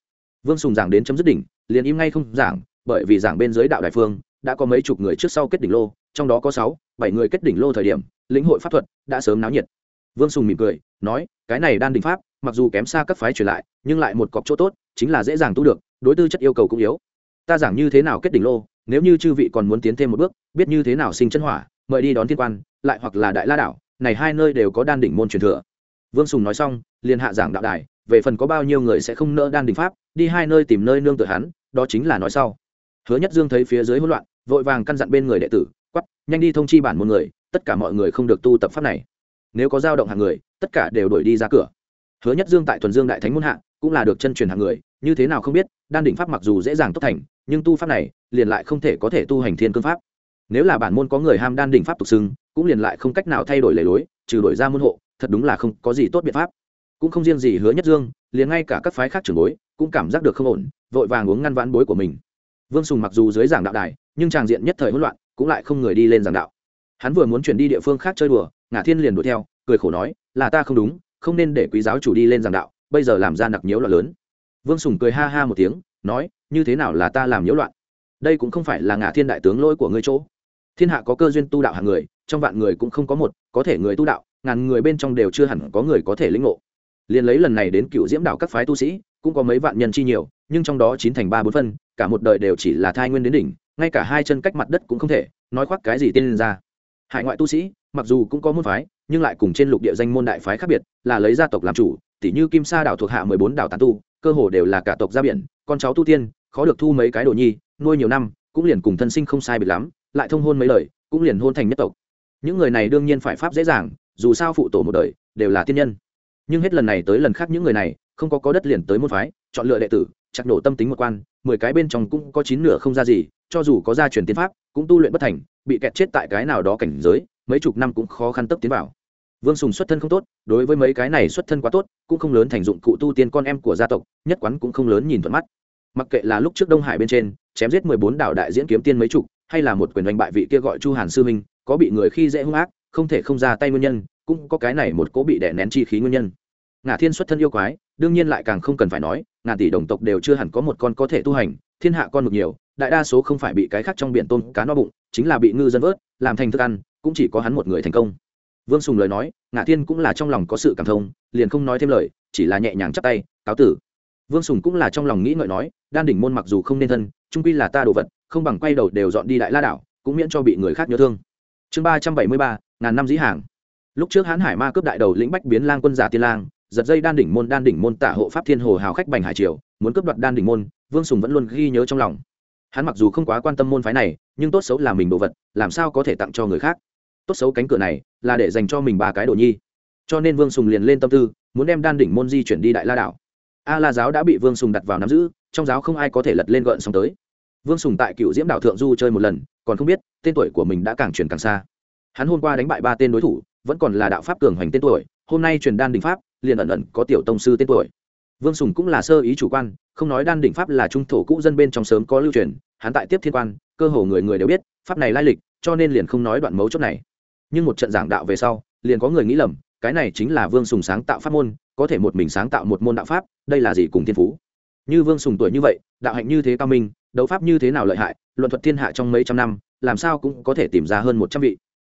Vương sùng giảng đến chấm dứt đỉnh, liền im ngay không giảng bởi vì giảng bên dưới đạo đại phương, đã có mấy chục người trước sau kết đỉnh lô, trong đó có sáu, bảy người kết đỉnh lô thời điểm, lĩnh hội pháp thuật đã sớm náo nhiệt. Vương sùng mỉm cười, nói, cái này đan đỉnh pháp, mặc dù kém xa các phái truyền lại, nhưng lại một cọc chỗ tốt, chính là dễ dàng tu được, đối tư chất yêu cầu cũng yếu. Ta giảng như thế nào kết đỉnh lô, nếu như chư vị còn muốn tiến thêm một bước, biết như thế nào sinh chân hỏa, mời đi đón thiên quan, lại hoặc là đại la đảo, này hai nơi đều có đan đỉnh môn truyền thừa. Vương sùng nói xong, liền hạ giảng đạo đài, về phần có bao nhiêu người sẽ không nỡ đan đỉnh pháp, đi hai nơi tìm nơi nương tựa hắn, đó chính là nói sau hứa nhất dương thấy phía dưới hỗn loạn, vội vàng căn dặn bên người đệ tử quắp nhanh đi thông chi bản môn người, tất cả mọi người không được tu tập pháp này. Nếu có dao động hàng người, tất cả đều đuổi đi ra cửa. Hứa nhất dương tại thuần dương đại thánh môn hạ, cũng là được chân truyền hàng người, như thế nào không biết, đan đỉnh pháp mặc dù dễ dàng tốt thành, nhưng tu pháp này, liền lại không thể có thể tu hành thiên cương pháp. Nếu là bản môn có người ham đan đỉnh pháp tục xưng, cũng liền lại không cách nào thay đổi lề lối, trừ đổi ra môn hộ, thật đúng là không có gì tốt biện pháp. Cũng không riêng gì hứa nhất dương, liền ngay cả các phái khác trưởng bối, cũng cảm giác được không ổn, vội vàng uống ngăn vãn bối của mình vương sùng mặc dù dưới giảng đạo đài, nhưng tràng diện nhất thời hỗn loạn, cũng lại không người đi lên giảng đạo. Hắn vừa muốn chuyển đi địa phương khác chơi đùa ngã thiên liền đuổi theo, cười khổ nói, là ta không đúng, không nên để quý giáo chủ đi lên giảng đạo, bây giờ làm ra nặc nhiễu loạn lớn. Vương sùng cười ha ha một tiếng, nói, như thế nào là ta làm nhiễu loạn? Đây cũng không phải là ngã thiên đại tướng lỗi của ngươi chỗ. Thiên hạ có cơ duyên tu đạo hàng người, trong vạn người cũng không có một, có thể người tu đạo, ngàn người bên trong đều chưa hẳn có người có thể lĩnh ngộ. Liền lấy lần này đến cựu diễm đạo các phái tu sĩ, cũng có mấy vạn nhân chi nhiều, nhưng trong đó chín thành ba bốn phân cả một đời đều chỉ là thai nguyên đến đỉnh, ngay cả hai chân cách mặt đất cũng không thể, nói khoác cái gì tiên lên ra. Hải ngoại tu sĩ, mặc dù cũng có môn phái, nhưng lại cùng trên lục địa danh môn đại phái khác biệt, là lấy gia tộc làm chủ tỷ như kim sa đảo thuộc hạ mười bốn đảo tán tu, cơ hồ đều là cả tộc ra biển, con cháu tu tiên, khó được thu mấy cái đồ nhi, nuôi nhiều năm, cũng liền cùng thân sinh không sai biệt lắm, lại thông hôn mấy lời cũng liền hôn thành nhất tộc. Những người này đương nhiên phải pháp dễ dàng, dù sao phụ tổ một đời, đều là tiên nhân. Nhưng hết lần này tới lần khác những người này, không có có đất liền tới môn phái, chọn lựa đệ tử chặt nổ tâm tính một quan, mười cái bên trong cũng có chín nửa không ra gì, cho dù có gia truyền tiến pháp, cũng tu luyện bất thành, bị kẹt chết tại cái nào đó cảnh giới, mấy chục năm cũng khó khăn tấp tiến vào. Vương sùng xuất thân không tốt, đối với mấy cái này xuất thân quá tốt, cũng không lớn thành dụng cụ tu tiên con em của gia tộc, nhất quán cũng không lớn nhìn thuận mắt. Mặc kệ là lúc trước đông hải bên trên, chém giết mười bốn đạo đại diễn kiếm tiên mấy chục, hay là một quyền đánh bại vị kia gọi chu hàn sư minh có bị người khi dễ hung ác, không thể không ra tay nguyên nhân, cũng có cái này một cố bị đè nén chi khí nguyên nhân. Ngã thiên xuất thân yêu quái đương nhiên lại càng không cần phải nói, ngàn tỷ đồng tộc đều chưa hẳn có một con có thể tu hành, thiên hạ con mực nhiều, đại đa số không phải bị cái khác trong biển tôm cá no bụng, chính là bị ngư dân vớt, làm thành thức ăn, cũng chỉ có hắn một người thành công. Vương sùng lời nói, ngạ thiên cũng là trong lòng có sự cảm thông, liền không nói thêm lời, chỉ là nhẹ nhàng chắp tay, cáo tử. Vương sùng cũng là trong lòng nghĩ ngợi nói, đan đỉnh môn mặc dù không nên thân trung quy là ta đồ vật, không bằng quay đầu đều dọn đi đại la đảo, cũng miễn cho bị người khác nhớ thương. Chương ba trăm bảy mươi ba, ngàn năm dĩ hàng. Lúc trước hãn hải ma cướp đại đầu lĩnh bách biến lang quân giả tiên lang giật dây đan đỉnh môn, đan đỉnh môn tả hộ pháp thiên hồ hào khách bành hải triều, muốn cướp đoạt đan đỉnh môn, vương sùng vẫn luôn ghi nhớ trong lòng. Hắn mặc dù không quá quan tâm môn phái này, nhưng tốt xấu là mình đồ vật, làm sao có thể tặng cho người khác? Tốt xấu cánh cửa này là để dành cho mình ba cái đồ nhi. Cho nên vương sùng liền lên tâm tư, muốn đem đan đỉnh môn di chuyển đi đại la đảo. A la giáo đã bị vương sùng đặt vào nắm giữ, trong giáo không ai có thể lật lên gợn xong tới. Vương sùng tại cựu diễm đảo thượng du chơi một lần, còn không biết, tên tuổi của mình đã càng truyền càng xa. Hắn hôm qua đánh bại ba tên đối thủ, vẫn còn là đạo pháp cường hoành tên tuổi, hôm nay truyền đan đình pháp liền ẩn ẩn có tiểu tông sư tên tuổi. Vương sùng cũng là sơ ý chủ quan, không nói đan đỉnh pháp là trung thổ cũ dân bên trong sớm có lưu truyền, hắn tại tiếp thiên quan, cơ hồ người người đều biết, pháp này lai lịch, cho nên liền không nói đoạn mấu chốt này. Nhưng một trận giảng đạo về sau, liền có người nghĩ lầm, cái này chính là vương sùng sáng tạo pháp môn, có thể một mình sáng tạo một môn đạo pháp, đây là gì cùng thiên phú? Như vương sùng tuổi như vậy, đạo hạnh như thế cao minh, đấu pháp như thế nào lợi hại, luận thuật thiên hạ trong mấy trăm năm, làm sao cũng có thể tìm ra hơn một trăm vị.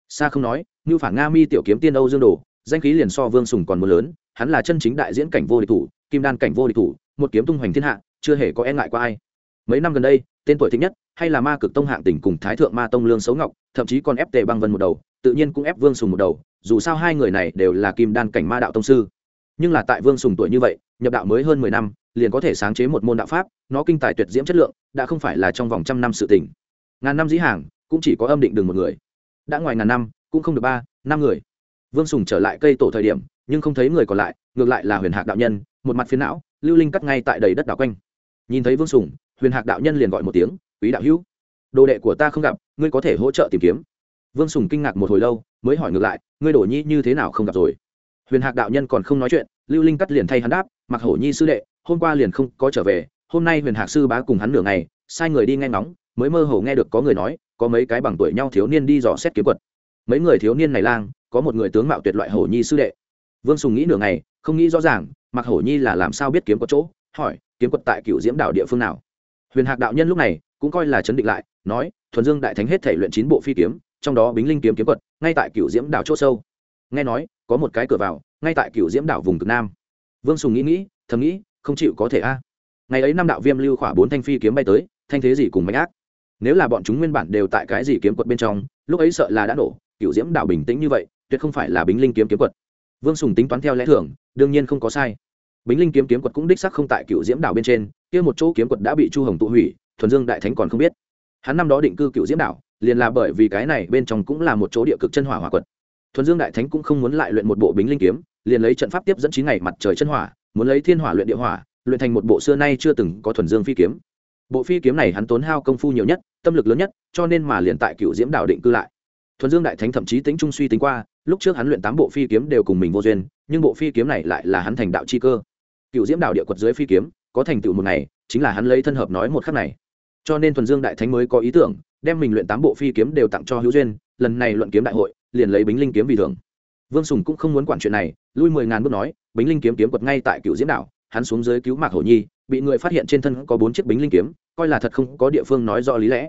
Xa không nói như phản nga mi tiểu kiếm tiên âu dương đồ, danh khí liền so vương sùng còn mưa lớn hắn là chân chính đại diễn cảnh vô địch thủ, kim đan cảnh vô địch thủ, một kiếm tung hoành thiên hạ, chưa hề có e ngại qua ai. Mấy năm gần đây, tên tuổi thích nhất, hay là ma cực tông hạng tỉnh cùng thái thượng ma tông lương xấu ngọc, thậm chí còn ép tề băng vân một đầu, tự nhiên cũng ép vương sùng một đầu, dù sao hai người này đều là kim đan cảnh ma đạo tông sư. Nhưng là tại vương sùng tuổi như vậy, nhập đạo mới hơn mười năm, liền có thể sáng chế một môn đạo pháp, nó kinh tài tuyệt diễm chất lượng, đã không phải là trong vòng trăm năm sự tỉnh ngàn năm dĩ hàng, cũng chỉ có âm định đường một người. Đã ngoài ngàn năm, cũng không được ba, năm người. Vương sùng trở lại cây tổ thời điểm nhưng không thấy người còn lại, ngược lại là huyền hạc đạo nhân, một mặt phiến não, lưu linh cắt ngay tại đầy đất đảo quanh. Nhìn thấy vương sùng, huyền hạc đạo nhân liền gọi một tiếng, quý đạo hữu, đồ đệ của ta không gặp, ngươi có thể hỗ trợ tìm kiếm. Vương sùng kinh ngạc một hồi lâu, mới hỏi ngược lại, ngươi đổ nhi như thế nào không gặp rồi? Huyền hạc đạo nhân còn không nói chuyện, lưu linh cắt liền thay hắn đáp, mặc hổ nhi sư đệ, hôm qua liền không có trở về, hôm nay huyền hạc sư bá cùng hắn nửa ngày, sai người đi nghe ngóng, mới mơ hồ nghe được có người nói, có mấy cái bằng tuổi nhau thiếu niên đi dò xét kiếm quật. Mấy người thiếu niên này lang, có một người tướng mạo tuyệt loại hổ nhi sư đệ vương sùng nghĩ nửa ngày, không nghĩ rõ ràng mặc hổ nhi là làm sao biết kiếm có chỗ, hỏi, kiếm quật tại cựu diễm đảo địa phương nào? Huyền hạc đạo nhân lúc này cũng coi là chấn định lại, nói, thuần dương đại thánh hết thể luyện chín bộ phi kiếm, trong đó bính linh kiếm kiếm quật, ngay tại cựu diễm đảo chỗ sâu. Nghe nói, có một cái cửa vào, ngay tại cựu diễm đảo vùng cực nam. Vương sùng nghĩ nghĩ, thầm nghĩ, không chịu có thể a. Ngày ấy năm đạo viêm lưu khỏa bốn thanh phi kiếm bay tới, thanh thế gì cùng mạnh ác. Nếu là bọn chúng nguyên bản đều tại cái gì kiếm quật bên trong, lúc ấy sợ là đã nổ cựu diễm đảo bình tĩnh như vậy, tuyệt không phải là bính linh kiếm kiếm quật vương sùng tính toán theo lẽ thường, đương nhiên không có sai. Bính linh kiếm kiếm quật cũng đích sắc không tại cựu diễm đảo bên trên, kia một chỗ kiếm quật đã bị chu hồng tụ hủy, thuần dương đại thánh còn không biết. Hắn năm đó định cư cựu diễm đảo, liền là bởi vì cái này bên trong cũng là một chỗ địa cực chân hỏa hỏa quật. Thuần dương đại thánh cũng không muốn lại luyện một bộ bính linh kiếm, liền lấy trận pháp tiếp dẫn chín ngày mặt trời chân hỏa, muốn lấy thiên hỏa luyện địa hỏa, luyện thành một bộ xưa nay chưa từng có thuần dương phi kiếm. Bộ phi kiếm này hắn tốn hao công phu nhiều nhất, tâm lực lớn nhất, cho nên mà liền tại cựu diễm đảo định cư lại thuần dương đại thánh thậm chí tính trung suy tính qua, lúc trước hắn luyện tám bộ phi kiếm đều cùng mình vô duyên, nhưng bộ phi kiếm này lại là hắn thành đạo chi cơ. Cựu diễm đảo địa quật dưới phi kiếm, có thành tựu một ngày, chính là hắn lấy thân hợp nói một khắc này. Cho nên thuần dương đại thánh mới có ý tưởng, đem mình luyện tám bộ phi kiếm đều tặng cho hữu duyên, lần này luận kiếm đại hội, liền lấy bính linh kiếm vì thường vương sùng cũng không muốn quản chuyện này, lui mười ngàn bước nói, bính linh kiếm kiếm quật ngay tại cựu diễm đảo hắn xuống dưới cứu mạc hổ nhi, bị người phát hiện trên thân có bốn chiếc bính linh kiếm, coi là thật không có địa phương nói rõ lý lẽ.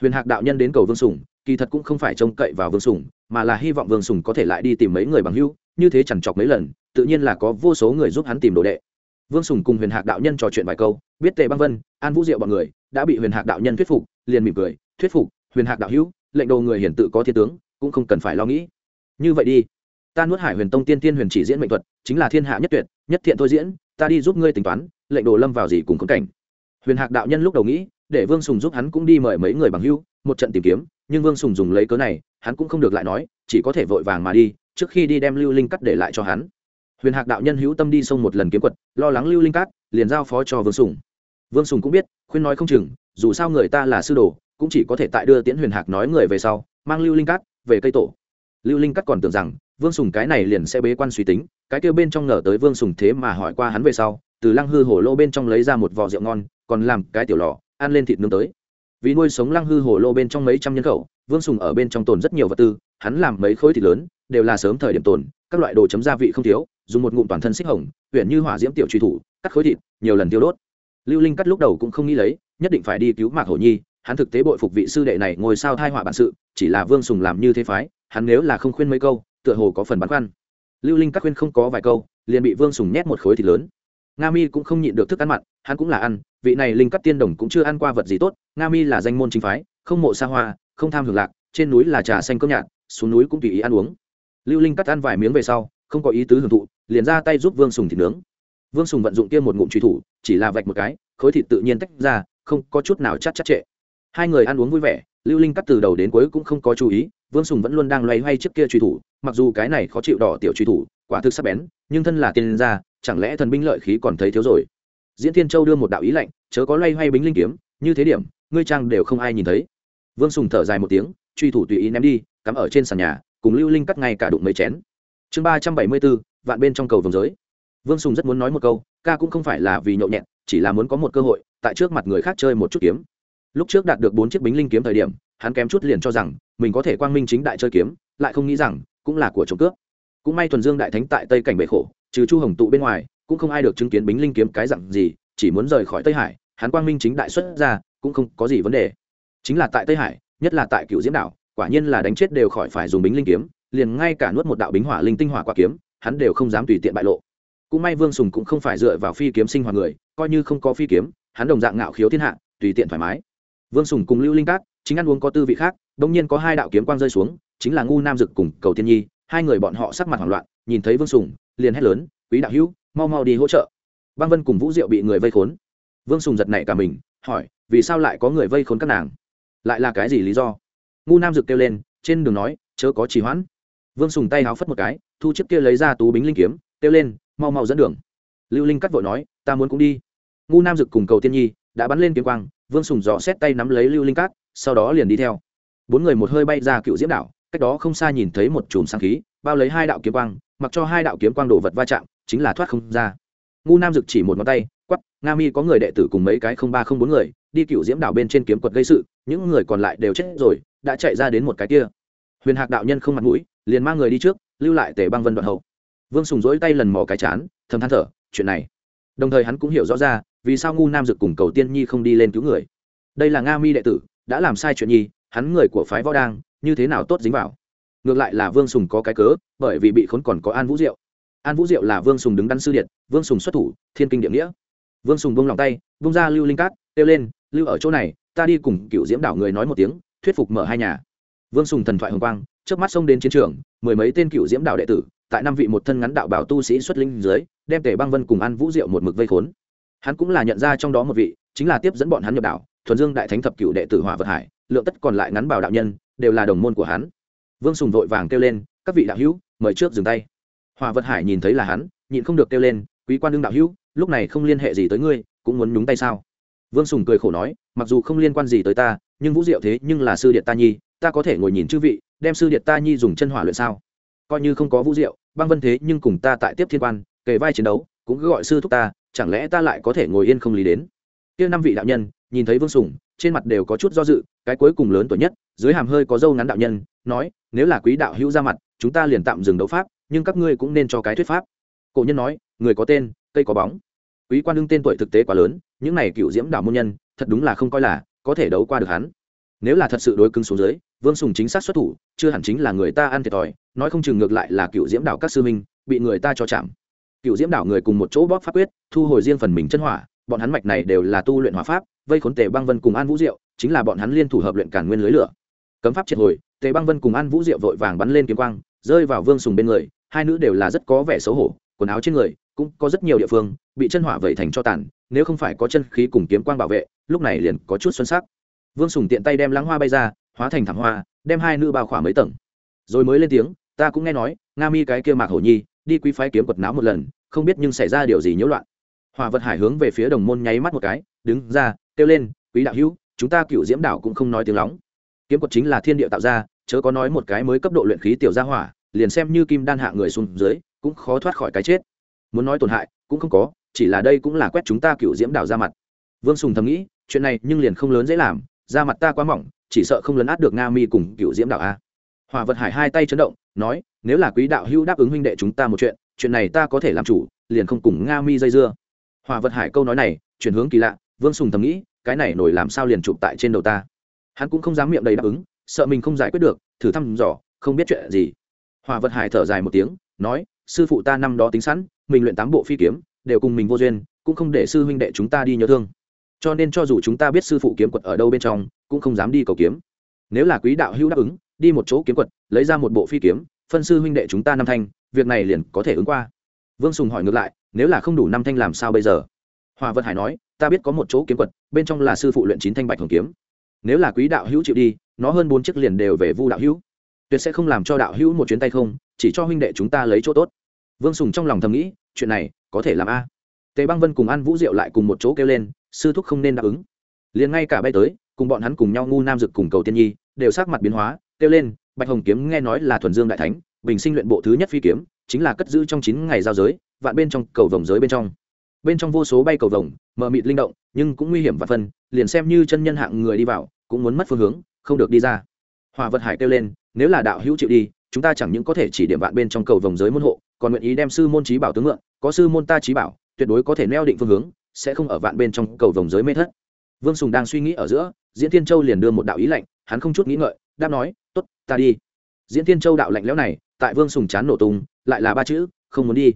Huyền hạc đạo nhân đến cầu vương sùng kỳ thật cũng không phải trông cậy vào vương sùng, mà là hy vọng vương sùng có thể lại đi tìm mấy người bằng hưu như thế chẳng chọc mấy lần, tự nhiên là có vô số người giúp hắn tìm đồ đệ. Vương sùng cùng huyền hạc đạo nhân trò chuyện vài câu, biết tề băng vân, an vũ diệu bọn người, đã bị huyền hạc đạo nhân thuyết phục, liền mỉm cười, thuyết phục, huyền hạc đạo hữu, lệnh đồ người hiển tự có thiên tướng, cũng không cần phải lo nghĩ. Như vậy đi, ta nuốt hải huyền tông tiên tiên huyền chỉ diễn mệnh thuật, chính là thiên hạ nhất tuyệt, nhất thiện thôi diễn, ta đi giúp ngươi tính toán, lệnh đồ lâm vào gì cùng khống cảnh. Huyền hạc đạo nhân lúc đầu nghĩ, để vương sùng giúp hắn cũng đi mời mấy người bằng hưu một trận tìm kiếm nhưng vương sùng dùng lấy cớ này, hắn cũng không được lại nói, chỉ có thể vội vàng mà đi, trước khi đi đem lưu linh cắt để lại cho hắn. Huyền hạc đạo nhân hữu tâm đi sông một lần kiếm quật, lo lắng lưu linh cát liền giao phó cho vương sùng. Vương sùng cũng biết, khuyên nói không chừng, dù sao người ta là sư đồ, cũng chỉ có thể tại đưa tiễn huyền hạc nói người về sau, mang lưu linh cát về cây tổ. Lưu linh cát còn tưởng rằng, vương sùng cái này liền sẽ bế quan suy tính, cái kêu bên trong ngờ tới vương sùng thế mà hỏi qua hắn về sau, từ lăng hư hổ lô bên trong lấy ra một vò rượu ngon, còn làm cái tiểu lò, ăn lên thịt nướng tới vì nuôi sống lăng hư hồ lô bên trong mấy trăm nhân khẩu, vương sùng ở bên trong tồn rất nhiều vật tư, hắn làm mấy khối thịt lớn, đều là sớm thời điểm tồn, các loại đồ chấm gia vị không thiếu, dùng một ngụm toàn thân xích hồng huyện như hỏa diễm tiểu truy thủ, cắt khối thịt, nhiều lần tiêu đốt. Lưu linh cắt lúc đầu cũng không nghĩ lấy, nhất định phải đi cứu mạc hổ nhi, hắn thực tế bội phục vị sư đệ này ngồi sao thai họa bản sự, chỉ là vương sùng làm như thế phái, hắn nếu là không khuyên mấy câu, tựa hồ có phần băn khoăn. Lưu linh cắt khuyên không có vài câu, liền bị vương sùng nhét một khối thịt lớn. Nga mi cũng không nhịn được thức ăn mặn hắn cũng là ăn, vị này linh cắt tiên đồng cũng chưa ăn qua vật gì tốt, nga mi là danh môn chính phái, không mộ xa hoa, không tham hưởng lạc, trên núi là trà xanh cơm nhạt, xuống núi cũng tùy ý ăn uống. Lưu linh cắt ăn vài miếng về sau, không có ý tứ hưởng thụ, liền ra tay giúp vương sùng thịt nướng. Vương sùng vận dụng kia một ngụm truy thủ, chỉ là vạch một cái, khối thịt tự nhiên tách ra, không có chút nào chắc chắc trệ. Hai người ăn uống vui vẻ, lưu linh cắt từ đầu đến cuối cũng không có chú ý, vương sùng vẫn luôn đang loay hoay trước kia truy thủ, mặc dù cái này khó chịu đỏ tiểu truy thủ, quả thực sắc bén, nhưng thân là tiên gia, chẳng lẽ thần binh lợi khí còn thấy thiếu rồi? Diễn thiên châu đưa một đạo ý lạnh, chớ có loay hoay bính linh kiếm, như thế điểm, ngươi trang đều không ai nhìn thấy. Vương sùng thở dài một tiếng, truy thủ tùy ý ném đi, cắm ở trên sàn nhà, cùng lưu linh cắt ngay cả đụng mấy chén. Chương ba trăm bảy mươi bốn, vạn bên trong cầu vồng giới. Vương sùng rất muốn nói một câu, ca cũng không phải là vì nhậu nhẹn chỉ là muốn có một cơ hội, tại trước mặt người khác chơi một chút kiếm. Lúc trước đạt được bốn chiếc bính linh kiếm thời điểm, hắn kém chút liền cho rằng, mình có thể quang minh chính đại chơi kiếm, lại không nghĩ rằng, cũng là của trộm cướp. Cũng may thuần dương đại thánh tại tây cảnh bệ khổ, trừ chu hồng tụ bên ngoài cũng không ai được chứng kiến bính linh kiếm cái dặn gì, chỉ muốn rời khỏi tây hải, hắn quang minh chính đại xuất ra, cũng không có gì vấn đề. Chính là tại tây hải, nhất là tại cựu diễm đảo, quả nhiên là đánh chết đều khỏi phải dùng bính linh kiếm, liền ngay cả nuốt một đạo bính hỏa linh tinh hỏa quả kiếm, hắn đều không dám tùy tiện bại lộ. Cũng may vương sùng cũng không phải dựa vào phi kiếm sinh hoạt người, coi như không có phi kiếm, hắn đồng dạng ngạo khiếu thiên hạ, tùy tiện thoải mái. Vương sùng cùng lưu linh cát, chính ăn uống có tư vị khác đ nhiên có hai đạo kiếm quang rơi xuống, chính là ngu nam dực cùng cầu tiên nhi, hai người bọn họ sắc mặt hoảng loạn, nhìn thấy vương sùng, liền hét lớn, quý đạo hữu mau mau đi hỗ trợ. Băng vân cùng vũ diệu bị người vây khốn. Vương sùng giật nảy cả mình, hỏi, vì sao lại có người vây khốn các nàng? Lại là cái gì lý do? Ngu nam dực kêu lên, trên đường nói, chớ có trì hoãn. Vương sùng tay háo phất một cái, thu chiếc kia lấy ra tú bính linh kiếm, kêu lên, mau mau dẫn đường. Lưu linh cắt vội nói, ta muốn cũng đi. Ngu nam dực cùng cầu tiên nhi đã bắn lên kiếm quang, vương sùng dò xét tay nắm lấy lưu linh cát, sau đó liền đi theo. Bốn người một hơi bay ra cựu diễm đảo, cách đó không xa nhìn thấy một chùm sáng khí, bao lấy hai đạo kiếm quang, mặc cho hai đạo kiếm quang đổ vật va chạm chính là thoát không ra. Ngu nam dực chỉ một ngón tay quắp nga mi có người đệ tử cùng mấy cái không ba không bốn người, đi cựu diễm đảo bên trên kiếm quật gây sự, những người còn lại đều chết rồi, đã chạy ra đến một cái kia. Huyền hạc đạo nhân không mặt mũi, liền mang người đi trước, lưu lại tề băng vân đoạn hậu. Vương sùng dỗi tay lần mò cái chán, thầm than thở, chuyện này. Đồng thời hắn cũng hiểu rõ ra, vì sao ngu nam dực cùng cầu tiên nhi không đi lên cứu người. Đây là nga mi đệ tử, đã làm sai chuyện nhi, hắn người của phái võ đang, như thế nào tốt dính vào. Ngược lại là vương sùng có cái cớ, bởi vì bị khốn còn có an vũ diệu an vũ diệu là vương sùng đứng đắn sư điện vương sùng xuất thủ, thiên kinh địa nghĩa. Vương sùng bông lòng tay bông ra lưu linh cát, kêu lên, lưu ở chỗ này, ta đi cùng cựu diễm đảo người nói một tiếng, thuyết phục mở hai nhà. Vương sùng thần thoại hồng quang trước mắt xông đến chiến trường, mười mấy tên cựu diễm đạo đệ tử, tại năm vị một thân ngắn đạo bảo tu sĩ xuất linh dưới, đem tề băng vân cùng ăn vũ diệu một mực vây khốn. Hắn cũng là nhận ra trong đó một vị, chính là tiếp dẫn bọn hắn nhập đạo thuần dương đại thánh thập cựu đệ tử hỏa vật hải, lượng tất còn lại ngắn bảo đạo nhân, đều là đồng môn của hắn. Vương sùng vội vàng kêu lên, các vị đạo hữu, mời trước dừng tay hỏa vật hải nhìn thấy là hắn, nhịn không được kêu lên, quý quan đương đạo hữu, lúc này không liên hệ gì tới ngươi, cũng muốn nhúng tay sao? Vương sùng cười khổ nói, mặc dù không liên quan gì tới ta, nhưng vũ diệu thế nhưng là sư điện ta nhi, ta có thể ngồi nhìn chư vị, đem sư điện ta nhi dùng chân hỏa luyện sao? Coi như không có vũ diệu, băng vân thế nhưng cùng ta tại tiếp thiên quan, kề vai chiến đấu, cũng cứ gọi sư thúc ta, chẳng lẽ ta lại có thể ngồi yên không lý đến? Kia năm vị đạo nhân, nhìn thấy vương sùng, trên mặt đều có chút do dự, cái cuối cùng lớn tuổi nhất, dưới hàm hơi có dâu ngắn đạo nhân, nói, nếu là quý đạo hữu ra mặt, chúng ta liền tạm dừng đấu pháp nhưng các ngươi cũng nên cho cái thuyết pháp. Cổ nhân nói, người có tên, cây có bóng. Quý quan đương tên tuổi thực tế quá lớn, những này cựu diễm đảo môn nhân, thật đúng là không coi là, có thể đấu qua được hắn. Nếu là thật sự đối cứng xuống dưới, vương sùng chính xác xuất thủ, chưa hẳn chính là người ta ăn thiệt thòi, nói không chừng ngược lại là cựu diễm đảo các sư minh bị người ta cho chạm. Cựu diễm đảo người cùng một chỗ bóp pháp quyết, thu hồi riêng phần mình chân hỏa, bọn hắn mạch này đều là tu luyện hỏa pháp, vây khốn tề băng vân cùng an vũ diệu, chính là bọn hắn liên thủ hợp luyện cản nguyên lưới lửa. Cấm pháp triệt hồi, tề băng vân cùng an vũ diệu vội vàng bắn lên kiếm quang, rơi vào vương sùng bên người hai nữ đều là rất có vẻ xấu hổ, quần áo trên người cũng có rất nhiều địa phương bị chân hỏa vẩy thành cho tàn, nếu không phải có chân khí cùng kiếm quang bảo vệ, lúc này liền có chút xuân sắc. Vương sùng tiện tay đem lãng hoa bay ra, hóa thành thảm hoa, đem hai nữ bao khỏa mấy tầng. Rồi mới lên tiếng, ta cũng nghe nói, nga mi cái kia mạc hổ nhi đi quý phái kiếm quật náo một lần, không biết nhưng xảy ra điều gì nhiễu loạn. Hòa vật hải hướng về phía đồng môn nháy mắt một cái, đứng ra, kêu lên, quý đạo hữu, chúng ta cựu diễm đảo cũng không nói tiếng lóng. Kiếm quật chính là thiên địa tạo ra, chớ có nói một cái mới cấp độ luyện khí tiểu gia hỏa liền xem như kim đan hạ người xuống dưới, cũng khó thoát khỏi cái chết. Muốn nói tổn hại, cũng không có, chỉ là đây cũng là quét chúng ta cựu diễm đảo ra mặt. Vương sùng thầm nghĩ, chuyện này nhưng liền không lớn dễ làm ra mặt ta quá mỏng, chỉ sợ không lấn át được nga mi cùng cựu diễm đạo a. Hòa vật hải hai tay chấn động, nói, nếu là quý đạo hữu đáp ứng huynh đệ chúng ta một chuyện chuyện này ta có thể làm chủ, liền không cùng nga mi dây dưa. Hòa vật hải câu nói này, chuyển hướng kỳ lạ, vương sùng thầm nghĩ, cái này nổi làm sao liền chụp tại trên đầu ta. Hắn cũng không dám miệng đầy đáp ứng, sợ mình không giải quyết được, thử thăm dò, không biết chuyện gì hòa vật hải thở dài một tiếng, nói, sư phụ ta năm đó tính sẵn, mình luyện tám bộ phi kiếm, đều cùng mình vô duyên, cũng không để sư huynh đệ chúng ta đi nhớ thương. Cho nên cho dù chúng ta biết sư phụ kiếm quật ở đâu bên trong, cũng không dám đi cầu kiếm. Nếu là quý đạo hữu đáp ứng, đi một chỗ kiếm quật, lấy ra một bộ phi kiếm, phân sư huynh đệ chúng ta năm thanh, việc này liền có thể ứng qua. Vương sùng hỏi ngược lại, nếu là không đủ năm thanh làm sao bây giờ? Hòa vật hải nói, ta biết có một chỗ kiếm quật, bên trong là sư phụ luyện chín thanh bạch hồng kiếm. Nếu là quý đạo hữu chịu đi, nó hơn bốn chiếc liền đều về vu đạo hữu tuyệt sẽ không làm cho đạo hữu một chuyến tay không, chỉ cho huynh đệ chúng ta lấy chỗ tốt. Vương sùng trong lòng thầm nghĩ, chuyện này có thể làm a. Tề băng vân cùng ăn vũ diệu lại cùng một chỗ kêu lên, sư thúc không nên đáp ứng. Liền ngay cả bay tới, cùng bọn hắn cùng nhau ngu nam dực cùng cầu tiên nhi, đều sắc mặt biến hóa, kêu lên, bạch hồng kiếm nghe nói là thuần dương đại thánh, bình sinh luyện bộ thứ nhất phi kiếm, chính là cất giữ trong chín ngày giao giới, vạn bên trong cầu vồng giới bên trong. Bên trong vô số bay cầu vồng, mờ mịt linh động, nhưng cũng nguy hiểm và phân, liền xem như chân nhân hạng người đi vào, cũng muốn mất phương hướng, không được đi ra. Hòa vật hải kêu lên nếu là đạo hữu chịu đi, chúng ta chẳng những có thể chỉ điểm vạn bên trong cầu vòng giới môn hộ, còn nguyện ý đem sư môn trí bảo tướng mượn, có sư môn ta trí bảo, tuyệt đối có thể neo định phương hướng, sẽ không ở vạn bên trong cầu vòng giới mê thất. Vương sùng đang suy nghĩ ở giữa, diễn thiên châu liền đưa một đạo ý lạnh, hắn không chút nghĩ ngợi, đáp nói t ố t ta đi. Diễn thiên châu đạo lạnh lẽo này, tại vương sùng chán nổ tung, lại là ba chữ, không muốn đi.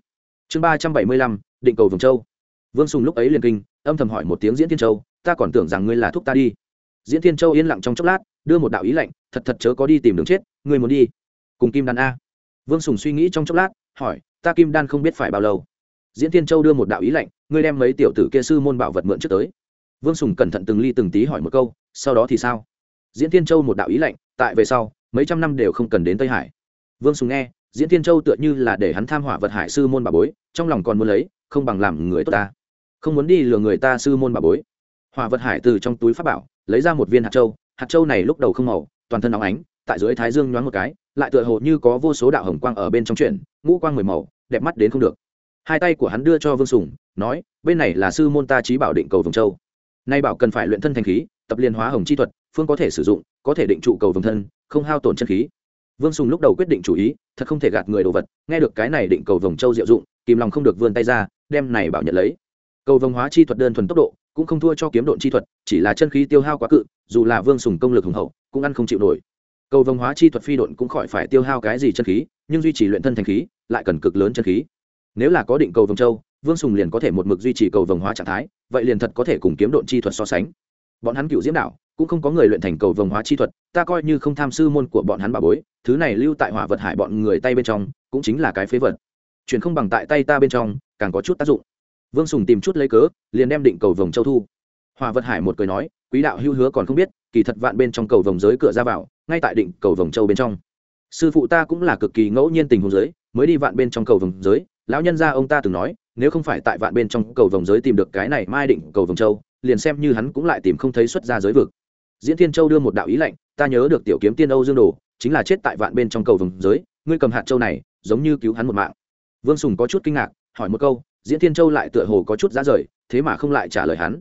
Chương ba trăm bảy mươi lăm, định cầu vòng châu. Vương sùng lúc ấy liền kinh, âm thầm hỏi một tiếng diễn thiên châu, ta còn tưởng rằng ngươi là thúc ta đi. Diễn thiên châu yên lặng trong chốc lát đưa một đạo ý lệnh thật thật chớ có đi tìm đường chết người muốn đi cùng kim đan a. Vương sùng suy nghĩ trong chốc lát, hỏi, ta kim đan không biết phải bao lâu. Diễn thiên châu đưa một đạo ý lệnh ngươi đem mấy tiểu tử kia sư môn bảo vật mượn trước tới. Vương sùng cẩn thận từng ly từng tí hỏi một câu, sau đó thì sao? Diễn thiên châu một đạo ý lệnh tại về sau, mấy trăm năm đều không cần đến tây hải. Vương sùng nghe, diễn thiên châu tựa như là để hắn tham hỏa vật hải sư môn bà bối, trong lòng còn muốn lấy, không bằng làm người tốt ta. Không muốn đi lừa người ta sư môn bà bối. Hỏa vật hải từ trong túi pháp bảo, lấy ra một viên hạt châu hạt châu này lúc đầu không màu, toàn thân óng ánh, tại dưới thái dương nhoáng một cái, lại tựa hồ như có vô số đạo hồng quang ở bên trong chuyện, ngũ quang mười màu, đẹp mắt đến không được. Hai tay của hắn đưa cho vương sùng, nói, bên này là sư môn ta trí bảo định cầu vồng châu. Nay bảo cần phải luyện thân thành khí, tập liên hóa hồng chi thuật, phương có thể sử dụng, có thể định trụ cầu vồng thân, không hao tổn chân khí. Vương sùng lúc đầu quyết định chủ ý, thật không thể gạt người đồ vật, nghe được cái này định cầu vồng châu diệu dụng, kìm lòng không được vươn tay ra, đem này bảo nhận lấy. Cầu vồng hóa chi thuật đơn thuần tốc độ cũng không thua cho kiếm độn chi thuật, chỉ là chân khí tiêu hao quá cự, dù là vương sùng công lực hùng hậu, cũng ăn không chịu nổi. Cầu vồng hóa chi thuật phi độn cũng khỏi phải tiêu hao cái gì chân khí, nhưng duy trì luyện thân thành khí, lại cần cực lớn chân khí. Nếu là có định cầu vồng châu, vương sùng liền có thể một mực duy trì cầu vồng hóa trạng thái, vậy liền thật có thể cùng kiếm độn chi thuật so sánh. Bọn hắn cựu diễm đạo cũng không có người luyện thành cầu vồng hóa chi thuật, ta coi như không tham sư môn của bọn hắn bà bối, thứ này lưu tại hỏa vật hải bọn người tay bên trong, cũng chính là cái phế vật. Truyền không bằng tại tay ta bên trong, càng có chút tác dụng vương sùng tìm chút lấy cớ, liền đem định cầu vồng châu thu. Hòa vật hải một cười nói, quý đạo hưu hứa còn không biết, kỳ thật vạn bên trong cầu vồng giới cửa ra vào, ngay tại định cầu vồng châu bên trong. Sư phụ ta cũng là cực kỳ ngẫu nhiên tình huống giới, mới đi vạn bên trong cầu vồng giới, lão nhân gia ông ta từng nói, nếu không phải tại vạn bên trong cầu vồng giới tìm được cái này mai định cầu vồng châu, liền xem như hắn cũng lại tìm không thấy xuất ra giới vực. Diễn thiên châu đưa một đạo ý lệnh ta nhớ được tiểu kiếm tiên âu dương đồ, chính là chết tại vạn bên trong cầu vồng giới, ngươi cầm hạt châu này, giống như cứu hắn một mạng. Vương sùng có chút kinh ngạc, hỏi một câu diễn thiên châu lại tựa hồ có chút giá rời, thế mà không lại trả lời hắn.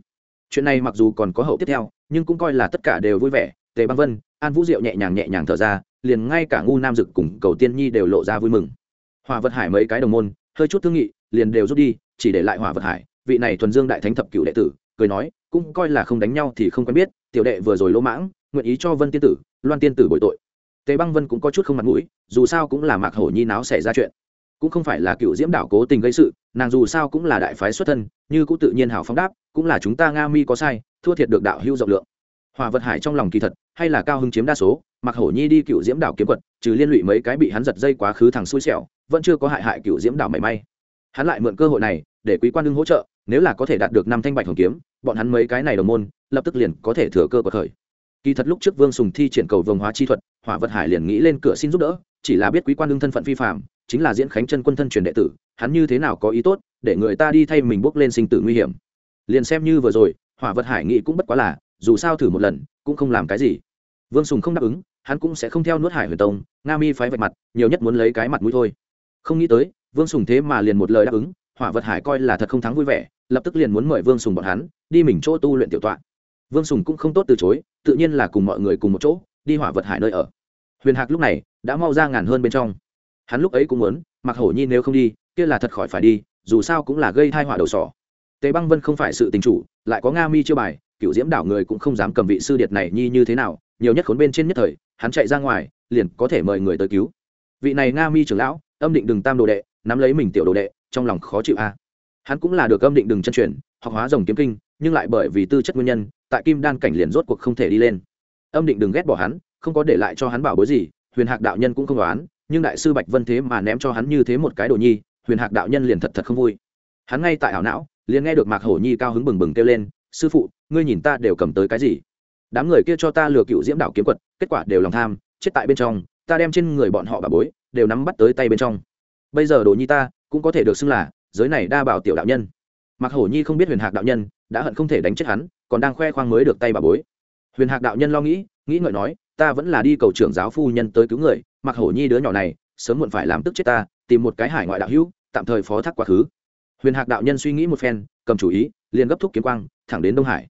Chuyện này mặc dù còn có hậu tiếp theo, nhưng cũng coi là tất cả đều vui vẻ. Tề băng vân, an vũ diệu nhẹ nhàng nhẹ nhàng thở ra, liền ngay cả ngu nam dực cùng cầu tiên nhi đều lộ ra vui mừng. Hòa vật hải mấy cái đồng môn, hơi chút thương nghị, liền đều rút đi, chỉ để lại hỏa vật hải, vị này thuần dương đại thánh thập cựu đệ tử, cười nói, cũng coi là không đánh nhau thì không quen biết, tiểu đệ vừa rồi lỗ mãng, nguyện ý cho vân tiên tử, loan tiên tử bội tội. Tề băng vân cũng có chút không mặt mũi, dù sao cũng là mạc hổ nhi náo xảy ra chuyện. Cũng không phải là cựu diễm đảo cố tình gây sự nàng dù sao cũng là đại phái xuất thân, như cũng tự nhiên hảo phóng đáp, cũng là chúng ta nga mi có sai, thua thiệt được đạo hưu rộng lượng. Hòa vật hải trong lòng kỳ thật, hay là cao hưng chiếm đa số, mặc hổ nhi đi cựu diễm đảo kiếm quật, trừ liên lụy mấy cái bị hắn giật dây quá khứ thằng xui xẻo, vẫn chưa có hại hại cựu diễm đảo mảy may. Hắn lại mượn cơ hội này, để quý quan đương hỗ trợ, nếu là có thể đạt được năm thanh bạch hồng kiếm, bọn hắn mấy cái này đồng môn, lập tức liền có thể thừa cơ của khởi. Kỳ thật lúc trước vương sùng thi triển cầu vồng hóa chi thuật, hỏa vật hải liền nghĩ lên cửa xin giúp đỡ, chỉ là biết quý quan đương thân phận vi phạm chính là diễn khánh chân quân thân truyền đệ tử hắn như thế nào có ý tốt, để người ta đi thay mình bước lên sinh tử nguy hiểm. Liền xem như vừa rồi, hỏa vật hải nghị cũng bất quá là, dù sao thử một lần, cũng không làm cái gì. Vương sùng không đáp ứng, hắn cũng sẽ không theo nuốt hải huyền tông, nga mi phái vạch mặt, nhiều nhất muốn lấy cái mặt mũi thôi. Không nghĩ tới, vương sùng thế mà liền một lời đáp ứng, hỏa vật hải coi là thật không thắng vui vẻ, lập tức liền muốn mời vương sùng bọn hắn, đi mình chỗ tu luyện tiểu tọa. Vương sùng cũng không tốt từ chối, tự nhiên là cùng mọi người cùng một chỗ, đi hỏa vật hải nơi ở. Huyền hạc lúc này, đã mau ra ngàn hơn bên trong. Hắn lúc ấy cũng muốn mặc hổ nhi nếu không đi kia là thật khỏi phải đi, dù sao cũng là gây thai họa đầu sỏ. Tề băng vân không phải sự tình chủ, lại có nga mi chưa bài cựu diễm đảo người cũng không dám cầm vị sư điệt này nhi như thế nào, nhiều nhất khốn bên trên nhất thời, hắn chạy ra ngoài, liền có thể mời người tới cứu. Vị này nga mi trưởng lão, âm định đừng tam đồ đệ, nắm lấy mình tiểu đồ đệ, trong lòng khó chịu a. Hắn cũng là được âm định đừng chân truyền, học hóa rồng kiếm kinh, nhưng lại bởi vì tư chất nguyên nhân, tại kim đan cảnh liền rốt cuộc không thể đi lên. Âm định đừng ghét bỏ hắn, không có để lại cho hắn bảo bối gì, huyền hạc đạo nhân cũng không đoán, nhưng đại sư bạch vân thế mà ném cho hắn như thế một cái đồ nhi huyền hạc đạo nhân liền thật thật không vui. Hắn ngay tại ảo não, liền nghe được mạc hổ nhi cao hứng bừng bừng kêu lên, sư phụ, ngươi nhìn ta đều cầm tới cái gì? Đám người kia cho ta lừa cựu diễm đạo kiếm quật, kết quả đều lòng tham, chết tại bên trong, ta đem trên người bọn họ bà bối đều nắm bắt tới tay bên trong. Bây giờ đồ nhi ta cũng có thể được xưng là giới này đa bảo tiểu đạo nhân. Mặc hổ nhi không biết huyền hạc đạo nhân đã hận không thể đánh chết hắn, còn đang khoe khoang mới được tay bà bối. Huyền hạc đạo nhân lo nghĩ nghĩ ngợi nói, ta vẫn là đi cầu trưởng giáo phu nhân tới cứu người mặc hổ nhi đứa nhỏ này sớm muộn phải làm tức chết ta tìm một cái hải ngoại đạo hữu, tạm thời phó thác quá khứ. Huyền hạc đạo nhân suy nghĩ một phen, cầm chủ ý, liền gấp thúc kiếm quang, thẳng đến đông hải.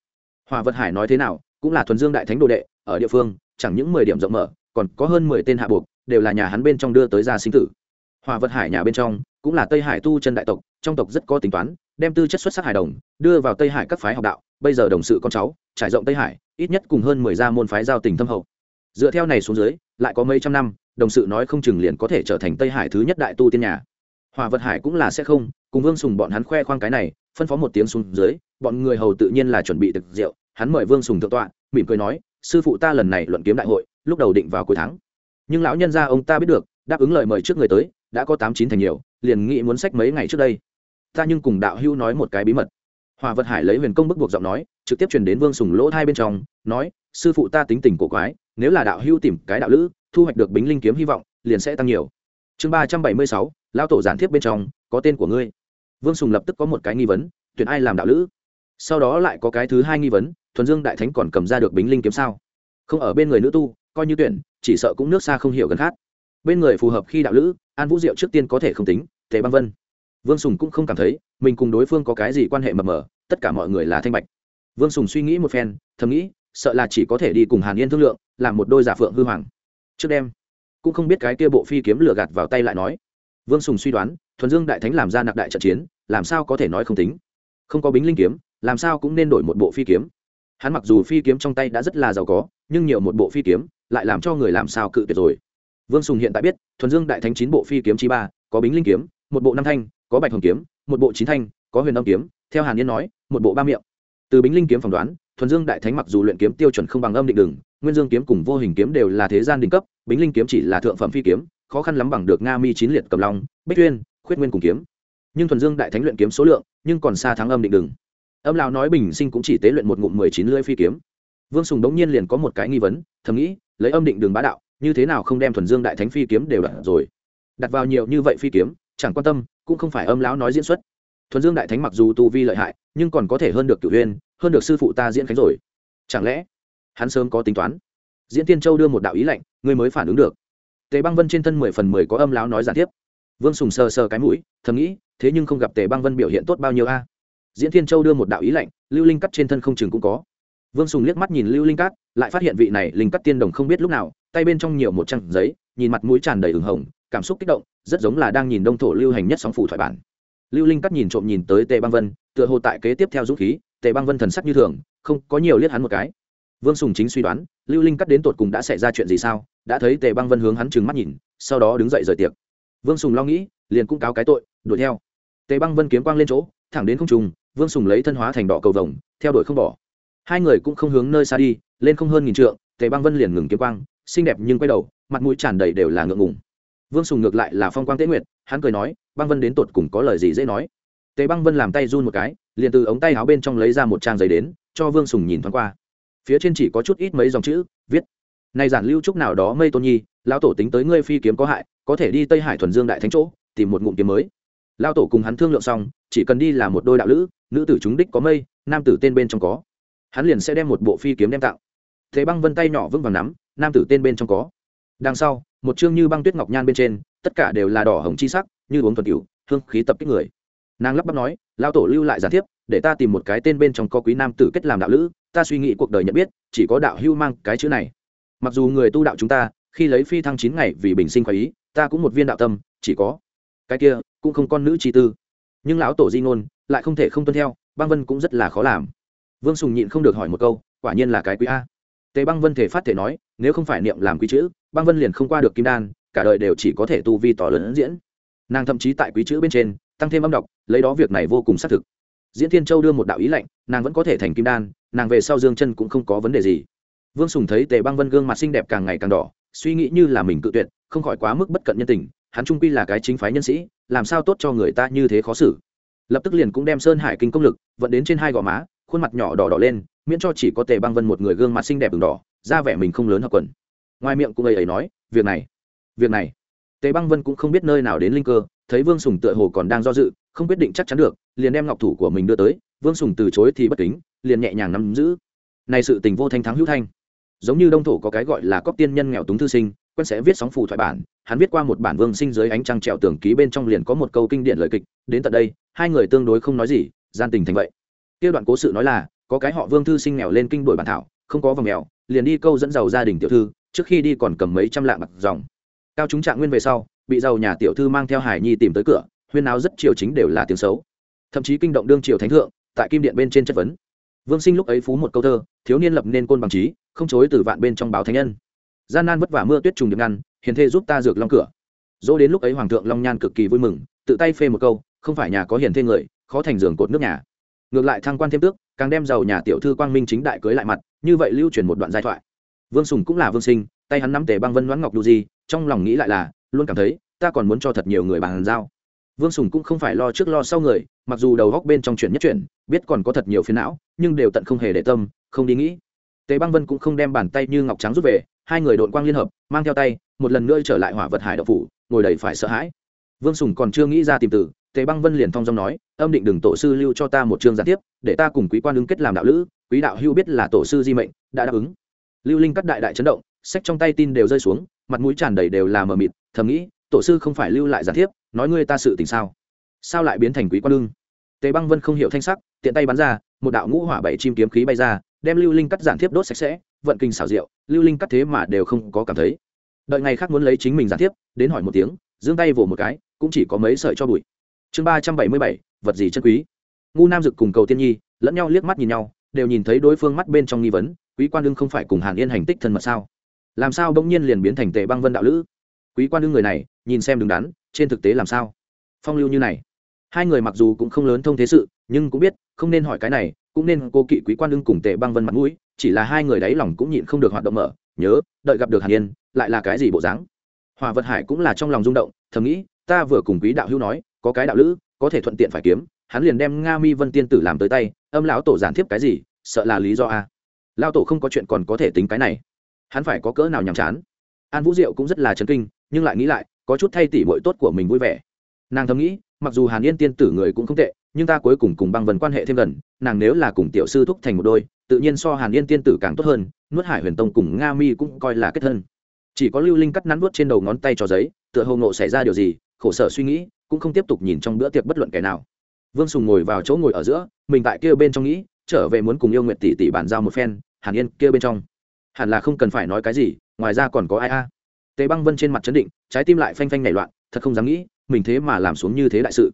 Hòa vật hải nói thế nào, cũng là thuần dương đại thánh đồ đệ, ở địa phương, chẳng những mười điểm rộng mở, còn có hơn mười tên hạ buộc, đều là nhà hắn bên trong đưa tới gia sinh tử. Hòa vật hải nhà bên trong, cũng là tây hải tu chân đại tộc, trong tộc rất có tính toán, đem tư chất xuất sắc hải đồng, đưa vào tây hải các phái học đạo, bây giờ đồng sự con cháu, trải rộng tây hải, ít nhất cùng hơn mười gia môn phái giao tình thâm hậu. Dựa theo này xuống dưới lại có mấy trăm năm, đồng sự nói không chừng liền có thể trở thành tây hải thứ nhất đại tu tiên nhà. Hòa vật hải cũng là sẽ không, cùng vương sùng bọn hắn khoe khoang cái này, phân phó một tiếng xuống dưới, bọn người hầu tự nhiên là chuẩn bị thực rượu, hắn mời vương sùng thượng tọa, mỉm cười nói, sư phụ ta lần này luận kiếm đại hội, lúc đầu định vào cuối tháng. Nhưng lão nhân gia ông ta biết được, đáp ứng lời mời trước người tới, đã có tám chín thành nhiều, liền nghĩ muốn sách mấy ngày trước đây. Ta nhưng cùng đạo hữu nói một cái bí mật hòa vật hải lấy huyền công bức buộc giọng nói, trực tiếp truyền đến vương sùng lỗ hai bên trong, nói, sư phụ ta tính tình cổ quái, nếu là đạo hưu tìm cái đạo lữ, thu hoạch được bính linh kiếm hy vọng, liền sẽ tăng nhiều. Chương ba trăm bảy mươi sáu, lão tổ giản thiếp bên trong, có tên của ngươi. Vương sùng lập tức có một cái nghi vấn, tuyển ai làm đạo lữ? Sau đó lại có cái thứ hai nghi vấn, thuần dương đại thánh còn cầm ra được bính linh kiếm sao? Không ở bên người nữ tu, coi như tuyển, chỉ sợ cũng nước xa không hiểu gần khác. Bên người phù hợp khi đạo lữ, an vũ diệu trước tiên có thể không tính, tề băng vân vương sùng cũng không cảm thấy, mình cùng đối phương có cái gì quan hệ mập mờ, tất cả mọi người là thanh bạch. Vương sùng suy nghĩ một phen, thầm nghĩ, sợ là chỉ có thể đi cùng hàn yên thương lượng, làm một đôi giả phượng hư hoàng. Trước đêm, cũng không biết cái kia bộ phi kiếm lửa gạt vào tay lại nói. Vương sùng suy đoán, thuần dương đại thánh làm ra nặc đại trận chiến, làm sao có thể nói không tính? Không có bính linh kiếm, làm sao cũng nên đổi một bộ phi kiếm? Hắn mặc dù phi kiếm trong tay đã rất là giàu có, nhưng nhiều một bộ phi kiếm, lại làm cho người làm sao cự tuyệt rồi. Vương sùng hiện tại biết, thuần dương đại thánh chín bộ phi kiếm chi ba, có bính linh kiếm, một bộ năm thanh có bạch hồng kiếm, một bộ chín thanh, có huyền âm kiếm, theo hàn yên nói, một bộ ba miệng. Từ bính linh kiếm phỏng đoán, thuần dương đại thánh mặc dù luyện kiếm tiêu chuẩn không bằng âm định đường, nguyên dương kiếm cùng vô hình kiếm đều là thế gian đỉnh cấp, bính linh kiếm chỉ là thượng phẩm phi kiếm, khó khăn lắm bằng được nga mi chín liệt cầm long, bích tuyên khuyết nguyên cùng kiếm. Nhưng thuần dương đại thánh luyện kiếm số lượng, nhưng còn xa thắng âm định đường. Âm lão nói bình sinh cũng chỉ tế luyện một ngụm mười chín lưỡi phi kiếm. Vương sùng đống nhiên liền có một cái nghi vấn, thầm nghĩ, lấy âm định đường bá đạo, như thế nào không đem thuần dương đại thánh phi kiếm đều đặt rồi? Đặt vào nhiều như vậy phi kiếm, chẳng quan tâm cũng không phải âm lão nói diễn xuất. Thuần dương đại thánh mặc dù tu vi lợi hại, nhưng còn có thể hơn được cửu huyên hơn được sư phụ ta diễn khánh rồi. Chẳng lẽ hắn sớm có tính toán? Diễn tiên châu đưa một đạo ý lệnh ngươi mới phản ứng được. Tề băng vân trên thân mười phần mười có âm lão nói giản tiếp. Vương sùng sờ sờ cái mũi, thầm nghĩ, thế nhưng không gặp tề băng vân biểu hiện tốt bao nhiêu a? À? Diễn thiên châu đưa một đạo ý lệnh lưu linh cắt trên thân không chừng cũng có. Vương sùng liếc mắt nhìn lưu linh cắt lại phát hiện vị này linh cắt tiên đồng không biết lúc nào, tay bên trong nhiều một trang giấy, nhìn mặt mũi tràn đầy ửng hồng cảm xúc kích động, rất giống là đang nhìn đông thổ lưu hành nhất sóng phủ thoại bản. Lưu linh cắt nhìn trộm nhìn tới tề băng vân, tựa hồ tại kế tiếp theo dũng khí, tề băng vân thần sắc như thường, không có nhiều liếc hắn một cái. Vương sùng chính suy đoán, lưu linh cắt đến tột cùng đã xảy ra chuyện gì sao, đã thấy tề băng vân hướng hắn trừng mắt nhìn, sau đó đứng dậy rời tiệc. Vương sùng lo nghĩ, liền cũng cáo cái tội, đuổi theo. Tề băng vân kiếm quang lên chỗ, thẳng đến không trùng vương sùng lấy thân hóa thành đỏ cầu vồng, theo đuổi không bỏ. Hai người cũng không hướng nơi xa đi, lên không hơn nghìn trượng, tề băng vân liền ngừng kiếm quang, xinh đẹp nhưng quay đầu, mặt mũi tràn đầy đều là ngượng ngùng vương sùng ngược lại là phong quang tế nguyệt, hắn cười nói, băng vân đến tột cùng có lời gì dễ nói? Tề băng vân làm tay run một cái, liền từ ống tay áo bên trong lấy ra một trang giấy đến, cho vương sùng nhìn thoáng qua. Phía trên chỉ có chút ít mấy dòng chữ, viết, này giản lưu trúc nào đó mây tôn nhi, lão tổ tính tới ngươi phi kiếm có hại, có thể đi tây hải thuần dương đại thánh chỗ, tìm một ngụm kiếm mới. Lão tổ cùng hắn thương lượng xong, chỉ cần đi là một đôi đạo lữ, nữ tử chúng đích có mây, nam tử tên bên trong có. Hắn liền sẽ đem một bộ phi kiếm đem tạo thế băng vân tay nhỏ vững vàng nắm, nam tử tên bên trong có. Đằng sau một chương như băng tuyết ngọc nhan bên trên, tất cả đều là đỏ hồng chi sắc, như uống thuần cửu hương khí tập kích người. Nàng lắp bắp nói lao tổ lưu lại gián tiếp để ta tìm một cái tên bên trong có quý nam tử kết làm đạo lữ, ta suy nghĩ cuộc đời nhận biết, chỉ có đạo hưu mang cái chữ này. Mặc dù người tu đạo chúng ta, khi lấy phi thăng chín ngày vì bình sinh khoái ý, ta cũng một viên đạo tâm, chỉ có cái kia, cũng không con nữ chi tư. Nhưng lão tổ di ngôn, lại không thể không tuân theo, băng vân cũng rất là khó làm. Vương sùng nhịn không được hỏi một câu, quả nhiên là cái quý a tề băng vân thể phát thể nói, nếu không phải niệm làm quý chữ, băng vân liền không qua được kim đan, cả đời đều chỉ có thể tu vi tỏ lớn diễn. Nàng thậm chí tại quý chữ bên trên, tăng thêm âm đọc lấy đó việc này vô cùng xác thực. Diễn thiên châu đưa một đạo ý lệnh nàng vẫn có thể thành kim đan, nàng về sau dương chân cũng không có vấn đề gì. Vương sùng thấy tề băng vân gương mặt xinh đẹp càng ngày càng đỏ, suy nghĩ như là mình cự tuyệt, không khỏi quá mức bất cận nhân tình, hắn trung quy là cái chính phái nhân sĩ, làm sao tốt cho người ta như thế khó xử. Lập tức liền cũng đem sơn hải kinh công lực, vận đến trên hai gò má, khuôn mặt nhỏ đỏ đỏ lên miễn cho chỉ có tề băng vân một người gương mặt xinh đẹp đường đỏ ra vẻ mình không lớn hợp quần. Ngoài miệng cũng ấy ấy nói, việc này việc này. Tề băng vân cũng không biết nơi nào đến linh cơ, thấy vương sùng tựa hồ còn đang do dự, không quyết định chắc chắn được, liền đem ngọc thủ của mình đưa tới. Vương sùng từ chối thì bất kính, liền nhẹ nhàng nắm giữ. Này sự tình vô thanh thắng hữu thanh. Giống như đông thổ có cái gọi là cóc tiên nhân nghèo túng thư sinh, quen sẽ viết sóng phù thoại bản. Hắn viết qua một bản vương sinh dưới ánh trăng trèo tường ký bên trong liền có một câu kinh điển lời kịch. Đến tận đây, hai người tương đối không nói gì, gian tình thành vậy. Kia đoạn cố sự nói là có cái họ vương thư sinh nghèo lên kinh đổi bản thảo, không có vòng nghèo liền đi câu dẫn giàu gia đình tiểu thư, trước khi đi còn cầm mấy trăm lạng mặt dòng. Cao chúng trạng nguyên về sau, bị giàu nhà tiểu thư mang theo hải nhi tìm tới cửa, huyên áo rất triều chính đều là tiếng xấu. Thậm chí kinh động đương triều thánh thượng, tại kim điện bên trên chất vấn. Vương sinh lúc ấy phú một câu thơ, thiếu niên lập nên côn bằng trí, không chối từ vạn bên trong báo thánh nhân. Gian nan vất vả mưa tuyết trùng được ngăn, hiền thê giúp ta dược long cửa. Dỗ đến lúc ấy hoàng thượng long nhan cực kỳ vui mừng, tự tay phê một câu, không phải nhà có hiền thê người, khó thành giường cột nước nhà ngược lại thăng quan thêm tước, càng đem giàu nhà tiểu thư quang minh chính đại cưới lại mặt, như vậy lưu truyền một đoạn giai thoại. Vương sùng cũng là vương sinh, tay hắn nắm tề băng vân đoán ngọc đu di, trong lòng nghĩ lại là, luôn cảm thấy, ta còn muốn cho thật nhiều người bàn giao. Vương sùng cũng không phải lo trước lo sau người, mặc dù đầu góc bên trong chuyện nhất chuyện, biết còn có thật nhiều phiền não, nhưng đều tận không hề để tâm, không đi nghĩ. Tề băng vân cũng không đem bàn tay như ngọc trắng rút về, hai người đội quang liên hợp, mang theo tay, một lần nữa trở lại hỏa vật hải đậu phủ, ngồi đầy phải sợ hãi. Vương sùng còn chưa nghĩ ra tìm từ tề băng vân liền thong dong nói, âm định đừng tổ sư lưu cho ta một chương gián tiếp, để ta cùng quý quan ứng kết làm đạo lữ, quý đạo hưu biết là tổ sư di mệnh, đã đáp ứng. Lưu linh cắt đại đại chấn động, sách trong tay tin đều rơi xuống, mặt mũi tràn đầy đều là mờ mịt, thầm nghĩ, tổ sư không phải lưu lại gián tiếp, nói ngươi ta sự tình sao? Sao lại biến thành quý quan lương tề băng vân không hiểu thanh sắc, tiện tay bắn ra, một đạo ngũ hỏa bảy chim kiếm khí bay ra, đem lưu linh cắt giản thiếp đốt sạch sẽ, vận kinh xảo diệu, lưu linh cắt thế mà đều không có cảm thấy. Đợi ngày khác muốn lấy chính mình giản thiếp đến hỏi một tiếng giương tay vỗ một cái, cũng chỉ có mấy sợi cho bụi chương ba trăm bảy mươi bảy, vật gì chân quý? Ngu nam dực cùng cầu tiên nhi lẫn nhau liếc mắt nhìn nhau, đều nhìn thấy đối phương mắt bên trong nghi vấn, quý quan đương không phải cùng hàn yên hành tích thân mật sao? Làm sao bỗng nhiên liền biến thành tề băng vân đạo lữ? Quý quan đương người này, nhìn xem đứng đắn, trên thực tế làm sao? Phong lưu như này, hai người mặc dù cũng không lớn thông thế sự, nhưng cũng biết, không nên hỏi cái này, cũng nên cô kỵ quý quan đương cùng tề băng vân mặt mũi, chỉ là hai người đáy lòng cũng nhịn không được hoạt động mở, nhớ, đợi gặp được hàn yên, lại là cái gì bộ dáng? Hòa vật hải cũng là trong lòng rung động, thầm nghĩ, ta vừa cùng quý đạo hữu nói có cái đạo lữ, có thể thuận tiện phải kiếm, hắn liền đem nga mi vân tiên tử làm tới tay, âm lão tổ giản thiếp cái gì, sợ là lý do a. Lao tổ không có chuyện còn có thể tính cái này. Hắn phải có cỡ nào nhàm chán. An vũ diệu cũng rất là chấn kinh, nhưng lại nghĩ lại, có chút thay tỉ bội tốt của mình vui vẻ. Nàng thầm nghĩ, mặc dù hàn yên tiên tử người cũng không tệ, nhưng ta cuối cùng cùng băng vần quan hệ thêm gần, nàng nếu là cùng tiểu sư thúc thành một đôi, tự nhiên so hàn yên tiên tử càng tốt hơn, nuốt hải huyền tông cùng nga mi cũng coi là kết thân. Chỉ có lưu linh cắt nắn nuốt trên đầu ngón tay cho giấy, tựa hồ nộ xảy ra điều gì, khổ sở suy nghĩ cũng không tiếp tục nhìn trong bữa tiệc bất luận kẻ nào. Vương sùng ngồi vào chỗ ngồi ở giữa, mình tại kia bên trong nghĩ, trở về muốn cùng yêu nguyện tỷ tỷ bàn giao một phen, hàn yên kia bên trong. Hẳn là không cần phải nói cái gì, ngoài ra còn có ai a? Tề băng vân trên mặt chấn định, trái tim lại phanh phanh nảy loạn, thật không dám nghĩ, mình thế mà làm xuống như thế đại sự.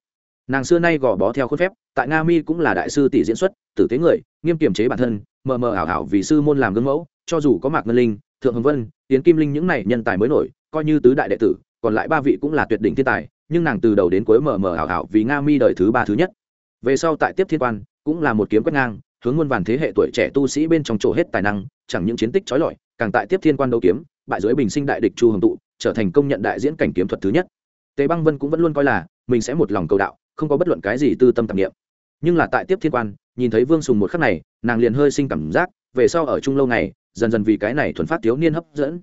Nàng xưa nay gò bó theo khuôn phép, tại nga mi cũng là đại sư tỷ diễn xuất, tử tế người, nghiêm kiềm chế bản thân, mờ mờ ảo ảo vì sư môn làm gương mẫu, cho dù có mạc ngân linh, thượng hồng vân tiến kim linh những này nhân tài mới nổi, coi như tứ đại đệ tử, còn lại ba vị cũng là tuyệt đỉnh thiên tài nhưng nàng từ đầu đến cuối mờ mờ ảo ảo vì nga mi đời thứ ba thứ nhất. Về sau tại tiếp thiên quan, cũng là một kiếm quét ngang, hướng muôn vàn thế hệ tuổi trẻ tu sĩ bên trong chỗ hết tài năng, chẳng những chiến tích trói lọi, càng tại tiếp thiên quan đấu kiếm, bại dưới bình sinh đại địch chu hồng tụ, trở thành công nhận đại diễn cảnh kiếm thuật thứ nhất. Tề băng vân cũng vẫn luôn coi là mình sẽ một lòng cầu đạo, không có bất luận cái gì tư tâm tạp nghiệm nhưng là tại tiếp thiên quan, nhìn thấy vương sùng một khắc này, nàng liền hơi sinh cảm giác, về sau ở chung lâu này dần dần vì cái này thuần phát thiếu niên hấp dẫn.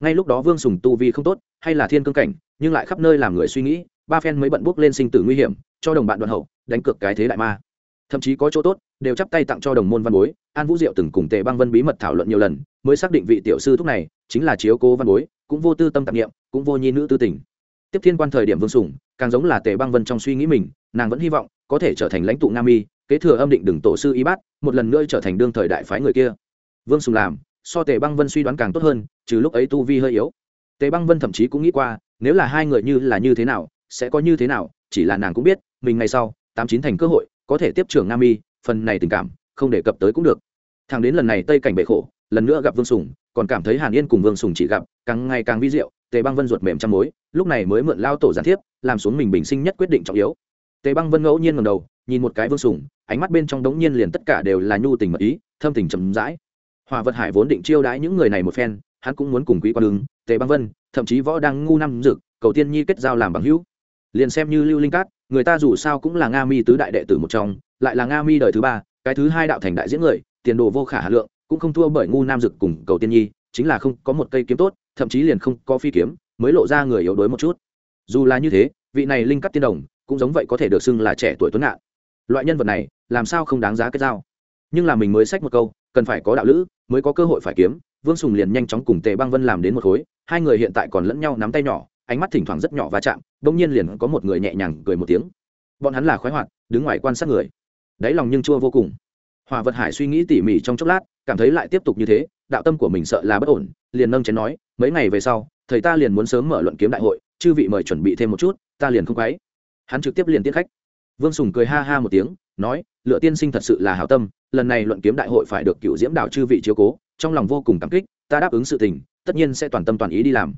Ngay lúc đó vương sùng tu vi không tốt, hay là thiên cương cảnh nhưng lại khắp nơi làm người suy nghĩ, ba phen mới bận bước lên sinh tử nguy hiểm, cho đồng bạn đoàn hậu, đánh cược cái thế đại ma. Thậm chí có chỗ tốt, đều chắp tay tặng cho đồng môn văn bối, an vũ diệu từng cùng tề băng vân bí mật thảo luận nhiều lần, mới xác định vị tiểu sư thúc này chính là chiếu cố văn bối, cũng vô tư tâm tạp nghiệm cũng vô nhi nữ tư tình. Tiếp thiên quan thời điểm vương sủng, càng giống là tề băng vân trong suy nghĩ mình, nàng vẫn hy vọng có thể trở thành lãnh tụ nam mi, kế thừa âm định đừng tổ sư y bát, một lần nữa trở thành đương thời đại phái người kia. Vương sùng làm, so tề băng vân suy đoán càng tốt hơn, trừ lúc ấy tu vi hơi yếu. Tề băng vân thậm chí cũng nghĩ qua nếu là hai người như là như thế nào, sẽ có như thế nào, chỉ là nàng cũng biết, mình ngày sau, tám chín thành cơ hội, có thể tiếp trưởng nam y phần này tình cảm, không đề cập tới cũng được. Thằng đến lần này tây cảnh bệ khổ, lần nữa gặp vương sùng, còn cảm thấy hàn yên cùng vương sùng chỉ gặp, càng ngày càng vi diệu, tề băng vân ruột mềm trong mối, lúc này mới mượn lao tổ gián thiếp, làm xuống mình bình sinh nhất quyết định trọng yếu. Tề băng vân ngẫu nhiên ngầm đầu, nhìn một cái vương sùng, ánh mắt bên trong đống nhiên liền tất cả đều là nhu tình mật ý, thâm tình chậm rãi. Hòa vật hải vốn định chiêu đãi những người này một phen, hắn cũng muốn cùng quý quan ứng, tề băng vân thậm chí võ đang ngu năm dực, cầu tiên nhi kết giao làm bằng hữu. Liền xem như lưu linh cát, người ta dù sao cũng là nga mi tứ đại đệ tử một trong, lại là nga mi đời thứ ba, cái thứ hai đạo thành đại diễn người, tiền đồ vô khả hà lượng, cũng không thua bởi ngu nam dực cùng cầu tiên nhi, chính là không có một cây kiếm tốt, thậm chí liền không có phi kiếm, mới lộ ra người yếu đuối một chút. Dù là như thế, vị này linh cắt tiên đồng, cũng giống vậy có thể được xưng là trẻ tuổi tuấn ngạn loại nhân vật này, làm sao không đáng giá cái dao nhưng là mình mới sách một câu, cần phải có đạo lữ, mới có cơ hội phải kiếm, vương sùng liền nhanh chóng cùng tề băng vân làm đến một khối hai người hiện tại còn lẫn nhau nắm tay nhỏ, ánh mắt thỉnh thoảng rất nhỏ va chạm, bỗng nhiên liền có một người nhẹ nhàng cười một tiếng. Bọn hắn là khoái hoạt, đứng ngoài quan sát người. Đáy lòng nhưng chua vô cùng. Hòa vật hải suy nghĩ tỉ mỉ trong chốc lát, cảm thấy lại tiếp tục như thế, đạo tâm của mình sợ là bất ổn, liền nâng chén nói, mấy ngày về sau, thầy ta liền muốn sớm mở luận kiếm đại hội, chư vị mời chuẩn bị thêm một chút, ta liền không quấy. Hắn trực tiếp liền tiết khách. Vương sùng cười ha ha một tiếng, nói, lựa tiên sinh thật sự là hảo tâm, lần này luận kiếm đại hội phải được cựu diễm đạo chư vị chiếu cố, trong lòng vô cùng cảm kích ta đáp ứng sự tình, tất nhiên sẽ toàn tâm toàn ý đi làm.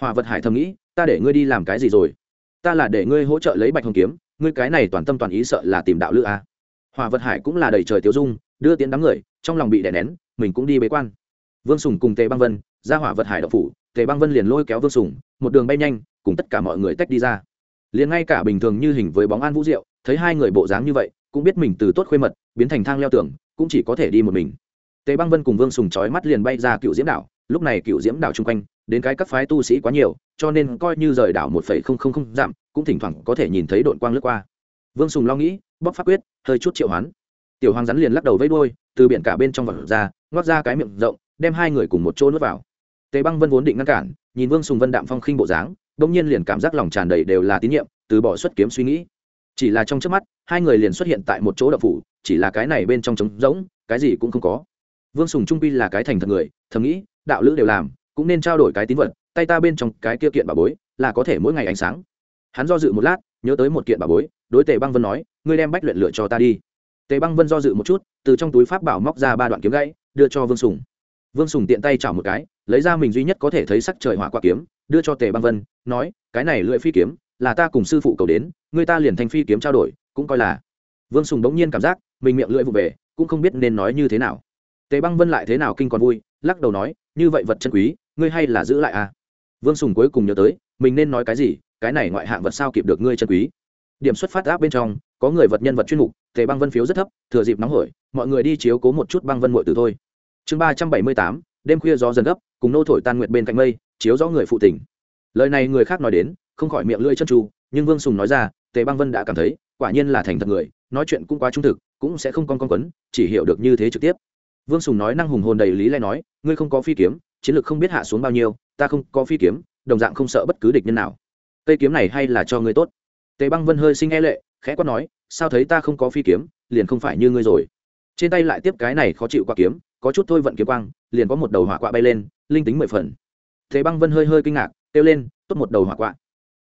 Hòa vật hải thầm nghĩ, ta để ngươi đi làm cái gì rồi? Ta là để ngươi hỗ trợ lấy bạch hồng kiếm, ngươi cái này toàn tâm toàn ý sợ là tìm đạo lữ à? a hòa vật hải cũng là đầy trời tiêu dung, đưa tiến đám người, trong lòng bị đè nén, mình cũng đi bế quan. Vương sùng cùng tề băng vân, ra hỏa vật hải đậu phủ, tề băng vân liền lôi kéo vương sùng, một đường bay nhanh, cùng tất cả mọi người tách đi ra. Liền ngay cả bình thường như hình với bóng an vũ diệu thấy hai người bộ dáng như vậy, cũng biết mình từ tốt khuê mật, biến thành thang leo tường, cũng chỉ có thể đi một mình tề băng vân cùng vương sùng trói mắt liền bay ra cựu diễm đảo, lúc này cựu diễm đảo chung quanh, đến cái các phái tu sĩ quá nhiều, cho nên coi như rời đảo một phẩy không không không giảm cũng thỉnh thoảng có thể nhìn thấy đội quang lướt qua. Vương sùng lo nghĩ bóc pháp quyết, hơi chút triệu hoán. Tiểu hoàng rắn liền lắc đầu vẫy đuôi, từ biển cả bên trong vật ra, ngoác ra cái miệng rộng, đem hai người cùng một chỗ nuốt vào. Tề băng vân vốn định ngăn cản, nhìn vương sùng vân đạm phong khinh bộ dáng, bỗng nhiên liền cảm giác lòng tràn đầy đều là tín nhiệm, từ bỏ xuất kiếm suy nghĩ. Chỉ là trong trước mắt, hai người liền xuất hiện tại một chỗ đậu phủ, chỉ là cái này bên trong trống rỗng, cái gì cũng không có vương sùng trung pi là cái thành thật người, thầm nghĩ, đạo lữ đều làm, cũng nên trao đổi cái tín vật, tay ta bên trong cái kia kiện bà bối, là có thể mỗi ngày ánh sáng. Hắn do dự một lát, nhớ tới một kiện bà bối, đối tề băng vân nói, ngươi đem bách luyện lựa cho ta đi. Tề băng vân do dự một chút, từ trong túi pháp bảo móc ra ba đoạn kiếm gãy, đưa cho vương sùng. Vương sùng tiện tay chảo một cái, lấy ra mình duy nhất có thể thấy sắc trời hỏa qua kiếm, đưa cho tề băng vân, nói, cái này lưỡi phi kiếm, là ta cùng sư phụ cầu đến, người ta liền thành phi kiếm trao đổi, cũng coi là. Vương sùng bỗng nhiên cảm giác, mình miệng lưỡi vụ về, cũng không biết nên nói như thế nào tề băng vân lại thế nào kinh còn vui, lắc đầu nói, như vậy vật chân quý, ngươi hay là giữ lại à? Vương sùng cuối cùng nhớ tới, mình nên nói cái gì, cái này ngoại hạng vật sao kịp được ngươi chân quý? Điểm xuất phát áp bên trong, có người vật nhân vật chuyên mục, tề băng vân phiếu rất thấp, thừa dịp nóng hổi, mọi người đi chiếu cố một chút băng vân muội từ thôi. Chương ba trăm bảy mươi tám, đêm khuya gió dần gấp, cùng nô thổi tan nguyệt bên cạnh mây, chiếu rõ người phụ tình. Lời này người khác nói đến, không khỏi miệng lưỡi chân tru, nhưng vương sùng nói ra, tề băng vân đã cảm thấy, quả nhiên là thành thật người, nói chuyện cũng quá trung thực, cũng sẽ không con con quấn, chỉ hiểu được như thế trực tiếp vương sùng nói năng hùng hồn đầy lý lẽ nói, ngươi không có phi kiếm, chiến lược không biết hạ xuống bao nhiêu, ta không có phi kiếm, đồng dạng không sợ bất cứ địch nhân nào. Cây kiếm này hay là cho ngươi tốt. Tề băng vân hơi sinh e lệ, khẽ quát nói, sao thấy ta không có phi kiếm, liền không phải như ngươi rồi? Trên tay lại tiếp cái này khó chịu qua kiếm, có chút thôi vận kiếm quang, liền có một đầu hỏa quạ bay lên, linh tính mười phần. Tề băng vân hơi hơi kinh ngạc, kêu lên, tốt một đầu hỏa quạ.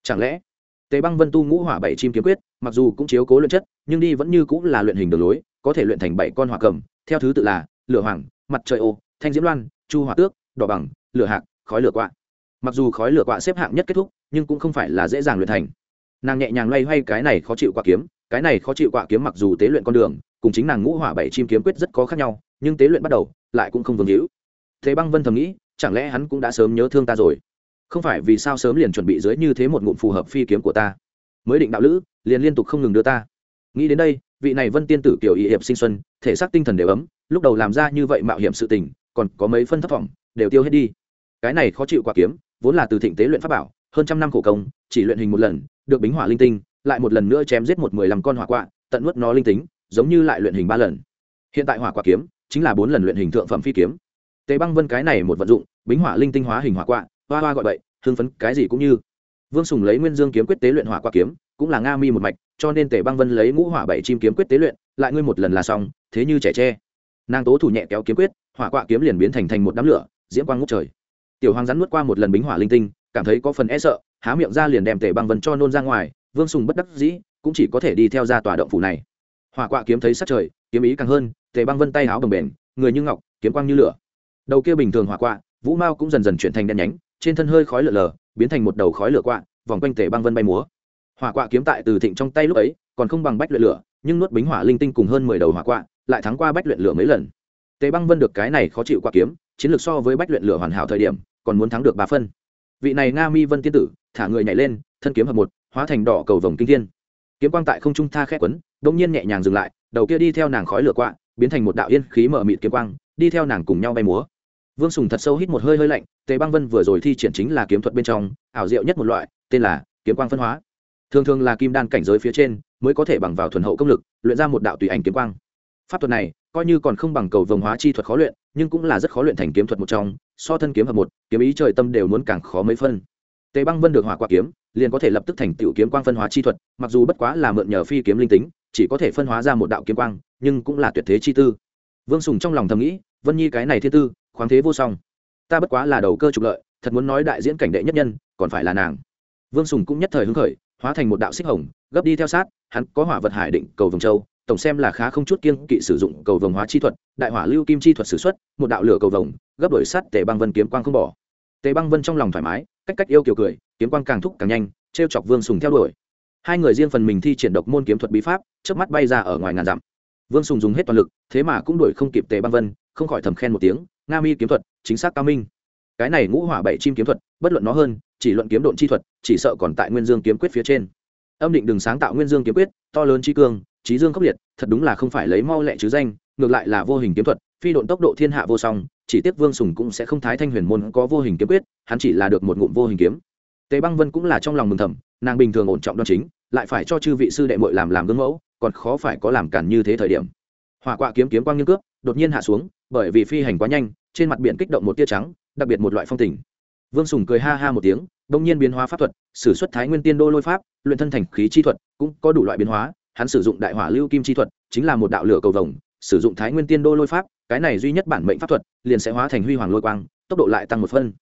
Chẳng lẽ, tề băng vân tu ngũ hỏa bảy chim kiếm quyết, mặc dù cũng chiếu cố luyện chất, nhưng đi vẫn như cũng là luyện hình đường lối, có thể luyện thành bảy con hỏa cầm, theo thứ tự là lửa hoàng, mặt trời ô, thanh diễm loan, chu hỏa tước, đỏ bằng, lửa hạc, khói lửa quạ. Mặc dù khói lửa quạ xếp hạng nhất kết thúc, nhưng cũng không phải là dễ dàng luyện thành. Nàng nhẹ nhàng loay hoay cái này khó chịu quạ kiếm, cái này khó chịu quạ kiếm mặc dù tế luyện con đường, cùng chính nàng ngũ hỏa bảy chim kiếm quyết rất có khác nhau, nhưng tế luyện bắt đầu, lại cũng không vương hữu. Thế băng vân thầm nghĩ, chẳng lẽ hắn cũng đã sớm nhớ thương ta rồi? Không phải vì sao sớm liền chuẩn bị dưới như thế một ngụm phù hợp phi kiếm của ta? Mới định đạo lữ, liền liên tục không ngừng đưa ta. Nghĩ đến đây, vị này vân tiên tử kiểu y hiệp sinh xuân, thể xác tinh thần đều ấm lúc đầu làm ra như vậy mạo hiểm sự tình, còn có mấy phân thất vọng, đều tiêu hết đi. Cái này khó chịu quả kiếm, vốn là từ thịnh tế luyện pháp bảo, hơn trăm năm khổ công, chỉ luyện hình một lần, được bính hỏa linh tinh, lại một lần nữa chém giết một mười lăm con hỏa quạ, tận nuốt nó linh tính, giống như lại luyện hình ba lần. Hiện tại hỏa quả kiếm, chính là bốn lần luyện hình thượng phẩm phi kiếm. Tế băng vân cái này một vận dụng, bính hỏa linh tinh hóa hình hỏa quạ, hoa hoa gọi vậy thương phấn cái gì cũng như. Vương sùng lấy nguyên dương kiếm quyết tế luyện hỏa quả kiếm, cũng là nga mi một mạch, cho nên tề băng vân lấy ngũ hỏa bảy chim kiếm quyết tế luyện, lại ngươi một lần là xong, thế như trẻ tre nàng tố thủ nhẹ kéo kiếm quyết hỏa quạ kiếm liền biến thành thành một đám lửa diễm quang ngút trời. Tiểu hoàng rắn nuốt qua một lần bính hỏa linh tinh cảm thấy có phần e sợ há miệng ra liền đem tề băng vân cho nôn ra ngoài vương sùng bất đắc dĩ cũng chỉ có thể đi theo ra tòa động phủ này. Hỏa quạ kiếm thấy sát trời kiếm ý càng hơn tề băng vân tay áo bồng bền, người như ngọc kiếm quang như lửa. Đầu kia bình thường hỏa quạ vũ mao cũng dần dần chuyển thành đen nhánh trên thân hơi khói lửa lờ biến thành một đầu khói lửa quạ vòng quanh tề băng vân bay múa. Hỏa quạ kiếm tại từ thịnh trong tay lúc ấy còn không bằng bách luyện lửa nhưng nuốt bính hỏa linh tinh cùng hơn mười đầu hỏa quạ lại thắng qua bách luyện lửa mấy lần. Tề băng vân được cái này khó chịu qua kiếm, chiến lược so với bách luyện lửa hoàn hảo thời điểm, còn muốn thắng được ba phân. Vị này nga mi vân tiên tử, thả người nhảy lên, thân kiếm hợp một, hóa thành đỏ cầu vồng kinh thiên. Kiếm quang tại không trung tha khét quấn đông nhiên nhẹ nhàng dừng lại, đầu kia đi theo nàng khói lửa quạ, biến thành một đạo yên khí mở mịt kiếm quang, đi theo nàng cùng nhau bay múa. Vương sùng thật sâu hít một hơi hơi lạnh, tề băng vân vừa rồi thi triển chính là kiếm thuật bên trong, ảo diệu nhất một loại, tên là kiếm quang phân hóa. Thường thường là kim đan cảnh giới phía trên, mới có thể bằng vào thuần hậu công lực, luyện ra một đạo tùy ảnh kiếm quang pháp thuật này coi như còn không bằng cầu vồng hóa chi thuật khó luyện, nhưng cũng là rất khó luyện thành kiếm thuật một trong, so thân kiếm hợp một, kiếm ý trời tâm đều muốn càng khó mấy phân. Tề băng vân được hỏa quả kiếm, liền có thể lập tức thành tiểu kiếm quang phân hóa chi thuật, mặc dù bất quá là mượn nhờ phi kiếm linh tính, chỉ có thể phân hóa ra một đạo kiếm quang, nhưng cũng là tuyệt thế chi tư. Vương sùng trong lòng thầm nghĩ, vân nhi cái này thiên tư, khoáng thế vô song. Ta bất quá là đầu cơ trục lợi, thật muốn nói đại diễn cảnh đệ nhất nhân, còn phải là nàng. Vương sùng cũng nhất thời hứng khởi, hóa thành một đạo xích hồng, gấp đi theo sát, hắn có hỏa vật hải định cầu vồng châu tổng xem là khá không chút kiên kỵ sử dụng cầu vồng hóa chi thuật, đại hỏa lưu kim chi thuật s ử x u ấ t một đạo lửa cầu vồng, gấp đổi sắt tề băng vân kiếm quang không bỏ. Tề băng vân trong lòng thoải mái, cách cách yêu kiều cười, kiếm quang càng thúc càng nhanh t r e o chọc vương sùng theo đuổi. Hai người riêng phần mình thi triển độc môn kiếm thuật bí pháp trước mắt bay ra ở ngoài ngàn dặm. Vương sùng dùng hết toàn lực, thế mà cũng đuổi không kịp tề băng vân, không khỏi thầm khen một tiếng, nga mi kiếm thuật, chính xác cao minh. Cái này ngũ hỏa bảy chim kiếm thuật, bất luận nó hơn, chỉ luận kiếm độn chi thuật, chỉ sợ còn tại nguyên dương kiếm quyết phía trên. Âm định đừng sáng tạo nguyên dương kiếm quyết, to lớn chi cương trí dương khốc liệt, thật đúng là không phải lấy mau lẹ chứ danh, ngược lại là vô hình kiếm thuật, phi độn tốc độ thiên hạ vô song, chỉ tiếc vương sùng cũng sẽ không thái thanh huyền môn có vô hình kiếm quyết, hắn chỉ là được một ngụm vô hình kiếm. Tề băng vân cũng là trong lòng mừng thầm, nàng bình thường ổn trọng đoan chính, lại phải cho chư vị sư đệ mội làm làm gương mẫu, còn khó phải có làm cản như thế thời điểm. Hỏa quạ kiếm kiếm quang nghiêng cướp đột nhiên hạ xuống, bởi vì phi hành quá nhanh, trên mặt biển kích động một tia trắng, đặc biệt một loại phong tình. Vương sùng cười ha ha một tiếng đông nhiên biến hóa pháp thuật, sử xuất thái nguyên tiên đô lôi pháp, luyện thân thành khí chi thuật, cũng có đủ loại biến hóa hắn sử dụng đại hỏa lưu kim chi thuật, chính là một đạo lửa cầu vồng, sử dụng thái nguyên tiên đô lôi pháp, cái này duy nhất bản mệnh pháp thuật, liền sẽ hóa thành huy hoàng lôi quang, tốc độ lại tăng một phân.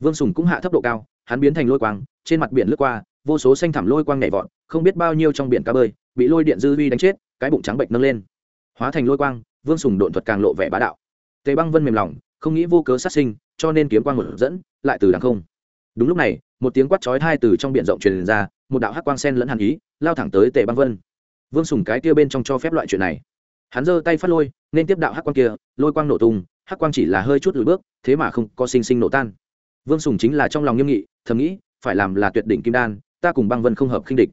Vương sùng cũng hạ thấp độ cao, hắn biến thành lôi quang, trên mặt biển lướt qua, vô số xanh thảm lôi quang nhảy vọt, không biết bao nhiêu trong biển cá bơi, bị lôi điện dư huy đánh chết, cái bụng trắng bệnh nâng lên. Hóa thành lôi quang, vương sùng độn thuật càng lộ vẻ bá đạo. Tề băng vân mềm lòng, không nghĩ vô cớ sát sinh, cho nên kiếm quang một dẫn, lại từ đằng không. Đúng lúc này, một tiếng quát chói hai từ trong biển rộng truyền ra, một đạo hắc quang sen lẫn hàn ý, lao thẳng tới tề băng vân vương sùng cái kia bên trong cho phép loại chuyện này. Hắn giơ tay phát lôi, nên tiếp đạo hắc quang kia, lôi quang nổ tung, hắc quang chỉ là hơi chút lùi bước, thế mà không có sinh sinh nổ tan. Vương sùng chính là trong lòng nghiêm nghị, thầm nghĩ, phải làm là tuyệt đỉnh kim đan, ta cùng băng vân không hợp khinh địch.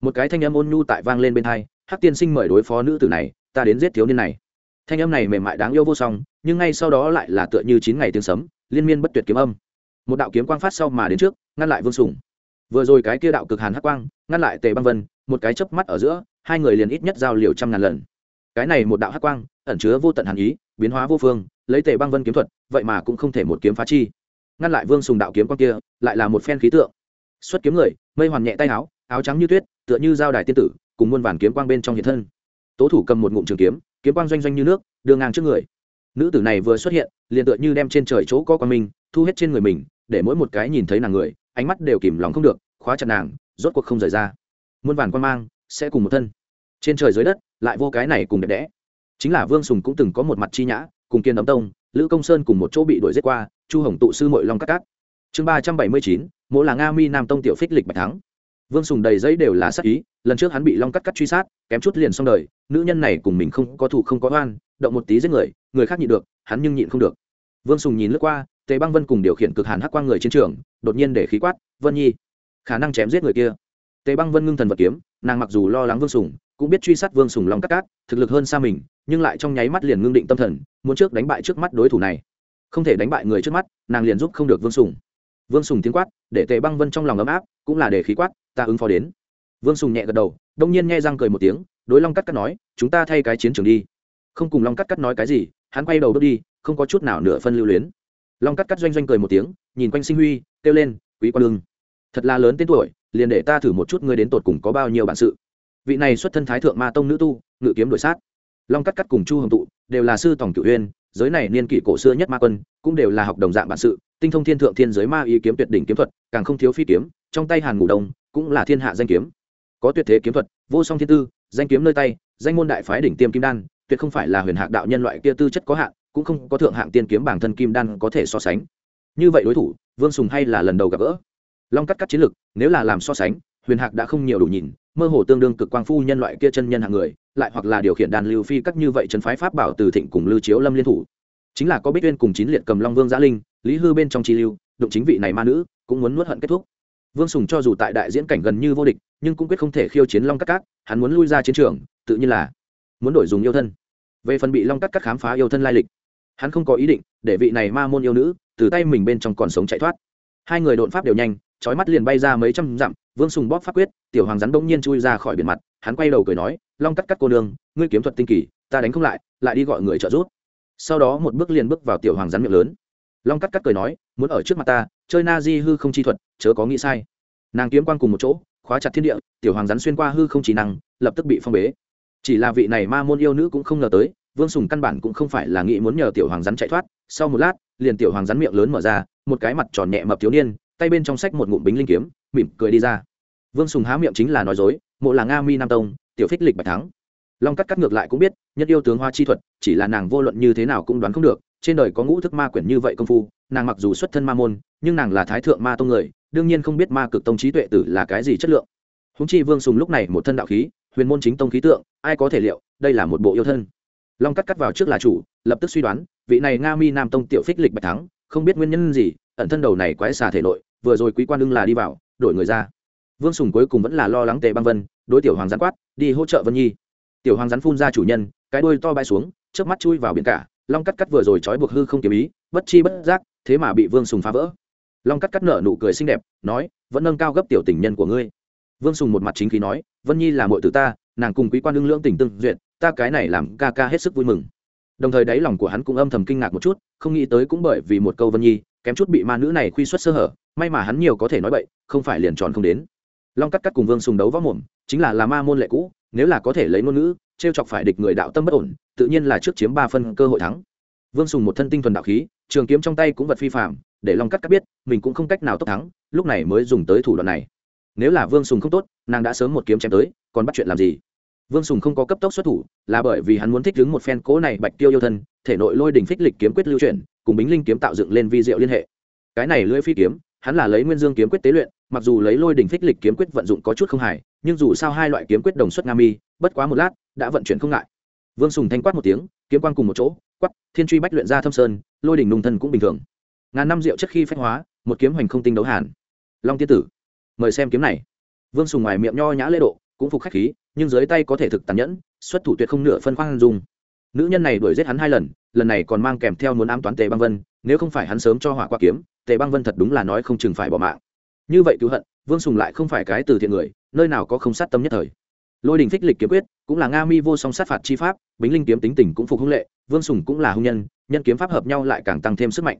Một cái thanh âm ôn nhu tại vang lên bên hai, hắc tiên sinh mời đối phó nữ tử này, ta đến giết thiếu niên này. Thanh âm này mềm mại đáng yêu vô song, nhưng ngay sau đó lại là tựa như chín ngày tiếng sấm, liên miên bất tuyệt kiếm âm. Một đạo kiếm quang phát sau mà đến trước, ngăn lại vương sùng. Vừa rồi cái kia đạo cực hàn hắc quang, ngăn lại tề băng vân, một cái chớp mắt ở giữa hai người liền ít nhất giao liều trăm ngàn lần. Cái này một đạo hắc quang, ẩn chứa vô tận hàn ý, biến hóa vô phương, lấy tề băng vân kiếm thuật, vậy mà cũng không thể một kiếm phá chi. Ngăn lại vương sùng đạo kiếm quang kia, lại là một phen khí tượng. Xuất kiếm người, mây hoàn nhẹ tay áo áo trắng như tuyết, tựa như dao đài tiên tử, cùng muôn vàn kiếm quang bên trong hiện thân. Tố thủ cầm một ngụm trường kiếm kiếm quang doanh doanh như nước, đưa ngang trước người. Nữ tử này vừa xuất hiện, liền tựa như đem trên trời chỗ có con mình thu hết trên người mình, để mỗi một cái nhìn thấy nàng người, ánh mắt đều kìm lòng không được, khóa chặt nàng, rốt cuộc không rời ra. Muôn vàn quan mang sẽ cùng một thân. Trên trời dưới đất, lại vô cái này cùng đẹp đẽ. Chính là vương sùng cũng từng có một mặt chi nhã, cùng kiên ấm tông, lữ công sơn cùng một chỗ bị đuổi giết qua, chu hồng tụ sư mội long các cát. Chương ba trăm bảy mươi chín, mỗ là nga mi nam tông tiểu phích lịch bạch thắng. Vương sùng đầy giấy đều là sắc ý, lần trước hắn bị long cắt cắt truy sát, kém chút liền xong đời, nữ nhân này cùng mình không có thủ không có oan, động một tí giết người người khác nhịn được, hắn nhưng nhịn không được. Vương sùng nhìn lướt qua, tề băng vân cùng điều khiển cực hàn hắc quang người chiến trường, đột nhiên để khí quát, vân nhi, khả năng chém giết người kia tề băng vân ngưng thần vật kiếm, nàng mặc dù lo lắng vương sùng, cũng biết truy sát vương sùng long cắt cát, thực lực hơn xa mình, nhưng lại trong nháy mắt liền ngưng định tâm thần, muốn trước đánh bại trước mắt đối thủ này. Không thể đánh bại người trước mắt, nàng liền giúp không được vương sùng. Vương sùng tiếng quát, để tề băng vân trong lòng ấm áp, cũng là để khí quát, ta ứng phó đến. Vương sùng nhẹ gật đầu, đông nhiên nghe răng cười một tiếng, đối long cắt cắt nói, chúng ta thay cái chiến trường đi. Không cùng long cắt cắt nói cái gì, hắn quay đầu bước đi, không có chút nào nửa phân lưu luyến. Long cắt cắt doanh doanh cười một tiếng, nhìn quanh sinh huy, kêu lên, quý quan lương, thật là lớn tên tuổi liền để ta thử một chút ngươi đến tột cùng có bao nhiêu bản sự. Vị này xuất thân thái thượng ma tông nữ tu, ngự kiếm đổi sát. Long cắt cắt cùng chu hồng tụ đều là sư tổng cửu uyên giới này niên kỷ cổ xưa nhất ma quân, cũng đều là học đồng dạng bản sự, tinh thông thiên thượng thiên giới ma ý kiếm tuyệt đỉnh kiếm thuật, càng không thiếu phi kiếm, trong tay hàn ngủ đông cũng là thiên hạ danh kiếm. Có tuyệt thế kiếm thuật, vô song thiên tư, danh kiếm nơi tay, danh môn đại phái đỉnh tiêm kim đan, tuyệt không phải là huyền hạc đạo nhân loại kia tư chất có hạn, cũng không có thượng hạng tiên kiếm bản thân kim đan có thể so sánh. Như vậy đối thủ, vương sùng hay là lần đầu gặp gỡ long cắt cắt chiến lực, nếu là làm so sánh, huyền hạc đã không nhiều đủ nhìn, mơ hồ tương đương cực quang phu nhân loại kia chân nhân hạng người, lại hoặc là điều khiển đàn lưu phi các như vậy trấn phái pháp bảo từ thịnh cùng lưu chiếu lâm liên thủ. Chính là có bích uyên cùng chín liệt cầm long vương giã linh, lý hư bên trong chi lưu, đụng chính vị này ma nữ, cũng muốn nuốt hận kết thúc. Vương sùng cho dù tại đại diễn cảnh gần như vô địch, nhưng cũng quyết không thể khiêu chiến long cắt cát hắn muốn lui ra chiến trường, tự nhiên là muốn đổi dùng yêu thân. Về phần bị long cắt cắt khám phá yêu thân lai lịch, hắn không có ý định để vị này ma môn yêu nữ từ tay mình bên trong còn sống chạy thoát. Hai người đột pháp đều nhanh chói mắt liền bay ra mấy trăm dặm, vương sùng bóp pháp quyết, tiểu hoàng rắn đông nhiên chui ra khỏi biển mặt, hắn quay đầu cười nói, long cắt cắt cô nương, ngươi kiếm thuật tinh kỳ, ta đánh không lại lại đi gọi người trợ giúp. Sau đó một bước liền bước vào tiểu hoàng rắn miệng lớn. Long cắt cắt cười nói, muốn ở trước mặt ta, chơi na di hư không chi thuật, chớ có nghĩ sai. Nàng kiếm quan cùng một chỗ, khóa chặt thiên địa, tiểu hoàng rắn xuyên qua hư không chỉ năng, lập tức bị phong bế. Chỉ là vị này ma môn yêu nữ cũng không ngờ tới, vương sùng căn bản cũng không phải là nghĩ muốn nhờ tiểu hoàng rắn chạy thoát. Sau một lát, liền tiểu hoàng rắn miệng lớn mở ra, một cái mặt tròn nhẹ mập thiếu niên tay bên trong sách một ngụm bính linh kiếm, mỉm cười đi ra. Vương sùng há miệng chính là nói dối, mộ là nga mi nam tông, tiểu phích lịch bạch thắng. Long cắt cắt ngược lại cũng biết, nhất yêu tướng hoa chi thuật, chỉ là nàng vô luận như thế nào cũng đoán không được, trên đời có ngũ thức ma quyển như vậy công phu, nàng mặc dù xuất thân ma môn, nhưng nàng là thái thượng ma tông người, đương nhiên không biết ma cực tông trí tuệ tử là cái gì chất lượng. Húng chi vương sùng lúc này một thân đạo khí, huyền môn chính tông khí tượng, ai có thể liệu, đây là một bộ yêu thân. Long cắt cắt vào trước là chủ, lập tức suy đoán, vị này nga mi nam tông tiểu phích lịch bạch thắng, không biết nguyên nhân gì, ẩn thân đầu này quái xà thể nội vừa rồi quý quan đương là đi vào, đổi người ra. Vương sùng cuối cùng vẫn là lo lắng tề băng vân, đối tiểu hoàng rắn quát, đi hỗ trợ vân nhi. Tiểu hoàng rắn phun ra chủ nhân, cái đuôi to bay xuống trước mắt chui vào biển cả, long cắt cắt vừa rồi trói buộc hư không kiếm ý, bất chi bất giác, thế mà bị vương sùng phá vỡ. Long cắt cắt nở nụ cười xinh đẹp, nói, vẫn nâng cao gấp tiểu tình nhân của ngươi. Vương sùng một mặt chính khí nói, vân nhi là mội từ ta, nàng cùng quý quan đương lưỡng tình tương duyệt, ta cái này làm ca ca hết sức vui mừng. Đồng thời đáy lòng của hắn cũng âm thầm kinh ngạc một chút, không nghĩ tới cũng bởi vì một câu vân nhi, kém chút bị ma nữ này khuy xuất sơ hở may mà hắn nhiều có thể nói bậy, không phải liền tròn không đến. Long cắt cắt cùng vương sùng đấu võ mồm, chính là là ma môn lệ cũ, nếu là có thể lấy ngôn ngữ t r e o chọc phải địch người đạo tâm bất ổn, tự nhiên là trước chiếm ba phân cơ hội thắng. Vương sùng một thân tinh thuần đạo khí, trường kiếm trong tay cũng vật phi phạm để long cắt cắt biết, mình cũng không cách nào tốc thắng, lúc này mới dùng tới thủ đoạn này. Nếu là vương sùng không tốt, nàng đã sớm một kiếm chém tới, còn bắt chuyện làm gì? Vương sùng không có cấp tốc xuất thủ, là bởi vì hắn muốn thích đứng một phen cố này bạch tiêu yêu thân, thể nội lôi đình phích lịch kiếm quyết lưu chuyển, cùng bính linh kiếm tạo dựng lên vi diệu liên hệ. Cái này lưỡi phi kiếm hắn là lấy nguyên dương kiếm quyết tế luyện, mặc dù lấy lôi đình phích lịch kiếm quyết vận dụng có chút không hài, nhưng dù sao hai loại kiếm quyết đồng xuất nga mi, bất quá một lát, đã vận chuyển không ngại. Vương sùng thanh quát một tiếng, kiếm quan cùng một chỗ quắp thiên truy bách luyện ra thâm sơn, lôi đình nung thân cũng bình thường. Ngàn năm rượu trước khi phách hóa, một kiếm hoành không tinh đấu hàn. Long tiên tử, mời xem kiếm này. Vương sùng ngoài miệng nho nhã lễ độ, cũng phục khách khí, nhưng dưới tay có thể thực tàn nhẫn, xuất thủ tuyệt không nửa phân khoan dung nữ nhân này đuổi giết hắn hai lần lần này còn mang kèm theo muốn ám toán tề băng vân, nếu không phải hắn sớm cho hỏa qua kiếm, tề băng vân thật đúng là nói không chừng phải bỏ mạng. Như vậy cứu hận, vương sùng lại không phải cái từ thiện người, nơi nào có không sát tâm nhất thời. Lôi đình thích lịch kiếm quyết, cũng là nga mi vô song sát phạt chi pháp, bính linh kiếm tính tình cũng phục hung lệ, vương sùng cũng là hung nhân nhân kiếm pháp hợp nhau lại càng tăng thêm sức mạnh.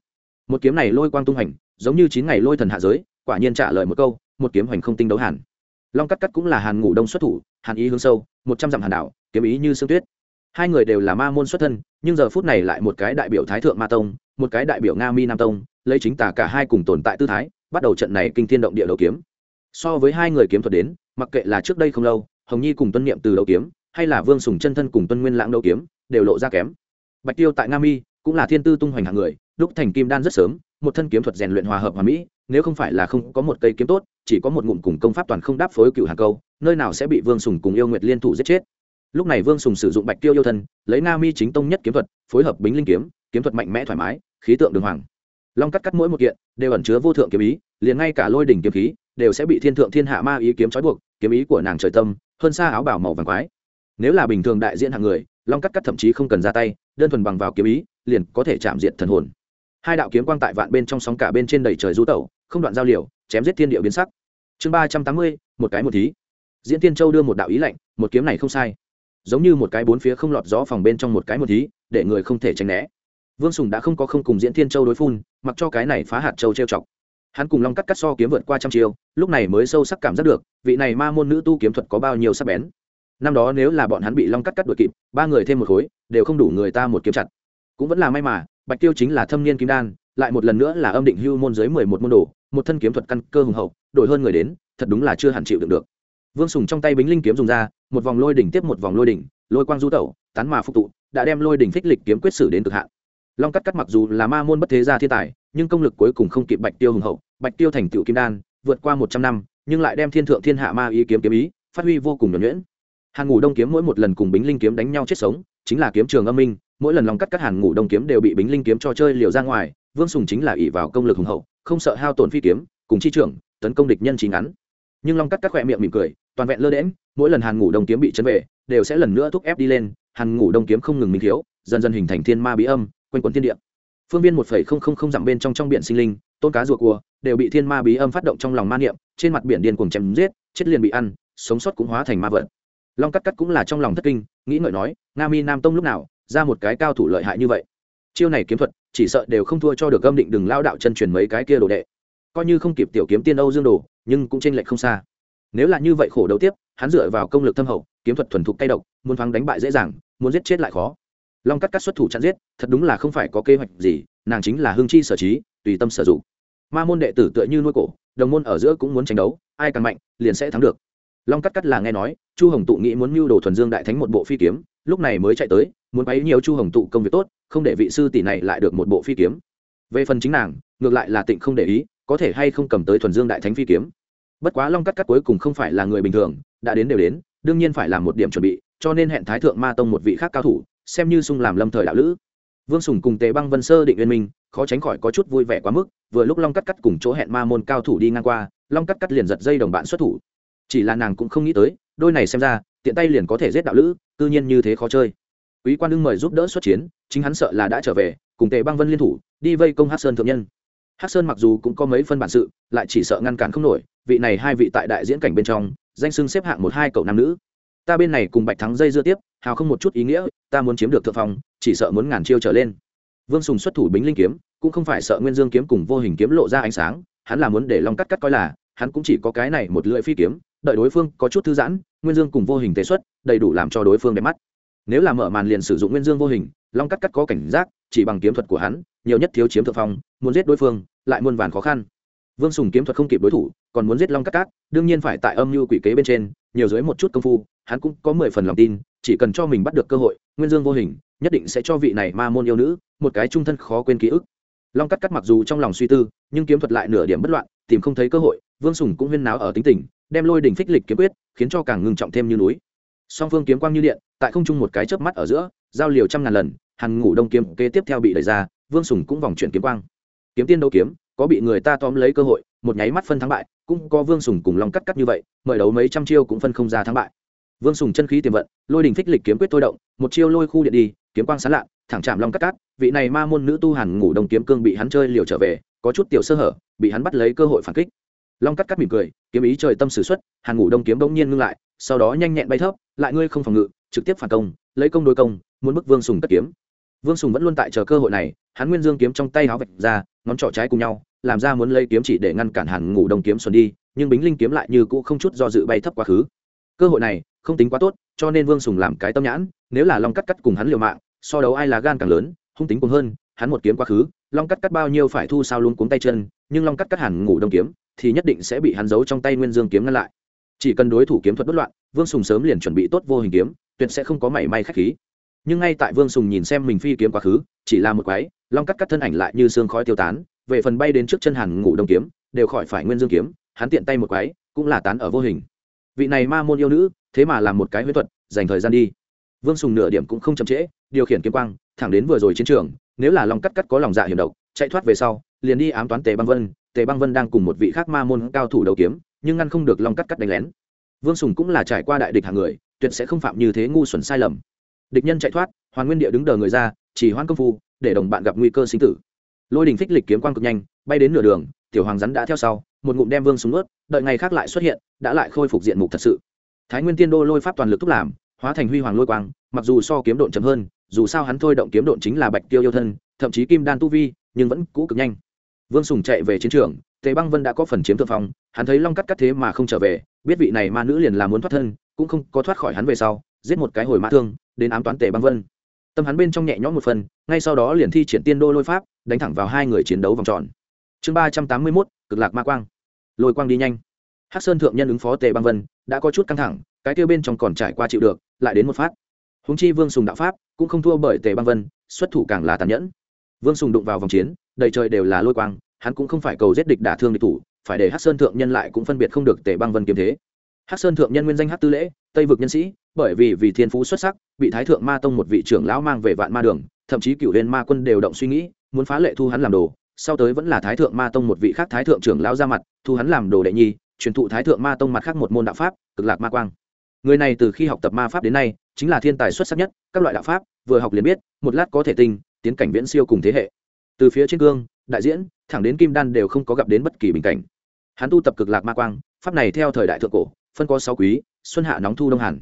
Một kiếm này lôi quang tung hành, giống như chín ngày lôi thần hạ giới, quả nhiên trả lời một câu, một kiếm hoành không tinh đấu hàn. Long cắt cắt cũng là hàn ngủ đông xuất thủ, hàn ý hướng sâu, một trăm dặm hàn đảo, kiếm ý như sương tuyết hai người đều là ma môn xuất thân, nhưng giờ phút này lại một cái đại biểu thái thượng ma tông, một cái đại biểu nga mi nam tông, lấy chính tả cả hai cùng tồn tại tư thái, bắt đầu trận này kinh thiên động địa đầu kiếm. So với hai người kiếm thuật đến, mặc kệ là trước đây không lâu, hồng nhi cùng tuân niệm từ đầu kiếm, hay là vương sùng chân thân cùng tuân nguyên lãng đấu kiếm, đều lộ ra kém. Bạch tiêu tại nga mi cũng là thiên tư tung hoành hạng người lúc thành kim đan rất sớm, một thân kiếm thuật rèn luyện hòa hợp hòa mỹ, nếu không phải là không có một cây kiếm tốt, chỉ có một ngụm cùng công pháp toàn không đáp phối cựu hàng câu, nơi nào sẽ bị vương sùng cùng yêu nguyệt liên thủ giết chết lúc này vương sùng sử dụng bạch tiêu yêu thân, lấy na mi chính tông nhất kiếm thuật, phối hợp bính linh kiếm kiếm thuật mạnh mẽ thoải mái, khí tượng đường hoàng. Long cắt cắt mỗi một kiện, đều ẩn chứa vô thượng kiếm ý, liền ngay cả lôi đỉnh kiếm khí, đều sẽ bị thiên thượng thiên hạ ma ý kiếm trói buộc, kiếm ý của nàng trời tâm, hơn xa áo bảo màu vàng quái. Nếu là bình thường đại diện hạng người, long cắt cắt thậm chí không cần ra tay, đơn thuần bằng vào kiếm ý, liền có thể chạm diện thần hồn. Hai đạo kiếm quang tại vạn bên trong sóng cả bên trên đầy trời du tẩu, không đoạn giao liều, chém giết thiên địa biến sắc. Chương ba trăm tám mươi, một cái một thí. Diễn tiên châu đưa một đạo ý lạnh, một kiếm này không sai giống như một cái bốn phía không lọt gió phòng bên trong một cái một tí để người không thể tránh né. Vương sùng đã không có không cùng diễn thiên châu đối phun mặc cho cái này phá hạt châu trêu chọc. Hắn cùng long cắt cắt so kiếm vượt qua trăm chiều, lúc này mới sâu sắc cảm giác được vị này ma môn nữ tu kiếm thuật có bao nhiêu sắc bén. Năm đó nếu là bọn hắn bị long cắt cắt đuổi kịp ba người thêm một khối đều không đủ người ta một kiếm chặt. Cũng vẫn là may mà bạch tiêu chính là thâm niên kim đan lại một lần nữa là âm định hưu môn giới mười một môn đồ một thân kiếm thuật căn cơ hùng hậu đổi hơn người đến thật đúng là chưa hẳn chịu đựng được vương sùng trong tay bính linh kiếm dùng ra, một vòng lôi đỉnh tiếp một vòng lôi đỉnh, lôi quang du tẩu, tán mà phục tụ, đã đem lôi đỉnh phích lịch kiếm quyết xử đến cực hạn. Long cắt cắt mặc dù là ma môn bất thế gia thiên tài, nhưng công lực cuối cùng không kịp bạch tiêu hùng hậu, bạch tiêu thành tựu kim đan, vượt qua một trăm năm, nhưng lại đem thiên thượng thiên hạ ma ý kiếm kiếm ý, phát huy vô cùng nhuẩn nhuyễn. Hàng ngủ đông kiếm mỗi một lần cùng bính linh kiếm đánh nhau chết sống, chính là kiếm trường âm minh, mỗi lần lòng cắt các hàng ngủ đông kiếm đều bị bính linh kiếm cho chơi liều ra ngoài, vương sùng chính là ỷ vào công lực hùng hậu, không sợ hao tổn phi kiếm, cùng chi trưởng, tấn công địch nhân chính ngắn. Nhưng long cắt các khỏe miệng mỉm cười toàn vẹn lơ đễm mỗi lần hàn ngủ đông kiếm bị chấn vệ đều sẽ lần nữa thúc ép đi lên. Hàn ngủ đông kiếm không ngừng minh thiếu, dần dần hình thành thiên ma bí âm, quanh quần thiên địa. Phương viên một phẩy không không không dặm bên trong trong biển sinh linh, tôn cá ruột cua, đều bị thiên ma bí âm phát động trong lòng ma niệm, trên mặt biển điên cuồng chém giết, chết liền bị ăn, sống sót cũng hóa thành ma vật. Long cắt cắt cũng là trong lòng thất kinh, nghĩ ngợi nói, nga mi nam tông lúc nào ra một cái cao thủ lợi hại như vậy? Chiêu này kiếm thuật, chỉ sợ đều không thua cho được âm định đừng lao đạo chân truyền mấy cái kia đồ đệ. Coi như không kịp tiểu kiếm tiên âu dương đồ, nhưng cũng tranh lệch không xa nếu là như vậy khổ đấu tiếp, hắn dựa vào công lực thâm hậu, kiếm thuật thuần thục tay độc, muốn thắng đánh bại dễ dàng, muốn giết chết lại khó. Long cắt cắt xuất thủ chặn giết, thật đúng là không phải có kế hoạch gì, nàng chính là hương chi sở trí, tùy tâm sở dụng. Ma môn đệ tử tựa như nuôi cổ, đồng môn ở giữa cũng muốn tranh đấu, ai càng mạnh, liền sẽ thắng được. Long cắt cắt là nghe nói, chu hồng tụ nghĩ muốn mưu đồ thuần dương đại thánh một bộ phi kiếm, lúc này mới chạy tới, muốn bấy nhiều chu hồng tụ công việc tốt, không để vị sư tỷ này lại được một bộ phi kiếm. Về phần chính nàng, ngược lại là tịnh không để ý, có thể hay không cầm tới thuần dương đại thánh phi kiếm bất quá long cắt cắt cuối cùng không phải là người bình thường, đã đến đều đến, đương nhiên phải làm một điểm chuẩn bị, cho nên hẹn thái thượng ma tông một vị khác cao thủ, xem như sung làm lâm thời đạo lữ. Vương sùng cùng tề băng vân sơ định liên minh, khó tránh khỏi có chút vui vẻ quá mức, vừa lúc long cắt cắt cùng chỗ hẹn ma môn cao thủ đi ngang qua, long cắt cắt liền giật dây đồng bạn xuất thủ. Chỉ là nàng cũng không nghĩ tới, đôi này xem ra, tiện tay liền có thể giết đạo lữ tư nhiên như thế khó chơi. Quý quan đương mời giúp đỡ xuất chiến, chính hắn sợ là đã trở về, cùng tề băng vân liên thủ, đi vây công hát sơn thượng nhân. Hát sơn mặc dù cũng có mấy phân bản sự, lại chỉ sợ ngăn cản không nổi vị này hai vị tại đại diễn cảnh bên trong, danh sưng xếp hạng một hai cậu nam nữ. Ta bên này cùng bạch thắng dây dưa tiếp, hào không một chút ý nghĩa, ta muốn chiếm được thượng phòng chỉ sợ muốn ngàn chiêu trở lên. Vương sùng xuất thủ bính linh kiếm, cũng không phải sợ nguyên dương kiếm cùng vô hình kiếm lộ ra ánh sáng, hắn là muốn để long cắt cắt coi là, hắn cũng chỉ có cái này một lưỡi phi kiếm, đợi đối phương có chút thư giãn, nguyên dương cùng vô hình tế xuất, đầy đủ làm cho đối phương đẹp mắt. Nếu là mở màn liền sử dụng nguyên dương vô hình, long cắt cắt có cảnh giác, chỉ bằng kiếm thuật của hắn, nhiều nhất thiếu chiếm thượng phong, muốn giết đối phương, lại muôn vàn khó khăn vương sùng kiếm thuật không kịp đối thủ, còn muốn giết long cắt cắt đương nhiên phải tại âm mưu quỷ kế bên trên, nhiều dưới một chút công phu, hắn cũng có mười phần lòng tin, chỉ cần cho mình bắt được cơ hội, nguyên dương vô hình, nhất định sẽ cho vị này ma môn yêu nữ một cái trung thân khó quên ký ức. Long cắt cắt mặc dù trong lòng suy tư, nhưng kiếm thuật lại nửa điểm bất loạn, tìm không thấy cơ hội, vương sùng cũng huyên náo ở tính tình, đem lôi đỉnh phích lịch kiếm quyết, khiến cho càng ngưng trọng thêm như núi. Song phương kiếm quang như điện, tại không trung một cái chớp mắt ở giữa, giao liều trăm ngàn lần, hàn ngủ đông kiếm kế tiếp theo bị đẩy ra, vương sùng cũng vòng chuyển kiếm quang. Kiếm tiên đấu kiếm có bị người ta tóm lấy cơ hội, một nháy mắt phân thắng bại, cũng có vương sùng cùng long cắt cắt như vậy, mời đấu mấy trăm chiêu cũng phân không ra thắng bại. Vương sùng chân khí tiềm vận, lôi đình phích lịch kiếm quyết tôi động, một chiêu lôi khu điện đi, kiếm quang sán lạ, thẳng chạm long cắt cắt, vị này ma môn nữ tu hàn ngủ đông kiếm cương bị hắn chơi liều trở về, có chút tiểu sơ hở, bị hắn bắt lấy cơ hội phản kích. Long cắt cắt mỉm cười, kiếm ý trời tâm sử xuất, hàn ngủ đông kiếm bỗng nhiên ngưng lại, sau đó nhanh nhẹn bay thấp, lại ngươi không phòng ngự, trực tiếp phản công, lấy công đối công, muốn bức vương sùng cất kiếm vương sùng vẫn luôn tại chờ cơ hội này, hắn nguyên dương kiếm trong tay háo vạch ra, ngón trỏ trái cùng nhau, làm ra muốn lấy kiếm chỉ để ngăn cản hàn ngủ đông kiếm xuân đi, nhưng bính linh kiếm lại như cũ không chút do dự bay thấp quá khứ. Cơ hội này không tính quá tốt, cho nên vương sùng làm cái tâm nhãn, nếu là long cắt cắt cùng hắn liều mạng, so đấu ai là gan càng lớn, hung tính cùng hơn, hắn một kiếm quá khứ, long cắt cắt bao nhiêu phải thu sao luôn cuống tay chân, nhưng long cắt cắt hàn ngủ đông kiếm, thì nhất định sẽ bị hắn giấu trong tay nguyên dương kiếm ngăn lại. Chỉ cần đối thủ kiếm thuật bất loạn, vương sùng sớm liền chuẩn bị tốt vô hình kiếm, tuyệt sẽ không có mảy may khách khí nhưng ngay tại vương sùng nhìn xem mình phi kiếm quá khứ, chỉ là một quái, long cắt cắt thân ảnh lại như xương khói tiêu tán, về phần bay đến trước chân hàn ngủ đông kiếm, đều khỏi phải nguyên dương kiếm, hắn tiện tay một quái, cũng là tán ở vô hình. Vị này ma môn yêu nữ, thế mà làm một cái huyết thuật, dành thời gian đi. Vương sùng nửa điểm cũng không chậm trễ, điều khiển kiếm quang, thẳng đến vừa rồi chiến trường, nếu là long cắt cắt có lòng dạ hiểm độc, chạy thoát về sau, liền đi ám toán tề băng vân. Tề băng vân đang cùng một vị khác ma môn cao thủ đầu kiếm, nhưng ngăn không được long cắt cắt đánh lén. Vương sùng cũng là trải qua đại địch hàng người, tuyệt sẽ không phạm như thế ngu xuẩn sai lầm địch nhân chạy thoát, hoàn nguyên địa đứng đờ người ra, chỉ hoan công phu, để đồng bạn gặp nguy cơ sinh tử. Lôi đình phích lịch kiếm quang cực nhanh, bay đến nửa đường, tiểu hoàng rắn đã theo sau, một ngụm đem vương súng ướt đợi ngày khác lại xuất hiện, đã lại khôi phục diện mục thật sự. Thái nguyên tiên đô lôi pháp toàn lực thúc làm, hóa thành huy hoàng lôi quang, mặc dù so kiếm độn chậm hơn, dù sao hắn thôi động kiếm độn chính là bạch tiêu yêu thân, thậm chí kim đan tu vi, nhưng vẫn cũ cực nhanh. Vương sùng chạy về chiến trường, tề băng vân đã có phần chiếm thượng phong, hắn thấy long cắt cắt thế mà không trở về, biết vị này ma nữ liền là muốn thoát thân, cũng không có thoát khỏi hắn về sau giết một cái hồi mã thương, đến ám toán tề băng vân. Tâm hắn bên trong nhẹ nhõm một phần, ngay sau đó liền thi triển tiên đô lôi pháp, đánh thẳng vào hai người chiến đấu vòng tròn. Chương ba trăm tám mươi mốt, cực lạc ma quang. Lôi quang đi nhanh. Hắc sơn thượng nhân ứng phó tề băng vân, đã có chút căng thẳng, cái tiêu bên trong còn trải qua chịu được, lại đến một phát. Húng chi vương sùng đạo pháp, cũng không thua bởi tề băng vân, xuất thủ càng là tàn nhẫn. Vương sùng đụng vào vòng chiến, đầy trời đều là lôi quang, hắn cũng không phải cầu giết địch đả thương địch thủ, phải để hắc sơn thượng nhân lại cũng phân biệt không được tề băng vân kiếm thế. Hắc sơn thượng nhân nguyên danh hắc tư lễ tây vực nhân sĩ, bởi vì vì thiên phú xuất sắc, bị thái thượng ma tông một vị trưởng lão mang về vạn ma đường, thậm chí cựu huyền ma quân đều động suy nghĩ, muốn phá lệ thu hắn làm đồ. Sau tới vẫn là thái thượng ma tông một vị khác thái thượng trưởng lão ra mặt, thu hắn làm đồ đệ nhi, truyền thụ thái thượng ma tông mặt khác một môn đạo pháp, cực lạc ma quang. Người này từ khi học tập ma pháp đến nay, chính là thiên tài xuất sắc nhất, các loại đạo pháp, vừa học liền biết, một lát có thể tinh, tiến cảnh viễn siêu cùng thế hệ. Từ phía trên cương, đại diễn, thẳng đến kim đan đều không có gặp đến bất kỳ bình cảnh. Hắn tu tập cực lạc ma quang, pháp này theo thời đại thượng cổ, phân có sáu quý xuân hạ nóng thu đông hàn.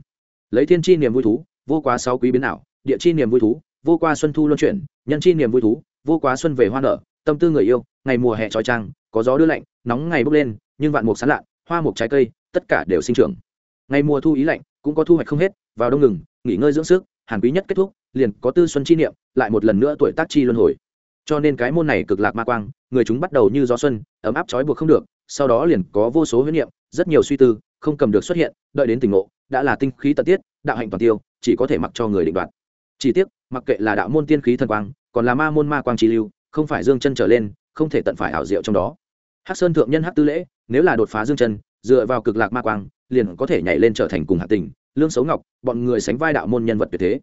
Lấy thiên chi niềm vui thú, vô quá sáu quý biến ảo, địa chi niềm vui thú, vô qua xuân thu luân chuyển, nhân chi niềm vui thú, vô quá xuân về hoa nở, tâm tư người yêu, ngày mùa hè trói trang, có gió đưa lạnh, nóng ngày bốc lên, nhưng vạn mục sán lạ hoa mục trái cây, tất cả đều sinh trưởng. Ngày mùa thu ý lạnh, cũng có thu hoạch không hết, vào đông ngừng, nghỉ ngơi dưỡng sức, hàn quý nhất kết thúc, liền có tư xuân chi niệm, lại một lần nữa tuổi tác chi luân hồi. Cho nên cái môn này cực lạc ma quang, người chúng bắt đầu như gió xuân, ấm áp trói buộc không được, sau đó liền có vô số huyết niệm, rất nhiều suy tư không cầm được xuất hiện, đợi đến tình ngộ, đã là tinh khí tận tiết, đạo hạnh toàn tiêu, chỉ có thể mặc cho người định đoạt. Chỉ tiếc, mặc kệ là đạo môn tiên khí thần quang, còn là ma môn ma quang chi lưu, không phải dương chân trở lên, không thể tận phải ảo diệu trong đó. Hắc sơn thượng nhân hắc tư lễ, nếu là đột phá dương chân, dựa vào cực lạc ma quang, liền có thể nhảy lên trở thành cùng hạ tình, lương xấu ngọc, bọn người sánh vai đạo môn nhân vật tuyệt thế.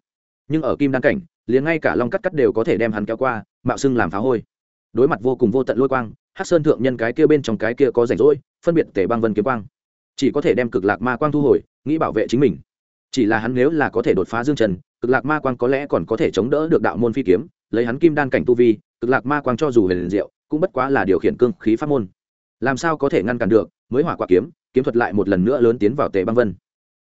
Nhưng ở kim đan cảnh, liền ngay cả long cắt cắt đều có thể đem hắn kéo qua, mạo xưng làm phá hôi. Đối mặt vô cùng vô tận lôi quang, hắc sơn thượng nhân cái kia bên trong cái kia có rảnh rỗi, phân biệt tề băng vân kiếm quang chỉ có thể đem cực lạc ma quang thu hồi, nghĩ bảo vệ chính mình. Chỉ là hắn nếu là có thể đột phá dương trần, cực lạc ma quang có lẽ còn có thể chống đỡ được đạo môn phi kiếm, lấy hắn kim đan cảnh tu vi, cực lạc ma quang cho dù huyền diệu, cũng bất quá là điều khiển cương khí pháp môn. Làm sao có thể ngăn cản được, mới hỏa quả kiếm kiếm thuật lại một lần nữa lớn tiến vào tề băng vân.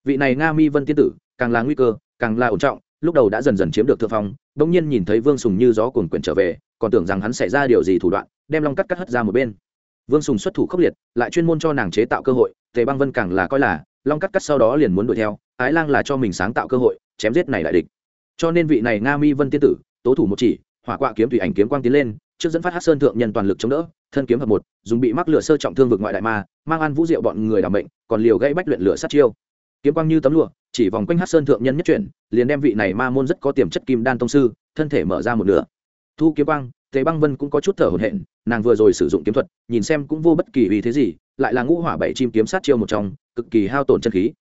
Vị này nga mi vân tiên tử, càng là nguy cơ, càng là ổn trọng, lúc đầu đã dần dần chiếm được thượng phong, bỗng nhiên nhìn thấy vương sùng như gió cuồn quyển trở về, còn tưởng rằng hắn xảy ra điều gì thủ đoạn, đem long cắt cắt hất ra một bên vương sùng xuất thủ khốc liệt, lại chuyên môn cho nàng chế tạo cơ hội, tề băng vân càng là coi là, long cắt cắt sau đó liền muốn đuổi theo, ái lang là cho mình sáng tạo cơ hội, chém giết này đại địch. Cho nên vị này nga mi vân tiên tử, tố thủ một chỉ, hỏa quạ kiếm tùy ảnh kiếm quang tiến lên, trước dẫn phát hát sơn thượng nhân toàn lực chống đỡ, thân kiếm hợp một, dùng bị mắc lửa sơ trọng thương vực ngoại đại ma, mang ăn vũ diệu bọn người đảm bệnh còn liều gây bách luyện lửa sát chiêu. Kiếm quang như tấm lụa, chỉ vòng quanh hát sơn thượng nhân nhất chuyển, liền đem vị này ma môn rất có tiềm chất kim đan tông sư, thân thể mở ra một nửa. Thu kiếm quang tề băng vân cũng có chút thở hổn hển, nàng vừa rồi sử dụng kiếm thuật, nhìn xem cũng vô bất kỳ uy thế gì, lại là ngũ hỏa bảy chim kiếm sát chiêu một trong, cực kỳ hao tổn chân khí.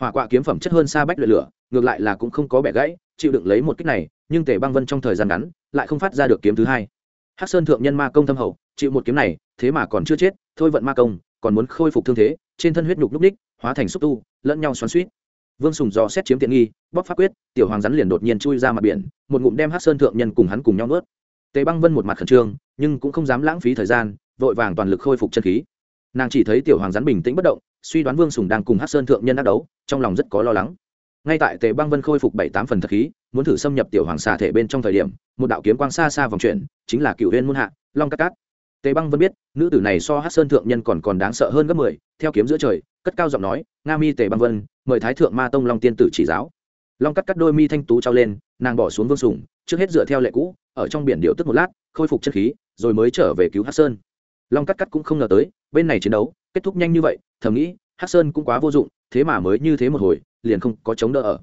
Hỏa quạ kiếm phẩm chất hơn xa bách luyện lửa, ngược lại là cũng không có bẻ gãy, chịu đựng lấy một kích này, nhưng tề băng vân trong thời gian ngắn, lại không phát ra được kiếm thứ hai. Hắc sơn thượng nhân ma công thâm hậu, chịu một kiếm này, thế mà còn chưa chết, thôi vận ma công, còn muốn khôi phục thương thế, trên thân huyết nhục lúc ních, hóa thành xúc tu, lẫn nhau xoắn suýt vương sùng dò xét chiếm tiện nghi bóc pháp quyết, tiểu hoàng rắn liền đột nhiên chui ra mặt biển, một ngụm đem hắc sơn thượng nhân cùng hắn cùng nhau nuốt tề băng vân một mặt khẩn trương, nhưng cũng không dám lãng phí thời gian, vội vàng toàn lực khôi phục chân khí. Nàng chỉ thấy tiểu hoàng rắn bình tĩnh bất động, suy đoán vương sùng đang cùng Hát sơn thượng nhân đắc đấu, trong lòng rất có lo lắng. Ngay tại tề băng vân khôi phục bảy tám phần thật khí, muốn thử xâm nhập tiểu hoàng xà thể bên trong thời điểm, một đạo kiếm quang xa xa vòng chuyển, chính là cựu huyên muôn hạ, long cát cát. Tề băng vân biết, nữ tử này so hát sơn thượng nhân còn còn đáng sợ hơn gấp mười, theo kiếm giữa trời, cất cao giọng nói, nga mi tề băng vân, mời thái thượng ma tông long tiên tử chỉ giáo. Long cắt cắt đôi mi thanh tú trao lên, nàng bỏ xuống vương sùng, trước hết dựa theo lệ cũ ở trong biển điệu tức một lát, khôi phục chất khí, rồi mới trở về cứu hát sơn. Long cắt cắt cũng không ngờ tới, bên này chiến đấu kết thúc nhanh như vậy, thầm nghĩ hát sơn cũng quá vô dụng, thế mà mới như thế một hồi, liền không có chống đỡ ở.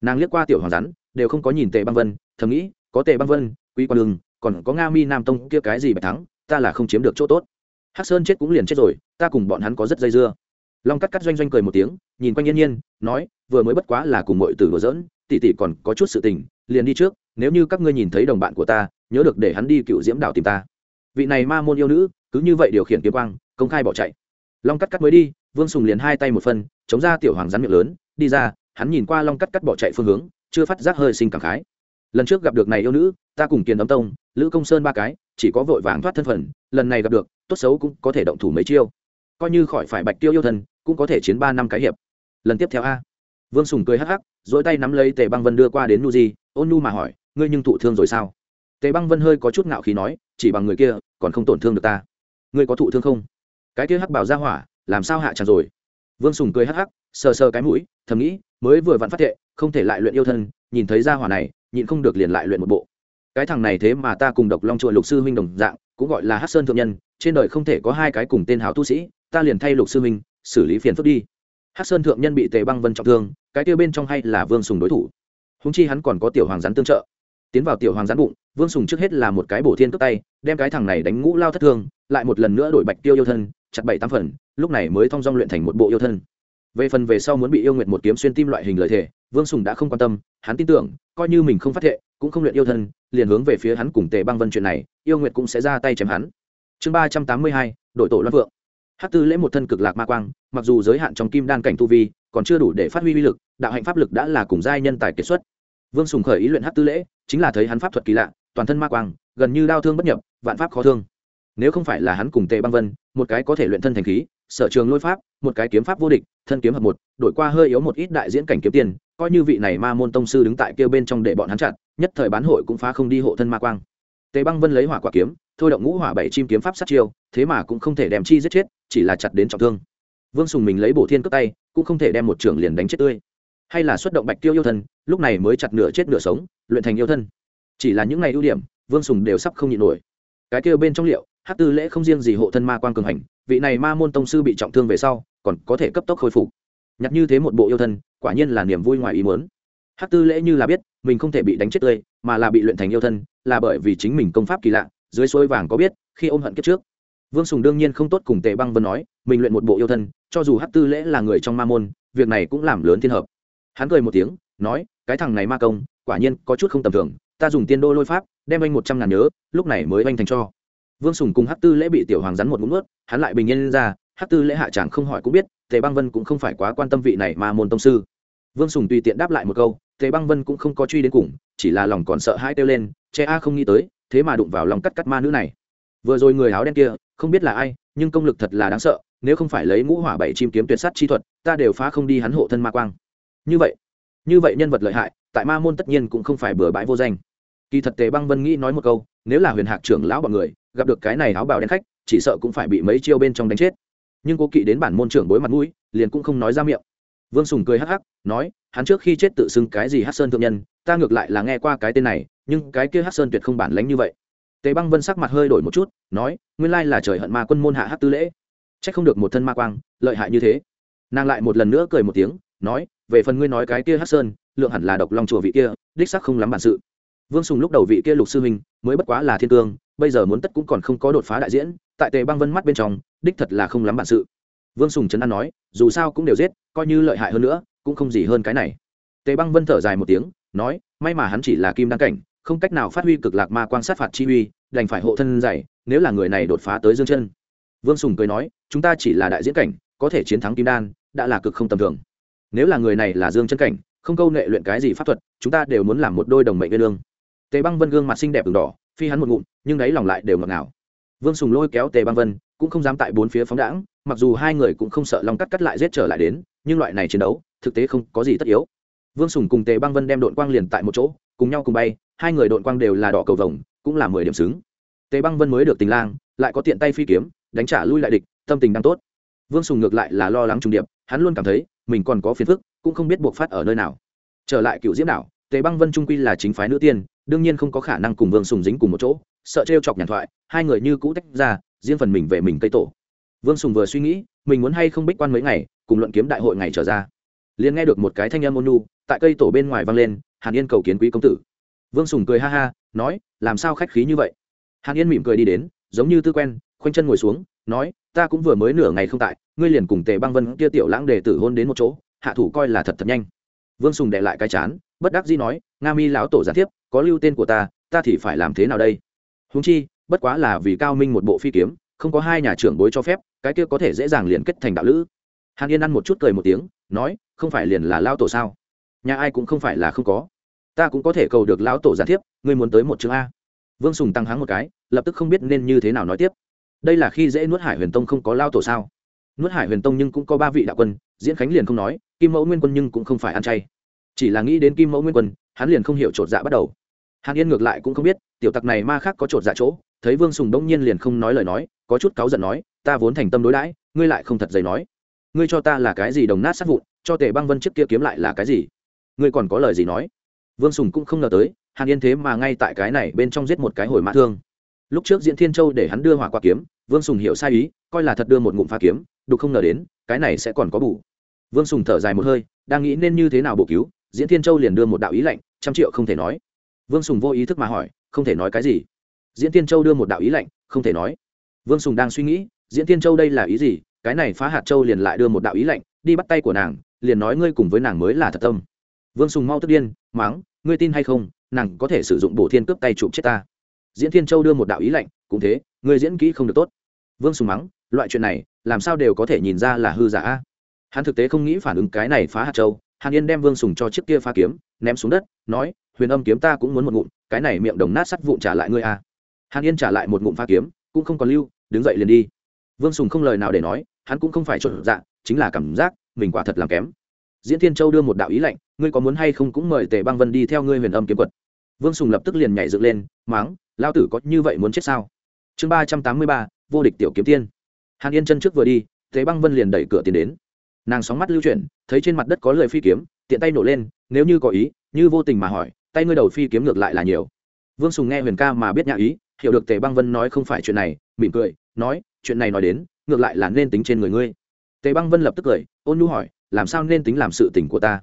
Nàng liếc qua tiểu hoàng rắn, đều không có nhìn tề băng vân, thầm nghĩ, có tề băng vân, quý quan đường, còn có nga mi nam tông kia cái gì bạch thắng, ta là không chiếm được chỗ tốt. Hắc sơn chết cũng liền chết rồi, ta cùng bọn hắn có rất dây dưa. Long cắt cắt doanh doanh cười một tiếng, nhìn quanh nhiên nhiên, nói, vừa mới bất quá là cùng mọi từ đùa giỡn, tỷ tỷ còn có chút sự tình, liền đi trước nếu như các ngươi nhìn thấy đồng bạn của ta, nhớ được để hắn đi cựu diễm đảo tìm ta. Vị này ma môn yêu nữ, cứ như vậy điều khiển kiếm quang, công khai bỏ chạy. Long cắt cắt mới đi, vương sùng liền hai tay một phân, chống ra tiểu hoàng rắn miệng lớn, đi ra, hắn nhìn qua long cắt cắt bỏ chạy phương hướng, chưa phát giác hơi sinh cảm khái. Lần trước gặp được này yêu nữ, ta cùng kiền ấm tông, lữ công sơn ba cái, chỉ có vội vàng thoát thân phận lần này gặp được, tốt xấu cũng có thể động thủ mấy chiêu. Coi như khỏi phải bạch tiêu yêu thần, cũng có thể chiến ba năm cái hiệp. Lần tiếp theo a. Vương sùng cười hắc hắc dỗi tay nắm lấy tề băng vân đưa qua đến nu di ôn nu mà hỏi ngươi nhưng thụ thương rồi sao? Tề băng vân hơi có chút ngạo khí nói, chỉ bằng người kia, còn không tổn thương được ta. Ngươi có thụ thương không? Cái kia hắc bảo ra hỏa, làm sao hạ tràn rồi? Vương sùng cười hắc hắc, sờ sờ cái mũi, thầm nghĩ, mới vừa vặn phát thệ, không thể lại luyện yêu thân, nhìn thấy ra hỏa này, nhịn không được liền lại luyện một bộ. Cái thằng này thế mà ta cùng độc long chùa lục sư huynh đồng dạng, cũng gọi là hát sơn thượng nhân, trên đời không thể có hai cái cùng tên hào tu sĩ, ta liền thay lục sư huynh, xử lý phiền phức đi. Hát sơn thượng nhân bị tề băng vân trọng thương, cái kia bên trong hay là vương sùng đối thủ. Húng chi hắn còn có tiểu hoàng rắn tương trợ tiến vào tiểu hoàng rắn bụng, vương sùng trước hết là một cái bổ thiên cướp tay, đem cái thằng này đánh ngũ lao thất thương, lại một lần nữa đổi bạch tiêu yêu thân, chặt bảy tám phần, lúc này mới thong dong luyện thành một bộ yêu thân. Về phần về sau muốn bị yêu nguyện một kiếm xuyên tim loại hình lợi thể vương sùng đã không quan tâm, hắn tin tưởng, coi như mình không phát thệ, cũng không luyện yêu thân, liền hướng về phía hắn cùng tề băng vân chuyện này, yêu nguyện cũng sẽ ra tay chém hắn. Chương ba trăm tám mươi hai, đội tổ loan vượng hát tư lễ một thân cực lạc ma quang, mặc dù giới hạn trong kim đan cảnh tu vi, còn chưa đủ để phát huy uy lực, đạo hạnh pháp lực đã là cùng giai nhân tài kết xuất. Vương sùng khởi ý luyện hát tư lễ chính là thấy hắn pháp thuật kỳ lạ, toàn thân ma quang, gần như đau thương bất nhập, vạn pháp khó thương. Nếu không phải là hắn cùng tề băng vân, một cái có thể luyện thân thành khí, sở trường lôi pháp, một cái kiếm pháp vô địch, thân kiếm hợp một, đổi qua hơi yếu một ít đại diễn cảnh kiếm tiền, coi như vị này ma môn tông sư đứng tại kia bên trong để bọn hắn chặn nhất thời bán hội cũng phá không đi hộ thân ma quang. Tề băng vân lấy hỏa quả kiếm, thôi động ngũ hỏa bảy chim kiếm pháp sát chiêu, thế mà cũng không thể đem chi giết chết, chỉ là chặt đến trọng thương. Vương sùng mình lấy bổ thiên cướp tay, cũng không thể đem một trưởng liền đánh chết tươi hay là xuất động bạch tiêu yêu thân, lúc này mới chặt nửa chết nửa sống, luyện thành yêu thân. Chỉ là những ngày ưu điểm, vương sùng đều sắp không nhịn nổi. Cái kia bên trong liệu hát tư lễ không riêng gì hộ thân ma quan cường hành, vị này ma môn tông sư bị trọng thương về sau, còn có thể cấp tốc khôi phục. Nhặt như thế một bộ yêu thân, quả nhiên là niềm vui ngoài ý muốn. Hát tư lễ như là biết, mình không thể bị đánh chết tươi, mà là bị luyện thành yêu thân, là bởi vì chính mình công pháp kỳ lạ, dưới suối vàng có biết, khi ôm hận kết trước. Vương sùng đương nhiên không tốt cùng tề băng vân nói, mình luyện một bộ yêu thân, cho dù hát tư lễ là người trong ma môn, việc này cũng làm lớn thiên hợp hắn cười một tiếng, nói, cái thằng này ma công, quả nhiên có chút không tầm thường, ta dùng tiên đô lôi pháp, đem anh một trăm ngàn nhớ, lúc này mới anh thành cho. Vương sùng cùng hát tư lễ bị tiểu hoàng rắn một ngụm ướt hắn lại bình yên ra hát tư lễ hạ chẳng không hỏi cũng biết, tề băng vân cũng không phải quá quan tâm vị này mà môn tông sư. Vương sùng tùy tiện đáp lại một câu, tề băng vân cũng không có truy đến cùng, chỉ là lòng còn sợ hãi kêu lên, che a không nghĩ tới, thế mà đụng vào lòng cắt cắt ma nữ này. Vừa rồi người áo đen kia, không biết là ai, nhưng công lực thật là đáng sợ, nếu không phải lấy ngũ hỏa bảy chim kiếm tuyệt sát chi thuật, ta đều phá không đi hắn hộ thân ma quang như vậy như vậy nhân vật lợi hại, tại ma môn tất nhiên cũng không phải bừa bãi vô danh. Kỳ thật tề băng vân nghĩ nói một câu, nếu là huyền hạc trưởng lão bọn người, gặp được cái này áo bào đen khách, chỉ sợ cũng phải bị mấy chiêu bên trong đánh chết. Nhưng cô kỵ đến bản môn trưởng bối mặt mũi, liền cũng không nói ra miệng. Vương sùng cười hắc hắc, nói, hắn trước khi chết tự xưng cái gì hát sơn thượng nhân, ta ngược lại là nghe qua cái tên này, nhưng cái kia hát sơn tuyệt không bản lánh như vậy. Tề băng vân sắc mặt hơi đổi một chút, nói, nguyên lai là trời hận ma quân môn hạ hát tư lễ. C h ắ c không được một thân ma quang, lợi hại như thế. Nàng lại một lần nữa cười một tiếng nói, về phần ngươi nói cái kia hát sơn, lượng hẳn là độc long chùa vị kia, đích sắc không lắm bản sự. Vương sùng lúc đầu vị kia lục sư huynh, mới bất quá là thiên cương, bây giờ muốn tất cũng còn không có đột phá đại diễn, tại tề băng vân mắt bên trong, đích thật là không lắm bản sự. Vương sùng trấn an nói, dù sao cũng đều giết, coi như lợi hại hơn nữa, cũng không gì hơn cái này. Tề băng vân thở dài một tiếng, nói, may mà hắn chỉ là kim đăng cảnh, không cách nào phát huy cực lạc ma quan sát phạt chi uy, đành phải hộ thân dày nếu là người này đột phá tới dương chân. Vương sùng cười nói, chúng ta chỉ là đại diễn cảnh, có thể chiến thắng kim đan, đã là cực không tầm thường nếu là người này là dương chân cảnh, không câu nệ luyện cái gì pháp thuật, chúng ta đều muốn làm một đôi đồng mệnh viên lương tề băng vân gương mặt xinh đẹp đường đỏ, phi hắn một ngụm, nhưng đáy lòng lại đều ngọt ngào. Vương sùng lôi kéo tề băng vân, cũng không dám tại bốn phía phóng đãng, mặc dù hai người cũng không sợ lòng cắt cắt lại giết trở lại đến, nhưng loại này chiến đấu, thực tế không có gì tất yếu. Vương sùng cùng tề băng vân đem đội quang liền tại một chỗ, cùng nhau cùng bay, hai người đội quang đều là đỏ cầu vồng, cũng là mười điểm xứng. Tề băng vân mới được tình lang, lại có tiện tay phi kiếm, đánh trả lui lại địch, tâm tình đang tốt. Vương sùng ngược lại là lo lắng trùng điệp hắn luôn cảm thấy mình còn có phiền phức, cũng không biết buộc phát ở nơi nào. Trở lại cựu diễm đảo, tề băng vân trung quy là chính phái nữ tiên, đương nhiên không có khả năng cùng vương sùng dính cùng một chỗ, sợ t chọc nhàn thoại, hai người như cũ tách ra, riêng phần mình về mình cây tổ. Vương sùng vừa suy nghĩ, mình muốn hay không bích quan mấy ngày, cùng luận kiếm đại hội ngày trở ra. Liền nghe được một cái thanh âm ôn nu tại cây tổ bên ngoài vang lên, hàn yên cầu kiến quý công tử. Vương sùng cười ha ha, nói, làm sao khách khí như vậy? Hàn yên mỉm cười đi đến, giống như tư quen, khoanh chân ngồi xuống nói ta cũng vừa mới nửa ngày không tại ngươi liền cùng tề băng vân kia tiểu lãng đệ tử hôn đến một chỗ hạ thủ coi là thật thật nhanh. Vương sùng đệ lại cái chán bất đắc dĩ nói nga mi lão tổ gián tiếp có lưu tên của ta ta thì phải làm thế nào đây? Húng chi bất quá là vì cao minh một bộ phi kiếm không có hai nhà trưởng bối cho phép cái kia có thể dễ dàng liền kết thành đạo lữ. Hàn yên ăn một chút cười một tiếng nói không phải liền là lao tổ sao? Nhà ai cũng không phải là không có. Ta cũng có thể cầu được lão tổ giả tiếp, ngươi muốn tới một chương a. Vương sùng tăng háng một cái lập tức không biết nên như thế nào nói tiếp đây là khi dễ nuốt hải huyền tông không có lao tổ sao? Nuốt hải huyền tông nhưng cũng có ba vị đạo quân, diễn khánh liền không nói, kim mẫu nguyên quân nhưng cũng không phải ăn chay. Chỉ là nghĩ đến kim mẫu nguyên quân, hắn liền không hiểu chột dạ bắt đầu. Hàn yên ngược lại cũng không biết, tiểu tặc này ma khác có chột dạ chỗ, thấy vương sùng đông nhiên liền không nói lời nói, có chút cáu giận nói, ta vốn thành tâm đối đãi, ngươi lại không thật dày nói. Ngươi cho ta là cái gì đồng nát sát vụn, cho tề băng vân trước kia kiếm lại là cái gì? Ngươi còn có lời gì nói? Vương sùng cũng không ngờ tới, hàn yên thế mà ngay tại cái này bên trong giết một cái hồi mã thương lúc trước diễn thiên châu để hắn đưa hỏa qua kiếm, vương sùng hiểu sai ý, coi là thật đưa một ngụm pha kiếm, đục không ngờ đến, cái này sẽ còn có bù. Vương sùng thở dài một hơi, đang nghĩ nên như thế nào bổ cứu, diễn thiên châu liền đưa một đạo ý lệnh trăm triệu không thể nói. Vương sùng vô ý thức mà hỏi, không thể nói cái gì? Diễn thiên châu đưa một đạo ý lệnh không thể nói. Vương sùng đang suy nghĩ, diễn thiên châu đây là ý gì? Cái này phá hạt châu liền lại đưa một đạo ý lệnh đi bắt tay của nàng, liền nói ngươi cùng với nàng mới là thật tâm. Vương sùng mau tức điên máng ngươi tin hay không, nàng có thể sử dụng bổ thiên cướp tay chụp chết ta diễn thiên châu đưa một đạo ý lệnh cũng thế, người diễn kỹ không được tốt. Vương sùng mắng, loại chuyện này, làm sao đều có thể nhìn ra là hư giả hắn thực tế không nghĩ phản ứng cái này phá hạt châu, hàn yên đem vương sùng cho chiếc kia phá kiếm, ném xuống đất, nói, huyền âm kiếm ta cũng muốn một ngụm, cái này miệng đồng nát sắt vụn trả lại ngươi a. Hàn yên trả lại một ngụm phá kiếm, cũng không còn lưu, đứng dậy liền đi. Vương sùng không lời nào để nói, hắn cũng không phải trộn dạ chính là cảm giác, mình quả thật làm kém. Diễn thiên châu đưa một đạo ý lệnh ngươi có muốn hay không cũng mời tề băng vân đi theo ngươi huyền âm kiếm quật. Vương sùng lập tức liền nhảy dựng lên máng lao tử có như vậy muốn chết sao? Chương ba trăm tám mươi ba, vô địch tiểu kiếm tiên. Hàn yên chân trước vừa đi tề băng vân liền đẩy cửa tiến đến. Nàng sóng mắt lưu chuyển, thấy trên mặt đất có lời phi kiếm, tiện tay nổ lên, nếu như có ý, như vô tình mà hỏi, tay ngươi đầu phi kiếm ngược lại là nhiều. Vương sùng nghe huyền ca mà biết nhã ý, hiểu được tề băng vân nói không phải chuyện này, mỉm cười, nói, chuyện này nói đến, ngược lại là nên tính trên người ngươi. Tề băng vân lập tức cười, ôn nhu hỏi, làm sao nên tính làm sự tình của ta?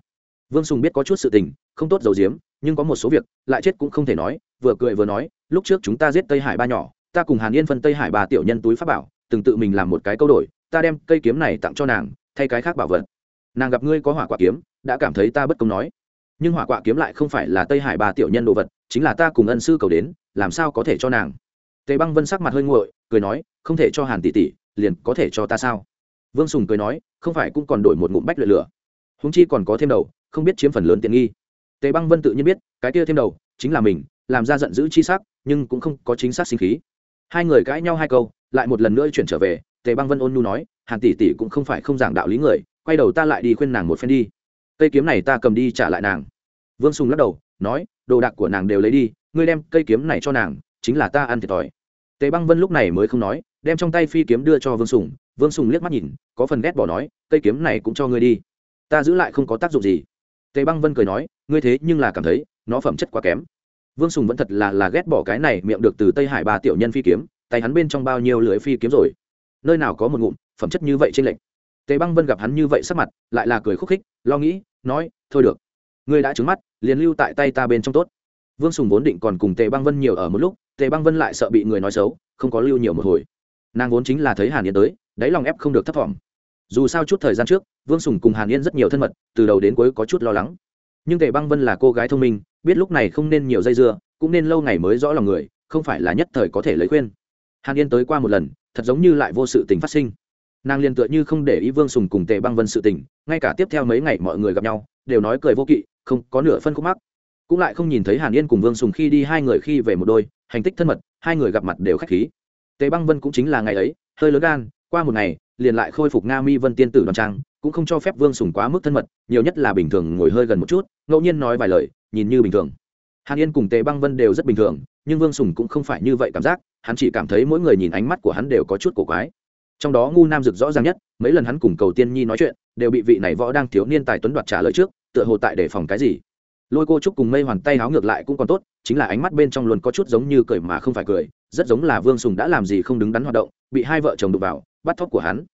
Vương sùng biết có chút sự tình, không tốt dầu diếm nhưng có một số việc, lại chết cũng không thể nói, vừa cười vừa nói lúc trước chúng ta giết tây hải ba nhỏ, ta cùng hàn yên phân tây hải ba tiểu nhân túi pháp bảo, từng tự mình làm một cái câu đổi, ta đem cây kiếm này tặng cho nàng, thay cái khác bảo vật. Nàng gặp ngươi có hỏa quả kiếm, đã cảm thấy ta bất công nói. Nhưng hỏa quạ kiếm lại không phải là tây hải ba tiểu nhân đồ vật, chính là ta cùng ân sư cầu đến, làm sao có thể cho nàng? Tề băng vân sắc mặt hơi nguội, cười nói, không thể cho hàn tỷ tỷ, liền có thể cho ta sao? Vương sùng cười nói, không phải cũng còn đổi một ngụm bách luyện lửa. Húng chi còn có thêm đầu, không biết chiếm phần lớn tiện nghi. Tề băng vân tự nhiên biết, cái kia thêm đầu, chính là mình làm ra giận dữ chi sắc, nhưng cũng không có chính xác sinh khí. Hai người cãi nhau hai câu, lại một lần nữa chuyển trở về, tề băng vân ôn nhu nói, hàn tỷ tỷ cũng không phải không giảng đạo lý người, quay đầu ta lại đi khuyên nàng một phen đi. Cây kiếm này ta cầm đi trả lại nàng. Vương sùng lắc đầu, nói, đồ đạc của nàng đều lấy đi, ngươi đem cây kiếm này cho nàng, chính là ta ăn thiệt thòi. Tề băng vân lúc này mới không nói, đem trong tay phi kiếm đưa cho vương sùng. Vương sùng liếc mắt nhìn, có phần ghét bỏ nói, cây kiếm này cũng cho ngươi đi. Ta giữ lại không có tác dụng gì. Tề băng vân cười nói, ngươi thế nhưng là cảm thấy, nó phẩm chất quá kém vương sùng vẫn thật là là ghét bỏ cái này miệng được từ tây hải ba tiểu nhân phi kiếm, tay hắn bên trong bao nhiêu lưới phi kiếm rồi. Nơi nào có một ngụm, phẩm chất như vậy trên lệnh tề băng vân gặp hắn như vậy sắc mặt, lại là cười khúc khích, lo nghĩ, nói, thôi được, ngươi đã trứng mắt, liền lưu tại tay ta bên trong tốt. Vương sùng vốn định còn cùng tề băng vân nhiều ở một lúc, tề băng vân lại sợ bị người nói xấu, không có lưu nhiều một hồi. Nàng vốn chính là thấy hàn yên tới, đáy lòng ép không được thấp t dù sao chút thời gian trước, vương sùng cùng hàn yên rất nhiều thân mật, từ đầu đến cuối có chút lo lắng. Nhưng tề băng vân là cô gái thông minh biết lúc này không nên nhiều dây dưa, cũng nên lâu ngày mới rõ lòng người, không phải là nhất thời có thể lấy khuyên. Hàn yên tới qua một lần, thật giống như lại vô sự tình phát sinh. Nàng liền tựa như không để ý vương sùng cùng tề băng vân sự tình, ngay cả tiếp theo mấy ngày mọi người gặp nhau, đều nói cười vô kỵ, không có nửa phân khúc mắc. Cũng lại không nhìn thấy hàn yên cùng vương sùng khi đi hai người khi về một đôi, hành tích thân mật, hai người gặp mặt đều k h á c h khí. Tề băng vân cũng chính là ngày ấy, hơi lớn gan, qua một ngày, liền lại khôi phục nga mi vân tiên tử đoàn trang, cũng không cho phép vương sùng quá mức thân mật, nhiều nhất là bình thường ngồi hơi gần một chút, ngẫu nhiên nói vài lời nhìn như bình thường. Hàn yên cùng tề băng vân đều rất bình thường, nhưng vương sùng cũng không phải như vậy cảm giác, hắn chỉ cảm thấy mỗi người nhìn ánh mắt của hắn đều có chút cổ quái. Trong đó ngu nam rực rõ ràng nhất, mấy lần hắn cùng cầu tiên nhi nói chuyện, đều bị vị này võ đang thiếu niên tài tuấn đoạt trả lời trước, tựa hồ tại đề phòng cái gì. Lôi cô trúc cùng mây hoàn tay háo ngược lại cũng còn tốt, chính là ánh mắt bên trong luôn có chút giống như cười mà không phải cười, rất giống là vương sùng đã làm gì không đứng đắn hoạt động, bị hai vợ chồng đụng vào, bắt thóc của hắn.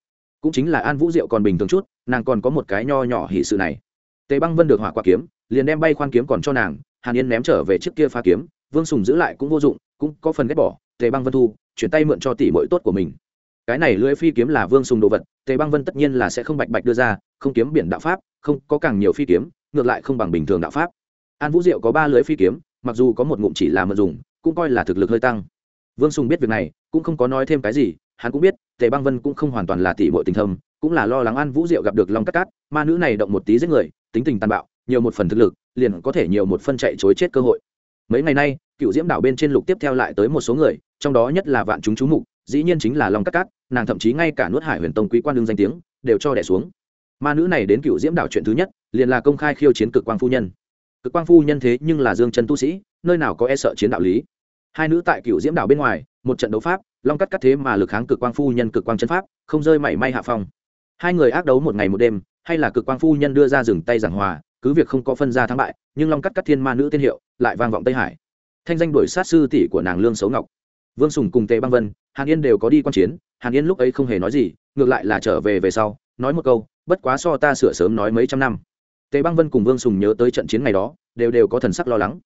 Cũng chính là an vũ diệu còn bình thường chút, nàng còn có một cái nho nhỏ hỷ sự này. Tề băng vân được hỏa quả kiếm liền đem bay khoan kiếm còn cho nàng, hàn yên ném trở về trước kia pha kiếm, vương sùng giữ lại cũng vô dụng, cũng có phần ghét bỏ, tề băng vân thu, chuyển tay mượn cho tỷ mội tốt của mình. Cái này lưỡi phi kiếm là vương sùng đồ vật, tề băng vân tất nhiên là sẽ không bạch bạch đưa ra, không kiếm biển đạo pháp, không có càng nhiều phi kiếm, ngược lại không bằng bình thường đạo pháp. An vũ diệu có ba lưỡi phi kiếm, mặc dù có một ngụm chỉ là mật dùng, cũng coi là thực lực hơi tăng. Vương sùng biết việc này, cũng không có nói thêm cái gì, hắn cũng biết, tề băng vân cũng không hoàn toàn là tỷ mội tình thâm, cũng là lo lắng an vũ diệu gặp được long cắt cát, ma nữ này động một tí giết người, tính tình tàn bạo nhiều một phần thực lực, liền có thể nhiều một phân chạy chối chết cơ hội. Mấy ngày nay cựu diễm đảo bên trên lục tiếp theo lại tới một số người, trong đó nhất là vạn chúng chú mục, dĩ nhiên chính là long cắt cát, nàng thậm chí ngay cả nuốt hải huyền tông quý quan đương danh tiếng, đều cho đẻ xuống. Ma nữ này đến cựu diễm đảo chuyện thứ nhất, liền là công khai khiêu chiến cực quang phu nhân. Cực quang phu nhân thế nhưng là dương chân tu sĩ, nơi nào có e sợ chiến đạo lý. Hai nữ tại cựu diễm đảo bên ngoài, một trận đấu pháp, long cắt cắt thế mà lực kháng cực quang phu nhân cực quang chân pháp, không rơi mảy may hạ phong. Hai người ác đấu một ngày một đêm, hay là cực quang phu nhân đưa ra dừng tay giảng hòa cứ việc không có phân ra thắng bại, nhưng long cắt cắt thiên ma nữ tiên hiệu lại vang vọng tây hải. Thanh danh đuổi sát sư tỷ của nàng lương xấu ngọc. Vương sùng cùng tề băng vân, hàn yên đều có đi quan chiến, hàn yên lúc ấy không hề nói gì, ngược lại là trở về về sau, nói một câu, bất quá so ta sửa sớm nói mấy trăm năm. Tề băng vân cùng vương sùng nhớ tới trận chiến ngày đó, đều đều có thần sắc lo lắng.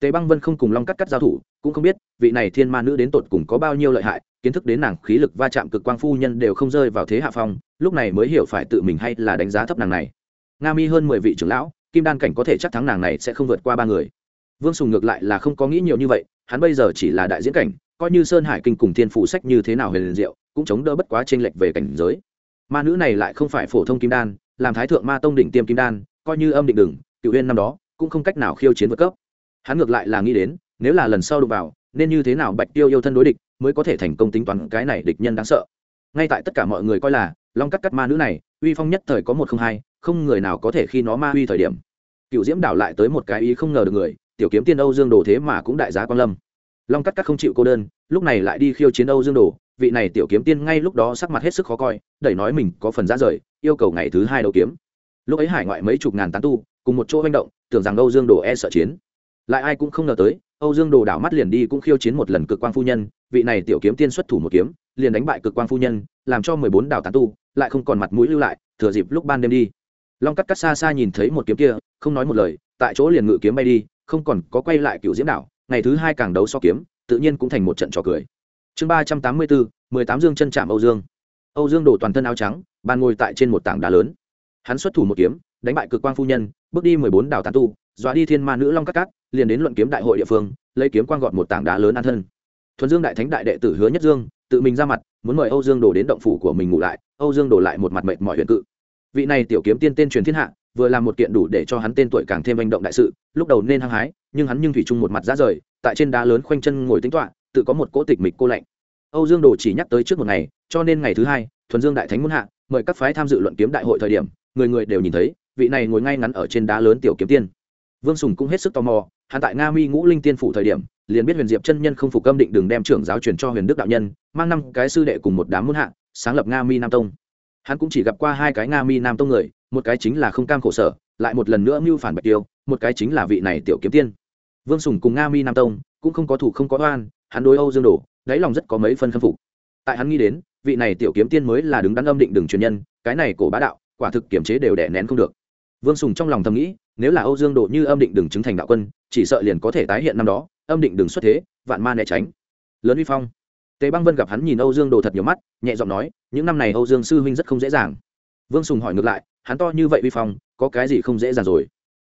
Tề băng vân không cùng long cắt cắt giao thủ, cũng không biết vị này thiên ma nữ đến tột cùng có bao nhiêu lợi hại, kiến thức đến nàng khí lực va chạm cực quang phu nhân đều không rơi vào thế hạ phong, lúc này mới hiểu phải tự mình hay là đánh giá thấp nàng này. Nga mi hơn mười vị trưởng lão kim đan cảnh có thể chắc thắng nàng này sẽ không vượt qua ba người. Vương sùng ngược lại là không có nghĩ nhiều như vậy, hắn bây giờ chỉ là đại diễn cảnh, coi như sơn hải kinh cùng thiên phụ sách như thế nào huyền liền diệu, cũng chống đỡ bất quá t r ê n lệch về cảnh giới. Ma nữ này lại không phải phổ thông kim đan, làm thái thượng ma tông đỉnh tiêm kim đan, coi như âm định đừng cựu huyên năm đó, cũng không cách nào khiêu chiến vượt cấp. Hắn ngược lại là nghĩ đến, nếu là lần sau đụng vào, nên như thế nào bạch tiêu yêu thân đối địch mới có thể thành công tính toán cái này địch nhân đáng sợ. Ngay tại tất cả mọi người coi là, long cắt cắt ma nữ này, uy phong nhất thời có một không hai không người nào có thể khi nó ma uy thời điểm. Cựu diễm đảo lại tới một cái ý không ngờ được người, tiểu kiếm tiên âu dương đồ thế mà cũng đại giá quan lâm. Long cắt cắt không chịu cô đơn, lúc này lại đi khiêu chiến âu dương đồ, vị này tiểu kiếm tiên ngay lúc đó sắc mặt hết sức khó coi, đẩy nói mình có phần ra rời, yêu cầu ngày thứ hai đấu kiếm. Lúc ấy hải ngoại mấy chục ngàn tán tu, cùng một chỗ manh động, tưởng rằng âu dương đồ e sợ chiến. Lại ai cũng không ngờ tới, âu dương đồ đảo mắt liền đi cũng khiêu chiến một lần cực quang phu nhân, vị này tiểu kiếm tiên xuất thủ một kiếm, liền đánh bại cực quang phu nhân, làm cho mười bốn đảo tán tu, lại không còn mặt mũi lưu lại, thừa dịp lúc ban đêm đi long cắt cắt xa xa nhìn thấy một kiếm kia không nói một lời tại chỗ liền ngự kiếm bay đi không còn có quay lại cựu diễm đảo ngày thứ hai càng đấu so kiếm tự nhiên cũng thành một trận trò cười. Chương ba trăm tám mươi bốn mười tám dương chân chạm âu dương. Âu dương đổ toàn thân áo trắng bàn ngồi tại trên một tảng đá lớn. Hắn xuất thủ một kiếm đánh bại cực quang phu nhân bước đi mười bốn đảo tàn tu dọa đi thiên ma nữ long cắt cắt, liền đến luận kiếm đại hội địa phương lấy kiếm quang gọt một tảng đá lớn an thân. Thuần dương đại thánh đại đệ tử hứa nhất dương tự mình ra mặt muốn mời âu dương đồ đến động phủ của mình ngủ lại âu dương đổ lại một mặt mệt mỏi huyện cự vị này tiểu kiếm tiên tên truyền thiên hạ, vừa làm một kiện đủ để cho hắn tên tuổi càng thêm manh động đại sự, lúc đầu nên hăng hái, nhưng hắn nhưng thủy chung một mặt ra rời, tại trên đá lớn khoanh chân ngồi tính toạ tự có một cỗ tịch mịch cô lạnh. Âu dương đồ chỉ nhắc tới trước một ngày, cho nên ngày thứ hai, thuần dương đại thánh muốn hạ, mời các phái tham dự luận kiếm đại hội thời điểm, người người đều nhìn thấy, vị này ngồi ngay ngắn ở trên đá lớn tiểu kiếm tiên. Vương sùng cũng hết sức tò mò, hắn tại nga mi ngũ linh tiên phủ thời điểm, liền biết huyền diệp chân nhân không phục âm định đừng đem trưởng giáo truyền cho huyền đức đạo nhân, mang năm cái sư đệ cùng một đám muốn hạ, sáng lập nga mi nam tông hắn cũng chỉ gặp qua hai cái nga mi nam tông người, một cái chính là không cam khổ sở, lại một lần nữa mưu phản bạch tiêu, một cái chính là vị này tiểu kiếm tiên. Vương sùng cùng nga mi nam tông cũng không có thủ không có oan, hắn đối âu dương đổ, đáy lòng rất có mấy phân khâm phục. Tại hắn nghĩ đến, vị này tiểu kiếm tiên mới là đứng đắn âm định đường truyền nhân, cái này cổ bá đạo, quả thực kiểm chế đều đẻ nén không được. Vương sùng trong lòng thầm nghĩ, nếu là âu dương độ như âm định đường chứng thành đạo quân, chỉ sợ liền có thể tái hiện năm đó, âm định đường xuất thế, vạn ma né tránh. Lớn uy phong tề băng vân gặp hắn nhìn âu dương đồ thật nhiều mắt, nhẹ giọng nói, những năm này âu dương sư huynh rất không dễ dàng. Vương sùng hỏi ngược lại, hắn to như vậy uy phong, có cái gì không dễ dàng rồi?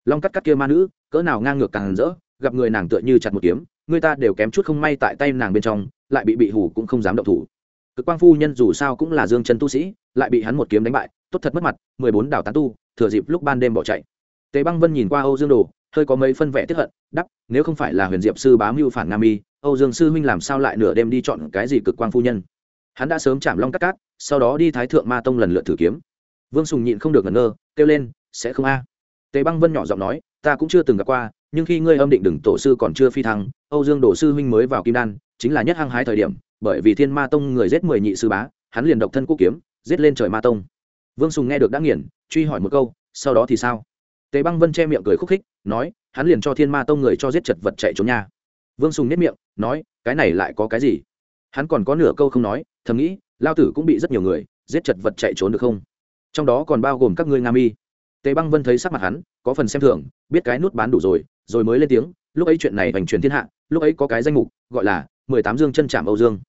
Long cắt cắt kia ma nữ, cỡ nào ngang ngược càng rỡ, gặp người nàng tựa như chặt một kiếm, người ta đều kém chút không may tại tay nàng bên trong, lại bị bị hủ cũng không dám động thủ. Cực quang phu nhân dù sao cũng là dương chân tu sĩ, lại bị hắn một kiếm đánh bại, tốt thật mất mặt, mười bốn đảo tán tu, thừa dịp lúc ban đêm bỏ chạy. Tề băng vân nhìn qua âu dương đồ, hơi có mấy phân vẻ tiếp hận đắp nếu không phải là huyền diệp sư bám mưu phản nam y âu dương sư huynh làm sao lại nửa đêm đi chọn cái gì cực quang phu nhân? Hắn đã sớm chạm long cắt cát, sau đó đi thái thượng ma tông lần lượt thử kiếm. Vương sùng nhịn không được ngẩn ngơ, kêu lên, sẽ không a. Tề băng vân nhỏ giọng nói, ta cũng chưa từng gặp qua, nhưng khi ngươi âm định đừng tổ sư còn chưa phi thăng, âu dương đổ sư huynh mới vào kim đan, chính là nhất hăng hái thời điểm, bởi vì thiên ma tông người giết mười nhị sư bá, hắn liền độc thân quốc kiếm, giết lên trời ma tông. Vương sùng nghe được đã nghiền, truy hỏi một câu, sau đó thì sao? Tề băng vân che miệng cười khúc khích, nói, hắn liền cho thiên ma tông người cho giết chật vật chạy trốn nha vương sùng nếp miệng, nói, cái này lại có cái gì? Hắn còn có nửa câu không nói, thầm nghĩ, lao tử cũng bị rất nhiều người giết chật vật chạy trốn được không? Trong đó còn bao gồm các ngươi nga mi. Tề băng vân thấy sắc mặt hắn, có phần xem thường, biết cái nút bán đủ rồi rồi mới lên tiếng, lúc ấy chuyện này hoành truyền thiên hạ, lúc ấy có cái danh mục, gọi là mười tám dương chân chạm âu dương.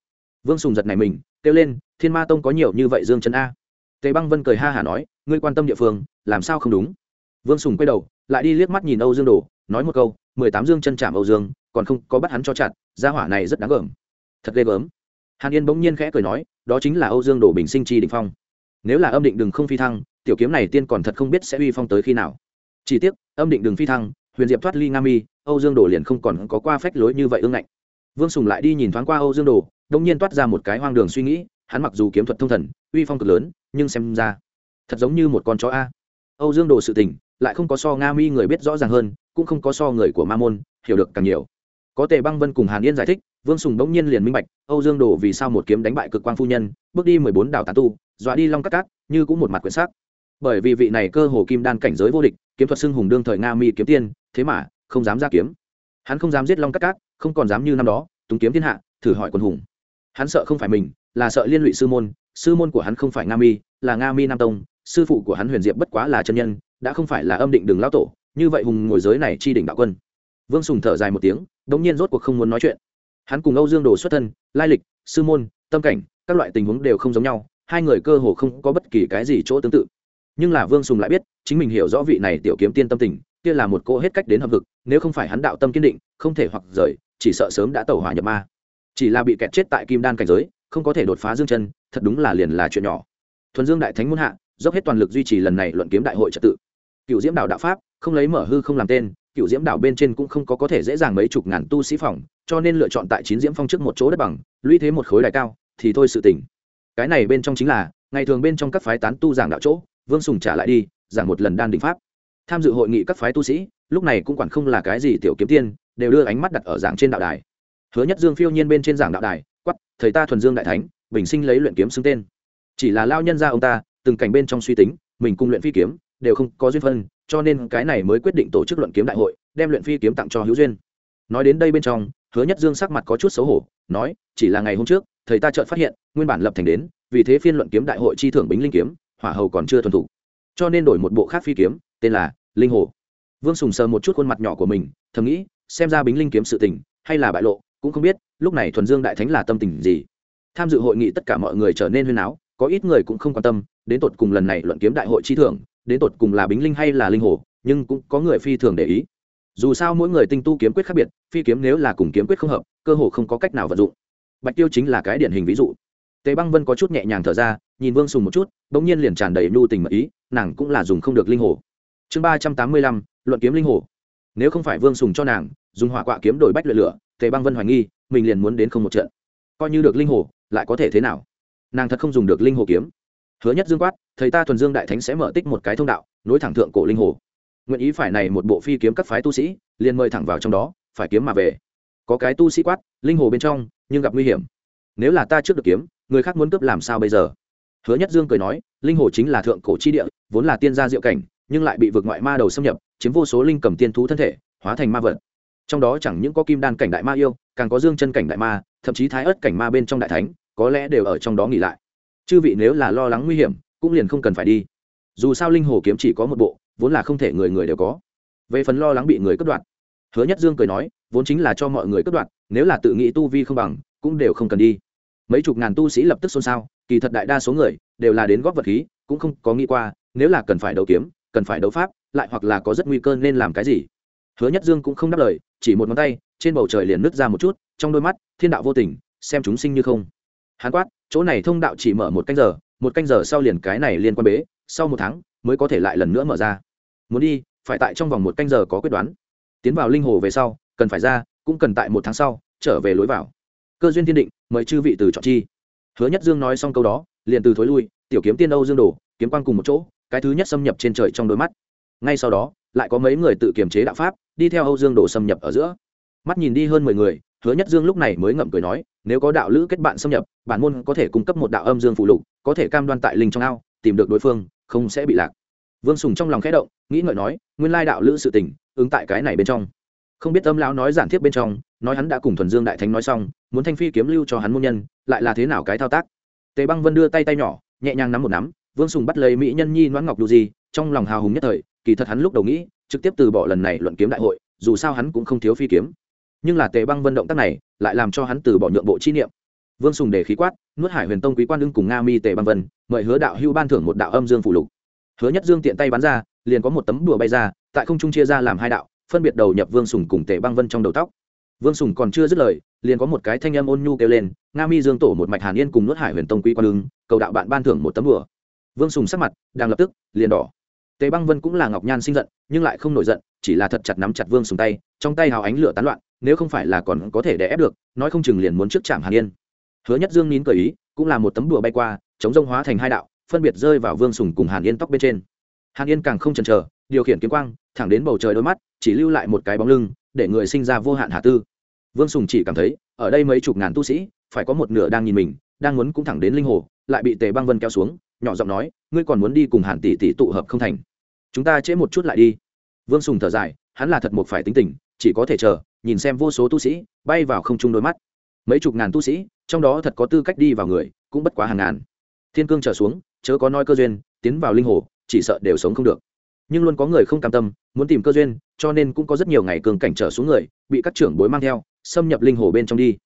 Vương sùng giật này mình, kêu lên, thiên ma tông có nhiều như vậy dương chân a? Tề băng vân cười ha hả nói, ngươi quan tâm địa phương, làm sao không đúng? Vương sùng quay đầu, lại đi liếc mắt nhìn âu dương đồ, nói một câu, mười tám dương chân chạm âu dương còn không có bắt hắn cho chặt, gia hỏa này rất đáng gờm. Thật ghê gớm. Hàn yên bỗng nhiên khẽ cười nói, đó chính là âu dương đổ bình sinh chi định phong. Nếu là âm định đừng không phi thăng, tiểu kiếm này tiên còn thật không biết sẽ uy phong tới khi nào. Chỉ tiếc, âm định đừng phi thăng, huyền diệp thoát ly nga mi, âu dương đồ liền không còn có qua phách lối như vậy ương ngạnh. Vương sùng lại đi nhìn thoáng qua âu dương đồ đông nhiên toát ra một cái hoang đường suy nghĩ, hắn mặc dù kiếm thuật thông thần, uy phong cực lớn, nhưng xem ra, thật giống như một con chó a. Âu dương đồ sự tình, lại không có so nga mi người biết rõ ràng hơn, cũng không có so người của ma môn, hiểu được càng nhiều có tề băng vân cùng hàn yên giải thích, vương sùng bỗng nhiên liền minh bạch, âu dương đồ vì sao một kiếm đánh bại cực quang phu nhân, bước đi mười bốn đảo tán tu, dọa đi long cắt cát, như cũng một mặt quyển sắc. Bởi vì vị này cơ hồ kim đan cảnh giới vô địch, kiếm thuật xưng hùng đương thời nga mi kiếm tiên, thế mà, không dám ra kiếm. Hắn không dám giết long cắt cát, không còn dám như năm đó, túng kiếm thiên hạ, thử hỏi quân hùng. Hắn sợ không phải mình, là sợ liên lụy sư môn sư môn của hắn không phải nga mi, là nga mi nam tông, sư phụ của hắn huyền diệp bất quá là chân nhân, đã không phải là âm định đường lao tổ, như vậy hùng ngồi giới này chi đỉnh đạo quân. Vương sùng thở dài một tiếng đ nhiên rốt cuộc không muốn nói chuyện. Hắn cùng âu dương đồ xuất thân, lai lịch, sư môn, tâm cảnh, các loại tình huống đều không giống nhau, hai người cơ hồ không có bất kỳ cái gì chỗ tương tự. Nhưng là vương sùng lại biết, chính mình hiểu rõ vị này tiểu kiếm tiên tâm tình, kia là một cô hết cách đến hợp vực, nếu không phải hắn đạo tâm kiên định, không thể hoặc rời, chỉ sợ sớm đã tẩu hỏa nhập ma. Chỉ là bị kẹt chết tại kim đan cảnh giới, không có thể đột phá dương chân, thật đúng là liền là chuyện nhỏ. Thuần dương đại thánh muốn hạ, dốc hết toàn lực duy trì lần này luận kiếm đại hội trật tự. Cựu diễm đạo đạo pháp, không lấy mở hư không làm tên cựu diễm đạo bên trên cũng không có có thể dễ dàng mấy chục ngàn tu sĩ phòng, cho nên lựa chọn tại chín diễm phong trước một chỗ đất bằng, lũy thế một khối đài cao, thì thôi sự tỉnh cái này bên trong chính là, ngày thường bên trong các phái tán tu giảng đạo chỗ, vương sùng trả lại đi, giảng một lần đan định pháp. Tham dự hội nghị các phái tu sĩ, lúc này cũng quản không là cái gì tiểu kiếm tiên, đều đưa ánh mắt đặt ở giảng trên đạo đài. Hứa nhất dương phiêu nhiên bên trên giảng đạo đài quắp thầy ta thuần dương đại thánh, bình sinh lấy luyện kiếm xứng tên. Chỉ là lao nhân ra ông ta, từng cảnh bên trong suy tính, mình cung luyện phi kiếm, đều không có duyên phân cho nên cái này mới quyết định tổ chức luận kiếm đại hội, đem luyện phi kiếm tặng cho hữu duyên. Nói đến đây bên trong, hứa nhất dương sắc mặt có chút xấu hổ, nói, chỉ là ngày hôm trước, thầy ta chợt phát hiện, nguyên bản lập thành đến, vì thế phiên luận kiếm đại hội chi thưởng bính linh kiếm, hỏa hầu còn chưa thuần thủ. Cho nên đổi một bộ khác phi kiếm, tên là linh hồ. Vương sùng sờ một chút khuôn mặt nhỏ của mình, thầm nghĩ, xem ra bính linh kiếm sự tình, hay là bại lộ, cũng không biết, lúc này thuần dương đại thánh là tâm tình gì. Tham dự hội nghị tất cả mọi người trở nên huyên áo có ít người cũng không quan tâm, đến tột cùng lần này luận kiếm đại hội chi thưởng đến tột cùng là bính linh hay là linh hồ, nhưng cũng có người phi thường để ý. Dù sao mỗi người tinh tu kiếm quyết khác biệt, phi kiếm nếu là cùng kiếm quyết không hợp, cơ hồ không có cách nào vận dụng. Bạch tiêu chính là cái điển hình ví dụ. Tề băng vân có chút nhẹ nhàng thở ra, nhìn vương sùng một chút đ ỗ n g nhiên liền tràn đầy nhu tình mật ý, nàng cũng là dùng không được linh hồ. Chương ba trăm tám mươi lăm, luận kiếm linh hồ. Nếu không phải vương sùng cho nàng, dùng hỏa quạ kiếm đổi bách luyện lửa, tề băng vân hoài nghi, mình liền muốn đến không một trận. Coi như được linh hồ, lại có thể thế nào? Nàng thật không dùng được linh hồ kiếm hứa nhất dương quát, thầy ta thuần dương đại thánh sẽ mở tích một cái thông đạo, nối thẳng thượng cổ linh hồ. Nguyện ý phải này một bộ phi kiếm các phái tu sĩ, liền mời thẳng vào trong đó, phải kiếm mà về. Có cái tu sĩ quát, linh hồ bên trong, nhưng gặp nguy hiểm. Nếu là ta trước được kiếm, người khác muốn cướp làm sao bây giờ? Hứa nhất dương cười nói, linh hồ chính là thượng cổ chi địa, vốn là tiên gia diệu cảnh, nhưng lại bị vượt ngoại ma đầu xâm nhập, chiếm vô số linh cầm tiên thú thân thể, hóa thành ma vật. Trong đó chẳng những có kim đan cảnh đại ma yêu, càng có dương chân cảnh đại ma, thậm chí thái ớt cảnh ma bên trong đại thánh, có lẽ đều ở trong đó nghỉ lại chư vị nếu là lo lắng nguy hiểm, cũng liền không cần phải đi. Dù sao linh hồ kiếm chỉ có một bộ, vốn là không thể người người đều có. Về phần lo lắng bị người cướp đoạt, hứa nhất dương cười nói, vốn chính là cho mọi người cướp đoạt, nếu là tự nghĩ tu vi không bằng, cũng đều không cần đi. Mấy chục ngàn tu sĩ lập tức xôn xao, kỳ thật đại đa số người đều là đến góp vật khí, cũng không có nghĩ qua, nếu là cần phải đấu kiếm, cần phải đấu pháp, lại hoặc là có rất nguy cơ nên làm cái gì. Hứa nhất dương cũng không đáp lời, chỉ một ngón tay, trên bầu trời liền nứt ra một chút, trong đôi mắt, thiên đạo vô tình, xem chúng sinh như không. Hán quát chỗ này thông đạo chỉ mở một canh giờ, một canh giờ sau liền cái này liên quan bế, sau một tháng mới có thể lại lần nữa mở ra. Muốn đi, phải tại trong vòng một canh giờ có quyết đoán. Tiến vào linh hồ về sau, cần phải ra, cũng cần tại một tháng sau, trở về lối vào. Cơ duyên thiên định, mời chư vị từ chọn chi. Hứa nhất dương nói xong câu đó, liền từ thối lui, tiểu kiếm tiên âu dương đồ, kiếm quan cùng một chỗ, cái thứ nhất xâm nhập trên trời trong đôi mắt. Ngay sau đó, lại có mấy người tự kiềm chế đạo pháp, đi theo âu dương đồ xâm nhập ở giữa. Mắt nhìn đi hơn mười người hứa nhất dương lúc này mới ngậm cười nói, nếu có đạo lữ kết bạn xâm nhập, bản môn có thể cung cấp một đạo âm dương phụ lục, có thể cam đoan tại linh trong ao, tìm được đối phương, không sẽ bị lạc. Vương sùng trong lòng khẽ động, nghĩ ngợi nói, nguyên lai đạo lữ sự tình, ứng tại cái này bên trong. Không biết âm lão nói giản thiết bên trong, nói hắn đã cùng thuần dương đại thánh nói xong, muốn thanh phi kiếm lưu cho hắn môn nhân, lại là thế nào cái thao tác? Tề băng vân đưa tay tay nhỏ, nhẹ nhàng nắm một nắm, vương sùng bắt lấy mỹ nhân nhi noãn ngọc đu di trong lòng hào hùng nhất thời, kỳ thật hắn lúc đầu nghĩ, trực tiếp từ bỏ lần này luận kiếm đại hội, dù sao hắn cũng không thiếu phi kiếm nhưng là tề băng vân động tác này lại làm cho hắn từ bỏ nhượng bộ chi niệm. Vương sùng để khí quát, nuốt hải huyền tông quý quan đương cùng nga mi tề băng vân, mời hứa đạo hưu ban thưởng một đạo âm dương phủ lục. Hứa nhất dương tiện tay bắn ra, liền có một tấm đùa bay ra, tại không trung chia ra làm hai đạo, phân biệt đầu nhập vương sùng cùng tề băng vân trong đầu tóc. Vương sùng còn chưa dứt lời, liền có một cái thanh âm ôn nhu kêu lên, nga mi dương tổ một mạch hàn yên cùng nuốt hải huyền tông quý quan đương cầu đạo bạn ban thưởng một tấm đùa. Vương sùng sắc mặt, đang lập tức, liền đỏ. Tề băng vân cũng là ngọc nhan sinh giận, nhưng lại không nổi giận, chỉ là thật chặt nắm chặt vương sùng tay, trong tay hào ánh lửa tán loạn nếu không phải là còn có thể đè ép được, nói không chừng liền muốn trước chạm hàn yên. Hứa nhất dương nín cởi ý, cũng là một tấm đùa bay qua, chống rông hóa thành hai đạo, phân biệt rơi vào vương sùng cùng hàn yên tóc bên trên. Hàn yên càng không chần chờ, điều khiển kiếm quang, thẳng đến bầu trời đôi mắt, chỉ lưu lại một cái bóng lưng, để người sinh ra vô hạn hà tư. Vương sùng chỉ cảm thấy, ở đây mấy chục ngàn tu sĩ, phải có một nửa đang nhìn mình, đang muốn cũng thẳng đến linh hồ, lại bị tề băng vân kéo xuống, nhỏ giọng nói, ngươi còn muốn đi cùng hàn tỷ tỷ tụ hợp không thành? Chúng ta trễ một chút lại đi. Vương sùng thở dài, hắn là thật một phải tính tình, chỉ có thể chờ nhìn xem vô số tu sĩ, bay vào không trung đôi mắt. Mấy chục ngàn tu sĩ, trong đó thật có tư cách đi vào người, cũng bất quá hàng ngàn. Thiên cương trở xuống, chớ có nói cơ duyên, tiến vào linh hồ, chỉ sợ đều sống không được. Nhưng luôn có người không cam tâm, muốn tìm cơ duyên, cho nên cũng có rất nhiều ngày cường cảnh trở xuống người, bị các trưởng bối mang theo, xâm nhập linh hồ bên trong đi.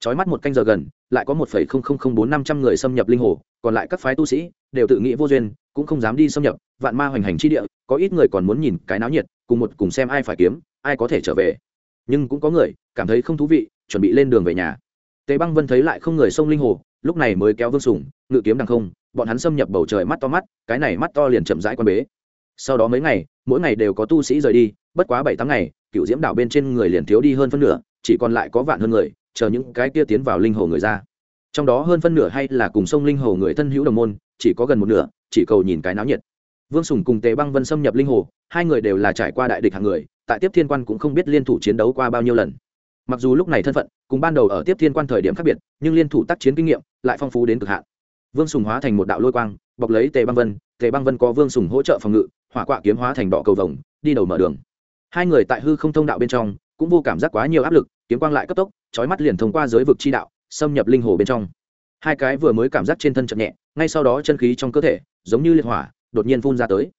Trói mắt một canh giờ gần, lại có một phẩy không không không bốn năm trăm người xâm nhập linh hồ, còn lại các phái tu sĩ, đều tự nghĩ vô duyên, cũng không dám đi xâm nhập, vạn ma hoành hành chi địa, có ít người còn muốn nhìn cái náo nhiệt, cùng một cùng xem ai phải kiếm, ai có thể trở về nhưng cũng có người cảm thấy không thú vị, chuẩn bị lên đường về nhà. Tề băng vân thấy lại không người sông linh hồ, lúc này mới kéo vương sùng, ngự kiếm đằng không, bọn hắn xâm nhập bầu trời mắt to mắt, cái này mắt to liền chậm rãi quan bế. Sau đó mấy ngày, mỗi ngày đều có tu sĩ rời đi, bất quá bảy tháng ngày cựu diễm đảo bên trên người liền thiếu đi hơn phân nửa, chỉ còn lại có vạn hơn người, chờ những cái kia tiến vào linh hồ người ra. Trong đó hơn phân nửa hay là cùng sông linh hồ người thân hữu đồng môn, chỉ có gần một nửa, chỉ cầu nhìn cái náo nhiệt. Vương sùng cùng tề băng vân xâm nhập linh hồ, hai người đều là trải qua đại địch hàng người tại tiếp thiên quan cũng không biết liên thủ chiến đấu qua bao nhiêu lần. Mặc dù lúc này thân phận cùng ban đầu ở tiếp thiên quan thời điểm khác biệt, nhưng liên thủ tác chiến kinh nghiệm lại phong phú đến cực hạn. Vương sùng hóa thành một đạo lôi quang, bọc lấy tề băng vân, tề băng vân có vương sùng hỗ trợ phòng ngự, hỏa quạ kiếm hóa thành đỏ cầu vồng, đi đầu mở đường. Hai người tại hư không thông đạo bên trong, cũng vô cảm giác quá nhiều áp lực, kiếm quang lại cấp tốc trói mắt liền thông qua giới vực chi đạo, xâm nhập linh hồ bên trong. Hai cái vừa mới cảm giác trên thân chậm nhẹ, ngay sau đó chân khí trong cơ thể, giống như liệt hỏa, đột nhiên phun ra tới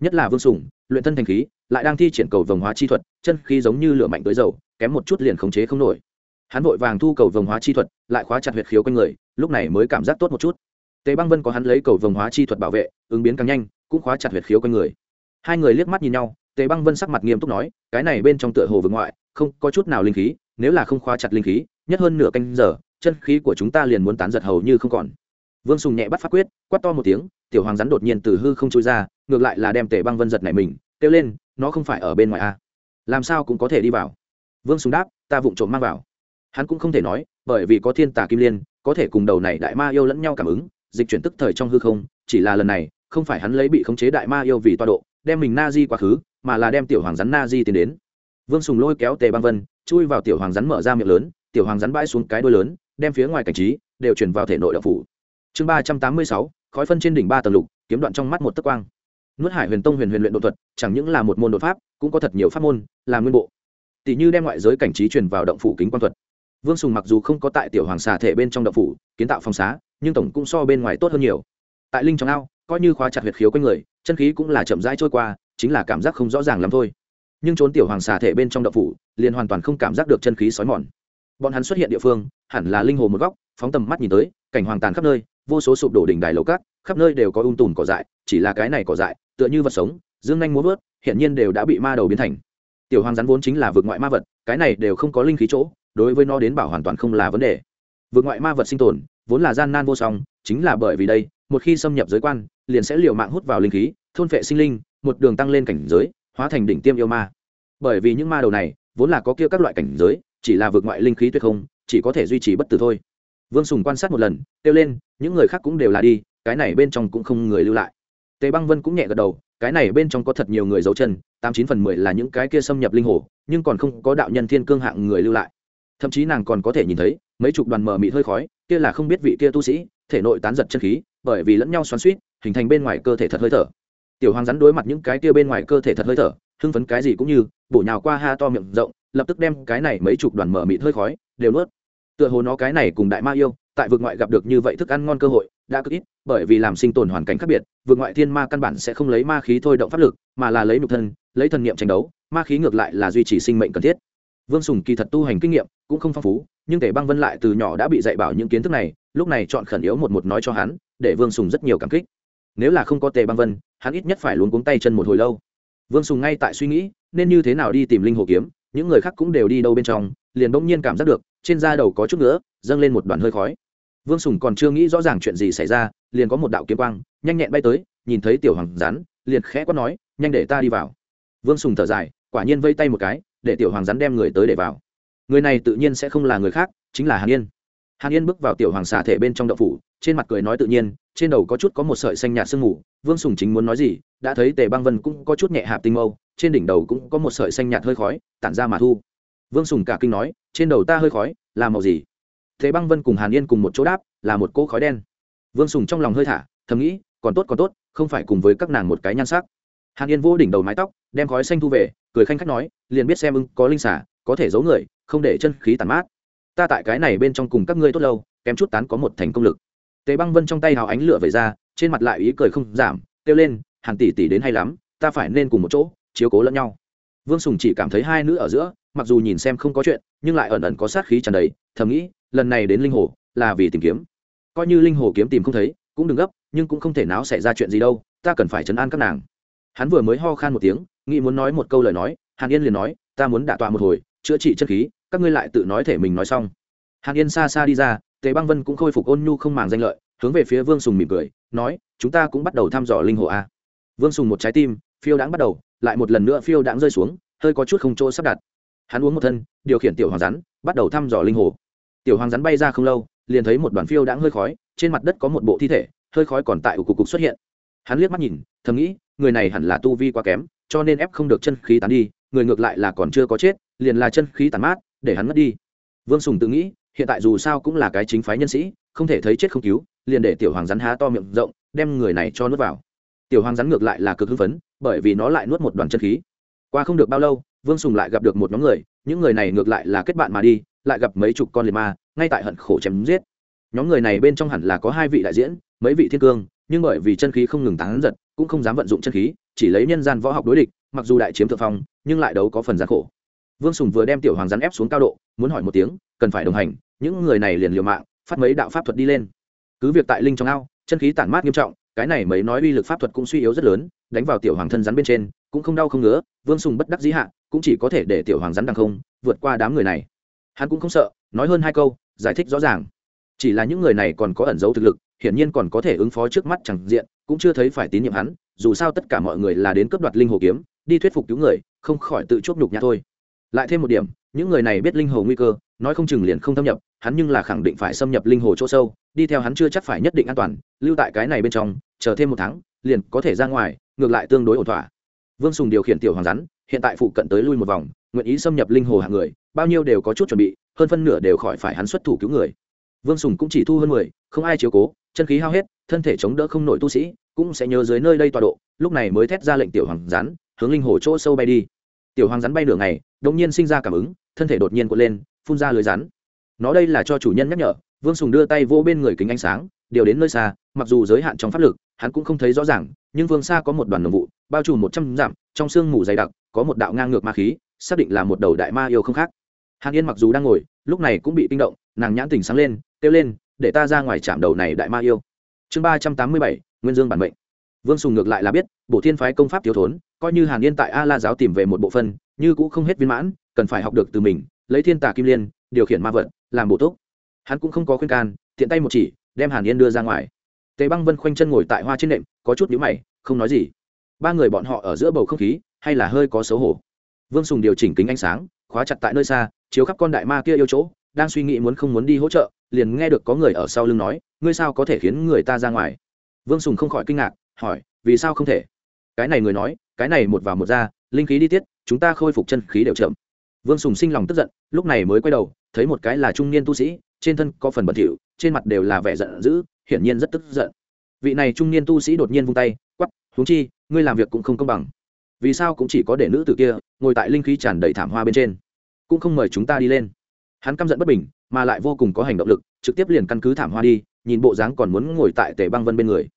nhất là vương sùng, luyện thân thành khí, lại đang thi triển cầu vồng hóa chi thuật, chân khí giống như lửa mạnh tới dầu, kém một chút liền khống chế không nổi. Hắn vội vàng thu cầu vồng hóa chi thuật, lại khóa chặt huyệt khiếu quanh người, lúc này mới cảm giác tốt một chút. Tề băng vân có hắn lấy cầu vồng hóa chi thuật bảo vệ, ứng biến càng nhanh, cũng khóa chặt huyệt khiếu quanh người. Hai người liếc mắt nhìn nhau, tề băng vân sắc mặt nghiêm túc nói, cái này bên trong tựa hồ vực ngoại, không có chút nào linh khí, nếu là không khóa chặt linh khí, nhất hơn nửa canh giờ, chân khí của chúng ta liền muốn tán giật hầu như không còn vương sùng nhẹ bắt phát quyết, quát to một tiếng, tiểu hoàng rắn đột nhiên từ hư không trôi ra, ngược lại là đem tề băng vân giật này mình, kêu lên, nó không phải ở bên ngoài a à? làm sao cũng có thể đi vào? Vương sùng đáp, ta vụng trộm mang vào. Hắn cũng không thể nói, bởi vì có thiên tà kim liên, có thể cùng đầu này đại ma yêu lẫn nhau cảm ứng, dịch chuyển tức thời trong hư không, chỉ là lần này, không phải hắn lấy bị khống chế đại ma yêu vì toa độ, đem mình na di quá khứ, mà là đem tiểu hoàng rắn na di tiến đến. Vương sùng lôi kéo tề băng vân, chui vào tiểu hoàng rắn mở ra miệng lớn, tiểu hoàng rắn bãi xuống cái đôi lớn, đem phía ngoài cảnh trí, đều chuyển vào thể nội đậu phủ chương ba trăm tám mươi sáu, khói phân trên đỉnh ba tầng lục, kiếm đoạn trong mắt một tấc quang. Nuốt hải huyền tông huyền huyền luyện đột thuật, chẳng những là một môn đột pháp, cũng có thật nhiều pháp môn, là nguyên bộ. Tỷ như đem ngoại giới cảnh trí truyền vào động phủ kính quan thuật. Vương sùng mặc dù không có tại tiểu hoàng xà thể bên trong động phủ, kiến tạo phong xá, nhưng tổng cũng so bên ngoài tốt hơn nhiều. Tại linh trong ao, coi như khóa chặt huyệt khiếu quanh người, chân khí cũng là chậm rãi trôi qua, chính là cảm giác không rõ ràng lắm thôi. Nhưng trốn tiểu hoàng xà thể bên trong động phủ, liền hoàn toàn không cảm giác được chân khí sói mòn. Bọn hắn xuất hiện địa phương, hẳn là linh hồ một góc, phóng tầm mắt nhìn tới, cảnh hoàng tàn khắp nơi vô số sụp đổ đỉnh đài lầu cát, khắp nơi đều có ung tùn cỏ dại, chỉ là cái này cỏ dại, tựa như vật sống, dương nhanh muốn vớt hiện nhiên đều đã bị ma đầu biến thành. Tiểu hoàng rắn vốn chính là vượt ngoại ma vật, cái này đều không có linh khí chỗ, đối với nó đến bảo hoàn toàn không là vấn đề. Vượt ngoại ma vật sinh tồn, vốn là gian nan vô song, chính là bởi vì đây, một khi xâm nhập giới quan, liền sẽ liều mạng hút vào linh khí, thôn phệ sinh linh, một đường tăng lên cảnh giới, hóa thành đỉnh tiêm yêu ma. Bởi vì những ma đầu này, vốn là có kia các loại cảnh giới, chỉ là vượt ngoại linh khí tuyệt không, chỉ có thể duy trì bất tử thôi vương sùng quan sát một lần, kêu lên, những người khác cũng đều là đi, cái này bên trong cũng không người lưu lại. Tề băng vân cũng nhẹ gật đầu, cái này bên trong có thật nhiều người giấu chân, tám chín phần mười là những cái kia xâm nhập linh hồ, nhưng còn không có đạo nhân thiên cương hạng người lưu lại. Thậm chí nàng còn có thể nhìn thấy, mấy chục đoàn mờ mịt hơi khói, kia là không biết vị kia tu sĩ, thể nội tán giật chân khí, bởi vì lẫn nhau xoắn suýt hình thành bên ngoài cơ thể thật hơi thở. Tiểu hoàng rắn đối mặt những cái kia bên ngoài cơ thể thật hơi thở, hưng phấn cái gì cũng như, bổ nhào qua ha to miệng rộng, lập tức đem cái này mấy chục đoàn mờ mịt hơi khói đều nuốt tựa hồ nó cái này cùng đại ma yêu, tại vực ngoại gặp được như vậy thức ăn ngon cơ hội, đã cực ít, bởi vì làm sinh tồn hoàn cảnh khác biệt, vực ngoại thiên ma căn bản sẽ không lấy ma khí thôi động pháp lực, mà là lấy nhục thân, lấy thần niệm tranh đấu, ma khí ngược lại là duy trì sinh mệnh cần thiết. Vương sùng kỳ thật tu hành kinh nghiệm cũng không phong phú, nhưng tề băng vân lại từ nhỏ đã bị dạy bảo những kiến thức này, lúc này chọn khẩn yếu một một nói cho hắn, để vương sùng rất nhiều cảm kích. Nếu là không có tề băng vân, hắn ít nhất phải luống cuống tay chân một hồi lâu. Vương sùng ngay tại suy nghĩ, nên như thế nào đi tìm linh hồ kiếm, những người khác cũng đều đi đâu bên trong liền bỗng nhiên cảm giác được, trên da đầu có chút nữa dâng lên một đoàn hơi khói. Vương sùng còn chưa nghĩ rõ ràng chuyện gì xảy ra, liền có một đạo kiếm quang, nhanh nhẹn bay tới, nhìn thấy tiểu hoàng rắn, liền khẽ quát nói, nhanh để ta đi vào. Vương sùng thở dài, quả nhiên vây tay một cái, để tiểu hoàng rắn đem người tới để vào. Người này tự nhiên sẽ không là người khác, chính là hàn yên. Hàn yên bước vào tiểu hoàng xà thể bên trong đậu phủ, trên mặt cười nói tự nhiên, trên đầu có chút có một sợi xanh nhạt sương mù, vương sùng chính muốn nói gì, đã thấy tề băng vân cũng có chút nhẹ hạp tinh mâu, trên đỉnh đầu cũng có một sợi xanh nhạt hơi khói, tản ra mà thu vương sùng cả kinh nói, trên đầu ta hơi khói, là màu gì? Thế băng vân cùng hàn yên cùng một chỗ đáp, là một cỗ khói đen. Vương sùng trong lòng hơi thả, thầm nghĩ, còn tốt còn tốt, không phải cùng với các nàng một cái nhan sắc. Hàn yên vô đỉnh đầu mái tóc, đem khói xanh thu về, cười khanh khách nói, liền biết xem ưng, có linh xả có thể giấu người, không để chân khí tàn mát. Ta tại cái này bên trong cùng các ngươi tốt lâu, kém chút tán có một thành công lực. Tề băng vân trong tay hào ánh lửa về ra, trên mặt lại ý cười không giảm, kêu lên, hàn tỷ tỷ đến hay lắm, ta phải nên cùng một chỗ, chiếu cố lẫn nhau. Vương sùng chỉ cảm thấy hai nữ ở giữa mặc dù nhìn xem không có chuyện, nhưng lại ẩn ẩn có sát khí tràn đầy, thầm nghĩ, lần này đến linh hồ, là vì tìm kiếm. Coi như linh hồ kiếm tìm không thấy, cũng đừng gấp, nhưng cũng không thể nào xảy ra chuyện gì đâu, ta cần phải chấn an các nàng. Hắn vừa mới ho khan một tiếng, nghĩ muốn nói một câu lời nói, hàn yên liền nói, ta muốn đả tọa một hồi, chữa trị chân khí, các ngươi lại tự nói thể mình nói xong. Hàn yên xa xa đi ra, tề băng vân cũng khôi phục ôn nhu không màng danh lợi, hướng về phía vương sùng mỉm cười, nói, chúng ta cũng bắt đầu thăm dò linh hồ a. Vương sùng một trái tim, phiêu đãng bắt đầu, lại một lần nữa phiêu đãng rơi xuống, hơi có chút không chỗ sắp đặt hắn uống một thân, điều khiển tiểu hoàng rắn, bắt đầu thăm dò linh hồ. Tiểu hoàng rắn bay ra không lâu, liền thấy một đoàn phiêu đãng hơi khói, trên mặt đất có một bộ thi thể, hơi khói còn tại của cục cục xuất hiện. Hắn liếc mắt nhìn, thầm nghĩ, người này hẳn là tu vi quá kém, cho nên ép không được chân khí tán đi, người ngược lại là còn chưa có chết, liền là chân khí tàn mát, để hắn mất đi. Vương sùng tự nghĩ, hiện tại dù sao cũng là cái chính phái nhân sĩ, không thể thấy chết không cứu, liền để tiểu hoàng rắn há to miệng rộng, đem người này cho nuốt vào. Tiểu hoàng rắn ngược lại là cực hưng phấn, bởi vì nó lại nuốt một đoàn chân khí. Qua không được bao lâu vương sùng lại gặp được một nhóm người, những người này ngược lại là kết bạn mà đi, lại gặp mấy chục con liệt ma, ngay tại hận khổ chém giết. Nhóm người này bên trong hẳn là có hai vị đại diễn, mấy vị thiên cương, nhưng bởi vì chân khí không ngừng tán giật, cũng không dám vận dụng chân khí, chỉ lấy nhân gian võ học đối địch, mặc dù đại chiếm thượng phong, nhưng lại đấu có phần gian khổ. Vương sùng vừa đem tiểu hoàng rắn ép xuống cao độ, muốn hỏi một tiếng, cần phải đồng hành? Những người này liền liều mạng, phát mấy đạo pháp thuật đi lên. Cứ việc tại linh trong ao, chân khí tản mát nghiêm trọng, cái này mấy nói uy lực pháp thuật cũng suy yếu rất lớn, đánh vào tiểu hoàng thân rắn bên trên, cũng không đau không ngứa, vương sùng bất đắc dĩ hạ cũng chỉ có thể để tiểu hoàng rắn đằng không vượt qua đám người này. Hắn cũng không sợ, nói hơn hai câu, giải thích rõ ràng. Chỉ là những người này còn có ẩn dấu thực lực, hiển nhiên còn có thể ứng phó trước mắt chẳng diện, cũng chưa thấy phải tín nhiệm hắn, dù sao tất cả mọi người là đến cướp đoạt linh hồ kiếm, đi thuyết phục cứu người, không khỏi tự chuốc nhục nhã thôi. Lại thêm một điểm, những người này biết linh hồ nguy cơ, nói không chừng liền không thâm nhập, hắn nhưng là khẳng định phải xâm nhập linh hồ chỗ sâu, đi theo hắn chưa chắc phải nhất định an toàn, lưu tại cái này bên trong, chờ thêm một tháng, liền có thể ra ngoài, ngược lại tương đối ổn thỏa. Vương sùng điều khiển tiểu hoàng rắn hiện tại phụ cận tới lui một vòng, nguyện ý xâm nhập linh hồ hạng người, bao nhiêu đều có chút chuẩn bị, hơn phân nửa đều khỏi phải hắn xuất thủ cứu người. Vương sùng cũng chỉ thu hơn mười, không ai chiếu cố, chân khí hao hết, thân thể chống đỡ không nổi tu sĩ, cũng sẽ nhớ dưới nơi đây tọa độ, lúc này mới thét ra lệnh tiểu hoàng rắn hướng linh hồ chỗ sâu bay đi. Tiểu hoàng rắn bay nửa ngày, đột nhiên sinh ra cảm ứng, thân thể đột nhiên cuộn lên, phun ra lưới rắn. Nó đây là cho chủ nhân nhắc nhở, vương sùng đưa tay vô bên người kính ánh sáng, điều đến nơi xa, mặc dù giới hạn trong pháp lực, hắn cũng không thấy rõ ràng, nhưng vương xa có một đoàn nồng vụ, bao trùm một trăm dặm, trong sương mù dày đặc có một đạo ngang ngược ma khí, xác định là một đầu đại ma yêu không khác. Hàn yên mặc dù đang ngồi, lúc này cũng bị kinh động, nàng nhãn tình sáng lên, kêu lên, để ta ra ngoài chạm đầu này đại ma yêu. Chương ba trăm tám mươi bảy, nguyên dương bản mệnh. Vương sùng ngược lại là biết bộ thiên phái công pháp thiếu thốn, coi như hàn yên tại a la giáo tìm về một bộ phân như cũng không hết viên mãn, cần phải học được từ mình, lấy thiên tà kim liên, điều khiển ma vật làm bộ tốt. hắn cũng không có khuyên can, tiện tay một chỉ, đem hàn yên đưa ra ngoài. Tề băng vân khoanh chân ngồi tại hoa trên nệm, có chút nhíu mày, không nói gì. Ba người bọn họ ở giữa bầu không khí hay là hơi có xấu hổ. Vương sùng điều chỉnh kính ánh sáng, khóa chặt tại nơi xa, chiếu khắp con đại ma kia yêu chỗ, đang suy nghĩ muốn không muốn đi hỗ trợ, liền nghe được có người ở sau lưng nói, ngươi sao có thể khiến người ta ra ngoài? Vương sùng không khỏi kinh ngạc, hỏi, vì sao không thể? Cái này người nói, cái này một vào một ra, linh khí đi tiết, chúng ta khôi phục chân khí đều chậm. Vương sùng sinh lòng tức giận, lúc này mới quay đầu, thấy một cái là trung niên tu sĩ, trên thân có phần bẩn thỉu, trên mặt đều là vẻ giận dữ, hiển nhiên rất tức giận. Vị này trung niên tu sĩ đột nhiên vung tay quắp huống chi, ngươi làm việc cũng không công bằng vì sao cũng chỉ có để nữ tử kia ngồi tại linh khí tràn đầy thảm hoa bên trên, cũng không mời chúng ta đi lên. Hắn căm giận bất bình, mà lại vô cùng có hành động lực, trực tiếp liền căn cứ thảm hoa đi, nhìn bộ dáng còn muốn ngồi tại tề băng vân bên người.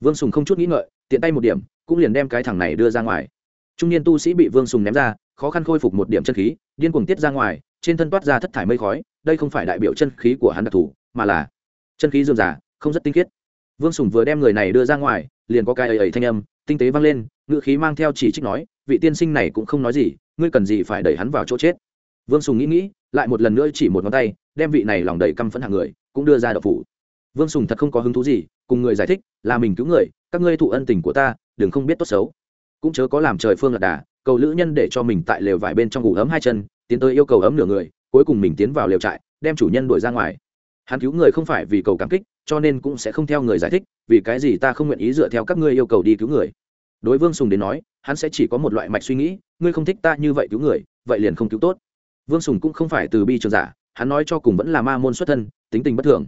Vương sùng không chút nghĩ ngợi, tiện tay một điểm, cũng liền đem cái thằng này đưa ra ngoài. Trung niên tu sĩ bị vương sùng ném ra, khó khăn khôi phục một điểm chân khí, điên cuồng tiết ra ngoài, trên thân toát ra thất thải mây khói, đây không phải đại biểu chân khí của hắn đặc thù, mà là chân khí dương giả không rất tinh khiết. Vương sùng vừa đem người này đưa ra ngoài, liền có cái ấy ấy thanh âm tinh tế vang lên ngự khí mang theo chỉ trích nói, vị tiên sinh này cũng không nói gì, ngươi cần gì phải đẩy hắn vào chỗ chết. Vương sùng nghĩ nghĩ, lại một lần nữa chỉ một ngón tay, đem vị này lòng đầy căm phẫn hàng người, cũng đưa ra đậu phủ. Vương sùng thật không có hứng thú gì, cùng người giải thích, là mình cứu người, các ngươi thụ ân tình của ta, đừng không biết tốt xấu. Cũng chớ có làm trời phương lật đà, cầu lữ nhân để cho mình tại lều vải bên trong ngủ ấm hai chân, tiến tới yêu cầu ấm nửa người, cuối cùng mình tiến vào lều trại, đem chủ nhân đuổi ra ngoài hắn cứu người không phải vì cầu cảm kích, cho nên cũng sẽ không theo người giải thích, vì cái gì ta không nguyện ý dựa theo các ngươi yêu cầu đi cứu người. Đối vương sùng đến nói, hắn sẽ chỉ có một loại mạch suy nghĩ, ngươi không thích ta như vậy cứu người, vậy liền không cứu tốt. Vương sùng cũng không phải từ bi trường giả, hắn nói cho cùng vẫn là ma môn xuất thân, tính tình bất thường.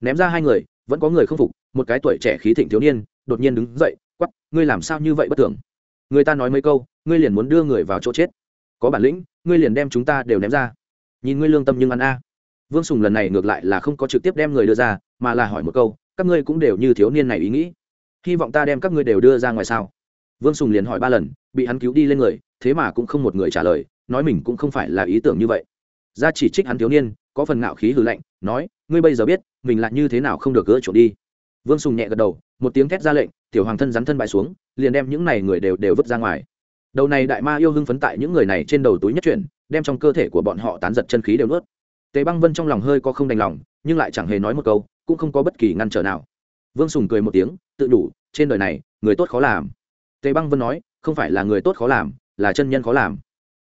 Ném ra hai người, vẫn có người không phục, một cái tuổi trẻ khí thịnh thiếu niên, đột nhiên đứng dậy quắp ngươi làm sao như vậy bất thường? Người ta nói mấy câu, ngươi liền muốn đưa người vào chỗ chết. Có bản lĩnh, ngươi liền đem chúng ta đều ném ra. Nhìn ngươi lương tâm nhưng ăn a vương sùng lần này ngược lại là không có trực tiếp đem người đưa ra, mà là hỏi một câu, các ngươi cũng đều như thiếu niên này ý nghĩ. Hy vọng ta đem các ngươi đều đưa ra ngoài sao? Vương sùng liền hỏi ba lần, bị hắn cứu đi lên người, thế mà cũng không một người trả lời, nói mình cũng không phải là ý tưởng như vậy. Ra chỉ trích hắn thiếu niên, có phần ngạo khí hư lạnh, nói, ngươi bây giờ biết, mình là như thế nào không được gỡ trộm đi. Vương sùng nhẹ gật đầu, một tiếng thét ra lệnh, tiểu hoàng thân rắn thân bại xuống, liền đem những này người đều đều vứt ra ngoài. Đầu này đại ma yêu hưng phấn tại những người này trên đầu túi nhất chuyển, đem trong cơ thể của bọn họ tán giật chân khí đều nuốt tề băng vân trong lòng hơi có không đành lòng, nhưng lại chẳng hề nói một câu, cũng không có bất kỳ ngăn trở nào. Vương sùng cười một tiếng, tự đủ, trên đời này, người tốt khó làm. Tề băng vân nói, không phải là người tốt khó làm, là chân nhân khó làm.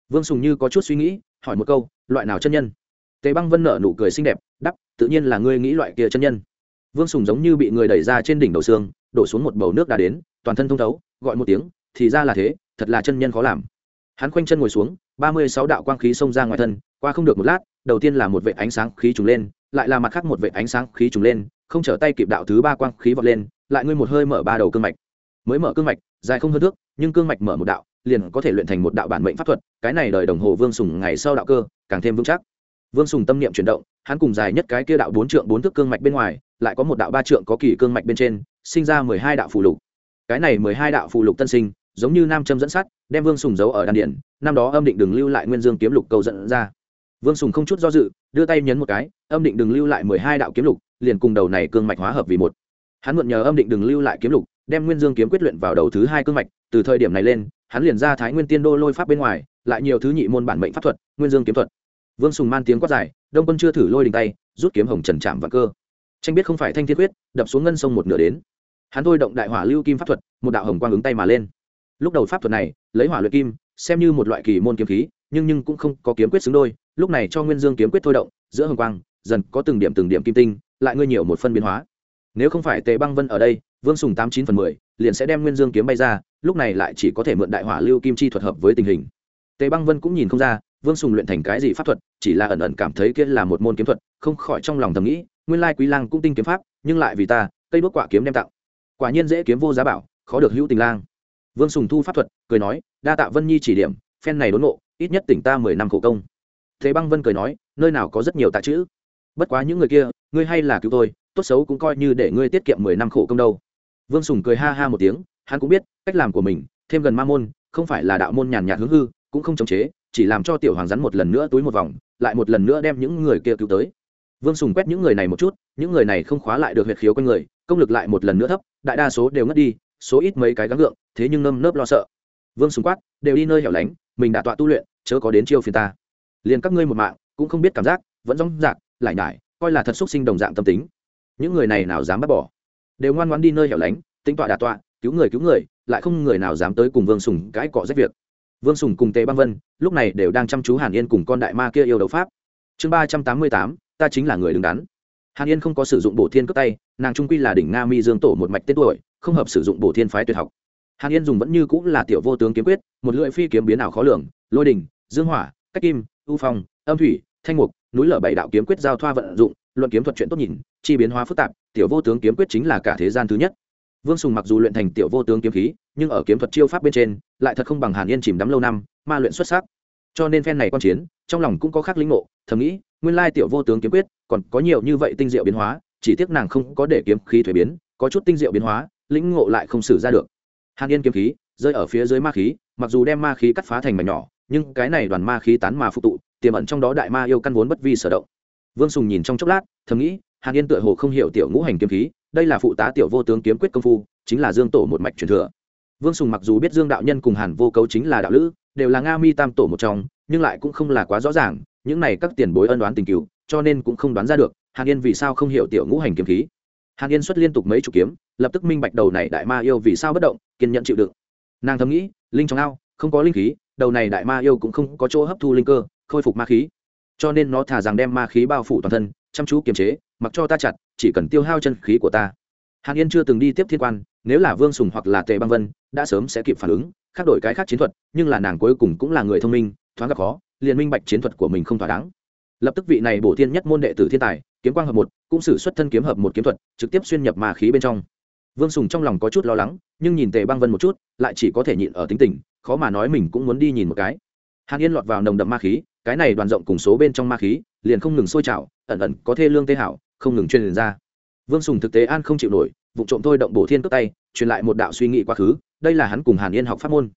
Vương sùng như có chút suy nghĩ, hỏi một câu, loại nào chân nhân? Tề băng vân nở nụ cười xinh đẹp đắp tự nhiên là ngươi nghĩ loại kia chân nhân. Vương sùng giống như bị người đẩy ra trên đỉnh đầu xương, đổ xuống một bầu nước đã đến, toàn thân thông thấu, gọi một tiếng, thì ra là thế, thật là chân nhân khó làm. Hắn khoanh chân ngồi xuống, ba mươi sáu đạo quang khí xông ra ngoài thân qua không được một lát, đầu tiên là một vệ ánh sáng khí trùng lên, lại là mặt khác một vệ ánh sáng khí trùng lên, không trở tay kịp đạo thứ ba quang khí vọt lên, lại ngươi một hơi mở ba đầu cương mạch. Mới mở cương mạch, dài không hơn thước, nhưng cương mạch mở một đạo, liền có thể luyện thành một đạo bản mệnh pháp thuật, cái này đời đồng hồ vương sùng ngày sau đạo cơ, càng thêm vững chắc. Vương sùng tâm niệm chuyển động, hắn cùng dài nhất cái kia đạo bốn trượng bốn thước cương mạch bên ngoài, lại có một đạo ba trượng có kỳ cương mạch bên trên, sinh ra mười hai đạo phụ lục. Cái này mười hai đạo phụ lục tân sinh, giống như nam châm dẫn sắt, đem vương sùng giấu ở đan điển năm đó âm định đừng lưu lại nguyên dương kiếm lục cầu dẫn ra vương sùng không chút do dự, đưa tay nhấn một cái, âm định đừng lưu lại mười hai đạo kiếm lục, liền cùng đầu này cương mạch hóa hợp vì một. Hắn mượn nhờ âm định đừng lưu lại kiếm lục, đem nguyên dương kiếm quyết luyện vào đầu thứ hai cương mạch, từ thời điểm này lên, hắn liền ra thái nguyên tiên đô lôi pháp bên ngoài, lại nhiều thứ nhị môn bản mệnh pháp thuật, nguyên dương kiếm thuật. Vương sùng man tiếng quát dài, đông quân chưa thử lôi đình tay, rút kiếm hồng trần chạm và cơ. Tranh biết không phải thanh thiên quyết, đập xuống ngân sông một nửa đến. Hắn thôi động đại hỏa lưu kim pháp thuật, một đạo hồng quang ứng tay mà lên. Lúc đầu pháp thuật này, lấy hỏa luyện kim, xem như một loại kỳ môn kiếm khí, nhưng nhưng cũng không có kiếm quyết xứng đôi lúc này cho nguyên dương kiếm quyết thôi động, giữa hồng quang, dần có từng điểm từng điểm kim tinh, lại ngươi nhiều một phân biến hóa. Nếu không phải tề băng vân ở đây, vương sùng tám chín phần mười, liền sẽ đem nguyên dương kiếm bay ra, lúc này lại chỉ có thể mượn đại hỏa lưu kim chi thuật hợp với tình hình. Tề băng vân cũng nhìn không ra, vương sùng luyện thành cái gì pháp thuật, chỉ là ẩn ẩn cảm thấy kia là một môn kiếm thuật, không khỏi trong lòng thầm nghĩ, nguyên lai quý lang cũng tinh kiếm pháp, nhưng lại vì ta, cây đuốc quả kiếm đem tặng. Quả nhiên dễ kiếm vô giá bảo, khó được hữu tình lang. Vương sùng thu pháp thuật, cười nói, đa tạ vân nhi chỉ điểm, phen này đốn nộ ít nhất tỉnh ta mười năm khổ công thế băng vân cười nói, nơi nào có rất nhiều tạ chữ. Bất quá những người kia, ngươi hay là cứu tôi, tốt xấu cũng coi như để ngươi tiết kiệm mười năm khổ công đâu. Vương sùng cười ha ha một tiếng, hắn cũng biết, cách làm của mình, thêm gần ma môn, không phải là đạo môn nhàn nhạt hướng hư, cũng không chống chế, chỉ làm cho tiểu hoàng rắn một lần nữa túi một vòng, lại một lần nữa đem những người kia cứu tới. Vương sùng quét những người này một chút, những người này không khóa lại được huyệt khiếu quanh người, công lực lại một lần nữa thấp, đại đa số đều ngất đi, số ít mấy cái gắng gượng, thế nhưng nơm nớp lo sợ. Vương sùng quát, đều đi nơi hẻo lánh, mình đã tọa tu luyện, chớ có đến chiêu phiền ta liền các ngươi một mạng, cũng không biết cảm giác, vẫn rong rạc, lại nhải, coi là thật xúc sinh đồng dạng tâm tính. Những người này nào dám bắt bỏ? Đều ngoan ngoan đi nơi hẻo lánh tính tọa đà tọa, cứu người cứu người, lại không người nào dám tới cùng vương sùng cãi cọ rách việc. Vương sùng cùng tề băng vân, lúc này đều đang chăm chú hàn yên cùng con đại ma kia yêu đấu pháp. Chương ba trăm tám mươi tám, ta chính là người đứng đắn. Hàn yên không có sử dụng bổ thiên cướp tay, nàng trung quy là đỉnh nga mi dương tổ một mạch tên tuổi, không hợp sử dụng bổ thiên phái tuyệt học. Hàn yên dùng vẫn như cũng là tiểu vô tướng kiếm quyết, một lưỡi phi kiếm biến ảo khó lường, lôi đình, dương hỏa, cách kim u phong, âm thủy, thanh mục, núi lở bảy đạo kiếm quyết giao thoa vận dụng, luận kiếm thuật chuyện tốt nhìn, chi biến hóa phức tạp, tiểu vô tướng kiếm quyết chính là cả thế gian thứ nhất. Vương sùng mặc dù luyện thành tiểu vô tướng kiếm khí, nhưng ở kiếm thuật chiêu pháp bên trên, lại thật không bằng hàn yên chìm đắm lâu năm, ma luyện xuất sắc. Cho nên phen này quan chiến, trong lòng cũng có khác linh ngộ, thầm nghĩ, nguyên lai tiểu vô tướng kiếm quyết còn có nhiều như vậy tinh diệu biến hóa, chỉ tiếc nàng không có để kiếm khí thuế biến, có chút tinh diệu biến hóa, lĩnh ngộ lại không xử ra được. Hàn yên kiếm khí, rơi ở phía dưới ma khí, mặc dù đem ma khí cắt phá thành mảnh nhỏ nhưng cái này đoàn ma khí tán mà phụ tụ, tiềm ẩn trong đó đại ma yêu căn vốn bất vi sở động. Vương sùng nhìn trong chốc lát, thầm nghĩ, hàn yên tựa hồ không hiểu tiểu ngũ hành kiếm khí, đây là phụ tá tiểu vô tướng kiếm quyết công phu, chính là dương tổ một mạch truyền thừa. Vương sùng mặc dù biết dương đạo nhân cùng hàn vô cấu chính là đạo lữ, đều là nga mi tam tổ một trong, nhưng lại cũng không là quá rõ ràng, những này các tiền bối ân đoán tình cứu cho nên cũng không đoán ra được, hàn yên vì sao không hiểu tiểu ngũ hành kiếm khí. Hàn yên xuất liên tục mấy chục kiếm, lập tức minh bạch đầu này đại ma yêu vì sao bất động, kiên nhẫn chịu đựng. Nàng thầm nghĩ, linh trong ao, không có linh khí đầu này đại ma yêu cũng không có chỗ hấp thu linh cơ, khôi phục ma khí. Cho nên nó thả rằng đem ma khí bao phủ toàn thân, chăm chú kiềm chế, mặc cho ta chặt, chỉ cần tiêu hao chân khí của ta. Hàn yên chưa từng đi tiếp thiên quan, nếu là vương sùng hoặc là tề băng vân, đã sớm sẽ kịp phản ứng, khác đổi cái khác chiến thuật, nhưng là nàng cuối cùng cũng là người thông minh, thoáng gặp khó, liền minh bạch chiến thuật của mình không thỏa đáng. Lập tức vị này bổ thiên nhất môn đệ tử thiên tài, kiếm quang hợp một, cũng sử xuất thân kiếm hợp một kiếm thuật, trực tiếp xuyên nhập ma khí bên trong. Vương sùng trong lòng có chút lo lắng, nhưng nhìn tề băng vân một chút, lại chỉ có thể nhịn ở tính tình khó mà nói mình cũng muốn đi nhìn một cái. Hàn yên lọt vào nồng đậm ma khí, cái này đoàn rộng cùng số bên trong ma khí, liền không ngừng sôi trào, ẩn ẩn có thê lương tê hảo, không ngừng truyền ra. Vương sùng thực tế an không chịu nổi vụ trộm thôi động bổ thiên cướp tay, truyền lại một đạo suy nghĩ quá khứ, đây là hắn cùng hàn yên học pháp môn.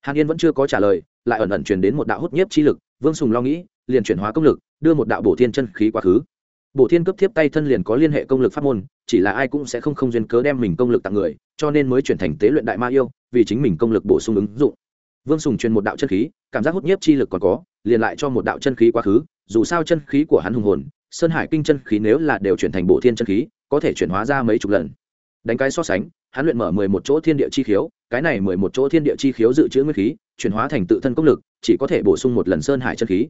Hàn yên vẫn chưa có trả lời, lại ẩn ẩn truyền đến một đạo hút nhiếp chi lực, vương sùng lo nghĩ, liền chuyển hóa công lực, đưa một đạo bổ thiên chân khí quá khứ. Bổ thiên cấp tiếp tay thân liền có liên hệ công lực pháp môn, chỉ là ai cũng sẽ không không duyên cớ đem mình công lực tặng người, cho nên mới chuyển thành tế luyện đại ma yêu, vì chính mình công lực bổ sung ứng dụng vương sùng truyền một đạo chân khí, cảm giác hút nhiếp chi lực còn có, liền lại cho một đạo chân khí quá khứ, dù sao chân khí của hắn hùng hồn, sơn hải kinh chân khí nếu là đều chuyển thành bộ thiên chân khí, có thể chuyển hóa ra mấy chục lần. Đánh cái so sánh, hắn luyện mở mười một chỗ thiên địa chi khiếu, cái này mười một chỗ thiên địa chi khiếu dự trữ nguyên khí, chuyển hóa thành tự thân công lực, chỉ có thể bổ sung một lần sơn hải chân khí.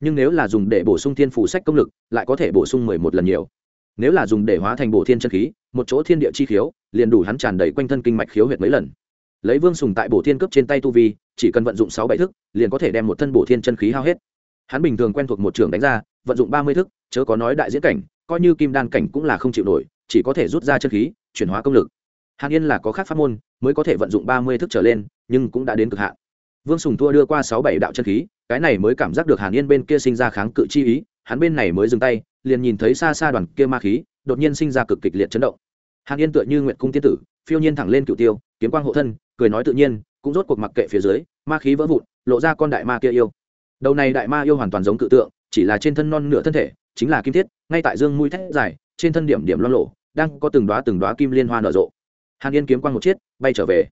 Nhưng nếu là dùng để bổ sung thiên phủ sách công lực, lại có thể bổ sung mười một lần nhiều. Nếu là dùng để hóa thành bổ thiên chân khí, một chỗ thiên địa chi khiếu, liền đủ hắn tràn đầy quanh thân kinh mạch khiếu huyệt mấy lần lấy vương sùng tại bổ thiên cấp trên tay tu vi, chỉ cần vận dụng sáu bảy thức, liền có thể đem một thân bổ thiên chân khí hao hết. Hắn bình thường quen thuộc một trường đánh ra, vận dụng ba mươi thức, chớ có nói đại diễn cảnh, coi như kim đan cảnh cũng là không chịu nổi, chỉ có thể rút ra chân khí, chuyển hóa công lực. Hàn yên là có khác pháp môn, mới có thể vận dụng ba mươi thức trở lên, nhưng cũng đã đến cực hạn. Vương sùng thua đưa qua sáu bảy đạo chân khí, cái này mới cảm giác được hàn yên bên kia sinh ra kháng cự chi ý, hắn bên này mới dừng tay, liền nhìn thấy xa xa đoàn kia ma khí, đột nhiên sinh ra cực kịch liệt chấn động. Hàn yên tựa như nguyện cung tiên tử, phiêu nhiên thẳng lên cựu tiêu, kiếm quang hộ thân cười nói tự nhiên, cũng rốt cuộc mặc kệ phía dưới, ma khí vỡ vụn, lộ ra con đại ma kia yêu. Đầu này đại ma yêu hoàn toàn giống cự tượng, chỉ là trên thân non nửa thân thể, chính là kim thiết, ngay tại dương mũi thét dài, trên thân điểm điểm loan lộ đang có từng đoá từng đoá kim liên hoa nở rộ. Hàn yên kiếm quang một chiếc, bay trở về.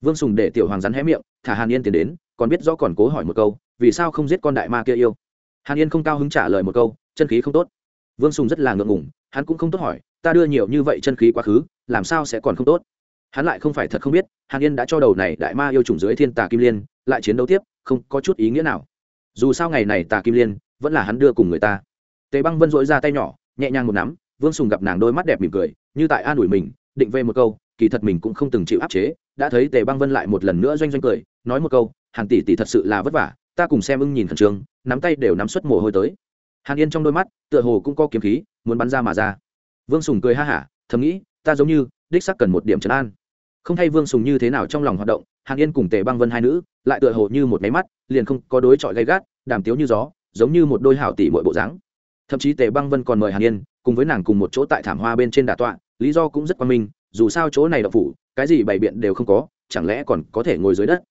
Vương sùng để tiểu hoàng rắn hé miệng, thả hàn yên tiến đến, còn biết rõ còn cố hỏi một câu, vì sao không giết con đại ma kia yêu? Hàn yên không cao hứng trả lời một câu, chân khí không tốt. Vương sùng rất là ngượng ngủng hắn cũng không tốt hỏi, ta đưa nhiều như vậy chân khí quá khứ, làm sao sẽ còn không tốt? Hắn lại không phải thật không biết, hàn yên đã cho đầu này đại ma yêu trùng dưới thiên tà kim liên, lại chiến đấu tiếp, không có chút ý nghĩa nào. Dù sao ngày này tà kim liên, vẫn là hắn đưa cùng người ta. Tề băng vân dội ra tay nhỏ, nhẹ nhàng một nắm, vương sùng gặp nàng đôi mắt đẹp mỉm cười, như tại an ủi mình, định về một câu, kỳ thật mình cũng không từng chịu áp chế, đã thấy tề băng vân lại một lần nữa doanh doanh cười, nói một câu, hàn tỷ tỷ thật sự là vất vả, ta cùng xem ưng nhìn khẩn trương, nắm tay đều nắm suất mồ hôi tới. Hàn yên trong đôi mắt, tựa hồ cũng có kiếm khí, muốn bắn ra mà ra. Vương sùng cười ha hả, thầm nghĩ, ta giống như đích sắc cần một điểm trấn an. Không thay vương sùng như thế nào trong lòng hoạt động, hàn yên cùng tề băng vân hai nữ lại tựa hồ như một máy mắt, liền không có đối chọi gay gắt, đàm tiếu như gió, giống như một đôi hảo tỷ mỗi bộ dáng. Thậm chí tề băng vân còn mời hàn yên cùng với nàng cùng một chỗ tại thảm hoa bên trên đà tọa, lý do cũng rất quan minh, dù sao chỗ này đậu phủ, cái gì bày biện đều không có, chẳng lẽ còn có thể ngồi dưới đất?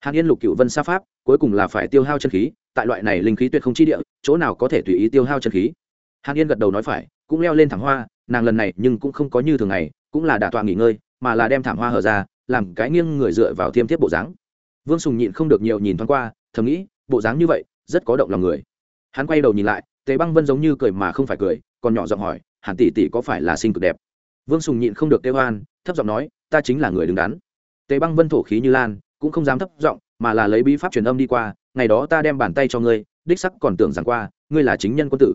Hàn yên lục cựu vân sa pháp, cuối cùng là phải tiêu hao chân khí, tại loại này linh khí tuyệt không chi địa, chỗ nào có thể tùy ý tiêu hao chân khí? Hàn yên gật đầu nói phải cũng leo lên thảm hoa, nàng lần này nhưng cũng không có như thường ngày, cũng là đả tọa nghỉ ngơi, mà là đem thảm hoa hở ra, làm cái nghiêng người dựa vào thiêm thiếp bộ dáng. Vương sùng nhịn không được nhiều nhìn thoáng qua, thầm nghĩ, bộ dáng như vậy, rất có động lòng người. Hắn quay đầu nhìn lại, tề băng vân giống như cười mà không phải cười, còn nhỏ giọng hỏi, hàn tỷ tỷ có phải là sinh cực đẹp? Vương sùng nhịn không được kêu hoan thấp giọng nói, ta chính là người đứng đắn. Tề băng vân thổ khí như lan, cũng không dám thấp giọng, mà là lấy bí pháp truyền âm đi qua, ngày đó ta đem bàn tay cho ngươi, đích sắc còn tưởng rằng qua, ngươi là chính nhân quân tử.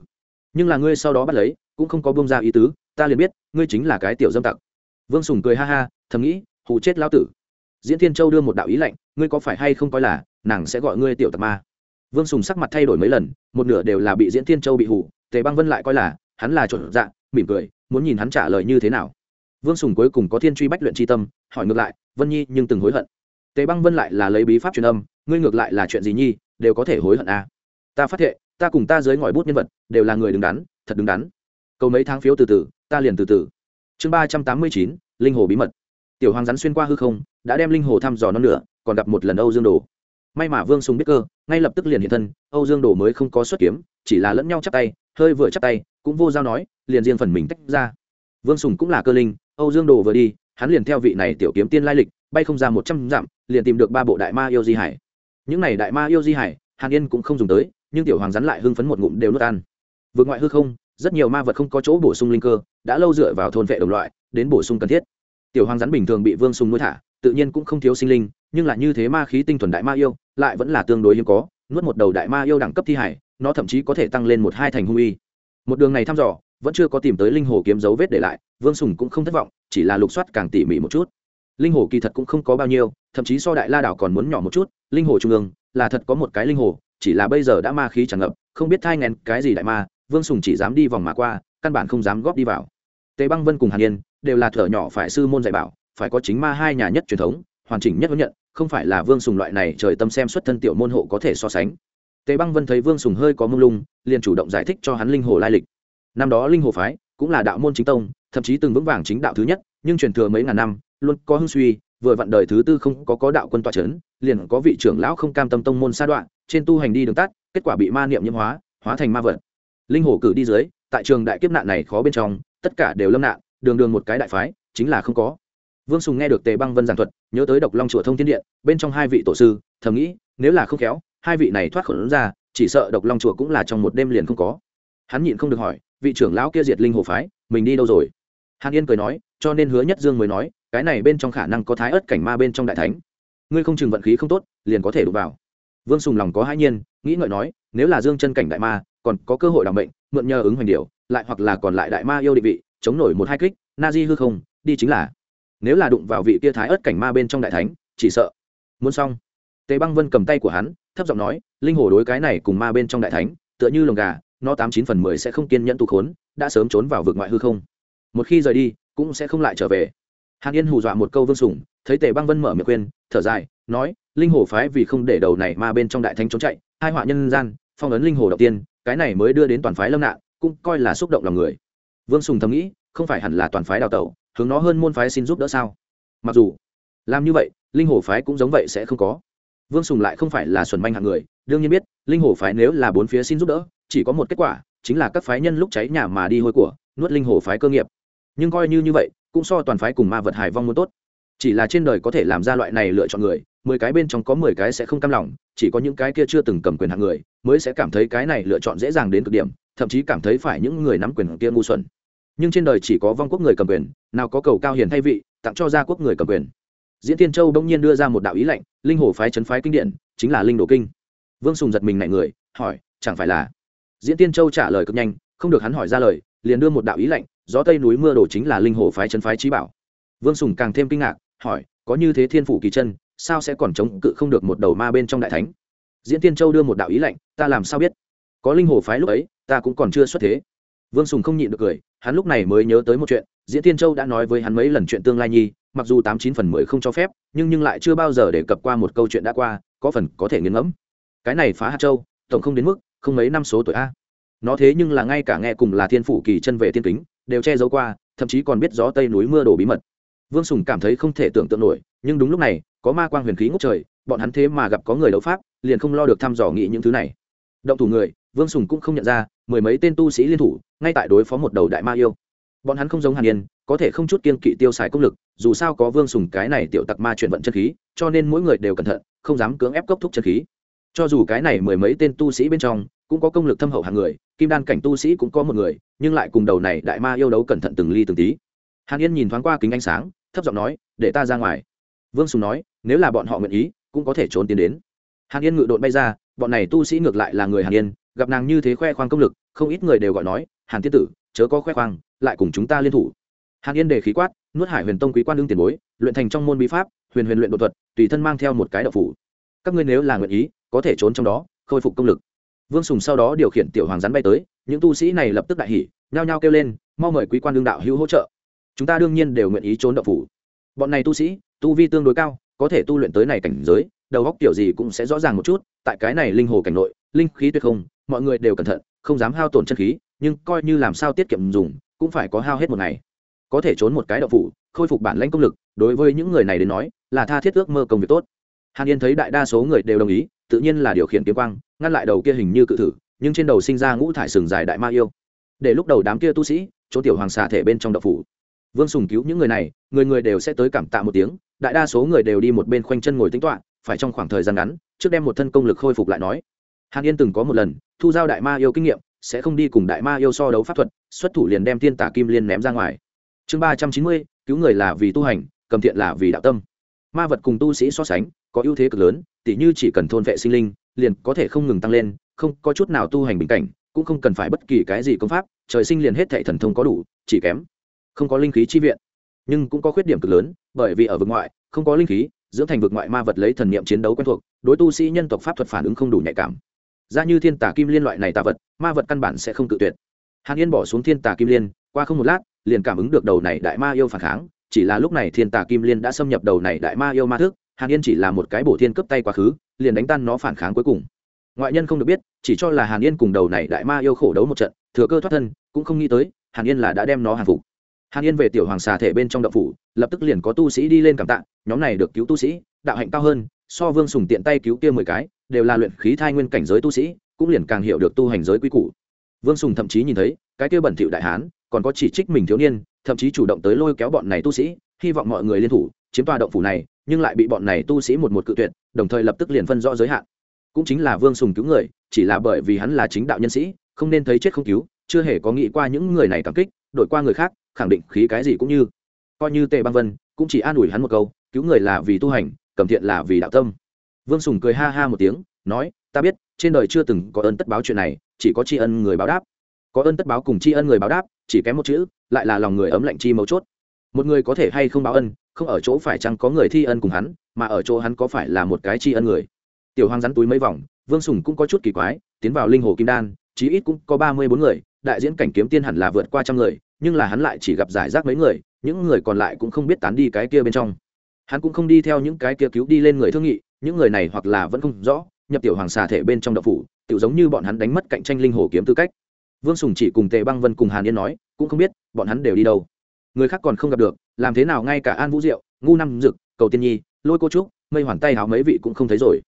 Nhưng là ngươi sau đó bắt lấy cũng không có bông ra ý tứ, ta liền biết, ngươi chính là cái tiểu dâm tặc. Vương sùng cười ha ha, thầm nghĩ hụ chết lao tử. Diễn thiên châu đưa một đạo ý lệnh ngươi có phải hay không coi là, nàng sẽ gọi ngươi tiểu tặc ma? Vương sùng sắc mặt thay đổi mấy lần, một nửa đều là bị diễn thiên châu bị hủ tề băng vân lại coi là, hắn là trộn dạ mỉm cười, muốn nhìn hắn trả lời như thế nào. Vương sùng cuối cùng có thiên truy bách luyện tri tâm, hỏi ngược lại, vân nhi, nhưng từng hối hận? Tề băng vân lại là lấy bí pháp truyền âm, ngươi ngược lại là chuyện gì nhi, đều có thể hối hận à. ta phát hiện ta cùng ta dưới ngòi bút nhân vật, đều là người đứng đắn, thật đứng đắn câu mấy tháng phiếu từ từ, ta liền từ từ. Chương ba trăm tám mươi chín, linh hồ bí mật. Tiểu hoàng rắn xuyên qua hư không, đã đem linh hồ thăm dò non nửa, còn gặp một lần âu dương đồ. May mà vương sùng biết cơ, ngay lập tức liền hiện thân, âu dương đồ mới không có xuất kiếm, chỉ là lẫn nhau chắp tay, hơi vừa chắp tay, cũng vô giao nói, liền riêng phần mình tách ra. Vương sùng cũng là cơ linh, âu dương đồ vừa đi, hắn liền theo vị này tiểu kiếm tiên lai lịch, bay không ra một trăm dặm, liền tìm được ba bộ đại ma yêu di hải. Những này đại ma yêu di hải, hàn yên cũng không dùng tới, nhưng tiểu hoàng rắn lại hưng phấn một ngụm đều nuốt ăn. Vượt ngoại hư không rất nhiều ma vật không có chỗ bổ sung linh cơ, đã lâu dựa vào thôn vệ đồng loại, đến bổ sung cần thiết. Tiểu hoàng rắn bình thường bị vương sùng nuôi thả, tự nhiên cũng không thiếu sinh linh, nhưng là như thế ma khí tinh thuần đại ma yêu, lại vẫn là tương đối hiếm có, nuốt một đầu đại ma yêu đẳng cấp thi hải, nó thậm chí có thể tăng lên một hai thành hung uy. Một đường này thăm dò, vẫn chưa có tìm tới linh hồ kiếm dấu vết để lại, vương sùng cũng không thất vọng, chỉ là lục soát càng tỉ mỉ một chút. Linh hồ kỳ thật cũng không có bao nhiêu, thậm chí so đại la đảo còn muốn nhỏ một chút, linh hồ trung ương, là thật có một cái linh hồ, chỉ là bây giờ đã ma khí tràn ngập, không biết thai ngén cái gì đại ma vương sùng chỉ dám đi vòng mà qua, căn bản không dám góp đi vào. Tề băng vân cùng hàn yên đều là thở nhỏ phải sư môn dạy bảo, phải có chính ma hai nhà nhất truyền thống, hoàn chỉnh nhất huấn nhận, không phải là vương sùng loại này trời tâm xem xuất thân tiểu môn hộ có thể so sánh. Tề băng vân thấy vương sùng hơi có mông lung, liền chủ động giải thích cho hắn linh hồ lai lịch. Năm đó linh hồ phái cũng là đạo môn chính tông, thậm chí từng vững vàng chính đạo thứ nhất, nhưng truyền thừa mấy ngàn năm, luôn có hưng suy, vừa vặn đời thứ tư không có có đạo quân tọa c liền có vị trưởng lão không cam tâm tông môn sa đoạn, trên tu hành đi đường tắt, kết quả bị ma niệm nhiễm hóa hóa thành ma vật linh hồ cử đi dưới, tại trường đại kiếp nạn này khó bên trong, tất cả đều lâm nạn, đường đường một cái đại phái, chính là không có. Vương sùng nghe được tề băng vân giảng thuật, nhớ tới độc long chùa thông thiên điện, bên trong hai vị tổ sư, thầm nghĩ, nếu là không khéo, hai vị này thoát khẩn ra, chỉ sợ độc long chùa cũng là trong một đêm liền không có. Hắn nhịn không được hỏi, vị trưởng lão kia diệt linh hồ phái, mình đi đâu rồi? Hàn yên cười nói, cho nên hứa nhất dương mới nói, cái này bên trong khả năng có thái ớt cảnh ma bên trong đại thánh. Ngươi không chừng vận khí không tốt, liền có thể đụng vào. Vương sùng lòng có hai nhiên, nghĩ ngợi nói, nếu là dương chân cảnh đại ma còn có cơ hội đảm bệnh mượn nhờ ứng hoành điệu lại hoặc là còn lại đại ma yêu định vị, chống nổi một hai kích, na di hư không, đi chính là. Nếu là đụng vào vị kia thái ớt cảnh ma bên trong đại thánh, chỉ sợ. Muốn xong. Tề băng vân cầm tay của hắn, thấp giọng nói, linh hồ đối cái này cùng ma bên trong đại thánh, tựa như lồng gà, nó tám chín phần mười sẽ không kiên nhẫn tu khốn, đã sớm trốn vào vực ngoại hư không. Một khi rời đi, cũng sẽ không lại trở về. Hàn yên hù dọa một câu vương sủng, thấy tề băng vân mở miệng khuyên, thở dài, nói, linh hồ phái vì không để đầu này ma bên trong đại thánh trốn chạy, hai họa nhân gian, phong ấn linh hồ đầu tiên cái này mới đưa đến toàn phái lâm nạn, cũng coi là xúc động lòng người. Vương sùng thầm nghĩ, không phải hẳn là toàn phái đào tẩu, hướng nó hơn môn phái xin giúp đỡ sao? Mặc dù, làm như vậy, linh hồ phái cũng giống vậy sẽ không có. Vương sùng lại không phải là xuẩn manh hạng người, đương nhiên biết, linh hồ phái nếu là bốn phía xin giúp đỡ, chỉ có một kết quả, chính là các phái nhân lúc cháy nhà mà đi hôi của, nuốt linh hồ phái cơ nghiệp. Nhưng coi như như vậy, cũng so toàn phái cùng ma vật hải vong muốn tốt chỉ là trên đời có thể làm ra loại này lựa chọn người, mười cái bên trong có mười cái sẽ không cam lòng, chỉ có những cái kia chưa từng cầm quyền hạng người mới sẽ cảm thấy cái này lựa chọn dễ dàng đến cực điểm, thậm chí cảm thấy phải những người nắm quyền kia ngu xuẩn. Nhưng trên đời chỉ có vong quốc người cầm quyền, nào có cầu cao hiền thay vị, tặng cho gia quốc người cầm quyền. Diễn tiên châu bỗng nhiên đưa ra một đạo ý lệnh, linh hồ phái chấn phái kinh điện chính là linh đồ kinh. Vương sùng giật mình nảy người, hỏi, chẳng phải là? Diễn tiên châu trả lời cực nhanh, không được hắn hỏi ra lời, liền đưa một đạo ý lệnh, gió tây núi mưa đổ chính là linh hồ phái chấn phái trí bảo. Vương sùng càng thêm kinh ngạc hỏi có như thế thiên phủ kỳ chân sao sẽ còn chống cự không được một đầu ma bên trong đại thánh? Diễn tiên châu đưa một đạo ý lạnh, ta làm sao biết? Có linh hồ phái lúc ấy ta cũng còn chưa xuất thế. Vương sùng không nhịn được cười hắn lúc này mới nhớ tới một chuyện diễn tiên châu đã nói với hắn mấy lần chuyện tương lai nhi mặc dù tám chín phần mười không cho phép nhưng nhưng lại chưa bao giờ để cập qua một câu chuyện đã qua có phần có thể nghiền ngẫm. Cái này phá hạt châu tổng không đến mức không mấy năm số tuổi a. Nó thế nhưng là ngay cả nghe cùng là thiên phủ kỳ chân về thiên kính đều che giấu qua thậm chí còn biết gió tây núi mưa đổ bí mật vương sùng cảm thấy không thể tưởng tượng nổi, nhưng đúng lúc này, có ma quang huyền khí ngốc trời, bọn hắn thế mà gặp có người đấu pháp, liền không lo được thăm dò nghĩ những thứ này. Động thủ người, vương sùng cũng không nhận ra, mười mấy tên tu sĩ liên thủ, ngay tại đối phó một đầu đại ma yêu. Bọn hắn không giống hàn yên, có thể không chút kiên kỵ tiêu xài công lực, dù sao có vương sùng cái này tiểu tặc ma chuyển vận chân khí, cho nên mỗi người đều cẩn thận, không dám cưỡng ép cốc thúc chân khí. Cho dù cái này mười mấy tên tu sĩ bên trong, cũng có công lực thâm hậu hàng người, kim đan cảnh tu sĩ cũng có một người, nhưng lại cùng đầu này đại ma yêu đấu cẩn thận từng ly từng tí. Hàn yên nhìn thoáng qua kính ánh sáng thấp giọng nói, để ta ra ngoài. Vương sùng nói, nếu là bọn họ nguyện ý, cũng có thể trốn tiến đến. Hàn yên ngự đội bay ra, bọn này tu sĩ ngược lại là người hàn yên, gặp nàng như thế khoe khoang công lực, không ít người đều gọi nói, hàn tiên tử, chớ có khoe khoang, lại cùng chúng ta liên thủ. Hàn yên đề khí quát, nuốt hải huyền tông quý quan đương tiền bối, luyện thành trong môn bí pháp, huyền huyền luyện đột thuật, tùy thân mang theo một cái đậu phủ. Các ngươi nếu là nguyện ý, có thể trốn trong đó, khôi phục công lực. Vương sùng sau đó điều khiển tiểu hoàng rắn bay tới, những tu sĩ này lập tức đại hỉ, nhao nhao kêu lên, mau mời quý quan đương đạo hữu hỗ trợ chúng ta đương nhiên đều nguyện ý trốn đậu phủ. Bọn này tu sĩ, tu vi tương đối cao, có thể tu luyện tới này cảnh giới, đầu góc kiểu gì cũng sẽ rõ ràng một chút, tại cái này linh hồ cảnh nội, linh khí tuyệt không, mọi người đều cẩn thận, không dám hao tổn chân khí, nhưng coi như làm sao tiết kiệm dùng, cũng phải có hao hết một ngày. Có thể trốn một cái đậu phủ, khôi phục bản lãnh công lực, đối với những người này đến nói, là tha thiết ước mơ công việc tốt. Hàn yên thấy đại đa số người đều đồng ý, tự nhiên là điều khiển kiếm quang, ngăn lại đầu kia hình như cự thử, nhưng trên đầu sinh ra ngũ thải sừng dài đại ma yêu. Để lúc đầu đám kia tu sĩ chỗ tiểu hoàng xà thể bên trong đậu phủ vương sùng cứu những người này, người người đều sẽ tới cảm tạ một tiếng, đại đa số người đều đi một bên khoanh chân ngồi tính toạ phải trong khoảng thời gian ngắn, trước đem một thân công lực khôi phục lại nói. Hàn yên từng có một lần, thu giao đại ma yêu kinh nghiệm, sẽ không đi cùng đại ma yêu so đấu pháp thuật, xuất thủ liền đem thiên tả kim liên ném ra ngoài. Chương ba trăm chín mươi, cứu người là vì tu hành, cầm thiện là vì đạo tâm. Ma vật cùng tu sĩ so sánh, có ưu thế cực lớn, tỉ như chỉ cần thôn vệ sinh linh, liền có thể không ngừng tăng lên, không có chút nào tu hành bình cảnh, cũng không cần phải bất kỳ cái gì công pháp, trời sinh liền hết thệ thần thông có đủ, chỉ kém không có linh khí chi viện. Nhưng cũng có khuyết điểm cực lớn, bởi vì ở vực ngoại, không có linh khí, dưỡng thành vực ngoại ma vật lấy thần niệm chiến đấu quen thuộc, đối tu sĩ nhân tộc pháp thuật phản ứng không đủ nhạy cảm. Ra như thiên tà kim liên loại này tà vật, ma vật căn bản sẽ không tự tuyệt. Hàn yên bỏ xuống thiên tà kim liên, qua không một lát, liền cảm ứng được đầu này đại ma yêu phản kháng, chỉ là lúc này thiên tà kim liên đã xâm nhập đầu này đại ma yêu ma thức, hàn yên chỉ là một cái bổ thiên cấp tay quá khứ, liền đánh tan nó phản kháng cuối cùng. Ngoại nhân không được biết, chỉ cho là hàn yên cùng đầu này đại ma yêu khổ đấu một trận, thừa cơ thoát thân, cũng không nghĩ tới, hàn yên là đã đem nó hàng phục hàn yên về tiểu hoàng xà thể bên trong đậu phủ, lập tức liền có tu sĩ đi lên cảm tạ, nhóm này được cứu tu sĩ, đạo hạnh cao hơn, so vương sùng tiện tay cứu kia mười cái, đều là luyện khí thai nguyên cảnh giới tu sĩ, cũng liền càng hiểu được tu hành giới quy củ. Vương sùng thậm chí nhìn thấy, cái kia bẩn thỉu đại hán, còn có chỉ trích mình thiếu niên, thậm chí chủ động tới lôi kéo bọn này tu sĩ, hy vọng mọi người liên thủ, chiếm tòa động phủ này, nhưng lại bị bọn này tu sĩ một một cự tuyệt, đồng thời lập tức liền phân rõ giới hạn. Cũng chính là vương sùng cứu người, chỉ là bởi vì hắn là chính đạo nhân sĩ, không nên thấy chết không cứu, chưa hề có nghĩ qua những người này cảm kích đổi qua người khác, khẳng định khí cái gì cũng như. Coi như tề băng vân cũng chỉ an ủi hắn một câu, cứu người là vì tu hành, cầm thiện là vì đạo tâm. Vương sùng cười ha ha một tiếng, nói, ta biết, trên đời chưa từng có ơn tất báo chuyện này, chỉ có tri ân người báo đáp. Có ơn tất báo cùng tri ân người báo đáp, chỉ kém một chữ, lại là lòng người ấm lạnh chi mấu chốt. Một người có thể hay không báo ân, không ở chỗ phải chăng có người thi ân cùng hắn, mà ở chỗ hắn có phải là một cái tri ân người. Tiểu hoang rắn túi mấy vòng, vương sùng cũng có chút kỳ quái, tiến vào linh hồ kim đan, chí ít cũng có ba mươi bốn người đại diễn cảnh kiếm tiên hẳn là vượt qua trăm người, nhưng là hắn lại chỉ gặp giải rác mấy người, những người còn lại cũng không biết tán đi cái kia bên trong. Hắn cũng không đi theo những cái kia cứu đi lên người thương nghị, những người này hoặc là vẫn không rõ, nhập tiểu hoàng xà thể bên trong đậu phủ tự giống như bọn hắn đánh mất cạnh tranh linh hồ kiếm tư cách. Vương sùng chỉ cùng tề băng vân cùng hàn yên nói, cũng không biết, bọn hắn đều đi đâu. Người khác còn không gặp được, làm thế nào ngay cả an vũ diệu, ngu năm dực, cầu tiên nhi, lôi cô trúc, mây hoàn tay háo mấy vị cũng không thấy rồi.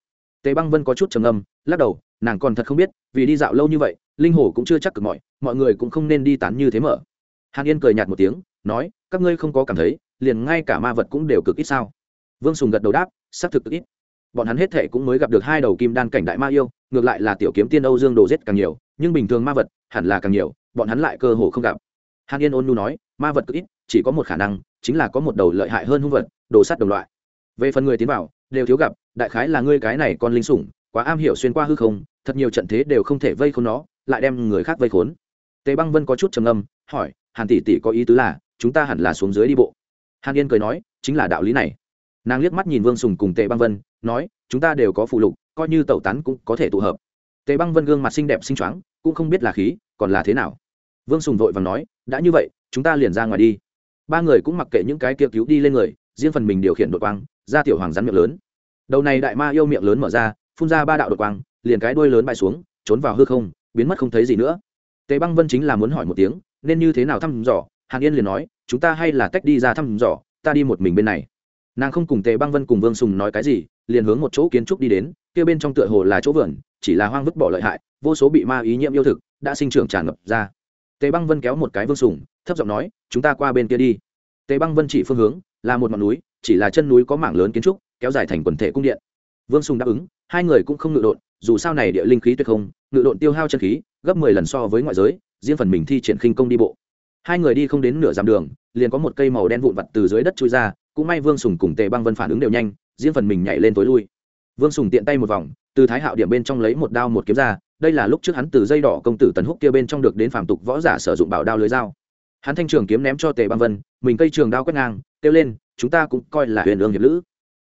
Tề băng vân có chút trầm âm lắc đầu, nàng còn thật không biết, vì đi dạo lâu như vậy linh hồ cũng chưa chắc cực mọi mọi người cũng không nên đi tán như thế mở. Hàn yên cười nhạt một tiếng, nói, các ngươi không có cảm thấy, liền ngay cả ma vật cũng đều cực ít sao? Vương sùng gật đầu đáp, xác thực cực ít. Bọn hắn hết thệ cũng mới gặp được hai đầu kim đan cảnh đại ma yêu, ngược lại là tiểu kiếm tiên âu dương đồ rết càng nhiều, nhưng bình thường ma vật hẳn là càng nhiều, bọn hắn lại cơ hồ không gặp. Hàn yên ôn nu nói, ma vật cực ít, chỉ có một khả năng, chính là có một đầu lợi hại hơn hung vật, đồ sắt đồng loại. Về phần người tiến vào, đều thiếu gặp, đại khái là ngươi cái này con linh sủng, quá am hiểu xuyên qua hư không, thật nhiều trận thế đều không thể vây không nó lại đem người khác vây khốn. Tề băng vân có chút trầm âm hỏi, hàn tỷ tỷ có ý tứ là, chúng ta hẳn là xuống dưới đi bộ. Hàn yên cười nói, chính là đạo lý này. Nàng liếc mắt nhìn vương sùng cùng tề băng vân, nói, chúng ta đều có phụ lục, coi như tẩu tán cũng có thể tụ hợp. Tề băng vân gương mặt xinh đẹp xinh choáng, cũng không biết là khí, còn là thế nào. Vương sùng vội và nói, đã như vậy, chúng ta liền ra ngoài đi. Ba người cũng mặc kệ những cái kia cứu đi lên người, riêng phần mình điều khiển đội quang, ra tiểu hoàng rắn miệng lớn. Đầu này đại ma yêu miệng lớn mở ra, phun ra ba đạo đội quang, liền cái đuôi lớn bay xuống, trốn vào hư không biến mất không thấy gì nữa. Tề băng vân chính là muốn hỏi một tiếng, nên như thế nào thăm dò? Hàn yên liền nói, chúng ta hay là tách đi ra thăm dò, ta đi một mình bên này. Nàng không cùng tề băng vân cùng vương sùng nói cái gì, liền hướng một chỗ kiến trúc đi đến, kia bên trong tựa hồ là chỗ vườn, chỉ là hoang vứt bỏ lợi hại, vô số bị ma ý nhiễm yêu thực, đã sinh trưởng tràn ngập ra. Tề băng vân kéo một cái vương sùng, thấp giọng nói, chúng ta qua bên kia đi. Tề băng vân chỉ phương hướng, là một ngọn núi, chỉ là chân núi có mảng lớn kiến trúc, kéo dài thành quần thể cung điện. Vương sùng đáp ứng, hai người cũng không ngự độn dù sao này địa linh khí tuyệt không, ngự độn tiêu hao chân khí, gấp mười lần so với ngoại giới, riêng phần mình thi triển khinh công đi bộ. Hai người đi không đến nửa dặm đường, liền có một cây màu đen vụn vặt từ dưới đất chui ra, cũng may vương sùng cùng tề băng vân phản ứng đều nhanh, riêng phần mình nhảy lên tối lui. Vương sùng tiện tay một vòng, từ thái hạo điểm bên trong lấy một đao một kiếm ra, đây là lúc trước hắn từ dây đỏ công tử tần húc kia bên trong được đến phàm tục võ giả sử dụng bảo đao lưới dao. Hắn thanh trường kiếm ném cho tề băng vân, mình cây trường đao quét ngang, kêu lên, chúng ta cũng coi là huyền ương hiệp lữ.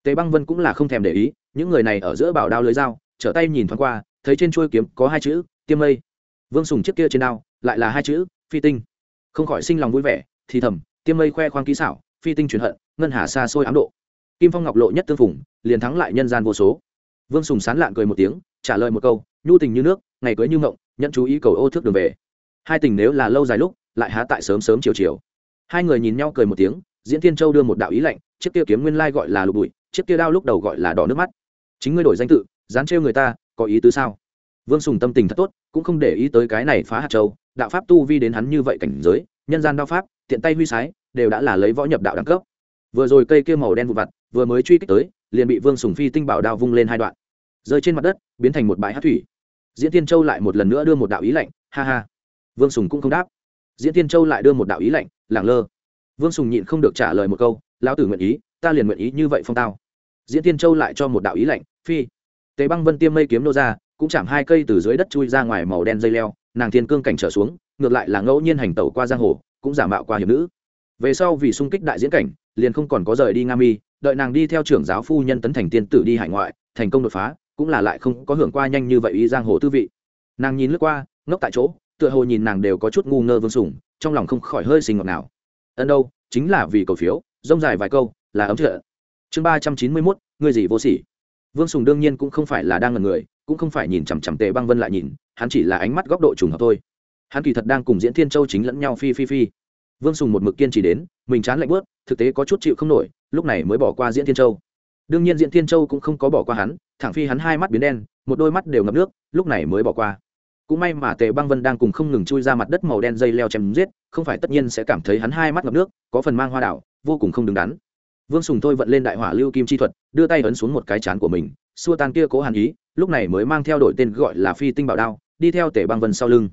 Tề băng vân cũng là không thèm để ý, những người này ở giữa bảo đao lưới dao trở tay nhìn thoáng qua, thấy trên chuôi kiếm có hai chữ, tiêm mây. Vương sùng chiếc kia trên đao lại là hai chữ, phi tinh. Không khỏi sinh lòng vui vẻ, thì thầm, tiêm mây khoe khoang kỹ xảo, phi tinh truyền hận, ngân hà xa xôi ám độ. Kim phong ngọc lộ nhất tương phùng, liền thắng lại nhân gian vô số. Vương sùng sán lạn cười một tiếng, trả lời một câu, nhu tình như nước, ngày cưới như ngộng nhận chú ý cầu ô thước đường về. Hai tình nếu là lâu dài lúc, lại há tại sớm sớm chiều chiều. Hai người nhìn nhau cười một tiếng, diễn tiên châu đưa một đạo ý lệnh chiếc kia kiếm nguyên lai gọi là lục bụi, chiếc kia đao lúc đầu gọi là đỏ nước mắt. Chính ngươi đổi danh tự dán trêu người ta, có ý tứ sao? Vương sùng tâm tình thật tốt, cũng không để ý tới cái này phá hạt châu, đạo pháp tu vi đến hắn như vậy cảnh giới, nhân gian đao pháp, tiện tay huy sái, đều đã là lấy võ nhập đạo đẳng cấp. Vừa rồi cây kia màu đen vụn vặt, vừa mới truy kích tới, liền bị vương sùng phi tinh bảo đao vung lên hai đoạn. Rơi trên mặt đất, biến thành một bãi hát thủy. Diễn tiên châu lại một lần nữa đưa một đạo ý lạnh, ha ha. Vương sùng cũng không đáp. Diễn tiên châu lại đưa một đạo ý lạnh, lẳng lơ. Vương sùng nhịn không được trả lời một câu, lão tử nguyện ý, ta liền nguyện ý như vậy phong tao. Diễn tiên châu lại cho một đạo ý lạnh, phi tề băng vân tiêm mây kiếm nô ra, cũng chạm hai cây từ dưới đất chui ra ngoài màu đen dây leo, nàng thiên cương cảnh trở xuống, ngược lại là ngẫu nhiên hành tẩu qua giang hồ, cũng giả mạo qua hiệp nữ. Về sau vì sung kích đại diễn cảnh, liền không còn có rời đi nga mi, đợi nàng đi theo trưởng giáo phu nhân tấn thành tiên tử đi hải ngoại, thành công đột phá, cũng là lại không có hưởng qua nhanh như vậy ý giang hồ tư vị. Nàng nhìn lướt qua, ngốc tại chỗ, tựa hồ nhìn nàng đều có chút ngu ngơ vương sủng trong lòng không khỏi hơi sinh ngọt nào ân đâu, chính là vì cầu phiếu, rông dài vài câu, là ấm trợ. Chương ba trăm chín mươi mốt người gì vô sỉ? Vương sùng đương nhiên cũng không phải là đang ngần người, cũng không phải nhìn chằm chằm tề băng vân lại nhìn, hắn chỉ là ánh mắt góc độ trùng hợp thôi. Hắn kỳ thật đang cùng diễn thiên châu chính lẫn nhau phi phi phi. Vương sùng một mực kiên trì đến, mình chán lạnh bớt, thực tế có chút chịu không nổi, lúc này mới bỏ qua diễn thiên châu. Đương nhiên diễn thiên châu cũng không có bỏ qua hắn, thẳng phi hắn hai mắt biến đen, một đôi mắt đều ngập nước, lúc này mới bỏ qua. Cũng may mà tề băng vân đang cùng không ngừng chui ra mặt đất màu đen dây leo chém giết, không phải tất nhiên sẽ cảm thấy hắn hai mắt ngập nước, có phần mang hoa đảo, vô cùng không đứng đắn vương sùng thôi vận lên đại hỏa lưu kim chi thuật, đưa tay ấn xuống một cái chán của mình, xua tan kia cố hàn ý, lúc này mới mang theo đội tên gọi là phi tinh bảo đao, đi theo tề băng vân sau lưng.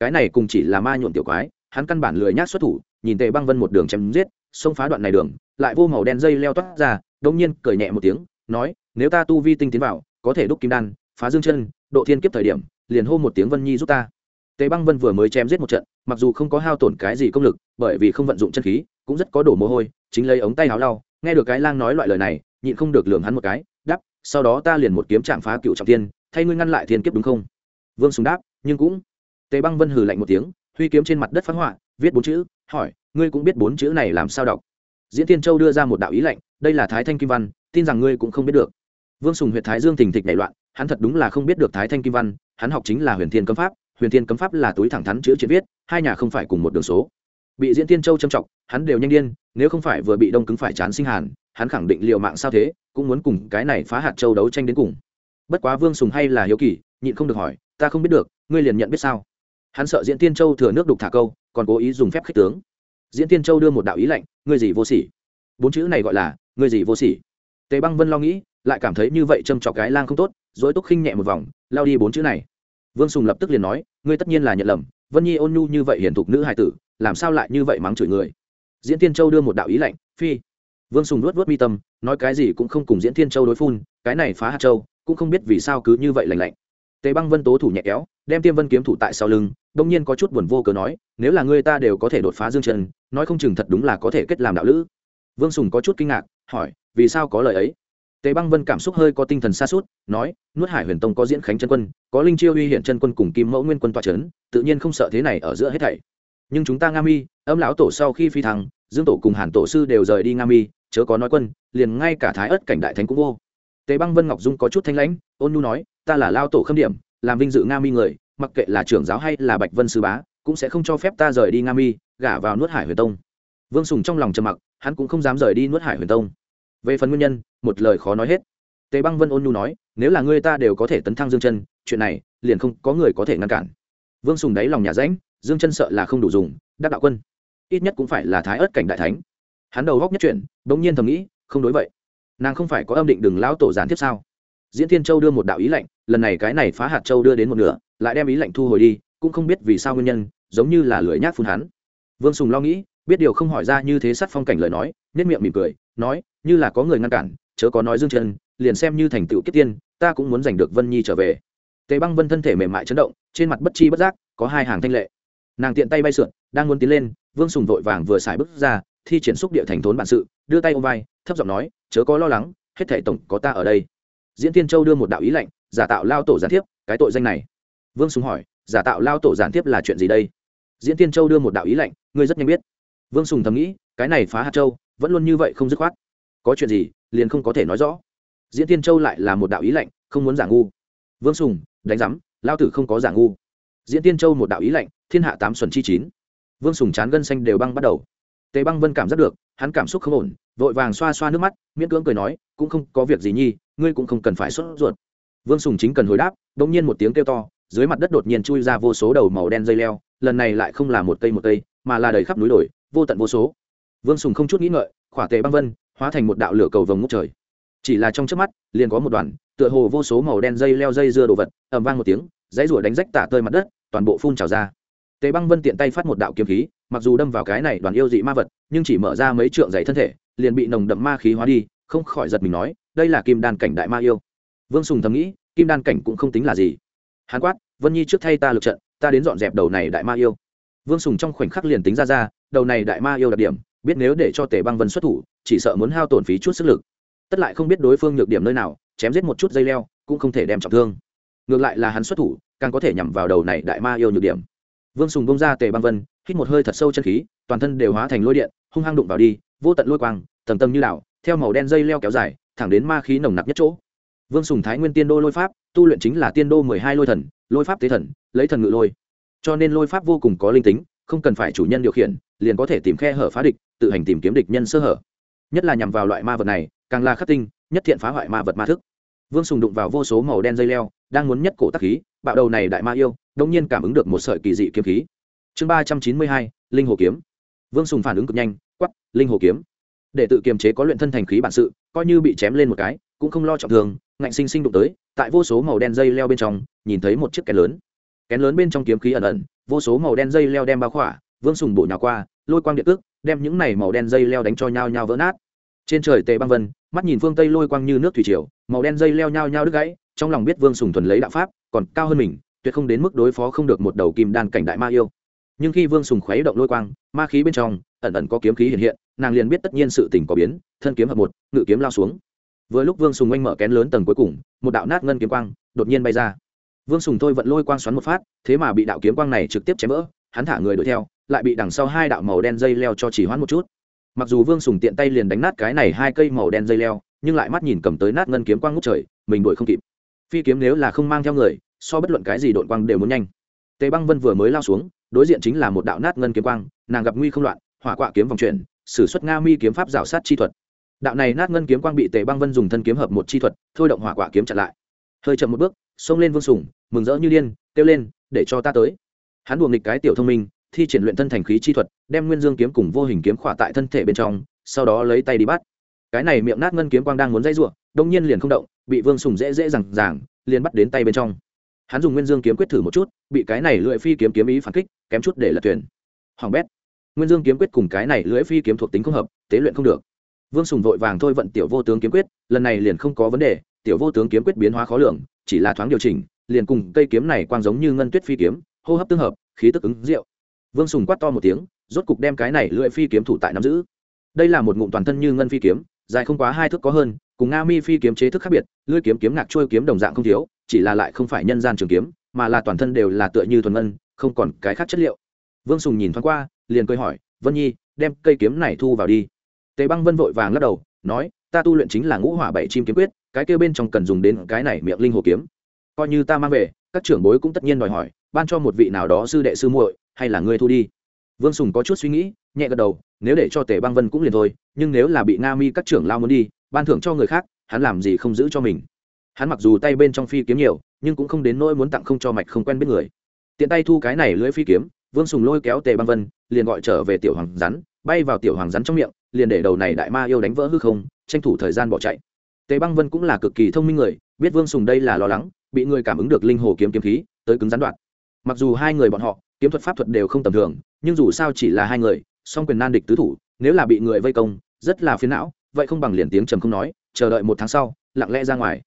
Cái này cùng chỉ là ma nhuộm tiểu quái, hắn căn bản lười nhác xuất thủ, nhìn tề băng vân một đường chém giết, xông phá đoạn này đường, lại vô màu đen dây leo toát ra đông nhiên cười nhẹ một tiếng, nói, nếu ta tu vi tinh tiến vào, có thể đúc kim đan, phá dương chân, độ thiên kiếp thời điểm, liền hô một tiếng vân nhi giúp ta. Tề băng vân vừa mới chém giết một trận, mặc dù không có hao tổn cái gì công lực, bởi vì không vận dụng chân khí, cũng rất có đổ mồ hôi, chính lấy ống tay áo lau nghe được cái lang nói loại lời này, nhịn không được lường hắn một cái đắp sau đó ta liền một kiếm chạm phá cựu trọng tiên thay ngươi ngăn lại thiên kiếp đúng không? Vương sùng đáp, nhưng cũng. Tề băng vân hừ lạnh một tiếng, huy kiếm trên mặt đất phát họa, viết bốn chữ, hỏi, ngươi cũng biết bốn chữ này làm sao đọc? Diễn tiên châu đưa ra một đạo ý lệnh, đây là thái thanh kim văn, tin rằng ngươi cũng không biết được. Vương sùng huyện thái dương thình thịch nảy loạn, hắn thật đúng là không biết được thái thanh kim văn, hắn học chính là huyền thiên cấm pháp, huyền thiên cấm pháp là túi thẳng thắn chữ chuyện viết, hai nhà không phải cùng một đường số bị diễn tiên châu châm chọc, hắn đều nhanh điên, nếu không phải vừa bị đông cứng phải chán sinh hàn, hắn khẳng định liệu mạng sao thế, cũng muốn cùng cái này phá hạt châu đấu tranh đến cùng. Bất quá vương sùng hay là hiếu kỳ, nhịn không được hỏi, ta không biết được, ngươi liền nhận biết sao? Hắn sợ diễn tiên châu thừa nước đục thả câu, còn cố ý dùng phép khích tướng. Diễn tiên châu đưa một đạo ý lạnh, ngươi gì vô sỉ? Bốn chữ này gọi là, ngươi gì vô sỉ? Tề băng vân lo nghĩ, lại cảm thấy như vậy châm trọc cái lang không tốt, dối túc khinh nhẹ một vòng, lao đi bốn chữ này. Vương sùng lập tức liền nói, ngươi tất nhiên là nhận lầm, vân nhi ôn nhu như vậy hiển thục nữ hài tử làm sao lại như vậy mắng chửi người? Diễn tiên châu đưa một đạo ý lạnh, phi. Vương sùng nuốt vớt mi tâm, nói cái gì cũng không cùng diễn thiên châu đối phun, cái này phá hạt châu, cũng không biết vì sao cứ như vậy lành lạnh. Tề băng vân tố thủ nhẹ kéo, đem tiêm vân kiếm thủ tại sau lưng, đông nhiên có chút buồn vô cớ nói, nếu là người ta đều có thể đột phá dương trần nói không chừng thật đúng là có thể kết làm đạo lữ. Vương sùng có chút kinh ngạc, hỏi, vì sao có lời ấy? Tề băng vân cảm xúc hơi có tinh thần xa suốt nói, nuốt hải huyền tông có diễn khánh chân quân, có linh chiêu uy hiện chân quân cùng kim mẫu nguyên quân toa c tự nhiên không sợ thế này ở giữa hết thảy nhưng chúng ta nga mi, âm lão tổ sau khi phi thăng, dương tổ cùng hàn tổ sư đều rời đi nga mi, chớ có nói quân, liền ngay cả thái ất cảnh đại thánh cũng vô. Tề băng vân ngọc dung có chút thanh lãnh, ôn nhu nói, ta là lao tổ khâm điểm, làm vinh dự nga mi người, mặc kệ là trưởng giáo hay là bạch vân sư bá, cũng sẽ không cho phép ta rời đi nga mi, gả vào nuốt hải huyền tông. Vương sùng trong lòng trầm mặc, hắn cũng không dám rời đi nuốt hải huyền tông. Về phần nguyên nhân, một lời khó nói hết. Tề băng vân ôn nhu nói, nếu là ngươi ta đều có thể tấn thăng dương chân, chuyện này liền không có người có thể ngăn cản. Vương sùng đáy lòng nhà rãnh dương chân sợ là không đủ dùng, đắc đạo quân. Ít nhất cũng phải là thái ớt cảnh đại thánh. Hắn đầu góc nhất chuyển bỗng nhiên thầm nghĩ, không đối vậy. Nàng không phải có âm định đừng lão tổ gián tiếp sao? Diễn thiên châu đưa một đạo ý lệnh lần này cái này phá hạt châu đưa đến một nửa, lại đem ý lệnh thu hồi đi, cũng không biết vì sao nguyên nhân, giống như là lưỡi nhát phun hắn. Vương sùng lo nghĩ, biết điều không hỏi ra như thế sát phong cảnh lời nói nết miệng mỉm cười, nói, như là có người ngăn cản, chớ có nói dương chân, liền xem như thành tựu kiếp tiên, ta cũng muốn giành được vân nhi trở về. Tề băng vân thân thể mềm mại chấn động, trên mặt bất chi bất giác, có hai hàng thanh lệ nàng tiện tay bay sượn, đang muốn tiến lên, vương sùng vội vàng vừa xài bước ra, thi triển xúc địa thành thốn bản sự, đưa tay ôm vai, thấp giọng nói, chớ có lo lắng, hết thể tổng có ta ở đây. Diễn tiên châu đưa một đạo ý lệnh giả tạo lao tổ gián tiếp, cái tội danh này. Vương sùng hỏi, giả tạo lao tổ gián tiếp là chuyện gì đây? Diễn tiên châu đưa một đạo ý lệnh ngươi rất nhanh biết. Vương sùng thầm nghĩ, cái này phá hạt châu, vẫn luôn như vậy không dứt khoát. Có chuyện gì, liền không có thể nói rõ. Diễn tiên châu lại là một đạo ý lệnh không muốn giả ngu. Vương sùng, đánh giám, lao tử không có giả ngu. Diễn tiên châu một đạo ý lệnh thiên hạ tám xuân chi chín. Vương sùng chán gân xanh đều băng bắt đầu. Tề băng vân cảm giác được, hắn cảm xúc không ổn, vội vàng xoa xoa nước mắt, miễn cưỡng cười nói, cũng không có việc gì nhi, ngươi cũng không cần phải sốt ruột. Vương sùng chính cần hồi đáp đ ỗ n g nhiên một tiếng kêu to, dưới mặt đất đột nhiên chui ra vô số đầu màu đen dây leo, lần này lại không là một cây một cây, mà là đầy khắp núi đồi, vô tận vô số. Vương sùng không chút nghĩ ngợi, khỏa tề băng vân, hóa thành một đạo lửa cầu vồng ngút trời. Chỉ là trong trước mắt, liền có một đoàn, tựa hồ vô số màu đen dây leo dây dưa đồ vật ẩm vang một tiếng, dãy rủa đánh rách tả tơi mặt đất, toàn bộ phun trào ra tề băng vân tiện tay phát một đạo kiếm khí, mặc dù đâm vào cái này đoàn yêu dị ma vật, nhưng chỉ mở ra mấy trượng dày thân thể, liền bị nồng đậm ma khí hóa đi, không khỏi giật mình nói, đây là kim đan cảnh đại ma yêu. Vương sùng thầm nghĩ, kim đan cảnh cũng không tính là gì. Hàn quát, vân nhi trước thay ta lực trận, ta đến dọn dẹp đầu này đại ma yêu. Vương sùng trong khoảnh khắc liền tính ra ra, đầu này đại ma yêu đặc điểm, biết nếu để cho tề băng vân xuất thủ, chỉ sợ muốn hao tổn phí chút sức lực. Tất lại không biết đối phương nhược điểm nơi nào, chém giết một chút dây leo, cũng không thể đem trọng thương. Ngược lại là hắn xuất thủ, càng có thể nhằm vào đầu này đại ma yêu nhược điểm vương sùng bông ra tề băng vân, hít một hơi thật sâu chân khí, toàn thân đều hóa thành lôi điện, hung hăng đụng vào đi, vô tận lôi quang tầm tầm như đảo, theo màu đen dây leo kéo dài, thẳng đến ma khí nồng nặc nhất chỗ. Vương sùng thái nguyên tiên đô lôi pháp, tu luyện chính là tiên đô mười hai lôi thần, lôi pháp tế thần, lấy thần ngự lôi. Cho nên lôi pháp vô cùng có linh tính, không cần phải chủ nhân điều khiển, liền có thể tìm khe hở phá địch, tự hành tìm kiếm địch nhân sơ hở. Nhất là nhằm vào loại ma vật này, càng là khắc tinh, nhất thiện phá hoại ma vật ma thức. Vương sùng đụng vào vô số màu đen dây leo, đang muốn nhất cổ tắc khí bạo đầu này đại ma yêu đông nhiên cảm ứng được một sợi kỳ dị kiếm khí. Chương ba trăm chín mươi hai, linh hồ kiếm. Vương sùng phản ứng cực nhanh quắp linh hồ kiếm. Để tự kiềm chế có luyện thân thành khí bản sự, coi như bị chém lên một cái, cũng không lo trọng thương, ngạnh sinh sinh đụng tới, tại vô số màu đen dây leo bên trong, nhìn thấy một chiếc kén lớn. Kén lớn bên trong kiếm khí ẩn ẩn, vô số màu đen dây leo đem bao khỏa, vương sùng bổ nhào qua, lôi quang điện ước đem những này màu đen dây leo đánh cho nhau nhau vỡ nát. Trên trời tề băng vân, mắt nhìn phương tây lôi quang như nước thủy triều, màu đen dây leo nhau nhau đứt gãy, trong lòng biết vương sùng thuần lấy đạo pháp còn cao hơn mình, tuyệt không đến mức đối phó không được một đầu kim đan cảnh đại ma yêu. Nhưng khi vương sùng khuấy động lôi quang, ma khí bên trong, ẩn ẩn có kiếm khí hiện hiện, nàng liền biết tất nhiên sự tình có biến, thân kiếm hợp một, ngự kiếm lao xuống. Vừa lúc vương sùng oanh mở kén lớn tầng cuối cùng, một đạo nát ngân kiếm quang đột nhiên bay ra. Vương sùng thôi vận lôi quang xoắn một phát, thế mà bị đạo kiếm quang này trực tiếp chém vỡ, hắn thả người đuổi theo, lại bị đằng sau hai đạo màu đen dây leo cho chỉ hoãn một chút. Mặc dù vương sùng tiện tay liền đánh nát cái này hai cây màu đen dây leo, nhưng lại mắt nhìn cầm tới nát ngân kiếm quang ngút trời, mình đuổi không kịp phi kiếm nếu là không mang theo người, so bất luận cái gì đội quang đều muốn nhanh. Tề băng vân vừa mới lao xuống, đối diện chính là một đạo nát ngân kiếm quang, nàng gặp nguy không loạn, hỏa quạ kiếm vòng chuyển, sử xuất nga mi kiếm pháp rào sát chi thuật. Đạo này nát ngân kiếm quang bị tề băng vân dùng thân kiếm hợp một chi thuật, thôi động hỏa quạ kiếm chặn lại. Hơi chậm một bước, xông lên vương sùng mừng rỡ như điên, kêu lên, để cho ta tới. Hắn buồng nghịch cái tiểu thông minh, thi triển luyện thân thành khí chi thuật, đem nguyên dương kiếm cùng vô hình kiếm khỏa tại thân thể bên trong, sau đó lấy tay đi bắt cái này miệng nát ngân kiếm quang đang muốn dây rủa, đông nhiên liền không động bị vương sùng dễ dễ dàng dàng liền bắt đến tay bên trong. Hắn dùng nguyên dương kiếm quyết thử một chút bị cái này lưỡi phi kiếm kiếm ý phản kích kém chút để lật tuyển hoàng bét. Nguyên dương kiếm quyết cùng cái này lưỡi phi kiếm thuộc tính không hợp tế luyện không được. Vương sùng vội vàng thôi vận tiểu vô tướng kiếm quyết lần này liền không có vấn đề tiểu vô tướng kiếm quyết biến hóa khó lường chỉ là thoáng điều chỉnh liền cùng cây kiếm này quang giống như ngân tuyết phi kiếm hô hấp tương hợp khí tức ứng diệu. vương sùng quát to một tiếng rốt cục đem cái này lưỡi phi kiếm thủ tại nắm giữ. Đây là một ngụm toàn thân như ngân phi kiếm dài không quá hai thước có hơn, cùng nga mi phi kiếm chế thức khác biệt, lưỡi kiếm kiếm ngạc trôi kiếm đồng dạng không thiếu, chỉ là lại không phải nhân gian trường kiếm, mà là toàn thân đều là tựa như thuần ngân, không còn cái khác chất liệu. Vương sùng nhìn thoáng qua, liền cười hỏi, vân nhi, đem cây kiếm này thu vào đi. Tề băng vân vội vàng lắc đầu, nói, ta tu luyện chính là ngũ hỏa bảy chim kiếm quyết, cái kêu bên trong cần dùng đến cái này miệng linh hồ kiếm. Coi như ta mang về, các trưởng bối cũng tất nhiên đòi hỏi, ban cho một vị nào đó sư đệ sư muội, hay là ngươi thu đi vương sùng có chút suy nghĩ, nhẹ gật đầu, nếu để cho tề băng vân cũng liền thôi, nhưng nếu là bị nga mi các trưởng lao muốn đi, ban thưởng cho người khác, hắn làm gì không giữ cho mình. Hắn mặc dù tay bên trong phi kiếm nhiều, nhưng cũng không đến nỗi muốn tặng không cho mạch không quen biết người. Tiện tay thu cái này lưỡi phi kiếm, vương sùng lôi kéo tề băng vân, liền gọi trở về tiểu hoàng rắn, bay vào tiểu hoàng rắn trong miệng, liền để đầu này đại ma yêu đánh vỡ hư không, tranh thủ thời gian bỏ chạy. Tề băng vân cũng là cực kỳ thông minh người, biết vương sùng đây là lo lắng, bị người cảm ứng được linh hồ kiếm kiếm khí, tới cứng gián đoạn. Mặc dù hai người bọn họ kiếm thuật pháp thuật đều không tầm thường, nhưng dù sao chỉ là hai người, song quyền nan địch tứ thủ, nếu là bị người vây công, rất là phiến não, vậy không bằng liền tiếng trầm không nói, chờ đợi một tháng sau, lặng lẽ ra ngoài.